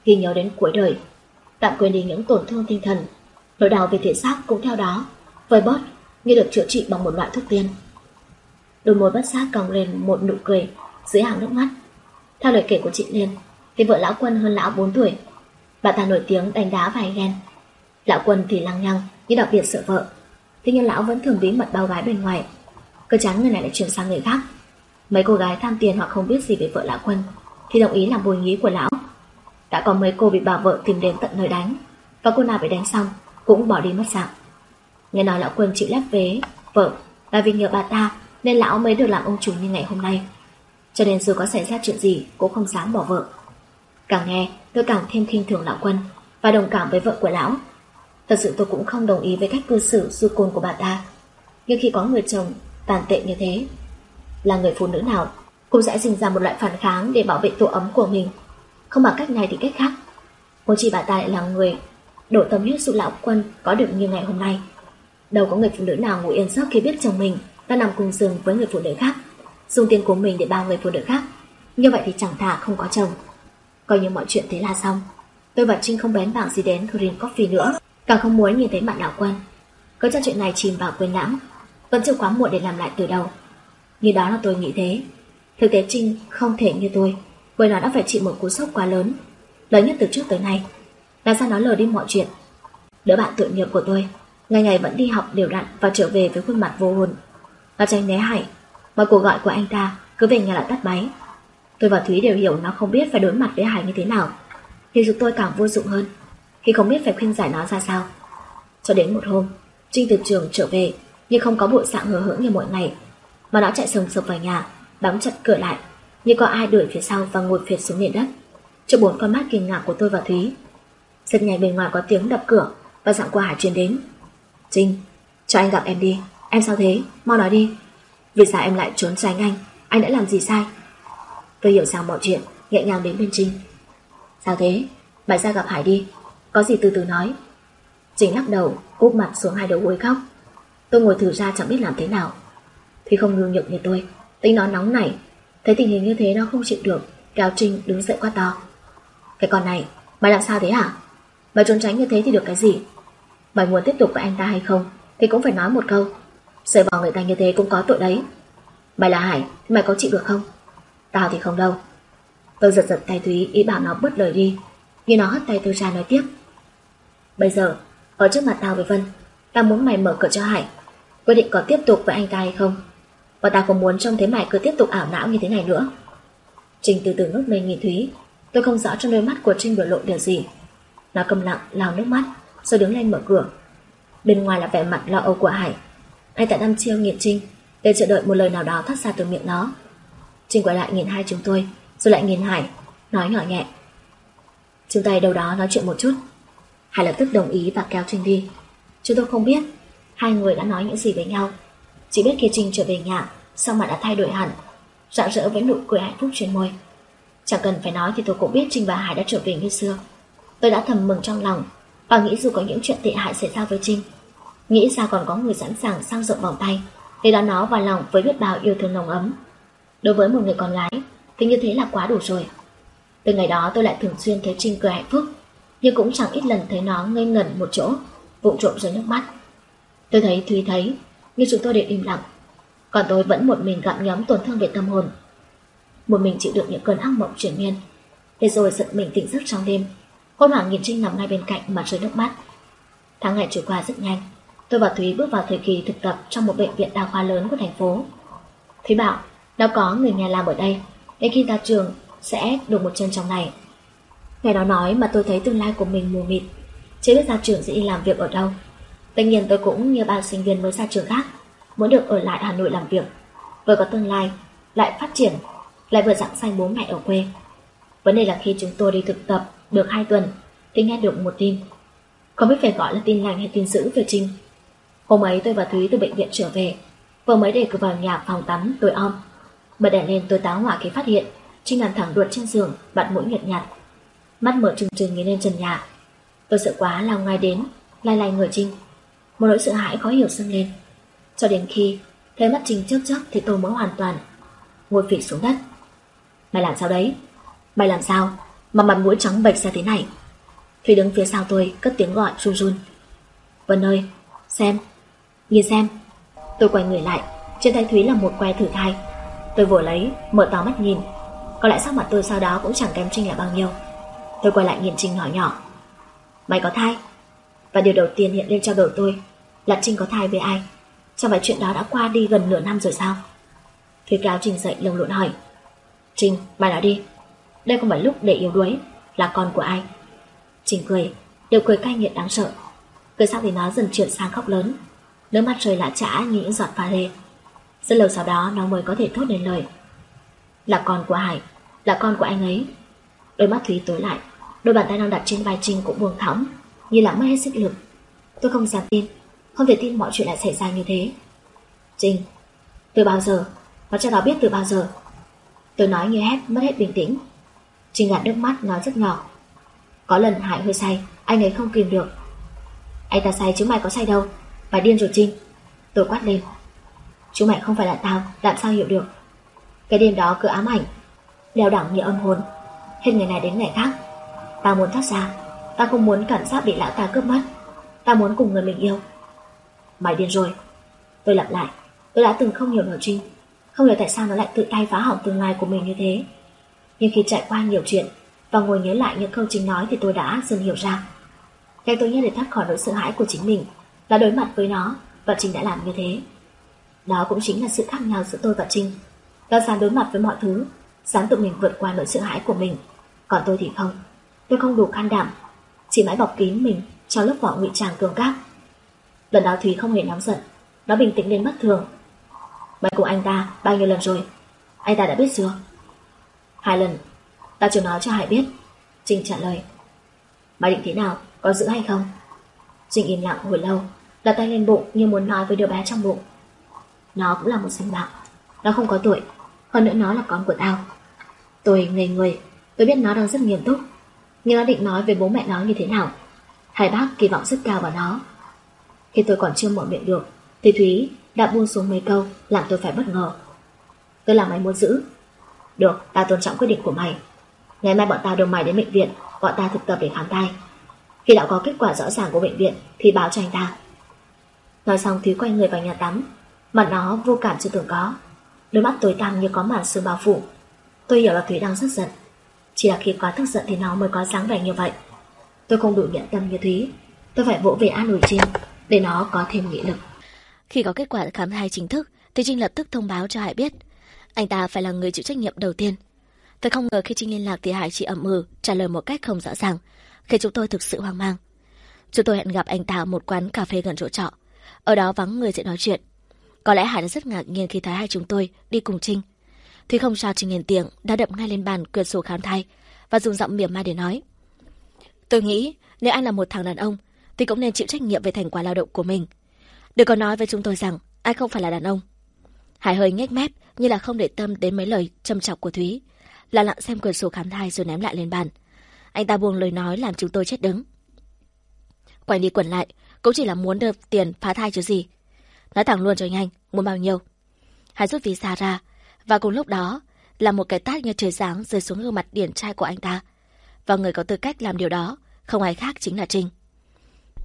ghi nhớ đến cuối đời. Tạm quên đi những tổn thương tinh thần, nỗi đau về thể xác cũng theo đó, vơi bớt như được chữa trị bằng một loại thuốc tiên. Đôi môi bất giác cong lên một nụ cười dưới hàng nước mắt. Theo lời kể của chị Liên, thì vợ lão quân hơn lão 4 tuổi. Bà ta nổi tiếng đánh đá vài ghen. Lão quân thì lăng nhăng, nhưng đặc biệt sợ vợ. Thế nhưng lão vẫn thường bí mật bao gái bên ngoài. Cơ chán người này lại chuyển sang người khác. Mấy cô gái tham tiền hoặc không biết gì về vợ lão quân thì đồng ý làm bồi nhí của lão. Đã có mấy cô bị bà vợ tìm đến tận nơi đánh, và cô nào bị đánh xong cũng bỏ đi mất dạng. Nghe nói lão quân chịu lép vế vợ là vì nhờ bà ta nên lão mới được làm ông chủ như ngày hôm nay. Cho nên dù có xảy ra chuyện gì cũng không dám bỏ vợ. Càng nghe tôi càng thêm khinh thường lão quân và đồng cảm với vợ của lão. Thật sự tôi cũng không đồng ý với cách cư xử du côn của bạn ta. Nhưng khi có người chồng tàn tệ như thế, là người phụ nữ nào cũng sẽ sinh ra một loại phản kháng để bảo vệ tổ ấm của mình. Không bằng cách này thì cách khác. Cô chỉ bà ta lại là người đổ tâm huyết sự lão quân có được như ngày hôm nay. Đâu có người phụ nữ nào ngủ yên giấc khi biết chồng mình ta nằm cùng giường với người phụ nữ khác, dùng tiền của mình để bao người phụ nữ khác. Như vậy thì chẳng thà không có chồng. Coi như mọi chuyện thế là xong. Tôi và Trinh không bén bảng gì đến Green Coffee nữa, càng không muốn nhìn thấy bạn đạo quân. Cứ cho chuyện này chìm vào quên lãng, vẫn chưa quá muộn để làm lại từ đầu. Như đó là tôi nghĩ thế. Thực tế Trinh không thể như tôi, bởi nó đã phải chịu một cú sốc quá lớn, lớn nhất từ trước tới nay. Là sao nó lờ đi mọi chuyện? Đứa bạn tự nghiệp của tôi, ngày ngày vẫn đi học đều đặn và trở về với khuôn mặt vô hồn. Nó tránh né Hải, mọi cuộc gọi của anh ta cứ về nhà là tắt máy. Tôi và Thúy đều hiểu nó không biết phải đối mặt với Hải như thế nào, thì chúng tôi càng vô dụng hơn thì không biết phải khuyên giải nó ra sao. Cho đến một hôm, Trinh từ trường trở về nhưng không có bộ dạng hờ hững như mọi ngày, mà nó chạy sồng sộc vào nhà, đóng chặt cửa lại, như có ai đuổi phía sau và ngồi phiệt xuống nền đất. Trước bốn con mắt kinh ngạc của tôi và Thúy, rất nhanh bên ngoài có tiếng đập cửa và giọng của Hải truyền đến. Trinh, cho anh gặp em đi, em sao thế, mau nói đi. Vì sao em lại trốn tránh anh, anh đã làm gì sai? Tôi hiểu sao mọi chuyện, nhẹ nhàng đến bên Trinh. Sao thế, mày ra gặp Hải đi, có gì từ từ nói. Trình lắc đầu, úp mặt xuống hai đầu gối khóc. Tôi ngồi thử ra chẳng biết làm thế nào. Thì không ngương nhược như tôi, tính nó nóng nảy. Thấy tình hình như thế nó không chịu được, kéo Trinh đứng dậy quá to. Cái con này, mày làm sao thế hả? Mày trốn tránh như thế thì được cái gì? Mày muốn tiếp tục với anh ta hay không Thì cũng phải nói một câu Sợi bỏ người ta như thế cũng có tội đấy Mày là Hải thì mày có chịu được không Tao thì không đâu Tôi giật giật tay Thúy ý bảo nó bớt lời đi Nhưng nó hất tay tôi ra nói tiếp Bây giờ Ở trước mặt tao với Vân Tao muốn mày mở cửa cho Hải Quyết định có tiếp tục với anh ta hay không Và tao không muốn trông thấy mày cứ tiếp tục ảo não như thế này nữa Trinh từ từ ngước lên nhìn Thúy Tôi không rõ trong đôi mắt của Trinh biểu lộ điều gì Nó cầm lặng lao nước mắt rồi đứng lên mở cửa. Bên ngoài là vẻ mặt lo âu của Hải. Anh ta đăm chiêu nghiện Trinh, để chờ đợi một lời nào đó thoát ra từ miệng nó. Trinh quay lại nhìn hai chúng tôi, rồi lại nhìn Hải, nói nhỏ nhẹ. Chúng ta đâu đó nói chuyện một chút. Hải lập tức đồng ý và kéo Trinh đi. Chúng tôi không biết hai người đã nói những gì với nhau. Chỉ biết khi Trinh trở về nhà, sau mà đã thay đổi hẳn, rạng rỡ với nụ cười hạnh phúc trên môi. Chẳng cần phải nói thì tôi cũng biết Trinh và Hải đã trở về như xưa. Tôi đã thầm mừng trong lòng và nghĩ dù có những chuyện tệ hại xảy ra với Trinh Nghĩ ra còn có người sẵn sàng sang rộng vòng tay Để đón nó vào lòng với biết bao yêu thương nồng ấm Đối với một người con gái Thì như thế là quá đủ rồi Từ ngày đó tôi lại thường xuyên thấy Trinh cười hạnh phúc nhưng cũng chẳng ít lần thấy nó ngây ngẩn một chỗ Vụng trộm rơi nước mắt Tôi thấy Thúy thấy Nhưng chúng tôi đều im lặng Còn tôi vẫn một mình gặm nhóm tổn thương về tâm hồn Một mình chịu được những cơn ác mộng triển miên Để rồi giật mình tỉnh giấc trong đêm Hôn hoảng nhìn Trinh nằm ngay bên cạnh mà rơi nước mắt. Tháng ngày trôi qua rất nhanh. Tôi và Thúy bước vào thời kỳ thực tập trong một bệnh viện đa khoa lớn của thành phố. Thúy bảo, đã có người nhà làm ở đây, đến khi ra trường sẽ được một chân trong này nghe nó nói mà tôi thấy tương lai của mình mù mịt, chưa biết ra trường sẽ đi làm việc ở đâu. Tất nhiên tôi cũng như bao sinh viên mới ra trường khác, muốn được ở lại Hà Nội làm việc, vừa có tương lai, lại phát triển, lại vừa dặn xanh bố mẹ ở quê. Vấn đề là khi chúng tôi đi thực tập được 2 tuần thì nghe được một tin. Không biết phải gọi là tin lành hay tin dữ về Trinh. Hôm ấy tôi và Thúy từ bệnh viện trở về, vừa mới để cửa vào nhà phòng tắm tôi om. Bật đèn lên tôi táo hỏa khi phát hiện Trinh nằm thẳng đuột trên giường, bạn mũi nhợt nhạt. Mắt mở trừng trừng nhìn lên trần nhà. Tôi sợ quá lao ngay đến, lai lai người Trinh. Một nỗi sợ hãi khó hiểu dâng lên. Cho đến khi thấy mắt Trinh chớp chớp thì tôi mới hoàn toàn ngồi phịch xuống đất. Mày làm sao đấy? Mày làm sao mà mặt mũi trắng bệch ra thế này? Thùy đứng phía sau tôi cất tiếng gọi run run. Vân ơi, xem, nhìn xem. Tôi quay người lại, trên tay Thúy là một que thử thai. Tôi vội lấy, mở to mắt nhìn. Có lẽ sắc mặt tôi sau đó cũng chẳng kém Trinh là bao nhiêu. Tôi quay lại nhìn Trinh nhỏ nhỏ. Mày có thai? Và điều đầu tiên hiện lên trong đầu tôi là Trinh có thai với ai? Chẳng phải chuyện đó đã qua đi gần nửa năm rồi sao? phía cáo Trinh dậy lồng lộn hỏi. Trinh, mày nói đi. Đây không phải lúc để yếu đuối, là con của ai? Trinh cười, đều cười cay nghiệt đáng sợ. Cười sau thì nó dần chuyển sang khóc lớn. Nước mắt rơi lạ trã như những giọt pha lê. Rất lâu sau đó nó mới có thể thốt lên lời. Là con của Hải, là con của anh ấy. Đôi mắt Thúy tối lại, đôi bàn tay đang đặt trên vai Trinh cũng buông thõng, như là mất hết sức lực. Tôi không dám tin, không thể tin mọi chuyện lại xảy ra như thế. Trinh, từ bao giờ? Nó cho nó biết từ bao giờ? Tôi nói như hét, mất hết bình tĩnh. Trinh gạt nước mắt nói rất nhỏ. Có lần Hải hơi say, anh ấy không kìm được. Anh ta say chứ mày có say đâu. Mày điên rồi Trinh. Tôi quát lên. Chú mày không phải là tao, làm sao hiểu được. Cái đêm đó cứ ám ảnh, đeo đẳng như âm hồn. Hết ngày này đến ngày khác. ta muốn thoát ra, ta không muốn cảm giác bị lão ta cướp mất. ta muốn cùng người mình yêu. Mày điên rồi. Tôi lặp lại, tôi đã từng không hiểu nổi Trinh. Không hiểu tại sao nó lại tự tay phá hỏng tương lai của mình như thế. Nhưng khi trải qua nhiều chuyện và ngồi nhớ lại những câu Trinh nói thì tôi đã dần hiểu ra. Cái tôi nhất để thoát khỏi nỗi sợ hãi của chính mình là đối mặt với nó và Trinh đã làm như thế. Đó cũng chính là sự khác nhau giữa tôi và Trinh. Đó dám đối mặt với mọi thứ, dám tự mình vượt qua nỗi sợ hãi của mình. Còn tôi thì không. Tôi không đủ can đảm, chỉ mãi bọc kín mình trong lớp vỏ ngụy trang cường gác. Lần đó Thúy không hề nóng giận, nó bình tĩnh đến bất thường. Mày cùng anh ta bao nhiêu lần rồi? Anh ta đã biết chưa? Hai lần, ta chưa nói cho Hải biết. Trinh trả lời. Mày định thế nào, có giữ hay không? Trinh im lặng hồi lâu, đặt tay lên bụng như muốn nói với đứa bé trong bụng. Nó cũng là một sinh mạng, nó không có tuổi, hơn nữa nó là con của tao. Tôi ngây người, tôi biết nó đang rất nghiêm túc, nhưng nó định nói về bố mẹ nó như thế nào. Hai bác kỳ vọng rất cao vào nó. Khi tôi còn chưa mở miệng được, thì Thúy đã buông xuống mấy câu làm tôi phải bất ngờ. Tôi làm mày muốn giữ. Được, ta tôn trọng quyết định của mày. Ngày mai bọn ta đưa mày đến bệnh viện, bọn ta thực tập để khám thai. Khi đã có kết quả rõ ràng của bệnh viện thì báo cho anh ta. Nói xong Thúy quay người vào nhà tắm, mặt nó vô cảm chưa từng có. Đôi mắt tối tăm như có màn sương bao phủ. Tôi hiểu là Thúy đang rất giận. Chỉ là khi quá tức giận thì nó mới có dáng vẻ như vậy. Tôi không đủ nhận tâm như Thúy. Tôi phải vỗ về an ủi Trinh để nó có thêm nghị lực. Khi có kết quả khám thai chính thức thì Trinh lập tức thông báo cho Hải biết. Anh ta phải là người chịu trách nhiệm đầu tiên. Tôi không ngờ khi Trinh liên lạc thì Hải chỉ ậm ừ, trả lời một cách không rõ ràng, khiến chúng tôi thực sự hoang mang. Chúng tôi hẹn gặp anh ta ở một quán cà phê gần chỗ trọ. Ở đó vắng người sẽ nói chuyện. Có lẽ Hải đã rất ngạc nhiên khi thấy hai chúng tôi đi cùng Trinh. Thì không sao chỉ nghiền tiếng đã đập ngay lên bàn quyển sổ khám thai và dùng giọng mỉa mai để nói. Tôi nghĩ nếu anh là một thằng đàn ông thì cũng nên chịu trách nhiệm về thành quả lao động của mình. Đừng có nói với chúng tôi rằng anh không phải là đàn ông. Hải hơi nhếch mép như là không để tâm đến mấy lời châm chọc của Thúy. Là lặng xem quyển sổ khám thai rồi ném lại lên bàn. Anh ta buông lời nói làm chúng tôi chết đứng. Quay đi quẩn lại, cũng chỉ là muốn được tiền phá thai chứ gì. Nói thẳng luôn cho nhanh, muốn bao nhiêu. Hải rút ví xa ra, và cùng lúc đó là một cái tát như trời sáng rơi xuống gương mặt điển trai của anh ta. Và người có tư cách làm điều đó, không ai khác chính là Trinh.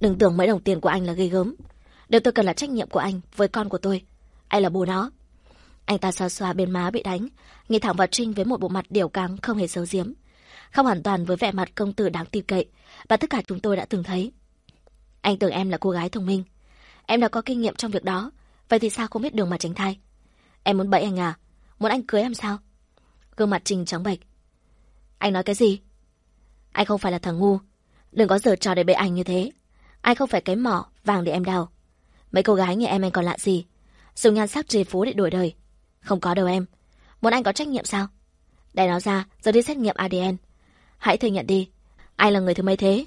Đừng tưởng mấy đồng tiền của anh là gây gớm. Điều tôi cần là trách nhiệm của anh với con của tôi. Anh là bố nó. Anh ta xoa xoa bên má bị đánh, nhìn thẳng vào Trinh với một bộ mặt điểu cáng không hề giấu giếm. Không hoàn toàn với vẻ mặt công tử đáng tin cậy, và tất cả chúng tôi đã từng thấy. Anh tưởng em là cô gái thông minh. Em đã có kinh nghiệm trong việc đó, vậy thì sao không biết đường mà tránh thai? Em muốn bẫy anh à? Muốn anh cưới em sao? Gương mặt Trinh trắng bệch. Anh nói cái gì? Anh không phải là thằng ngu. Đừng có giở trò để bệ anh như thế. Anh không phải cái mỏ vàng để em đào. Mấy cô gái như em anh còn lạ gì? Dùng nhan sắc trề phố để đổi đời. Không có đâu em. Muốn anh có trách nhiệm sao? Để nó ra, rồi đi xét nghiệm ADN. Hãy thừa nhận đi. Ai là người thứ mấy thế?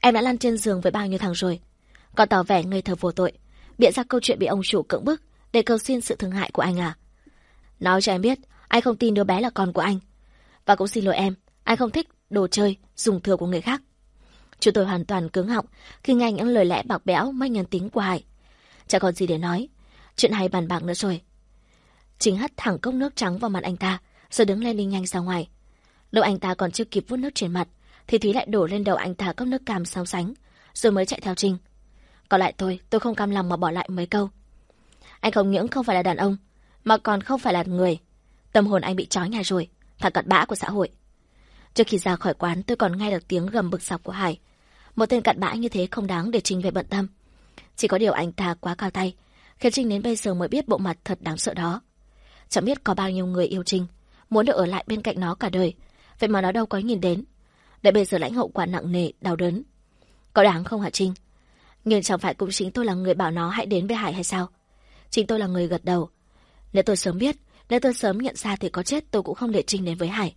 Em đã lăn trên giường với bao nhiêu thằng rồi. Còn tỏ vẻ ngây thờ vô tội. Bịa ra câu chuyện bị ông chủ cưỡng bức để cầu xin sự thương hại của anh à? Nói cho em biết, anh không tin đứa bé là con của anh. Và cũng xin lỗi em, anh không thích đồ chơi, dùng thừa của người khác. Chú tôi hoàn toàn cứng họng khi nghe những lời lẽ bạc bẽo mách nhân tính của Hải. Chẳng còn gì để nói. Chuyện hay bàn bạc nữa rồi. Chính hất thẳng cốc nước trắng vào mặt anh ta, rồi đứng lên đi nhanh ra ngoài. lúc anh ta còn chưa kịp vuốt nước trên mặt, thì Thúy lại đổ lên đầu anh ta cốc nước cam sóng sánh, rồi mới chạy theo Trinh. Còn lại tôi, tôi không cam lòng mà bỏ lại mấy câu. Anh không những không phải là đàn ông, mà còn không phải là người. Tâm hồn anh bị trói nhà rồi, thằng cặn bã của xã hội. Trước khi ra khỏi quán tôi còn nghe được tiếng gầm bực sọc của Hải. Một tên cặn bã như thế không đáng để Trinh về bận tâm. Chỉ có điều anh ta quá cao tay, khiến Trinh đến bây giờ mới biết bộ mặt thật đáng sợ đó. Chẳng biết có bao nhiêu người yêu Trinh, muốn được ở lại bên cạnh nó cả đời, vậy mà nó đâu có nhìn đến. Để bây giờ lãnh hậu quả nặng nề, đau đớn. Có đáng không hả Trinh? Nhưng chẳng phải cũng chính tôi là người bảo nó hãy đến với Hải hay sao? Chính tôi là người gật đầu. Nếu tôi sớm biết, nếu tôi sớm nhận ra thì có chết tôi cũng không để Trinh đến với Hải.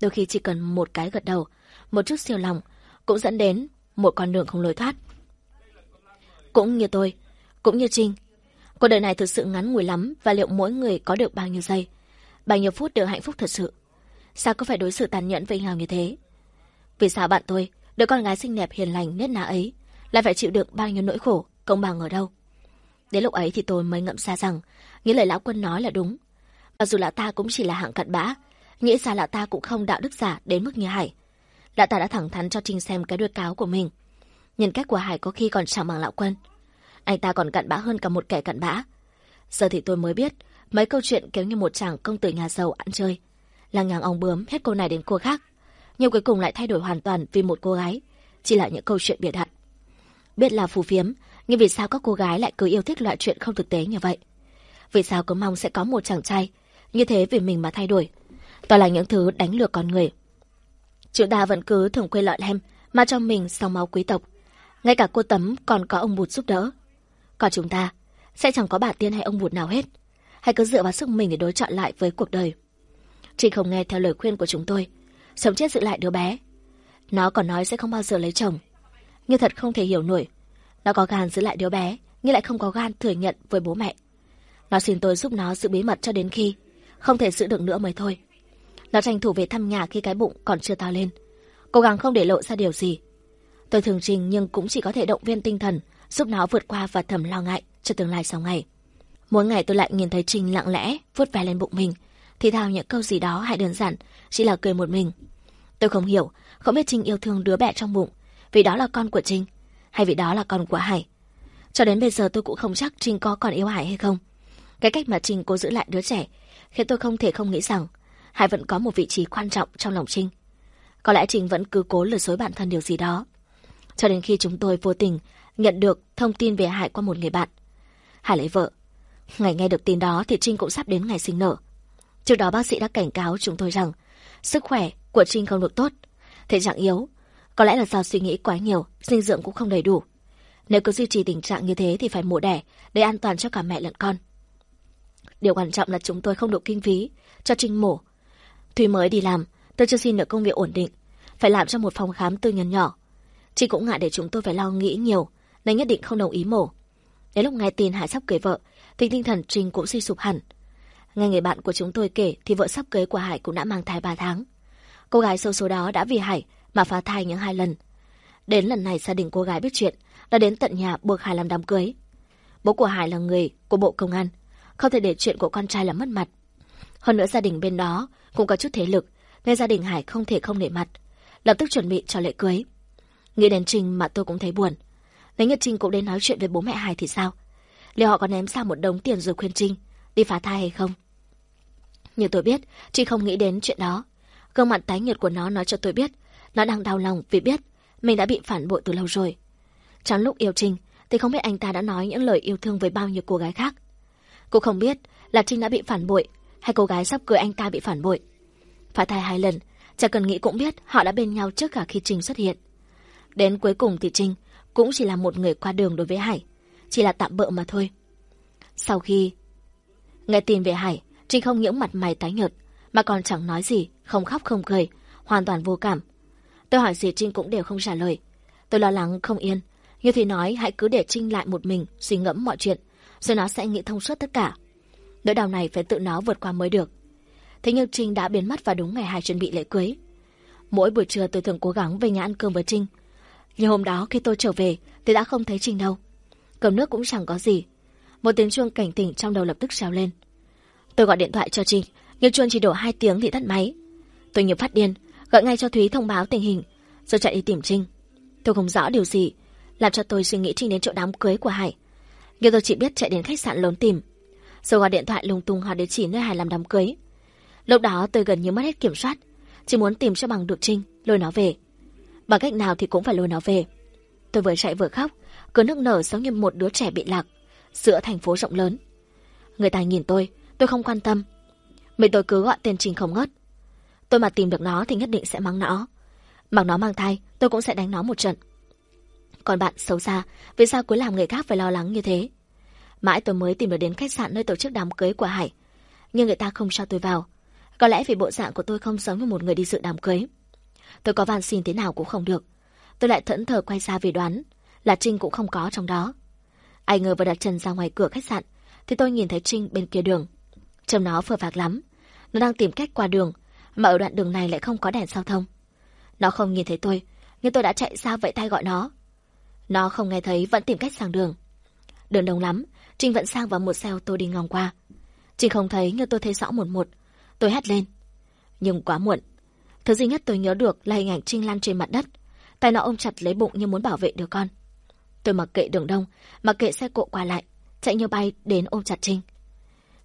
Đôi khi chỉ cần một cái gật đầu, một chút siêu lòng, cũng dẫn đến một con đường không lối thoát. Cũng như tôi, cũng như Trinh. Cuộc đời này thực sự ngắn ngủi lắm và liệu mỗi người có được bao nhiêu giây, bao nhiêu phút được hạnh phúc thật sự. Sao có phải đối xử tàn nhẫn với nhau như thế? Vì sao bạn tôi, đứa con gái xinh đẹp hiền lành nết ná ấy, lại phải chịu được bao nhiêu nỗi khổ, công bằng ở đâu? Đến lúc ấy thì tôi mới ngậm ra rằng, nghĩ lời lão quân nói là đúng. Mặc dù lão ta cũng chỉ là hạng cận bã, nghĩ ra lão ta cũng không đạo đức giả đến mức như Hải. Lão ta đã thẳng thắn cho Trinh xem cái đuôi cáo của mình. Nhân cách của Hải có khi còn chẳng bằng lão quân. Anh ta còn cặn bã hơn cả một kẻ cặn bã. Giờ thì tôi mới biết, mấy câu chuyện kéo như một chàng công tử nhà giàu ăn chơi. Làng nhàng ông bướm hết cô này đến cô khác. Nhưng cuối cùng lại thay đổi hoàn toàn vì một cô gái. Chỉ là những câu chuyện biệt đặt. Biết là phù phiếm, nhưng vì sao các cô gái lại cứ yêu thích loại chuyện không thực tế như vậy? Vì sao cứ mong sẽ có một chàng trai như thế vì mình mà thay đổi? Toàn là những thứ đánh lừa con người. Chúng ta vẫn cứ thường quên lợn hem, mà cho mình dòng máu quý tộc. Ngay cả cô Tấm còn có ông Bụt giúp đỡ. Còn chúng ta sẽ chẳng có bà Tiên hay ông Bụt nào hết. Hãy cứ dựa vào sức mình để đối chọn lại với cuộc đời. Chị không nghe theo lời khuyên của chúng tôi. Sống chết giữ lại đứa bé. Nó còn nói sẽ không bao giờ lấy chồng. Nhưng thật không thể hiểu nổi. Nó có gan giữ lại đứa bé, nhưng lại không có gan thừa nhận với bố mẹ. Nó xin tôi giúp nó giữ bí mật cho đến khi không thể giữ được nữa mới thôi. Nó tranh thủ về thăm nhà khi cái bụng còn chưa to lên. Cố gắng không để lộ ra điều gì. Tôi thường trình nhưng cũng chỉ có thể động viên tinh thần, giúp nó vượt qua và thầm lo ngại cho tương lai sau ngày. Mỗi ngày tôi lại nhìn thấy Trinh lặng lẽ vuốt ve lên bụng mình, thì thào những câu gì đó hay đơn giản, chỉ là cười một mình. Tôi không hiểu, không biết Trinh yêu thương đứa bé trong bụng, vì đó là con của Trinh, hay vì đó là con của Hải. Cho đến bây giờ tôi cũng không chắc Trinh có còn yêu Hải hay không. Cái cách mà Trinh cố giữ lại đứa trẻ khiến tôi không thể không nghĩ rằng Hải vẫn có một vị trí quan trọng trong lòng Trinh. Có lẽ Trinh vẫn cứ cố lừa dối bản thân điều gì đó. Cho đến khi chúng tôi vô tình nhận được thông tin về Hải qua một người bạn. Hải lấy vợ. Ngày nghe được tin đó thì Trinh cũng sắp đến ngày sinh nở. Trước đó bác sĩ đã cảnh cáo chúng tôi rằng sức khỏe của Trinh không được tốt, thể trạng yếu. Có lẽ là do suy nghĩ quá nhiều, dinh dưỡng cũng không đầy đủ. Nếu cứ duy trì tình trạng như thế thì phải mổ đẻ để an toàn cho cả mẹ lẫn con. Điều quan trọng là chúng tôi không đủ kinh phí cho Trinh mổ. Thùy mới đi làm, tôi chưa xin được công việc ổn định, phải làm cho một phòng khám tư nhân nhỏ. Chị cũng ngại để chúng tôi phải lo nghĩ nhiều, nên nhất định không đồng ý mổ. Đến lúc nghe tin Hải sắp cưới vợ, thì tinh thần Trinh cũng suy sụp hẳn. Nghe người bạn của chúng tôi kể thì vợ sắp cưới của Hải cũng đã mang thai 3 tháng. Cô gái sâu số đó đã vì Hải mà phá thai những hai lần. Đến lần này gia đình cô gái biết chuyện, đã đến tận nhà buộc Hải làm đám cưới. Bố của Hải là người của Bộ Công an, không thể để chuyện của con trai là mất mặt. Hơn nữa gia đình bên đó cũng có chút thế lực, nên gia đình Hải không thể không nể mặt, lập tức chuẩn bị cho lễ cưới. Nghĩ đến Trinh mà tôi cũng thấy buồn. Nếu Nhật Trinh cũng đến nói chuyện với bố mẹ Hải thì sao? Liệu họ có ném sang một đống tiền rồi khuyên Trinh đi phá thai hay không? như tôi biết, chị không nghĩ đến chuyện đó. Gương mặt tái nhợt của nó nói cho tôi biết, nó đang đau lòng vì biết mình đã bị phản bội từ lâu rồi. Trong lúc yêu Trinh, thì không biết anh ta đã nói những lời yêu thương với bao nhiêu cô gái khác cô không biết là Trinh đã bị phản bội hay cô gái sắp cưới anh ta bị phản bội. Phá thai hai lần, chẳng cần nghĩ cũng biết họ đã bên nhau trước cả khi Trinh xuất hiện. Đến cuối cùng thì Trinh cũng chỉ là một người qua đường đối với Hải, chỉ là tạm bợ mà thôi. Sau khi nghe tin về Hải, Trinh không những mặt mày tái nhợt, mà còn chẳng nói gì, không khóc không cười, hoàn toàn vô cảm. Tôi hỏi gì Trinh cũng đều không trả lời. Tôi lo lắng không yên. Như thì nói hãy cứ để Trinh lại một mình, suy ngẫm mọi chuyện, rồi nó sẽ nghĩ thông suốt tất cả. Nỗi đau này phải tự nó vượt qua mới được. Thế nhưng Trinh đã biến mất vào đúng ngày hai chuẩn bị lễ cưới. Mỗi buổi trưa tôi thường cố gắng về nhà ăn cơm với Trinh. Nhưng hôm đó khi tôi trở về thì đã không thấy Trinh đâu. Cơm nước cũng chẳng có gì. Một tiếng chuông cảnh tỉnh trong đầu lập tức reo lên. Tôi gọi điện thoại cho Trinh, nhưng chuông chỉ đổ hai tiếng thì tắt máy. Tôi như phát điên, gọi ngay cho Thúy thông báo tình hình, rồi chạy đi tìm Trinh. Tôi không rõ điều gì, làm cho tôi suy nghĩ Trinh đến chỗ đám cưới của Hải. Nhưng tôi chỉ biết chạy đến khách sạn lớn tìm. Rồi gọi điện thoại lung tung hỏi địa chỉ nơi Hải làm đám cưới. Lúc đó tôi gần như mất hết kiểm soát, chỉ muốn tìm cho bằng được Trinh, lôi nó về. Bằng cách nào thì cũng phải lôi nó về. Tôi vừa chạy vừa khóc, cứ nước nở giống như một đứa trẻ bị lạc, giữa thành phố rộng lớn. Người ta nhìn tôi, tôi không quan tâm. Mình tôi cứ gọi tên Trinh không ngớt. Tôi mà tìm được nó thì nhất định sẽ mắng nó. Mặc nó mang thai, tôi cũng sẽ đánh nó một trận. Còn bạn xấu xa, vì sao cứ làm người khác phải lo lắng như thế? Mãi tôi mới tìm được đến khách sạn nơi tổ chức đám cưới của Hải. Nhưng người ta không cho tôi vào. Có lẽ vì bộ dạng của tôi không giống như một người đi dự đám cưới. Tôi có van xin thế nào cũng không được. Tôi lại thẫn thờ quay ra vì đoán là Trinh cũng không có trong đó. Ai ngờ vừa đặt chân ra ngoài cửa khách sạn thì tôi nhìn thấy Trinh bên kia đường. Trông nó phờ phạc lắm. Nó đang tìm cách qua đường mà ở đoạn đường này lại không có đèn giao thông. Nó không nhìn thấy tôi, nhưng tôi đã chạy ra vẫy tay gọi nó. Nó không nghe thấy vẫn tìm cách sang đường. Đường đông lắm, Trinh vẫn sang vào một xe ô tô đi ngang qua. Trinh không thấy nhưng tôi thấy rõ một một. Tôi hét lên. Nhưng quá muộn. Thứ duy nhất tôi nhớ được là hình ảnh Trinh lăn trên mặt đất. Tay nó ôm chặt lấy bụng như muốn bảo vệ đứa con. Tôi mặc kệ đường đông, mặc kệ xe cộ qua lại, chạy như bay đến ôm chặt Trinh.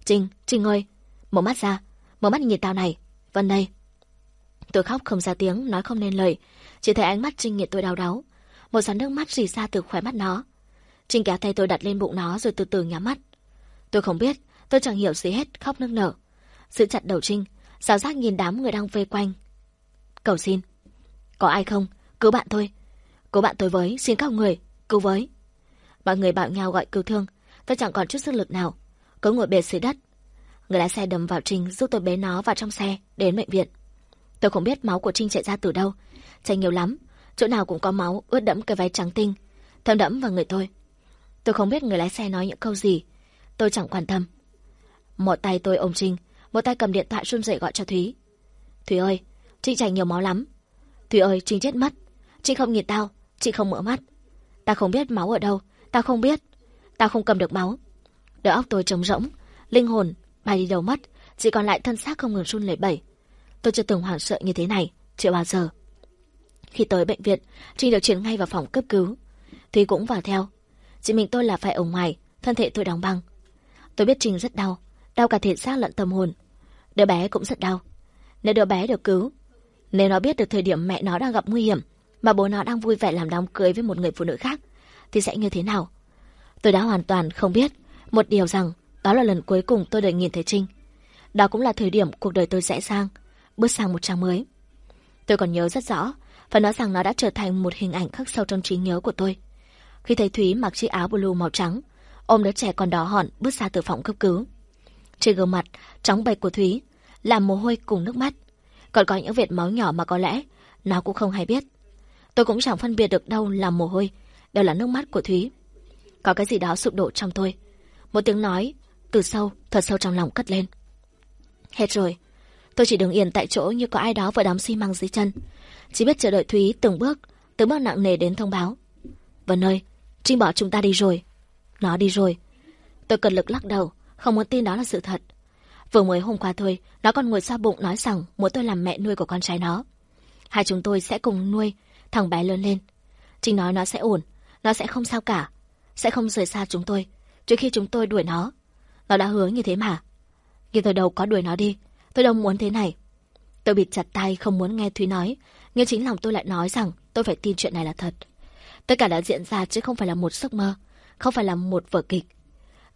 Trinh, Trinh ơi, mở mắt ra, mở mắt nhìn tao này, Vân đây. Tôi khóc không ra tiếng, nói không nên lời, chỉ thấy ánh mắt Trinh nghiệt tôi đau đáu. Một giọt nước mắt rỉ ra từ khóe mắt nó. Trinh kéo tay tôi đặt lên bụng nó rồi từ từ nhắm mắt. Tôi không biết, tôi chẳng hiểu gì hết, khóc nức nở. Giữ chặt đầu Trinh, giáo giác nhìn đám người đang vây quanh. Cầu xin. Có ai không? Cứu bạn tôi. Cứu bạn tôi với, xin các người, cứu với. Mọi người bảo nhau gọi cứu thương, tôi chẳng còn chút sức lực nào. Cứ ngồi bệt dưới đất. Người lái xe đâm vào Trinh giúp tôi bế nó vào trong xe, đến bệnh viện. Tôi không biết máu của Trinh chạy ra từ đâu. Chảy nhiều lắm, chỗ nào cũng có máu ướt đẫm cái váy trắng tinh, thấm đẫm vào người tôi. Tôi không biết người lái xe nói những câu gì. Tôi chẳng quan tâm. Một tay tôi ôm Trinh, một tay cầm điện thoại run rẩy gọi cho Thúy. Thúy ơi, Trinh chảy nhiều máu lắm. Thúy ơi, Trinh chết mất. Trinh không nhìn tao, chị không mở mắt. Ta không biết máu ở đâu, ta không biết. Ta không cầm được máu. Đầu óc tôi trống rỗng, linh hồn bay đi đâu mất, chỉ còn lại thân xác không ngừng run lẩy bẩy. Tôi chưa từng hoảng sợ như thế này, chưa bao giờ. Khi tới bệnh viện, Trinh được chuyển ngay vào phòng cấp cứu. Thúy cũng vào theo. Chỉ mình tôi là phải ở ngoài, thân thể tôi đóng băng. Tôi biết Trinh rất đau, đau cả thể xác lẫn tâm hồn. Đứa bé cũng rất đau. Nếu đứa bé được cứu, nếu nó biết được thời điểm mẹ nó đang gặp nguy hiểm, mà bố nó đang vui vẻ làm đám cưới với một người phụ nữ khác, thì sẽ như thế nào? Tôi đã hoàn toàn không biết một điều rằng đó là lần cuối cùng tôi được nhìn thấy Trinh. Đó cũng là thời điểm cuộc đời tôi rẽ sang, bước sang một trang mới. Tôi còn nhớ rất rõ, phải nói rằng nó đã trở thành một hình ảnh khắc sâu trong trí nhớ của tôi. Khi thấy Thúy mặc chiếc áo blue màu trắng, ôm đứa trẻ còn đỏ hòn bước ra từ phòng cấp cứu. Trên gương mặt, trắng bệch của Thúy, làm mồ hôi cùng nước mắt. Còn có những vệt máu nhỏ mà có lẽ nó cũng không hay biết. Tôi cũng chẳng phân biệt được đâu là mồ hôi, đều là nước mắt của Thúy. Có cái gì đó sụp đổ trong tôi. Một tiếng nói, từ sâu, thật sâu trong lòng cất lên. Hết rồi. Tôi chỉ đứng yên tại chỗ như có ai đó vừa đóng xi măng dưới chân. Chỉ biết chờ đợi Thúy từng bước, từng bước nặng nề đến thông báo. Vân ơi, Trinh bỏ chúng ta đi rồi. Nó đi rồi. Tôi cần lực lắc đầu, không muốn tin đó là sự thật. Vừa mới hôm qua thôi, nó còn ngồi xa bụng nói rằng muốn tôi làm mẹ nuôi của con trai nó. Hai chúng tôi sẽ cùng nuôi, thằng bé lớn lên. Trinh nói nó sẽ ổn, nó sẽ không sao cả, sẽ không rời xa chúng tôi, trước khi chúng tôi đuổi nó. Nó đã hứa như thế mà. Nhưng tôi đâu có đuổi nó đi, tôi đâu muốn thế này. Tôi bịt chặt tay không muốn nghe Thúy nói, nhưng chính lòng tôi lại nói rằng tôi phải tin chuyện này là thật. Tất cả đã diễn ra chứ không phải là một giấc mơ, không phải là một vở kịch.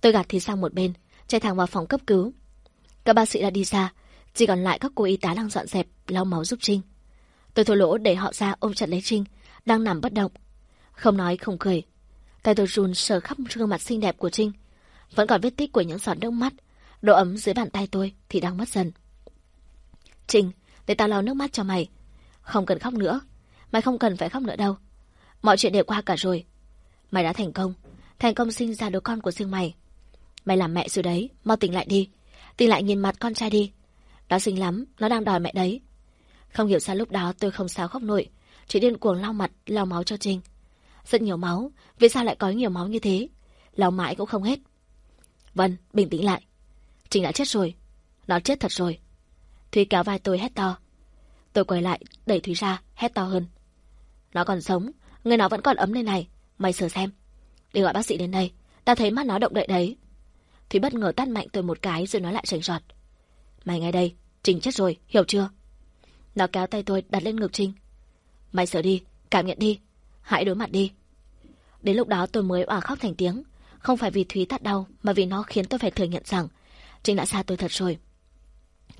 Tôi gạt thì sang một bên, chạy thẳng vào phòng cấp cứu. Các bác sĩ đã đi ra, chỉ còn lại các cô y tá đang dọn dẹp, lau máu giúp Trinh. Tôi thổ lỗ để họ ra ôm chặt lấy Trinh, đang nằm bất động. Không nói không cười. Tay tôi run sờ khắp gương mặt xinh đẹp của Trinh. Vẫn còn vết tích của những giọt nước mắt. Độ ấm dưới bàn tay tôi thì đang mất dần. Trinh, để tao lau nước mắt cho mày. Không cần khóc nữa. Mày không cần phải khóc nữa đâu. Mọi chuyện đều qua cả rồi. Mày đã thành công. Thành công sinh ra đứa con của riêng mày. Mày làm mẹ rồi đấy, mau tỉnh lại đi. Tỉnh lại nhìn mặt con trai đi. Nó xinh lắm, nó đang đòi mẹ đấy. Không hiểu sao lúc đó tôi không sao khóc nổi. Chỉ điên cuồng lau mặt, lau máu cho Trinh. Rất nhiều máu, vì sao lại có nhiều máu như thế? Lau mãi cũng không hết. Vân, bình tĩnh lại. Trinh đã chết rồi. Nó chết thật rồi. Thúy kéo vai tôi hét to. Tôi quay lại, đẩy Thúy ra, hét to hơn. Nó còn sống, người nó vẫn còn ấm lên này. Mày sửa xem. Đi gọi bác sĩ đến đây. Ta thấy mắt nó động đậy đấy. Thúy bất ngờ tát mạnh tôi một cái rồi nói lại sành sọt Mày ngay đây, Trình chết rồi, hiểu chưa? Nó kéo tay tôi đặt lên ngực Trinh. Mày sợ đi, cảm nhận đi. Hãy đối mặt đi. Đến lúc đó tôi mới òa khóc thành tiếng. Không phải vì Thúy tắt đau, mà vì nó khiến tôi phải thừa nhận rằng Trinh đã xa tôi thật rồi.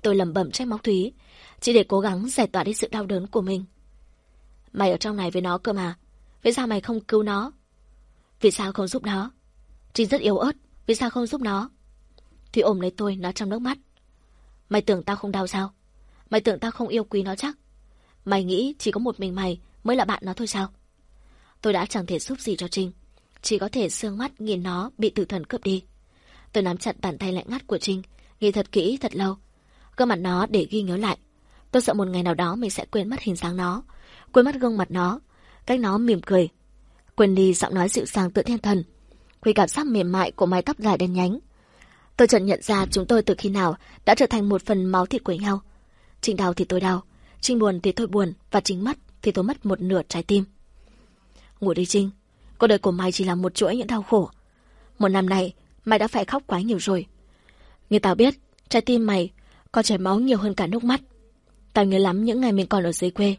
Tôi lầm bẩm trách móc Thúy, chỉ để cố gắng giải tỏa đi sự đau đớn của mình. Mày ở trong này với nó cơ mà. Vì sao mày không cứu nó? Vì sao không giúp nó? Trinh rất yếu ớt, vì sao không giúp nó? thủy ôm lấy tôi, nói trong nước mắt. Mày tưởng tao không đau sao? Mày tưởng tao không yêu quý nó chắc? Mày nghĩ chỉ có một mình mày mới là bạn nó thôi sao? Tôi đã chẳng thể giúp gì cho Trinh. Chỉ có thể sương mắt nhìn nó bị tử thần cướp đi. Tôi nắm chặt bàn tay lạnh ngắt của Trinh, nghĩ thật kỹ, thật lâu. Cơ mặt nó để ghi nhớ lại. Tôi sợ một ngày nào đó mình sẽ quên mất hình dáng nó, quên mất gương mặt nó, cách nó mỉm cười. Quên đi giọng nói dịu dàng tự thiên thần. Quên cảm giác mềm mại của mái tóc dài đen nhánh. Tôi chợt nhận ra chúng tôi từ khi nào đã trở thành một phần máu thịt của nhau. trình đau thì tôi đau, Trinh buồn thì tôi buồn, và Trinh mất thì tôi mất một nửa trái tim. Ngủ đi Trinh, cuộc đời của mày chỉ là một chuỗi những đau khổ. Một năm nay mày đã phải khóc quá nhiều rồi. Như tao biết, trái tim mày có chảy máu nhiều hơn cả nước mắt. Tao nhớ lắm những ngày mình còn ở dưới quê.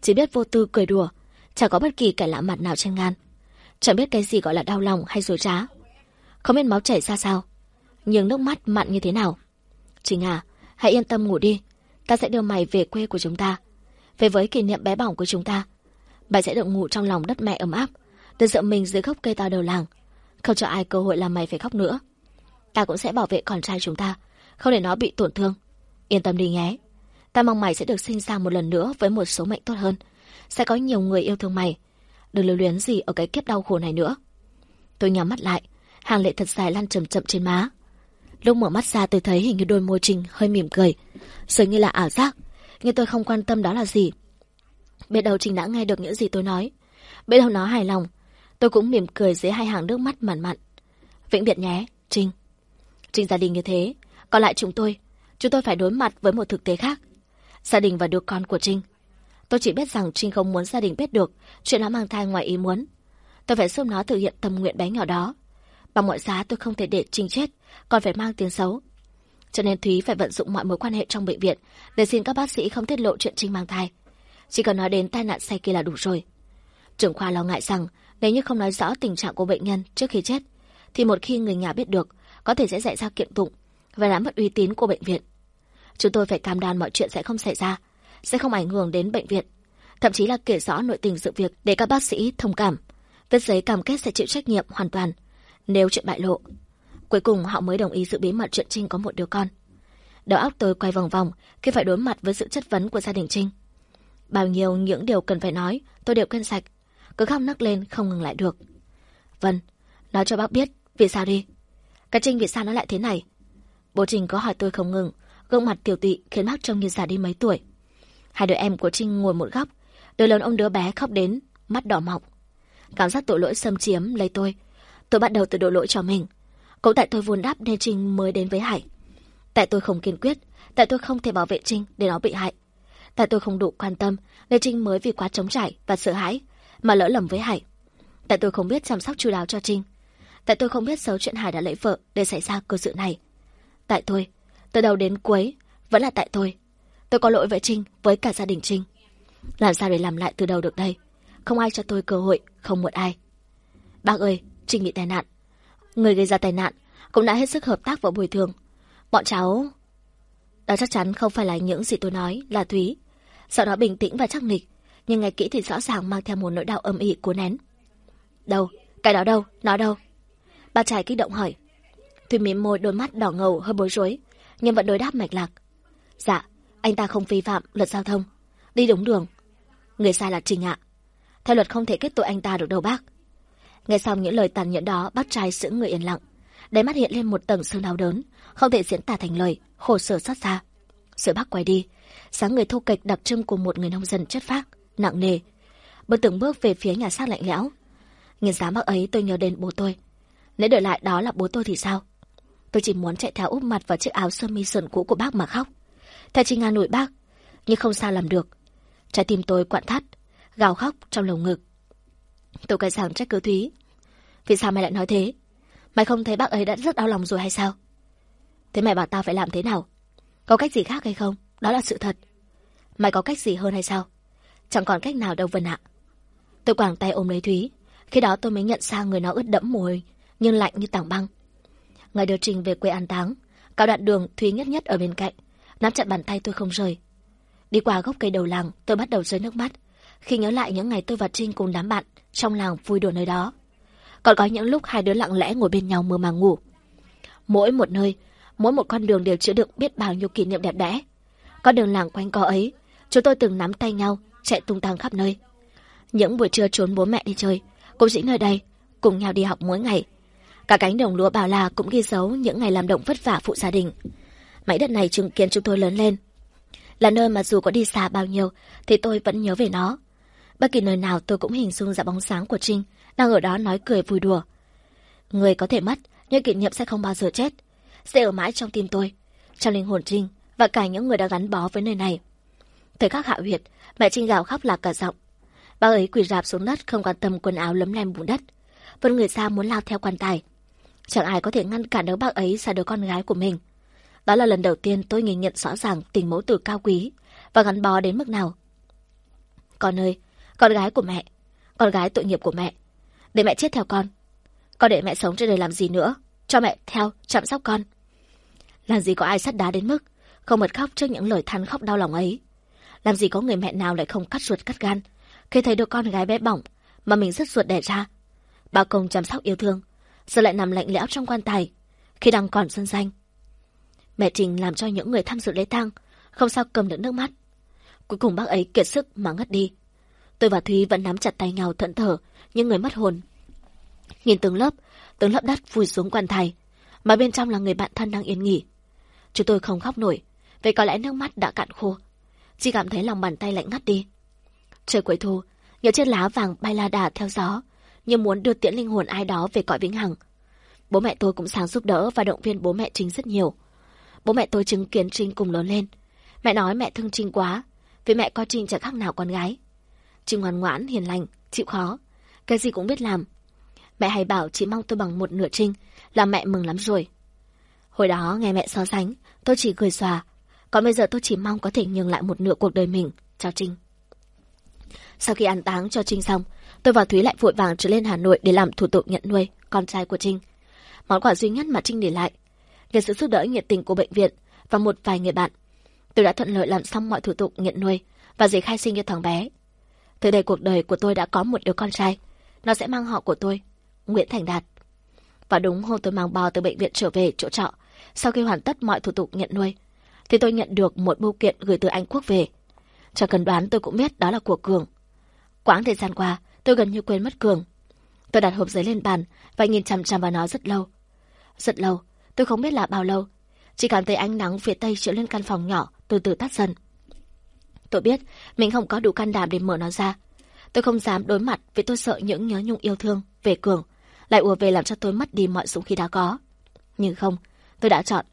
Chỉ biết vô tư cười đùa, chẳng có bất kỳ kẻ lạ mặt nào trên ngan. Chẳng biết cái gì gọi là đau lòng hay dối trá. Không biết máu chảy ra sao, nhưng nước mắt mặn như thế nào. Trình à, hãy yên tâm ngủ đi. Ta sẽ đưa mày về quê của chúng ta. Về với kỷ niệm bé bỏng của chúng ta. Mày sẽ được ngủ trong lòng đất mẹ ấm áp, được dựa mình dưới gốc cây to đầu làng. Không cho ai cơ hội làm mày phải khóc nữa. Ta cũng sẽ bảo vệ con trai chúng ta, không để nó bị tổn thương. Yên tâm đi nhé. Ta mong mày sẽ được sinh ra một lần nữa với một số mệnh tốt hơn. Sẽ có nhiều người yêu thương mày. Đừng lưu luyến gì ở cái kiếp đau khổ này nữa. Tôi nhắm mắt lại, hàng lệ thật dài lan chậm chậm trên má. Lúc mở mắt ra tôi thấy hình như đôi môi trình hơi mỉm cười. Dường như là ảo giác, nhưng tôi không quan tâm đó là gì. Biết đầu Trình đã nghe được những gì tôi nói. Biết đâu nó hài lòng. Tôi cũng mỉm cười dưới hai hàng nước mắt mặn mặn. Vĩnh biệt nhé, Trinh. Trinh gia đình như thế, còn lại chúng tôi, chúng tôi phải đối mặt với một thực tế khác. Gia đình và đứa con của Trinh. Tôi chỉ biết rằng Trinh không muốn gia đình biết được chuyện nó mang thai ngoài ý muốn. Tôi phải giúp nó thực hiện tâm nguyện bé nhỏ đó. Bằng mọi giá tôi không thể để Trinh chết, còn phải mang tiếng xấu. Cho nên Thúy phải vận dụng mọi mối quan hệ trong bệnh viện để xin các bác sĩ không tiết lộ chuyện Trinh mang thai. Chỉ cần nói đến tai nạn xe kia là đủ rồi. Trưởng khoa lo ngại rằng nếu như không nói rõ tình trạng của bệnh nhân trước khi chết, thì một khi người nhà biết được, có thể sẽ xảy ra kiện tụng và làm mất uy tín của bệnh viện. Chúng tôi phải cam đoan mọi chuyện sẽ không xảy ra, sẽ không ảnh hưởng đến bệnh viện, thậm chí là kể rõ nội tình sự việc để các bác sĩ thông cảm. Viết giấy cam kết sẽ chịu trách nhiệm hoàn toàn nếu chuyện bại lộ. Cuối cùng họ mới đồng ý giữ bí mật chuyện Trinh có một đứa con. Đầu óc tôi quay vòng vòng khi phải đối mặt với sự chất vấn của gia đình Trinh. Bao nhiêu những điều cần phải nói, tôi đều quên sạch. Cứ khóc nấc lên không ngừng lại được. Vân, nói cho bác biết, vì sao đi? Cái Trinh vì sao nó lại thế này? Bố trình có hỏi tôi không ngừng, gương mặt tiểu tụy khiến bác trông như già đi mấy tuổi. Hai đứa em của Trinh ngồi một góc, đứa lớn ông đứa bé khóc đến, mắt đỏ mọng. Cảm giác tội lỗi xâm chiếm lấy tôi. Tôi bắt đầu từ đổ lỗi cho mình. Cũng tại tôi vun đắp nên Trinh mới đến với Hải. Tại tôi không kiên quyết, tại tôi không thể bảo vệ Trinh để nó bị hại. Tại tôi không đủ quan tâm nên Trinh mới vì quá trống trải và sợ hãi mà lỡ lầm với Hải. Tại tôi không biết chăm sóc chu đáo cho Trinh. Tại tôi không biết xấu chuyện Hải đã lấy vợ để xảy ra cơ sự này. Tại tôi, từ đầu đến cuối, vẫn là tại tôi. Tôi có lỗi với Trinh, với cả gia đình Trinh. Làm sao để làm lại từ đầu được đây? Không ai cho tôi cơ hội, không một ai. Bác ơi, Trinh bị tai nạn. Người gây ra tai nạn cũng đã hết sức hợp tác và bồi thường. Bọn cháu... Đó chắc chắn không phải là những gì tôi nói, là Thúy. Sau đó bình tĩnh và chắc nịch, nhưng nghe kỹ thì rõ ràng mang theo một nỗi đau âm ỉ cố nén. Đâu? Cái đó đâu? Nó đâu? Bà trai kích động hỏi. thúy mím môi đôi mắt đỏ ngầu hơi bối rối, nhưng vẫn đối đáp mạch lạc. Dạ, anh ta không vi phạm luật giao thông, đi đúng đường. Người sai là Trình ạ. Theo luật không thể kết tội anh ta được đâu bác. Nghe xong những lời tàn nhẫn đó, bác trai giữ người yên lặng. Đáy mắt hiện lên một tầng sương đau đớn, không thể diễn tả thành lời, khổ sở xót xa. Rồi bác quay đi, sáng người thô kịch đặc trưng của một người nông dân chất phác, nặng nề. Bước từng bước về phía nhà xác lạnh lẽo. Nhìn dáng bác ấy tôi nhớ đến bố tôi. Nếu đợi lại đó là bố tôi thì sao? Tôi chỉ muốn chạy theo úp mặt vào chiếc áo sơ mi sườn cũ của bác mà khóc. Theo chỉ Nga nổi bác, nhưng không sao làm được. Trái tim tôi quặn thắt, gào khóc trong lồng ngực. Tôi cay sảng trách cứ Thúy. Vì sao mày lại nói thế? Mày không thấy bác ấy đã rất đau lòng rồi hay sao? Thế mày bảo tao phải làm thế nào? Có cách gì khác hay không? Đó là sự thật. Mày có cách gì hơn hay sao? Chẳng còn cách nào đâu Vân ạ. Tôi quàng tay ôm lấy Thúy. Khi đó tôi mới nhận ra người nó ướt đẫm mùi, nhưng lạnh như tảng băng. Ngày đưa Trình về quê an táng, cả đoạn đường Thúy nhất nhất ở bên cạnh, nắm chặt bàn tay tôi không rời. Đi qua gốc cây đầu làng, tôi bắt đầu rơi nước mắt, khi nhớ lại những ngày tôi và Trinh cùng đám bạn trong làng vui đùa nơi đó. Còn có những lúc hai đứa lặng lẽ ngồi bên nhau mơ màng ngủ. Mỗi một nơi, mỗi một con đường đều chứa đựng biết bao nhiêu kỷ niệm đẹp đẽ. Con đường làng quanh co ấy, chúng tôi từng nắm tay nhau, chạy tung tăng khắp nơi. Những buổi trưa trốn bố mẹ đi chơi, cũng dĩ nơi đây, cùng nhau đi học mỗi ngày. Cả cánh đồng lúa bảo là cũng ghi dấu những ngày làm động vất vả phụ gia đình. Mảnh đất này chứng kiến chúng tôi lớn lên. Là nơi mà dù có đi xa bao nhiêu thì tôi vẫn nhớ về nó. Bất kỳ nơi nào tôi cũng hình dung ra bóng sáng của Trinh đang ở đó nói cười vui đùa. Người có thể mất, nhưng kỷ niệm sẽ không bao giờ chết. Sẽ ở mãi trong tim tôi, trong linh hồn Trinh và cả những người đã gắn bó với nơi này. Thời khắc hạ huyệt, mẹ Trinh gào khóc lạc cả giọng. Bà ấy quỳ rạp xuống đất không quan tâm quần áo lấm lem bùn đất. Vẫn người xa muốn lao theo quan tài. Chẳng ai có thể ngăn cản được bác ấy xa đứa con gái của mình. Đó là lần đầu tiên tôi nhìn nhận rõ ràng tình mẫu tử cao quý và gắn bó đến mức nào. Con ơi, con gái của mẹ, con gái tội nghiệp của mẹ. Để mẹ chết theo con. Con để mẹ sống trên đời làm gì nữa? Cho mẹ theo, chăm sóc con. Làm gì có ai sắt đá đến mức không bật khóc trước những lời than khóc đau lòng ấy. Làm gì có người mẹ nào lại không cắt ruột cắt gan khi thấy được con gái bé bỏng mà mình rất ruột đẻ ra. Bao công chăm sóc yêu thương, giờ lại nằm lạnh lẽo trong quan tài khi đang còn dân danh. Mẹ Trình làm cho những người tham dự lễ tang không sao cầm được nước mắt. Cuối cùng bác ấy kiệt sức mà ngất đi. Tôi và Thúy vẫn nắm chặt tay nhau thận thở như người mất hồn. Nhìn tướng lớp, tướng lớp đất vùi xuống quan tài, mà bên trong là người bạn thân đang yên nghỉ. Chúng tôi không khóc nổi, vì có lẽ nước mắt đã cạn khô. Chỉ cảm thấy lòng bàn tay lạnh ngắt đi. Trời cuối thu, những chiếc lá vàng bay la đà theo gió, như muốn đưa tiễn linh hồn ai đó về cõi vĩnh hằng. Bố mẹ tôi cũng sáng giúp đỡ và động viên bố mẹ Trinh rất nhiều. Bố mẹ tôi chứng kiến Trinh cùng lớn lên. Mẹ nói mẹ thương Trinh quá, vì mẹ coi Trinh chẳng khác nào con gái. Trinh ngoan ngoãn, hiền lành, chịu khó, cái gì cũng biết làm. Mẹ hay bảo chỉ mong tôi bằng một nửa Trinh là mẹ mừng lắm rồi. Hồi đó nghe mẹ so sánh, tôi chỉ cười xòa. Còn bây giờ tôi chỉ mong có thể nhường lại một nửa cuộc đời mình cho Trinh. Sau khi an táng cho Trinh xong, tôi và Thúy lại vội vàng trở lên Hà Nội để làm thủ tục nhận nuôi con trai của Trinh. Món quà duy nhất mà Trinh để lại. Nhờ sự giúp đỡ nhiệt tình của bệnh viện và một vài người bạn, tôi đã thuận lợi làm xong mọi thủ tục nhận nuôi và giấy khai sinh cho thằng bé. Từ đây cuộc đời của tôi đã có một đứa con trai. Nó sẽ mang họ của tôi, Nguyễn Thành Đạt. Và đúng hôm tôi mang bò từ bệnh viện trở về chỗ trọ, sau khi hoàn tất mọi thủ tục nhận nuôi, thì tôi nhận được một bưu kiện gửi từ Anh Quốc về. Cho cần đoán tôi cũng biết đó là của Cường. Quãng thời gian qua, tôi gần như quên mất Cường. Tôi đặt hộp giấy lên bàn và nhìn chằm chằm vào nó rất lâu. Rất lâu, tôi không biết là bao lâu. Chỉ cảm thấy ánh nắng phía tây chiếu lên căn phòng nhỏ, từ từ tắt dần. Tôi biết mình không có đủ can đảm để mở nó ra. Tôi không dám đối mặt vì tôi sợ những nhớ nhung yêu thương về Cường lại ùa về làm cho tôi mất đi mọi dũng khí đã có. Nhưng không, tôi đã chọn.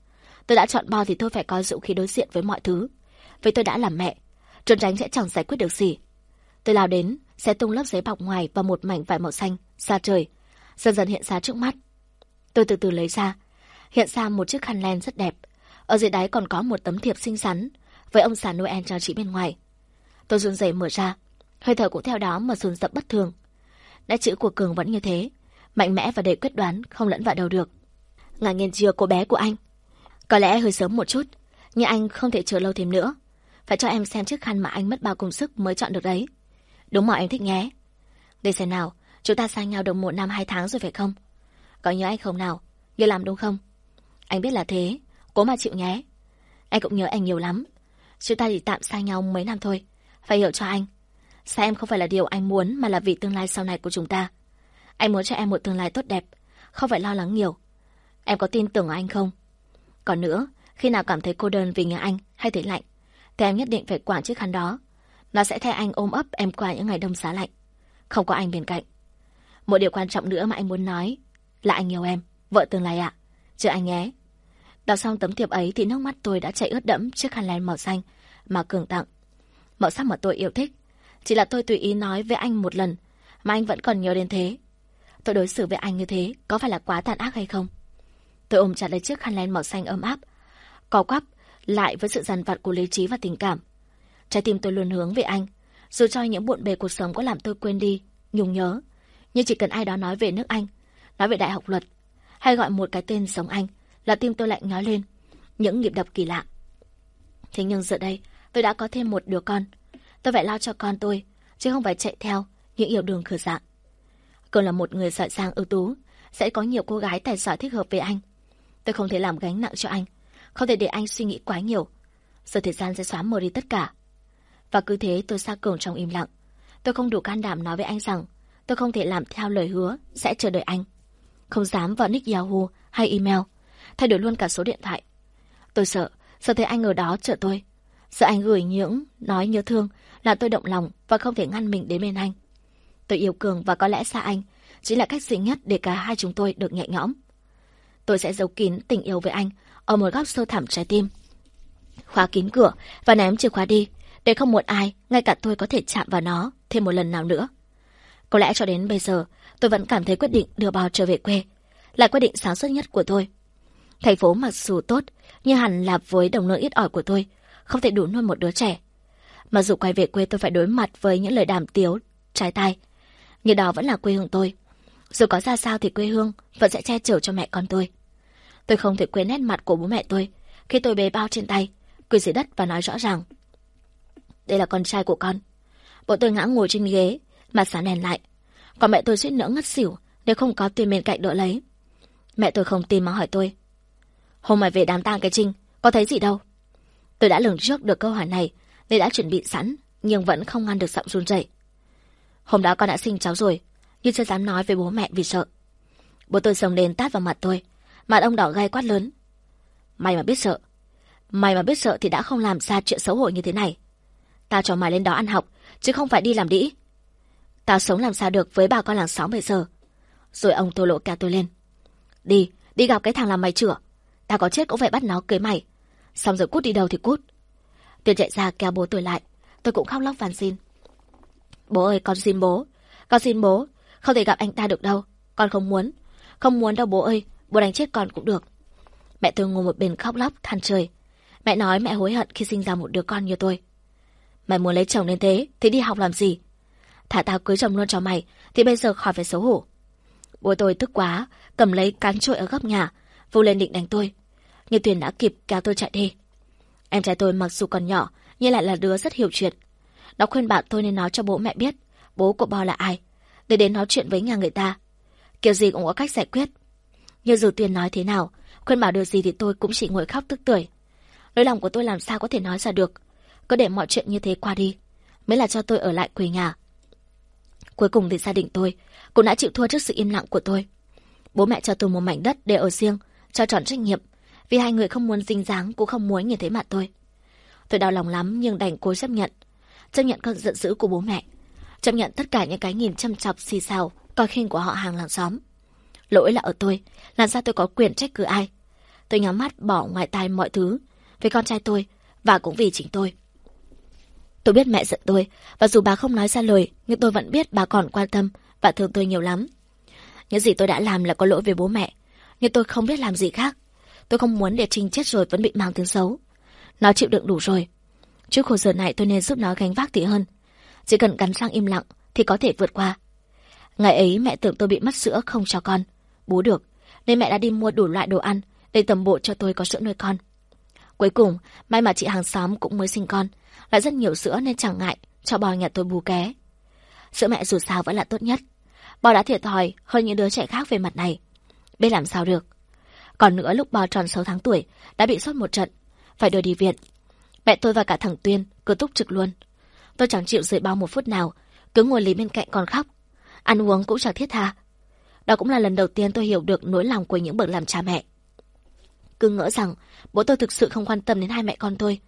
Tôi đã chọn bao thì tôi phải có dũng khí đối diện với mọi thứ. Vì tôi đã làm mẹ, trốn tránh sẽ chẳng giải quyết được gì. Tôi lao đến, sẽ tung lớp giấy bọc ngoài và một mảnh vải màu xanh, xa trời, dần dần hiện ra trước mắt. Tôi từ từ lấy ra, hiện ra một chiếc khăn len rất đẹp. Ở dưới đáy còn có một tấm thiệp xinh xắn, với ông già Noel cho chị bên ngoài. Tôi run rẩy mở ra, hơi thở cũng theo đó mà run rập bất thường. Nét chữ của Cường vẫn như thế, mạnh mẽ và đầy quyết đoán, không lẫn vào đâu được. Ngả nghiền chưa cô bé của anh. Có lẽ hơi sớm một chút, nhưng anh không thể chờ lâu thêm nữa. Phải cho em xem chiếc khăn mà anh mất bao công sức mới chọn được đấy. Đúng mà em thích nhé. Để xem nào, chúng ta xa nhau được một năm hai tháng rồi phải không? Có nhớ anh không nào? Nhớ làm đúng không? Anh biết là thế, cố mà chịu nhé. Anh cũng nhớ anh nhiều lắm. Chúng ta chỉ tạm xa nhau mấy năm thôi. Phải hiểu cho anh. Sao em không phải là điều anh muốn mà là vì tương lai sau này của chúng ta. Anh muốn cho em một tương lai tốt đẹp, không phải lo lắng nhiều. Em có tin tưởng anh không? Còn nữa, khi nào cảm thấy cô đơn vì nhà anh hay thấy lạnh, thì em nhất định phải quảng chiếc khăn đó. Nó sẽ thay anh ôm ấp em qua những ngày đông giá lạnh. Không có anh bên cạnh. Một điều quan trọng nữa mà anh muốn nói là anh yêu em, vợ tương lai ạ. À. Chứ anh nhé. Đọc xong tấm thiệp ấy thì nước mắt tôi đã chảy ướt đẫm chiếc khăn len màu xanh mà Cường tặng. Màu sắc mà tôi yêu thích. Chỉ là tôi tùy ý nói với anh một lần mà anh vẫn còn nhớ đến thế. Tôi đối xử với anh như thế có phải là quá tàn ác hay không? Tôi ôm chặt lấy chiếc khăn len màu xanh ấm áp, cò quắp lại với sự dằn vặt của lý trí và tình cảm. Trái tim tôi luôn hướng về anh, dù cho những buồn bề cuộc sống có làm tôi quên đi, nhung nhớ. Nhưng chỉ cần ai đó nói về nước Anh, nói về đại học luật, hay gọi một cái tên giống anh, là tim tôi lại nhói lên, những nhịp đập kỳ lạ. Thế nhưng giờ đây, tôi đã có thêm một đứa con. Tôi phải lo cho con tôi, chứ không phải chạy theo những yêu đường khờ dạng. Cường là một người giỏi giang ưu tú, sẽ có nhiều cô gái tài giỏi thích hợp với anh. Tôi không thể làm gánh nặng cho anh, không thể để anh suy nghĩ quá nhiều. Giờ thời gian sẽ xóa mờ đi tất cả. Và cứ thế tôi xa Cường trong im lặng. Tôi không đủ can đảm nói với anh rằng tôi không thể làm theo lời hứa sẽ chờ đợi anh. Không dám vào nick Yahoo hay email, thay đổi luôn cả số điện thoại. Tôi sợ, sợ thấy anh ở đó chờ tôi. Sợ anh gửi những nói nhớ thương là tôi động lòng và không thể ngăn mình đến bên anh. Tôi yêu Cường và có lẽ xa anh chính là cách duy nhất để cả hai chúng tôi được nhẹ nhõm. Tôi sẽ giấu kín tình yêu với anh ở một góc sâu thẳm trái tim. Khóa kín cửa và ném chìa khóa đi để không một ai, ngay cả tôi có thể chạm vào nó thêm một lần nào nữa. Có lẽ cho đến bây giờ, tôi vẫn cảm thấy quyết định đưa bao trở về quê là quyết định sáng suốt nhất của tôi. Thành phố mặc dù tốt, nhưng hẳn là với đồng lương ít ỏi của tôi, không thể đủ nuôi một đứa trẻ. Mà dù quay về quê tôi phải đối mặt với những lời đàm tiếu, trái tai. Nhưng đó vẫn là quê hương tôi. Dù có ra sao thì quê hương vẫn sẽ che chở cho mẹ con tôi. Tôi không thể quên nét mặt của bố mẹ tôi khi tôi bế bao trên tay, quỳ dưới đất và nói rõ ràng. Đây là con trai của con. Bố tôi ngã ngồi trên ghế, mặt sáng đèn lại. Còn mẹ tôi suýt nữa ngất xỉu nếu không có tiền bên cạnh đỡ lấy. Mẹ tôi không tin mà hỏi tôi. Hôm mày về đám tang cái Trinh, có thấy gì đâu? Tôi đã lường trước được câu hỏi này, nên đã chuẩn bị sẵn, nhưng vẫn không ngăn được giọng run rẩy. Hôm đó con đã sinh cháu rồi, nhưng chưa dám nói với bố mẹ vì sợ. Bố tôi sồng đến tát vào mặt tôi, mặt ông đỏ gai quát lớn. Mày mà biết sợ, mày mà biết sợ thì đã không làm ra chuyện xấu hổ như thế này. Tao cho mày lên đó ăn học, chứ không phải đi làm đĩ. Tao sống làm sao được với bà con làng xóm bây giờ. Rồi ông tô lộ cả tôi lên. Đi, đi gặp cái thằng làm mày chữa. Tao có chết cũng phải bắt nó cưới mày. Xong rồi cút đi đâu thì cút. Tôi chạy ra kéo bố tôi lại. Tôi cũng khóc lóc van xin. Bố ơi, con xin bố. Con xin bố. Không thể gặp anh ta được đâu. Con không muốn. Không muốn đâu bố ơi. Bố đánh chết con cũng được. Mẹ tôi ngồi một bên khóc lóc, than trời. Mẹ nói mẹ hối hận khi sinh ra một đứa con như tôi. Mày muốn lấy chồng nên thế, thì đi học làm gì? Thả tao cưới chồng luôn cho mày, thì bây giờ khỏi phải xấu hổ. Bố tôi tức quá, cầm lấy cán trội ở góc nhà, vô lên định đánh tôi. Nhưng Tuyền đã kịp kéo tôi chạy đi. Em trai tôi mặc dù còn nhỏ, nhưng lại là đứa rất hiểu chuyện. Nó khuyên bảo tôi nên nói cho bố mẹ biết bố của Bo là ai, để đến nói chuyện với nhà người ta. Kiểu gì cũng có cách giải quyết. Nhưng dù Tuyền nói thế nào, khuyên bảo điều gì thì tôi cũng chỉ ngồi khóc tức tuổi. Nỗi lòng của tôi làm sao có thể nói ra được. Cứ để mọi chuyện như thế qua đi, mới là cho tôi ở lại quê nhà. Cuối cùng thì gia đình tôi cũng đã chịu thua trước sự im lặng của tôi. Bố mẹ cho tôi một mảnh đất để ở riêng, cho tròn trách nhiệm, vì hai người không muốn dinh dáng cũng không muốn nhìn thấy mặt tôi. Tôi đau lòng lắm nhưng đành cố chấp nhận. Chấp nhận cơn giận dữ của bố mẹ. Chấp nhận tất cả những cái nhìn chăm chọc xì xào, coi khinh của họ hàng làng xóm. Lỗi là ở tôi, làm sao tôi có quyền trách cứ ai. Tôi nhắm mắt bỏ ngoài tai mọi thứ, vì con trai tôi, và cũng vì chính tôi. Tôi biết mẹ giận tôi, và dù bà không nói ra lời, nhưng tôi vẫn biết bà còn quan tâm và thương tôi nhiều lắm. Những gì tôi đã làm là có lỗi về bố mẹ, nhưng tôi không biết làm gì khác. Tôi không muốn để Trinh chết rồi vẫn bị mang tiếng xấu. Nó chịu đựng đủ rồi. Trước khổ giờ này tôi nên giúp nó gánh vác thì hơn. Chỉ cần cắn răng im lặng thì có thể vượt qua. Ngày ấy mẹ tưởng tôi bị mất sữa không cho con. Bú được, nên mẹ đã đi mua đủ loại đồ ăn để tầm bộ cho tôi có sữa nuôi con. Cuối cùng, may mà chị hàng xóm cũng mới sinh con, lại rất nhiều sữa nên chẳng ngại cho bò nhà tôi bù ké. Sữa mẹ dù sao vẫn là tốt nhất. Bò đã thiệt thòi hơn những đứa trẻ khác về mặt này. Biết làm sao được. Còn nữa lúc bò tròn 6 tháng tuổi đã bị sốt một trận, phải đưa đi viện. Mẹ tôi và cả thằng Tuyên cứ túc trực luôn. Tôi chẳng chịu rời bao một phút nào, cứ ngồi lý bên cạnh còn khóc. Ăn uống cũng chẳng thiết tha. Đó cũng là lần đầu tiên tôi hiểu được nỗi lòng của những bậc làm cha mẹ. Cứ ngỡ rằng bố tôi thực sự không quan tâm đến hai mẹ con tôi.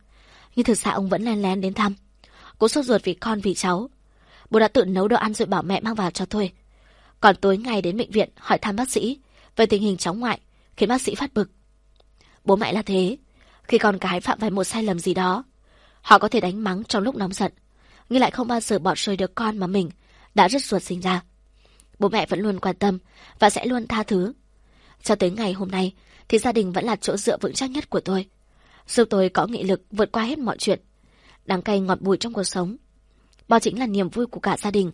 Nhưng thực ra ông vẫn len lén đến thăm. Cố sốt ruột vì con vì cháu. Bố đã tự nấu đồ ăn rồi bảo mẹ mang vào cho tôi. Còn tối ngày đến bệnh viện hỏi thăm bác sĩ về tình hình cháu ngoại, khiến bác sĩ phát bực. Bố mẹ là thế, khi con cái phạm phải một sai lầm gì đó, họ có thể đánh mắng trong lúc nóng giận, nhưng lại không bao giờ bỏ rơi được con mà mình đã rất ruột sinh ra. Bố mẹ vẫn luôn quan tâm và sẽ luôn tha thứ. Cho tới ngày hôm nay thì gia đình vẫn là chỗ dựa vững chắc nhất của tôi. Giúp tôi có nghị lực vượt qua hết mọi chuyện. Đắng cay ngọt bùi trong cuộc sống. Bao chính là niềm vui của cả gia đình.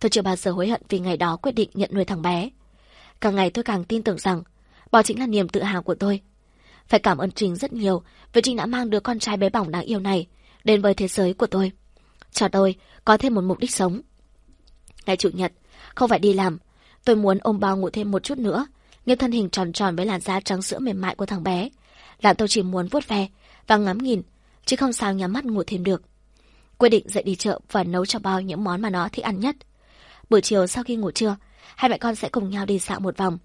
Tôi chưa bao giờ hối hận vì ngày đó quyết định nhận nuôi thằng bé. Càng ngày tôi càng tin tưởng rằng bao chính là niềm tự hào của tôi. Phải cảm ơn trình rất nhiều vì trình đã mang đứa con trai bé bỏng đáng yêu này đến với thế giới của tôi. Cho tôi có thêm một mục đích sống. Ngày Chủ nhật, không phải đi làm, tôi muốn ôm bao ngủ thêm một chút nữa, nghe thân hình tròn tròn với làn da trắng sữa mềm mại của thằng bé. Là tôi chỉ muốn vuốt ve và ngắm nhìn, chứ không sao nhắm mắt ngủ thêm được. Quyết định dậy đi chợ và nấu cho bao những món mà nó thích ăn nhất. Buổi chiều sau khi ngủ trưa, hai mẹ con sẽ cùng nhau đi dạo một vòng,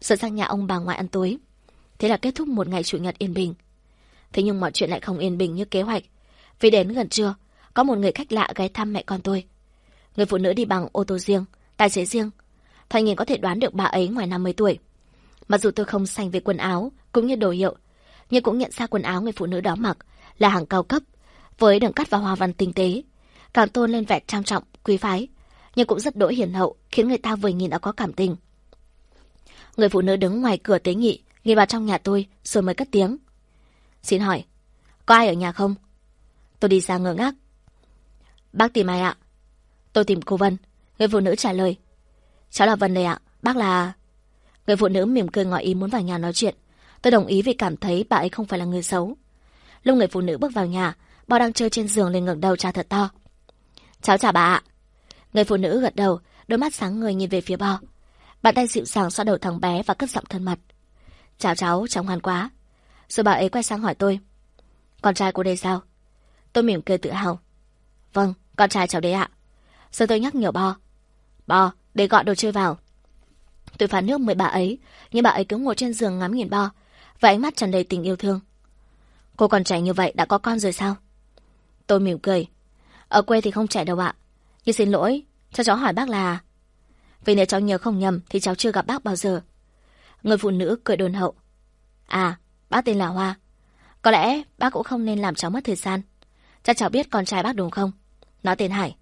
rồi sang nhà ông bà ngoại ăn tối. Thế là kết thúc một ngày chủ nhật yên bình. Thế nhưng mọi chuyện lại không yên bình như kế hoạch. Vì đến gần trưa, có một người khách lạ ghé thăm mẹ con tôi. Người phụ nữ đi bằng ô tô riêng, tài xế riêng. Thoại nhìn có thể đoán được bà ấy ngoài 50 tuổi. Mặc dù tôi không sành về quần áo, cũng như đồ hiệu, nhưng cũng nhận ra quần áo người phụ nữ đó mặc là hàng cao cấp, với đường cắt và hoa văn tinh tế. Càng tôn lên vẻ trang trọng, quý phái, nhưng cũng rất đỗi hiền hậu, khiến người ta vừa nhìn đã có cảm tình. Người phụ nữ đứng ngoài cửa tế nghị, nhìn vào trong nhà tôi, rồi mới cất tiếng. Xin hỏi, có ai ở nhà không? Tôi đi ra ngơ ngác. Bác tìm ai ạ? Tôi tìm cô Vân. Người phụ nữ trả lời. Cháu là Vân đây ạ. Bác là... Người phụ nữ mỉm cười ngỏ ý muốn vào nhà nói chuyện. Tôi đồng ý vì cảm thấy bà ấy không phải là người xấu. Lúc người phụ nữ bước vào nhà, bà đang chơi trên giường lên ngẩng đầu cha thật to. Cháu chào bà ạ. Người phụ nữ gật đầu, đôi mắt sáng người nhìn về phía bò. bàn tay dịu dàng xoa đầu thằng bé và cất giọng thân mật. Chào cháu, cháu ngoan quá. Rồi bà ấy quay sang hỏi tôi. Con trai của đây sao? Tôi mỉm cười tự hào. Vâng, con trai cháu đấy ạ. Rồi tôi nhắc nhở bò. Bò, để gọi đồ chơi vào. Tôi phá nước mời bà ấy, nhưng bà ấy cứ ngồi trên giường ngắm nhìn bò, và ánh mắt tràn đầy tình yêu thương. Cô còn trẻ như vậy đã có con rồi sao? Tôi mỉm cười. Ở quê thì không trẻ đâu ạ. Nhưng xin lỗi, cho cháu hỏi bác là... Vì nếu cháu nhớ không nhầm thì cháu chưa gặp bác bao giờ. Người phụ nữ cười đồn hậu. À, bác tên là Hoa. Có lẽ bác cũng không nên làm cháu mất thời gian. Chắc cháu biết con trai bác đúng không? Nó tên Hải.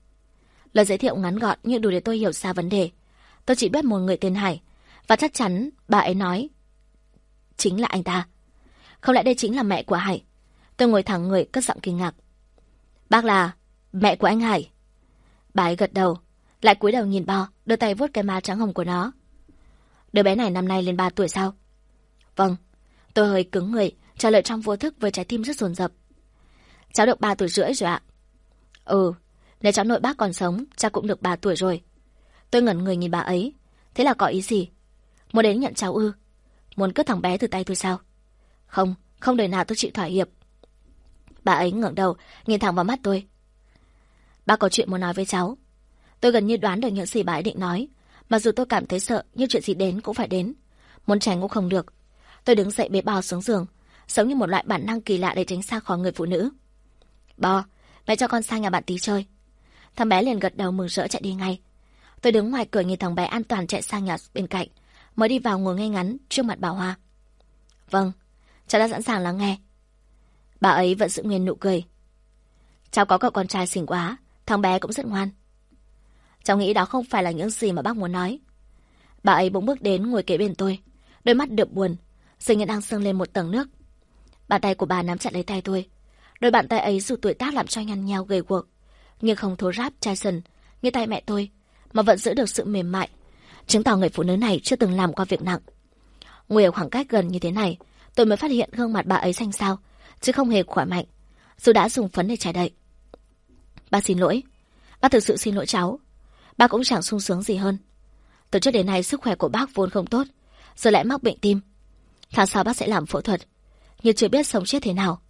Lời giới thiệu ngắn gọn nhưng đủ để tôi hiểu ra vấn đề. Tôi chỉ biết một người tên Hải. Và chắc chắn bà ấy nói chính là anh ta. Không lẽ đây chính là mẹ của Hải? Tôi ngồi thẳng người cất giọng kinh ngạc. Bác là mẹ của anh Hải. Bà ấy gật đầu, lại cúi đầu nhìn Bo, đưa tay vuốt cái má trắng hồng của nó. Đứa bé này năm nay lên 3 tuổi sao? Vâng. Tôi hơi cứng người, trả lời trong vô thức với trái tim rất dồn dập. Cháu được 3 tuổi rưỡi rồi ạ. Ừ, nếu cháu nội bác còn sống, cháu cũng được 3 tuổi rồi. Tôi ngẩn người nhìn bà ấy. Thế là có ý gì? Muốn đến nhận cháu ư? Muốn cướp thằng bé từ tay tôi sao? Không, không đời nào tôi chịu thỏa hiệp. Bà ấy ngẩng đầu, nhìn thẳng vào mắt tôi. bà có chuyện muốn nói với cháu. Tôi gần như đoán được những gì bà ấy định nói. Mặc dù tôi cảm thấy sợ, nhưng chuyện gì đến cũng phải đến. Muốn tránh cũng không được. Tôi đứng dậy bế bò xuống giường, giống như một loại bản năng kỳ lạ để tránh xa khỏi người phụ nữ. Bò, mẹ cho con sang nhà bạn tí chơi. Thằng bé liền gật đầu mừng rỡ chạy đi ngay. Tôi đứng ngoài cửa nhìn thằng bé an toàn chạy sang nhà bên cạnh, mới đi vào ngồi ngay ngắn trước mặt bà Hoa. Vâng, cháu đã sẵn sàng lắng nghe. Bà ấy vẫn giữ nguyên nụ cười. Cháu có cậu con trai xinh quá, thằng bé cũng rất ngoan. Cháu nghĩ đó không phải là những gì mà bác muốn nói. Bà ấy bỗng bước đến ngồi kế bên tôi, đôi mắt đượm buồn, dường như đang sưng lên một tầng nước. Bàn tay của bà nắm chặt lấy tay tôi. Đôi bàn tay ấy dù tuổi tác làm cho nhăn nheo gầy guộc, nhưng không thô ráp chai sần như tay mẹ tôi, mà vẫn giữ được sự mềm mại, chứng tỏ người phụ nữ này chưa từng làm qua việc nặng. Ngồi ở khoảng cách gần như thế này, tôi mới phát hiện gương mặt bà ấy xanh xao, chứ không hề khỏe mạnh, dù đã dùng phấn để che đậy. Bác xin lỗi. Bác thực sự xin lỗi cháu. Bác cũng chẳng sung sướng gì hơn. Từ trước đến nay sức khỏe của bác vốn không tốt, giờ lại mắc bệnh tim. Tháng sau bác sẽ làm phẫu thuật, nhưng chưa biết sống chết thế nào.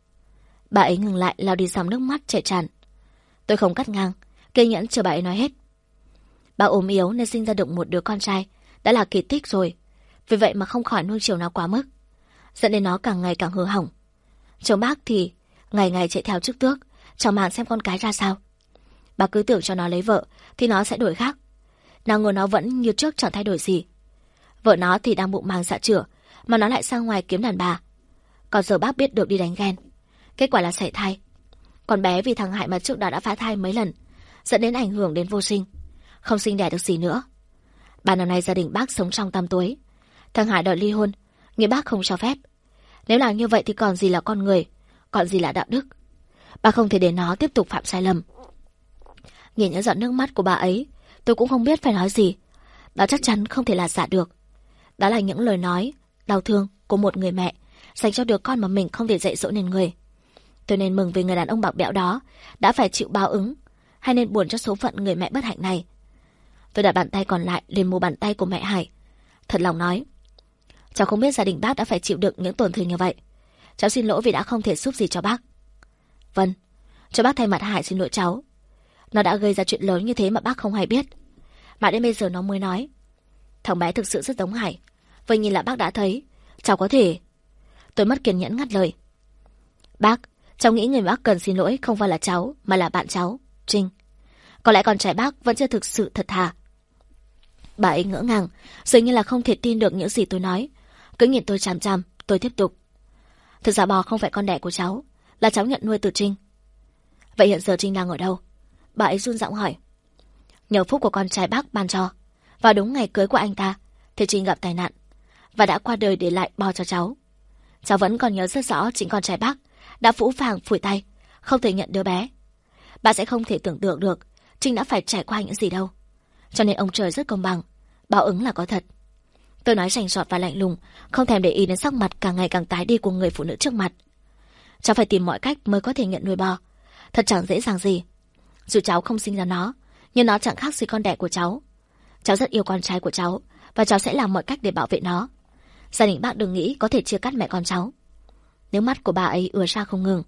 Bà ấy ngừng lại lao đi dòng nước mắt chảy tràn. Tôi không cắt ngang, kiên nhẫn chờ bà ấy nói hết. Bà ốm yếu nên sinh ra được một đứa con trai, đã là kỳ tích rồi. Vì vậy mà không khỏi nuôi chiều nó quá mức, dẫn đến nó càng ngày càng hư hỏng. Chồng bác thì ngày ngày chạy theo trước tước, chào màng xem con cái ra sao. Bà cứ tưởng cho nó lấy vợ thì nó sẽ đổi khác. Nào ngờ nó vẫn như trước chẳng thay đổi gì. Vợ nó thì đang bụng mang dạ chữa, mà nó lại sang ngoài kiếm đàn bà. Còn giờ bác biết được đi đánh ghen. Kết quả là sảy thai. Còn bé vì thằng Hải mà trước đó đã phá thai mấy lần, dẫn đến ảnh hưởng đến vô sinh. Không sinh đẻ được gì nữa. Ba năm nay gia đình bác sống trong tam tối. Thằng Hải đòi ly hôn, nghĩa bác không cho phép. Nếu là như vậy thì còn gì là con người, còn gì là đạo đức. Bà không thể để nó tiếp tục phạm sai lầm. Nhìn những giọt nước mắt của bà ấy, tôi cũng không biết phải nói gì. Đó chắc chắn không thể là giả được. Đó là những lời nói, đau thương của một người mẹ dành cho đứa con mà mình không thể dạy dỗ nên người. Tôi nên mừng vì người đàn ông bạc bẽo đó đã phải chịu báo ứng, hay nên buồn cho số phận người mẹ bất hạnh này. Tôi đặt bàn tay còn lại lên mu bàn tay của mẹ Hải. Thật lòng nói, cháu không biết gia đình bác đã phải chịu đựng những tổn thương như vậy. Cháu xin lỗi vì đã không thể giúp gì cho bác. Vâng, cho bác thay mặt Hải xin lỗi cháu. Nó đã gây ra chuyện lớn như thế mà bác không hay biết. Mà đến bây giờ nó mới nói. Thằng bé thực sự rất giống Hải. Vậy nhìn là bác đã thấy. Cháu có thể... Tôi mất kiên nhẫn ngắt lời. Bác, cháu nghĩ người bác cần xin lỗi không phải là cháu, mà là bạn cháu, Trinh. Có lẽ con trai bác vẫn chưa thực sự thật thà. Bà ấy ngỡ ngàng, dường như là không thể tin được những gì tôi nói. Cứ nhìn tôi chằm chằm, tôi tiếp tục. Thực ra bò không phải con đẻ của cháu, là cháu nhận nuôi từ Trinh. Vậy hiện giờ Trinh đang ở đâu? Bà ấy run giọng hỏi. Nhờ phúc của con trai bác ban cho. Vào đúng ngày cưới của anh ta, thì Trinh gặp tai nạn. Và đã qua đời để lại bò cho cháu. Cháu vẫn còn nhớ rất rõ chính con trai bác đã phũ phàng phủi tay, không thể nhận đứa bé. Bà sẽ không thể tưởng tượng được Trinh đã phải trải qua những gì đâu. Cho nên ông trời rất công bằng, báo ứng là có thật. Tôi nói rành rọt và lạnh lùng, không thèm để ý đến sắc mặt càng ngày càng tái đi của người phụ nữ trước mặt. Cháu phải tìm mọi cách mới có thể nhận nuôi bò. Thật chẳng dễ dàng gì. Dù cháu không sinh ra nó, nhưng nó chẳng khác gì con đẻ của cháu. Cháu rất yêu con trai của cháu, và cháu sẽ làm mọi cách để bảo vệ nó. Gia đình bác đừng nghĩ có thể chia cắt mẹ con cháu. Nếu mắt của bà ấy ùa ra không ngừng.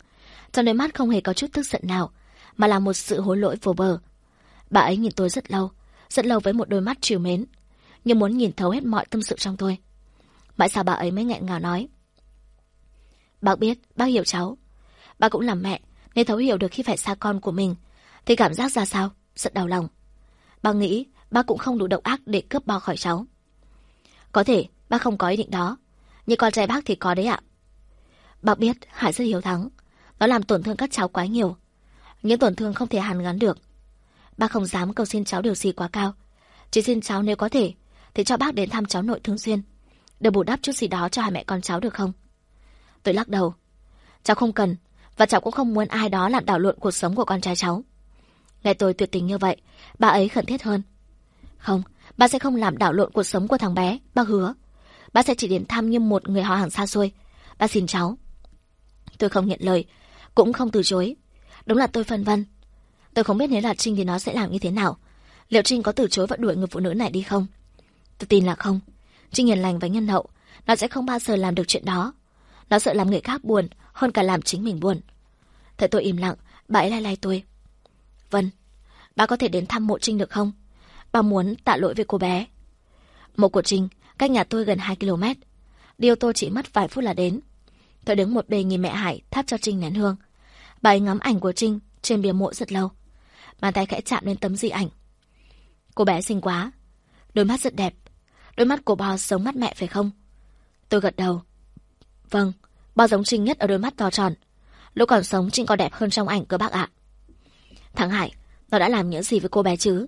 Trong đôi mắt không hề có chút tức giận nào, mà là một sự hối lỗi vô bờ. Bà ấy nhìn tôi rất lâu, rất lâu với một đôi mắt trìu mến, như muốn nhìn thấu hết mọi tâm sự trong tôi. Mãi sao bà ấy mới nghẹn ngào nói. Bác biết, bác hiểu cháu. Bác cũng là mẹ, nên thấu hiểu được khi phải xa con của mình, thì cảm giác ra sao? Rất đau lòng. Bác nghĩ bác cũng không đủ độc ác để cướp bao khỏi cháu. Có thể bác không có ý định đó, nhưng con trai bác thì có đấy ạ. Bác biết Hải rất hiếu thắng, nó làm tổn thương các cháu quá nhiều. Những tổn thương không thể hàn gắn được. Bác không dám cầu xin cháu điều gì quá cao. Chỉ xin cháu nếu có thể, thì cho bác đến thăm cháu nội thường xuyên. Để bù đắp chút gì đó cho hai mẹ con cháu được không? Tôi lắc đầu. Cháu không cần, và cháu cũng không muốn ai đó làm đảo lộn cuộc sống của con trai cháu. Nghe tôi tuyệt tình như vậy, bà ấy khẩn thiết hơn. Không, bà sẽ không làm đảo lộn cuộc sống của thằng bé, bà hứa. Bà sẽ chỉ đến thăm như một người họ hàng xa xôi. Bà xin cháu. Tôi không nhận lời, cũng không từ chối. Đúng là tôi phân vân. Tôi không biết nếu là Trinh thì nó sẽ làm như thế nào. Liệu Trinh có từ chối và đuổi người phụ nữ này đi không? Tôi tin là không. Trinh hiền lành và nhân hậu. Nó sẽ không bao giờ làm được chuyện đó. Nó sợ làm người khác buồn hơn cả làm chính mình buồn. Thấy tôi im lặng, bà ấy lai lai tôi. Vâng, bà có thể đến thăm mộ Trinh được không? Bà muốn tạ lỗi với cô bé. Mộ của Trinh, cách nhà tôi gần 2 km. Đi ô tô chỉ mất vài phút là đến. Tôi đứng một bên nhìn mẹ Hải thắp cho Trinh nén hương. Bà ấy ngắm ảnh của Trinh trên bia mộ rất lâu. Bàn tay khẽ chạm lên tấm di ảnh. Cô bé xinh quá. Đôi mắt rất đẹp. Đôi mắt của bò giống mắt mẹ phải không? Tôi gật đầu. Vâng, bò giống Trinh nhất ở đôi mắt to tròn. Lúc còn sống Trinh còn đẹp hơn trong ảnh cơ bác ạ. Thằng Hải, nó đã làm những gì với cô bé chứ?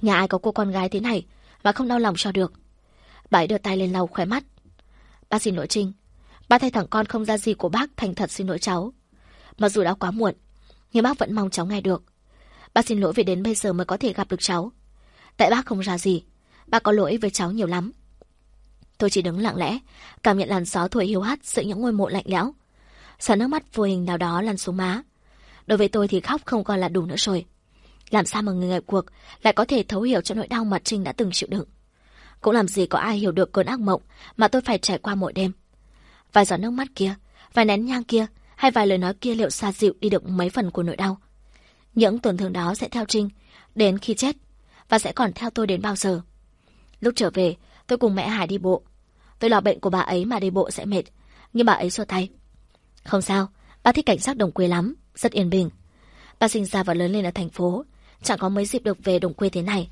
Nhà ai có cô con gái thế này mà không đau lòng cho được. Bà ấy đưa tay lên lau khóe mắt. Bác xin lỗi Trinh. bác thay thằng con không ra gì của bác thành thật xin lỗi cháu. Mặc dù đã quá muộn, nhưng bác vẫn mong cháu nghe được. Bác xin lỗi vì đến bây giờ mới có thể gặp được cháu. Tại bác không ra gì, bác có lỗi với cháu nhiều lắm. Tôi chỉ đứng lặng lẽ, cảm nhận làn gió thổi hiu hắt giữa những ngôi mộ lạnh lẽo. Sợ nước mắt vô hình nào đó lăn xuống má. Đối với tôi thì khóc không còn là đủ nữa rồi. Làm sao mà người ngoài cuộc lại có thể thấu hiểu cho nỗi đau mà Trinh đã từng chịu đựng. Cũng làm gì có ai hiểu được cơn ác mộng mà tôi phải trải qua mỗi đêm. Vài giọt nước mắt kia, vài nén nhang kia, hay vài lời nói kia liệu xa dịu đi được mấy phần của nỗi đau. Những tổn thương đó sẽ theo Trinh đến khi chết và sẽ còn theo tôi đến bao giờ. Lúc trở về, tôi cùng mẹ Hải đi bộ. Tôi lo bệnh của bà ấy mà đi bộ sẽ mệt, nhưng bà ấy xua tay. Không sao, bà thích cảnh sát đồng quê lắm, rất yên bình. Bà sinh ra và lớn lên ở thành phố, chẳng có mấy dịp được về đồng quê thế này.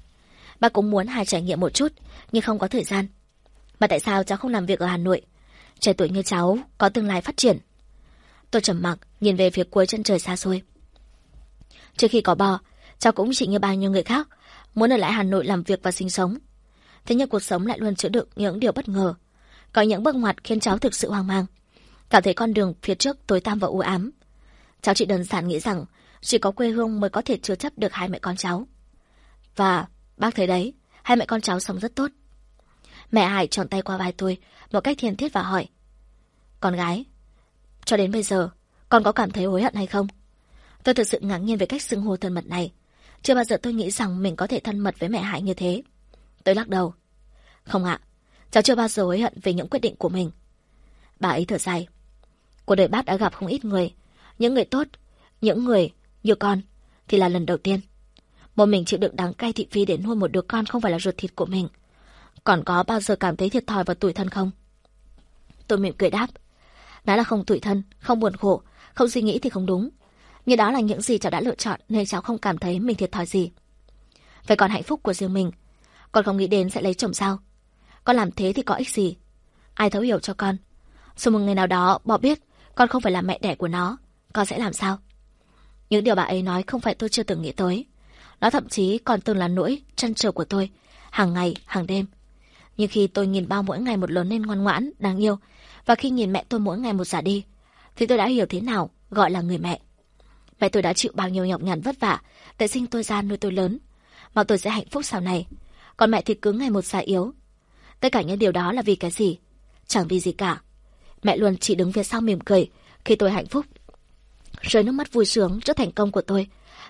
Bà cũng muốn Hải trải nghiệm một chút, nhưng không có thời gian. Mà tại sao cháu không làm việc ở Hà Nội? Trẻ tuổi như cháu, có tương lai phát triển. Tôi trầm mặc, nhìn về phía cuối chân trời xa xôi. Trước khi có bò, cháu cũng chỉ như bao nhiêu người khác, muốn ở lại Hà Nội làm việc và sinh sống. Thế nhưng cuộc sống lại luôn chứa đựng những điều bất ngờ. Có những bước ngoặt khiến cháu thực sự hoang mang. Cảm thấy con đường phía trước tối tăm và u ám. Cháu chỉ đơn giản nghĩ rằng chỉ có quê hương mới có thể chứa chấp được hai mẹ con cháu. Và bác thấy đấy, hai mẹ con cháu sống rất tốt. Mẹ Hải tròn tay qua vai tôi một cách thiên thiết và hỏi. Con gái, cho đến bây giờ, con có cảm thấy hối hận hay không? Tôi thực sự ngạc nhiên về cách xưng hô thân mật này. Chưa bao giờ tôi nghĩ rằng mình có thể thân mật với mẹ Hải như thế. Tôi lắc đầu. Không ạ, cháu chưa bao giờ hối hận về những quyết định của mình. Bà ấy thở dài. Cuộc đời bác đã gặp không ít người. Những người tốt, những người như con, thì là lần đầu tiên. Một mình chịu đựng đắng cay thị phi để nuôi một đứa con không phải là ruột thịt của mình. Còn có bao giờ cảm thấy thiệt thòi và tủi thân không? Tôi mỉm cười đáp. nói là không tủi thân, không buồn khổ, không suy nghĩ thì không đúng. Nhưng đó là những gì cháu đã lựa chọn nên cháu không cảm thấy mình thiệt thòi gì. Vậy còn hạnh phúc của riêng mình, con không nghĩ đến sẽ lấy chồng sao? Con làm thế thì có ích gì? Ai thấu hiểu cho con? Sau một ngày nào đó, bỏ biết con không phải là mẹ đẻ của nó, con sẽ làm sao? Những điều bà ấy nói không phải tôi chưa từng nghĩ tới. Nó thậm chí còn từng là nỗi trăn trở của tôi, hàng ngày, hàng đêm. Nhưng khi tôi nhìn bao mỗi ngày một lớn lên ngoan ngoãn, đáng yêu, và khi nhìn mẹ tôi mỗi ngày một già đi, thì tôi đã hiểu thế nào gọi là người mẹ. Mẹ tôi đã chịu bao nhiêu nhọc nhằn vất vả để sinh tôi ra nuôi tôi lớn, mà tôi sẽ hạnh phúc sau này. Còn mẹ thì cứ ngày một già yếu. Tất cả những điều đó là vì cái gì? Chẳng vì gì cả. Mẹ luôn chỉ đứng phía sau mỉm cười khi tôi hạnh phúc. Rơi nước mắt vui sướng trước thành công của tôi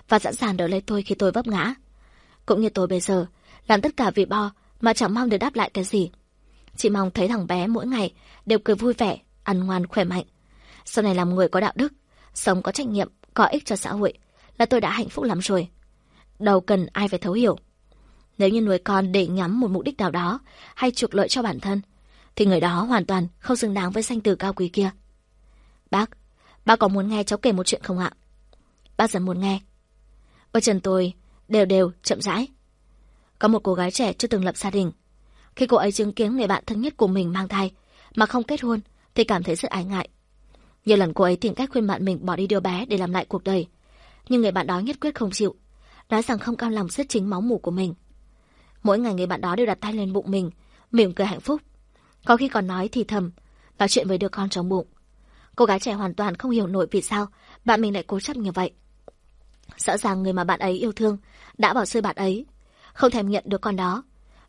và sẵn sàng đỡ lấy tôi khi tôi vấp ngã. Cũng như tôi bây giờ, làm tất cả vì bo mà chẳng mong được đáp lại cái gì. Chỉ mong thấy thằng bé mỗi ngày đều cười vui vẻ, ăn ngoan khỏe mạnh. Sau này làm người có đạo đức, sống có trách nhiệm, có ích cho xã hội là tôi đã hạnh phúc lắm rồi. Đâu cần ai phải thấu hiểu. Nếu như nuôi con để nhắm một mục đích nào đó hay trục lợi cho bản thân, thì người đó hoàn toàn không xứng đáng với danh từ cao quý kia. Bác, bác có muốn nghe cháu kể một chuyện không ạ? Bác dần muốn nghe. Ở chân tôi đều đều, chậm rãi. Có một cô gái trẻ chưa từng lập gia đình. Khi cô ấy chứng kiến người bạn thân nhất của mình mang thai, mà không kết hôn, thì cảm thấy rất ái ngại. Nhiều lần cô ấy tìm cách khuyên bạn mình bỏ đi đứa bé để làm lại cuộc đời. Nhưng người bạn đó nhất quyết không chịu, nói rằng không cam lòng giết chính máu mủ của mình. Mỗi ngày người bạn đó đều đặt tay lên bụng mình, mỉm cười hạnh phúc. Có khi còn nói thì thầm, nói chuyện với đứa con trong bụng. Cô gái trẻ hoàn toàn không hiểu nổi vì sao bạn mình lại cố chấp như vậy. Rõ ràng người mà bạn ấy yêu thương đã bỏ rơi bạn ấy, không thèm nhận đứa con đó.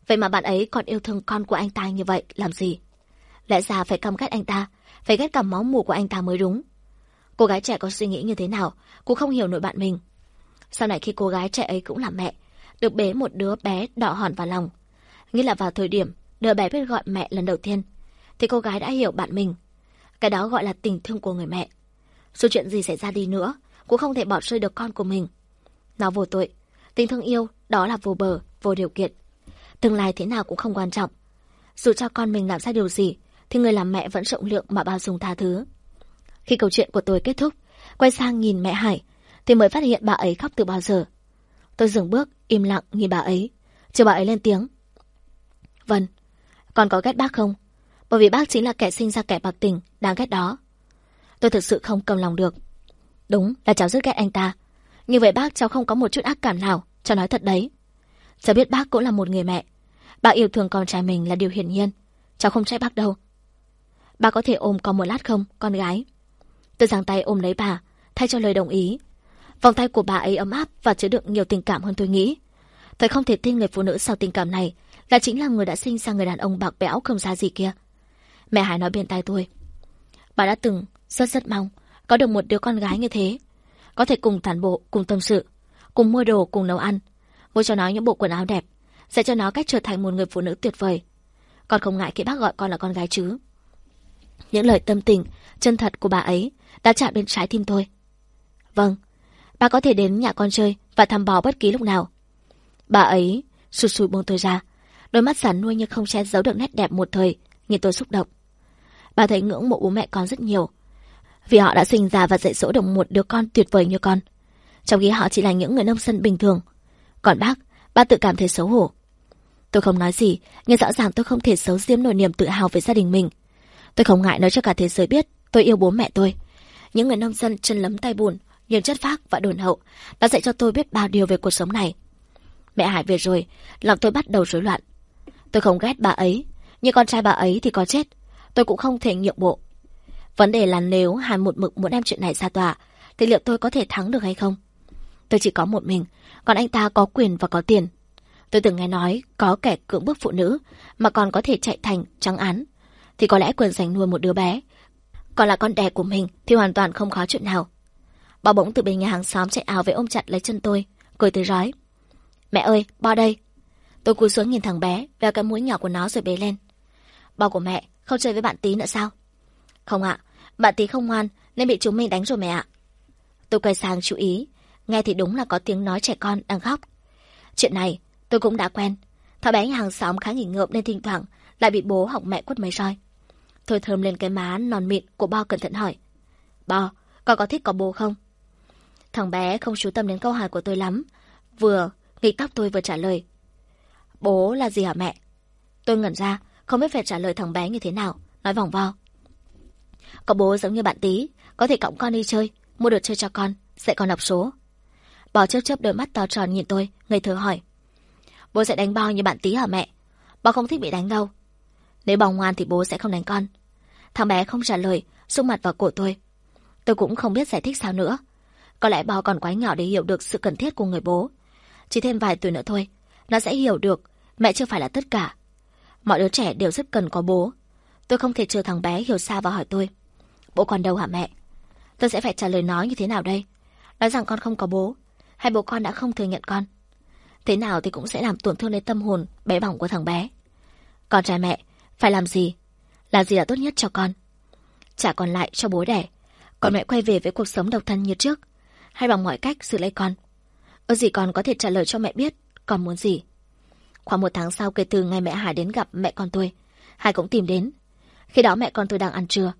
Vậy mà bạn ấy còn yêu thương con của anh ta như vậy làm gì? Lẽ ra phải căm ghét anh ta, phải ghét cả máu mù của anh ta mới đúng. Cô gái trẻ có suy nghĩ như thế nào, cô không hiểu nổi bạn mình. Sau này khi cô gái trẻ ấy cũng là mẹ, được bế một đứa bé đỏ hòn vào lòng. Nghĩa là vào thời điểm đứa bé biết gọi mẹ lần đầu tiên, thì cô gái đã hiểu bạn mình. Cái đó gọi là tình thương của người mẹ. Dù chuyện gì xảy ra đi nữa, cũng không thể bỏ rơi được con của mình. Nó vô tội, tình thương yêu đó là vô bờ, vô điều kiện. Tương lai thế nào cũng không quan trọng. Dù cho con mình làm ra điều gì, thì người làm mẹ vẫn rộng lượng mà bao dung tha thứ. Khi câu chuyện của tôi kết thúc, quay sang nhìn mẹ Hải, thì mới phát hiện bà ấy khóc từ bao giờ. Tôi dừng bước, im lặng nhìn bà ấy, chờ bà ấy lên tiếng. Vâng, con có ghét bác không? Bởi vì bác chính là kẻ sinh ra kẻ bạc tình, đáng ghét đó. Tôi thực sự không cầm lòng được. Đúng là cháu rất ghét anh ta. Như vậy bác cháu không có một chút ác cảm nào, cháu nói thật đấy. Cháu biết bác cũng là một người mẹ. Bác yêu thương con trai mình là điều hiển nhiên. Cháu không trách bác đâu. Bà có thể ôm con một lát không, con gái? Tôi giang tay ôm lấy bà, thay cho lời đồng ý. Vòng tay của bà ấy ấm áp và chứa đựng nhiều tình cảm hơn tôi nghĩ. Tôi không thể tin người phụ nữ sau tình cảm này là chính là người đã sinh ra người đàn ông bạc bẽo không ra gì kia. Mẹ Hải nói bên tai tôi. Bà đã từng rất rất mong có được một đứa con gái như thế. Có thể cùng tản bộ, cùng tâm sự, cùng mua đồ, cùng nấu ăn. Mua cho nó những bộ quần áo đẹp, dạy cho nó cách trở thành một người phụ nữ tuyệt vời. Con không ngại khi bác gọi con là con gái chứ. Những lời tâm tình, chân thật của bà ấy đã chạm đến trái tim tôi. Vâng, Bà có thể đến nhà con chơi và thăm bò bất kỳ lúc nào. Bà ấy sụt sùi buông tôi ra. Đôi mắt giản nuôi như không che giấu được nét đẹp một thời, nhìn tôi xúc động. Bà thấy ngưỡng mộ bố mẹ con rất nhiều. Vì họ đã sinh ra và dạy dỗ được một đứa con tuyệt vời như con. Trong khi họ chỉ là những người nông dân bình thường. Còn bác, bà tự cảm thấy xấu hổ. Tôi không nói gì, nhưng rõ ràng tôi không thể xấu giếm nổi niềm tự hào về gia đình mình. Tôi không ngại nói cho cả thế giới biết tôi yêu bố mẹ tôi. Những người nông dân chân lấm tay bùn, nhưng chất phác và đồn hậu đã dạy cho tôi biết bao điều về cuộc sống này. Mẹ Hải về rồi, lòng tôi bắt đầu rối loạn. Tôi không ghét bà ấy, nhưng con trai bà ấy thì có chết. Tôi cũng không thể nhượng bộ. Vấn đề là nếu Hải một mực muốn đem chuyện này ra tòa, thì liệu tôi có thể thắng được hay không? Tôi chỉ có một mình, còn anh ta có quyền và có tiền. Tôi từng nghe nói có kẻ cưỡng bức phụ nữ mà còn có thể chạy thành trắng án. Thì có lẽ quyền giành nuôi một đứa bé. Còn là con đẻ của mình thì hoàn toàn không khó chuyện nào. Bà bỗng từ bên nhà hàng xóm chạy ảo về ôm chặt lấy chân tôi, cười tới rói. Mẹ ơi, bo đây. Tôi cúi xuống nhìn thằng bé, veo cái mũi nhỏ của nó rồi bế lên. Bo của mẹ, không chơi với bạn tí nữa sao? Không ạ, bạn tí không ngoan nên bị chúng mình đánh rồi mẹ ạ. Tôi quay sang chú ý, nghe thì đúng là có tiếng nói trẻ con đang khóc. Chuyện này, tôi cũng đã quen. Thằng bé nhà hàng xóm khá nghỉ ngợm nên thỉnh thoảng lại bị bố hoặc mẹ quất mấy roi thôi thơm lên cái má non mịn của Bo cẩn thận hỏi. Bo, con có thích có bố không? Thằng bé không chú tâm đến câu hỏi của tôi lắm. Vừa, nghịch tóc tôi vừa trả lời. Bố là gì hả mẹ? Tôi ngẩn ra, không biết phải trả lời thằng bé như thế nào, nói vòng vo. Có bố giống như bạn tí, có thể cõng con đi chơi, mua đồ chơi cho con, dạy con đọc số. Bò chớp chớp đôi mắt to tròn nhìn tôi, ngây thơ hỏi. Bố sẽ đánh bo như bạn tí hả mẹ? Bò không thích bị đánh đâu. Nếu bò ngoan thì bố sẽ không đánh con. Thằng bé không trả lời, xúc mặt vào cổ tôi. Tôi cũng không biết giải thích sao nữa. Có lẽ bò còn quá nhỏ để hiểu được sự cần thiết của người bố. Chỉ thêm vài tuổi nữa thôi, nó sẽ hiểu được mẹ chưa phải là tất cả. Mọi đứa trẻ đều rất cần có bố. Tôi không thể chờ thằng bé hiểu xa và hỏi tôi. Bố còn đâu hả mẹ? Tôi sẽ phải trả lời nó như thế nào đây? Nói rằng con không có bố, hay bố con đã không thừa nhận con? Thế nào thì cũng sẽ làm tổn thương đến tâm hồn bé bỏng của thằng bé. Con trai mẹ, phải làm gì? Là gì là tốt nhất cho con? Trả còn lại cho bố đẻ. Còn mẹ quay về với cuộc sống độc thân như trước. Hay bằng mọi cách xử lấy con. Ơ gì con có thể trả lời cho mẹ biết con muốn gì. Khoảng một tháng sau kể từ ngày mẹ Hải đến gặp mẹ con tôi, Hải cũng tìm đến. Khi đó mẹ con tôi đang ăn trưa.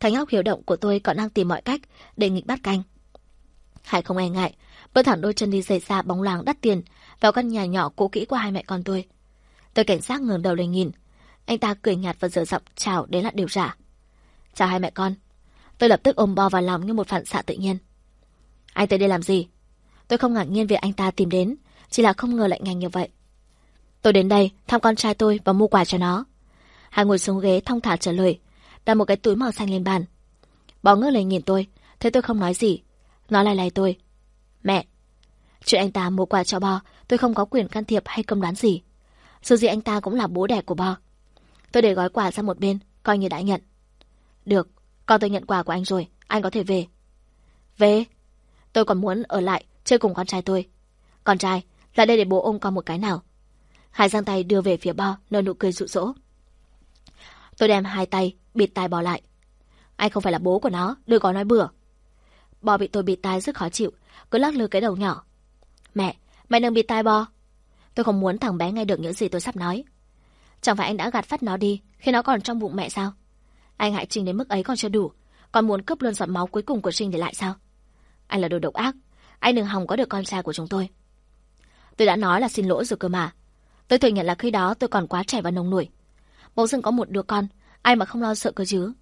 Thằng óc hiểu động của tôi còn đang tìm mọi cách để nghịch bắt canh. Hải không e ngại, bước thẳng đôi chân đi giày xa bóng loáng đắt tiền vào căn nhà nhỏ cũ kỹ của hai mẹ con tôi. Tôi cảnh giác ngẩng đầu lên nhìn. Anh ta cười nhạt và dở giọng chào đến là điều giả. Chào hai mẹ con. Tôi lập tức ôm bo vào lòng như một phản xạ tự nhiên. Anh tới đây làm gì? Tôi không ngạc nhiên việc anh ta tìm đến, chỉ là không ngờ lại nhanh như vậy. Tôi đến đây thăm con trai tôi và mua quà cho nó. Hai ngồi xuống ghế thong thả trả lời, đặt một cái túi màu xanh lên bàn. Bò ngước lên nhìn tôi, thấy tôi không nói gì. Nó lại lại tôi. Mẹ, chuyện anh ta mua quà cho Bo, tôi không có quyền can thiệp hay công đoán gì. Dù gì anh ta cũng là bố đẻ của Bo. Tôi để gói quà sang một bên, coi như đã nhận. Được, con tôi nhận quà của anh rồi, anh có thể về. Về? Tôi còn muốn ở lại, chơi cùng con trai tôi. Con trai, lại đây để bố ôm con một cái nào. Hải giang tay đưa về phía Bo, nở nụ cười dụ dỗ. Tôi đem hai tay, bịt tai Bo lại. Anh không phải là bố của nó, đừng có nói bừa. Bo bị tôi bịt tai rất khó chịu, cứ lắc lư cái đầu nhỏ. Mẹ, mẹ đừng bịt tai Bo. Tôi không muốn thằng bé nghe được những gì tôi sắp nói. Chẳng phải anh đã gạt phát nó đi khi nó còn trong bụng mẹ sao? Anh hại Trinh đến mức ấy còn chưa đủ, còn muốn cướp luôn giọt máu cuối cùng của Trinh để lại sao? Anh là đồ độc ác, anh đừng hòng có được con trai của chúng tôi. Tôi đã nói là xin lỗi rồi cơ mà. Tôi thừa nhận là khi đó tôi còn quá trẻ và nông nổi. Bỗng dưng có một đứa con, ai mà không lo sợ cơ chứ.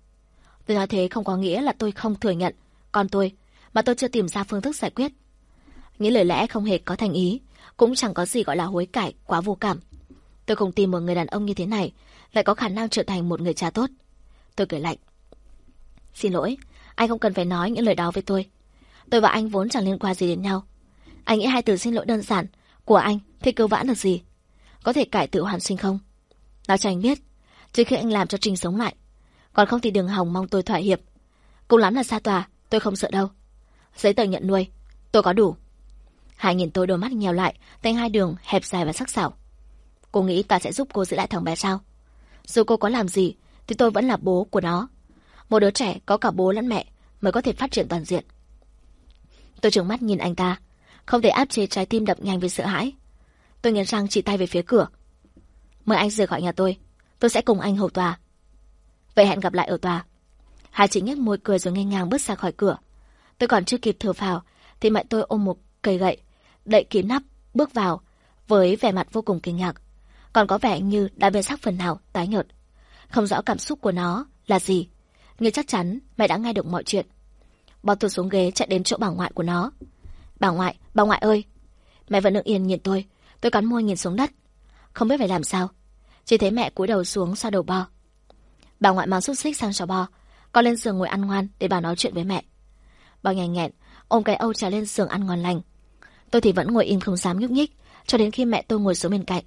Tôi nói thế không có nghĩa là tôi không thừa nhận con tôi, mà tôi chưa tìm ra phương thức giải quyết. Những lời lẽ không hề có thành ý, cũng chẳng có gì gọi là hối cải, quá vô cảm. Tôi không tin một người đàn ông như thế này lại có khả năng trở thành một người cha tốt. Tôi cười lạnh. Xin lỗi, anh không cần phải nói những lời đó với tôi. Tôi và anh vốn chẳng liên quan gì đến nhau. Anh nghĩ hai từ xin lỗi đơn giản của anh thì cứu vãn được gì? Có thể cải tự hoàn sinh không? Nói cho anh biết, trừ khi anh làm cho Trinh sống lại. Còn không thì đừng hòng mong tôi thỏa hiệp. Cũng lắm là xa tòa, tôi không sợ đâu. Giấy tờ nhận nuôi, tôi có đủ. Hải nhìn tôi đôi mắt nhèo lại, tay hai đường hẹp dài và sắc sảo. Cô nghĩ ta sẽ giúp cô giữ lại thằng bé sao? Dù cô có làm gì, thì tôi vẫn là bố của nó. Một đứa trẻ có cả bố lẫn mẹ mới có thể phát triển toàn diện. Tôi trừng mắt nhìn anh ta, không thể áp chế trái tim đập nhanh vì sợ hãi. Tôi nghiến răng chỉ tay về phía cửa. Mời anh rời khỏi nhà tôi, tôi sẽ cùng anh hầu tòa. Vậy hẹn gặp lại ở tòa. Hai chị nhếch môi cười rồi ngay ngang bước ra khỏi cửa. Tôi còn chưa kịp thở phào, thì mẹ tôi ôm một cây gậy, đậy kín nắp, bước vào, với vẻ mặt vô cùng kinh ngạc. Còn có vẻ như đã biến sắc phần nào, tái nhợt. Không rõ cảm xúc của nó là gì, nhưng chắc chắn mẹ đã nghe được mọi chuyện. bò tôi xuống ghế chạy đến chỗ bà ngoại của nó. Bà ngoại, bà ngoại ơi! Mẹ vẫn đứng yên nhìn tôi, tôi cắn môi nhìn xuống đất. Không biết phải làm sao. Chỉ thấy mẹ cúi đầu xuống xoa đầu bo. Bà ngoại mang xúc xích sang cho bo, con lên giường ngồi ăn ngoan để bà nói chuyện với mẹ. Bo nhanh nghẹn, ôm cái âu trà lên giường ăn ngon lành. Tôi thì vẫn ngồi im không dám nhúc nhích, cho đến khi mẹ tôi ngồi xuống bên cạnh.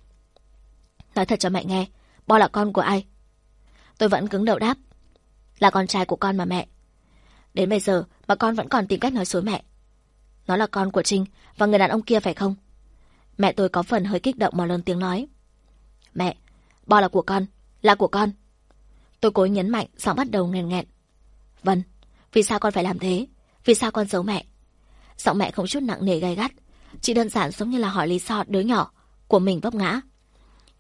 Nói thật cho mẹ nghe, Bo là con của ai? Tôi vẫn cứng đầu đáp. Là con trai của con mà mẹ. Đến bây giờ mà con vẫn còn tìm cách nói dối mẹ. Nó là con của Trinh và người đàn ông kia phải không? Mẹ tôi có phần hơi kích động mà lớn tiếng nói. Mẹ, Bo là của con, là của con. Tôi cố nhấn mạnh, giọng bắt đầu nghẹn nghẹn. Vâng, vì sao con phải làm thế? Vì sao con giấu mẹ? Giọng mẹ không chút nặng nề gay gắt, chỉ đơn giản giống như là hỏi lý do đứa nhỏ của mình vấp ngã.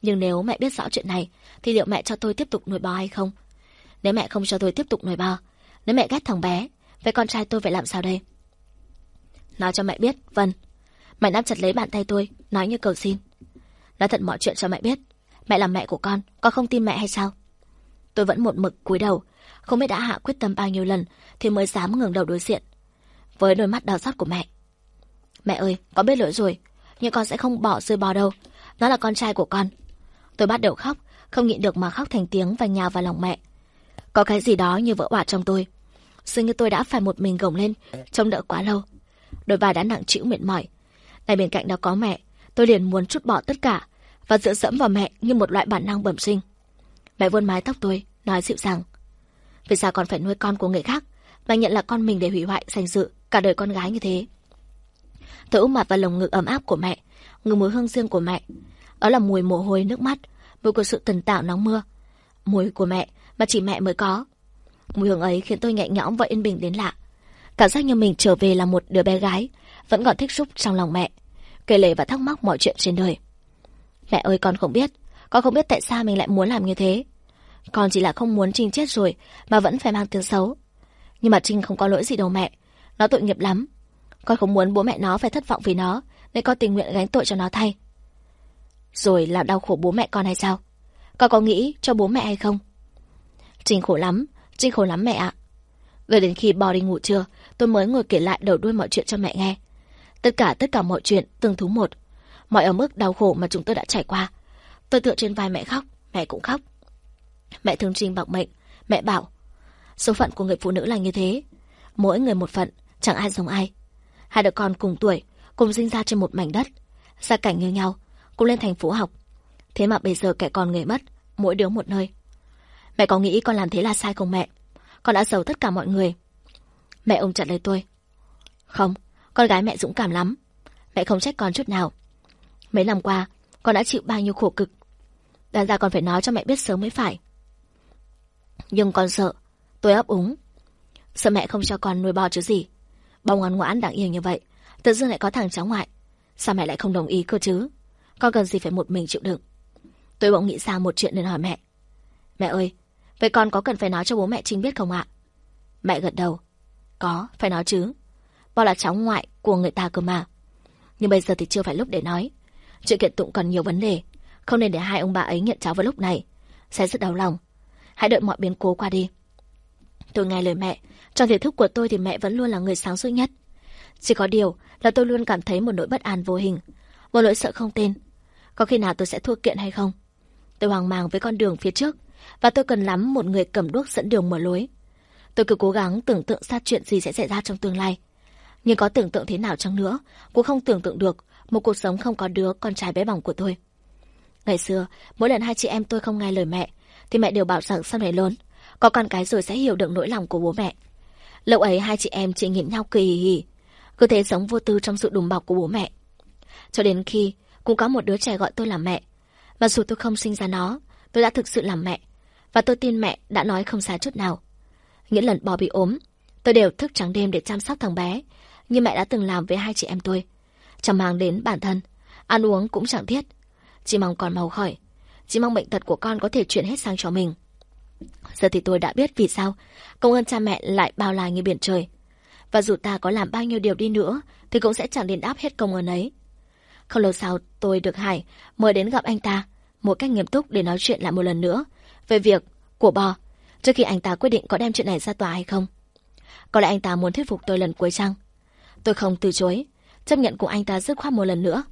Nhưng nếu mẹ biết rõ chuyện này, thì liệu mẹ cho tôi tiếp tục nuôi bò hay không? Nếu mẹ không cho tôi tiếp tục nuôi bò, nếu mẹ ghét thằng bé, vậy con trai tôi phải làm sao đây? Nói cho mẹ biết, Vân. Mẹ nắm chặt lấy bàn tay tôi, nói như cầu xin. Nói thật mọi chuyện cho mẹ biết. Mẹ là mẹ của con, con không tin mẹ hay sao? Tôi vẫn một mực cúi đầu, không biết đã hạ quyết tâm bao nhiêu lần thì mới dám ngẩng đầu đối diện. Với đôi mắt đau xót của mẹ. Mẹ ơi, con biết lỗi rồi, nhưng con sẽ không bỏ rơi bò đâu. Nó là con trai của con. Tôi bắt đầu khóc, không nhịn được mà khóc thành tiếng và nhào vào lòng mẹ. Có cái gì đó như vỡ òa trong tôi. Dường như tôi đã phải một mình gồng lên, trông đỡ quá lâu. Đôi vai đã nặng chịu mệt mỏi. tại bên cạnh đó có mẹ, tôi liền muốn trút bỏ tất cả và dựa dẫm vào mẹ như một loại bản năng bẩm sinh. Mẹ vuôn mái tóc tôi, nói dịu dàng. Vì sao còn phải nuôi con của người khác mà nhận là con mình để hủy hoại danh dự cả đời con gái như thế? Tôi úp mặt vào lồng ngực ấm áp của mẹ, ngửi mùi hương riêng của mẹ. Đó là mùi mồ hôi nước mắt, mùi của sự tần tảo nắng mưa. Mùi của mẹ mà chỉ mẹ mới có. Mùi hương ấy khiến tôi nhẹ nhõm và yên bình đến lạ. Cảm giác như mình trở về là một đứa bé gái, vẫn còn thích xúc trong lòng mẹ, kể lể và thắc mắc mọi chuyện trên đời. Mẹ ơi con không biết, con không biết tại sao mình lại muốn làm như thế. Con chỉ là không muốn Trinh chết rồi mà vẫn phải mang tiếng xấu. Nhưng mà Trinh không có lỗi gì đâu mẹ, nó tội nghiệp lắm. Con không muốn bố mẹ nó phải thất vọng vì nó, nên con tình nguyện gánh tội cho nó thay. Rồi làm đau khổ bố mẹ con hay sao? Con có nghĩ cho bố mẹ hay không? Trinh khổ lắm, Trinh khổ lắm mẹ ạ. Về đến khi bò đi ngủ trưa, tôi mới ngồi kể lại đầu đuôi mọi chuyện cho mẹ nghe. Tất cả tất cả mọi chuyện, từng thú một. Mọi ở mức đau khổ mà chúng tôi đã trải qua. Tôi tựa trên vai mẹ khóc, mẹ cũng khóc. Mẹ thương Trinh bọc mệnh, mẹ bảo. Số phận của người phụ nữ là như thế. Mỗi người một phận, chẳng ai giống ai. Hai đứa con cùng tuổi, cùng sinh ra trên một mảnh đất. Gia cảnh như nhau, cùng lên thành phố học. Thế mà bây giờ kẻ còn người mất, mỗi đứa một nơi. Mẹ có nghĩ con làm thế là sai không mẹ? Con đã giấu tất cả mọi người. Mẹ ôm chặt lấy tôi. Không, con gái mẹ dũng cảm lắm. Mẹ không trách con chút nào. Mấy năm qua, con đã chịu bao nhiêu khổ cực. Đáng ra con phải nói cho mẹ biết sớm mới phải. Nhưng con sợ, tôi ấp úng. Sợ mẹ không cho con nuôi bò chứ gì. bông ngoan ngoãn đáng yêu như vậy, tự dưng lại có thằng cháu ngoại. Sao mẹ lại không đồng ý cơ chứ? Con cần gì phải một mình chịu đựng. Tôi bỗng nghĩ ra một chuyện nên hỏi mẹ. Mẹ ơi, vậy con có cần phải nói cho bố mẹ Trinh biết không ạ? Mẹ gật đầu. Có, phải nói chứ. Bao là cháu ngoại của người ta cơ mà. Nhưng bây giờ thì chưa phải lúc để nói. Chuyện kiện tụng còn nhiều vấn đề. Không nên để hai ông bà ấy nhận cháu vào lúc này. Sẽ rất đau lòng. Hãy đợi mọi biến cố qua đi. Tôi nghe lời mẹ. Trong thể thức của tôi thì mẹ vẫn luôn là người sáng suốt nhất. Chỉ có điều là tôi luôn cảm thấy một nỗi bất an vô hình. Một nỗi sợ không tên. Có khi nào tôi sẽ thua kiện hay không? Tôi hoang mang với con đường phía trước. Và tôi cần lắm một người cầm đuốc dẫn đường mở lối. Tôi cứ cố gắng tưởng tượng ra chuyện gì sẽ xảy ra trong tương lai. Nhưng có tưởng tượng thế nào chăng nữa, cũng không tưởng tượng được một cuộc sống không có đứa con trai bé bỏng của tôi. Ngày xưa, mỗi lần hai chị em tôi không nghe lời mẹ, thì mẹ đều bảo rằng sau này lớn, có con cái rồi sẽ hiểu được nỗi lòng của bố mẹ. Lúc ấy hai chị em chỉ nhìn nhau cười hì hì, cứ thế sống vô tư trong sự đùm bọc của bố mẹ. Cho đến khi cũng có một đứa trẻ gọi tôi là mẹ, mà dù tôi không sinh ra nó, tôi đã thực sự làm mẹ, và tôi tin mẹ đã nói không sai chút nào. Những lần bò bị ốm, tôi đều thức trắng đêm để chăm sóc thằng bé, như mẹ đã từng làm với hai chị em tôi. Chẳng mang đến bản thân, ăn uống cũng chẳng thiết. Chỉ mong còn mau khỏi. Chỉ mong bệnh tật của con có thể chuyển hết sang cho mình. Giờ thì tôi đã biết vì sao công ơn cha mẹ lại bao la như biển trời. Và dù ta có làm bao nhiêu điều đi nữa thì cũng sẽ chẳng đền đáp hết công ơn ấy. Không lâu sau tôi được Hải mời đến gặp anh ta một cách nghiêm túc để nói chuyện lại một lần nữa về việc của bò trước khi anh ta quyết định có đem chuyện này ra tòa hay không. Có lẽ anh ta muốn thuyết phục tôi lần cuối chăng? Tôi không từ chối, chấp nhận cùng anh ta dứt khoát một lần nữa.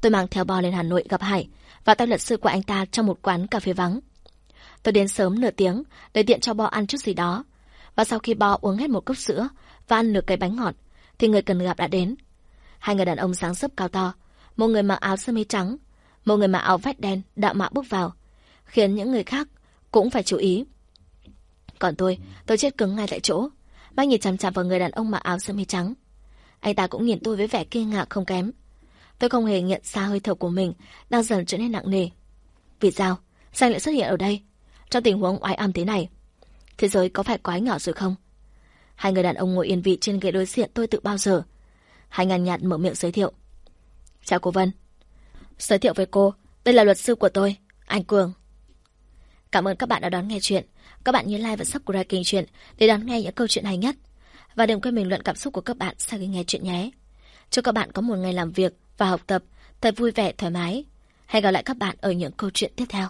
Tôi mang theo bò lên Hà Nội gặp Hải và tay luật sư của anh ta trong một quán cà phê vắng. Tôi đến sớm nửa tiếng để tiện cho bò ăn chút gì đó. Và sau khi bò uống hết một cốc sữa và ăn nửa cái bánh ngọt, thì người cần gặp đã đến. Hai người đàn ông sáng sấp cao to, một người mặc áo sơ mi trắng, một người mặc áo vest đen đạo mạo bước vào, khiến những người khác cũng phải chú ý. Còn tôi, tôi chết cứng ngay tại chỗ, mắt nhìn chằm chằm vào người đàn ông mặc áo sơ mi trắng. Anh ta cũng nhìn tôi với vẻ kinh ngạc không kém. Tôi không hề nhận ra hơi thở của mình đang dần trở nên nặng nề. Vì sao? Sao lại xuất hiện ở đây? Trong tình huống oái âm thế này, thế giới có phải quái nhỏ rồi không? Hai người đàn ông ngồi yên vị trên ghế đối diện tôi tự bao giờ. Hai ngàn nhạt mở miệng giới thiệu. Chào cô Vân. Giới thiệu với cô, đây là luật sư của tôi, anh Cường. Cảm ơn các bạn đã đón nghe chuyện. Các bạn nhớ like và subscribe kênh chuyện để đón nghe những câu chuyện hay nhất. Và đừng quên bình luận cảm xúc của các bạn sau khi nghe chuyện nhé. Chúc các bạn có một ngày làm việc và học tập thật vui vẻ thoải mái. Hẹn gặp lại các bạn ở những câu chuyện tiếp theo.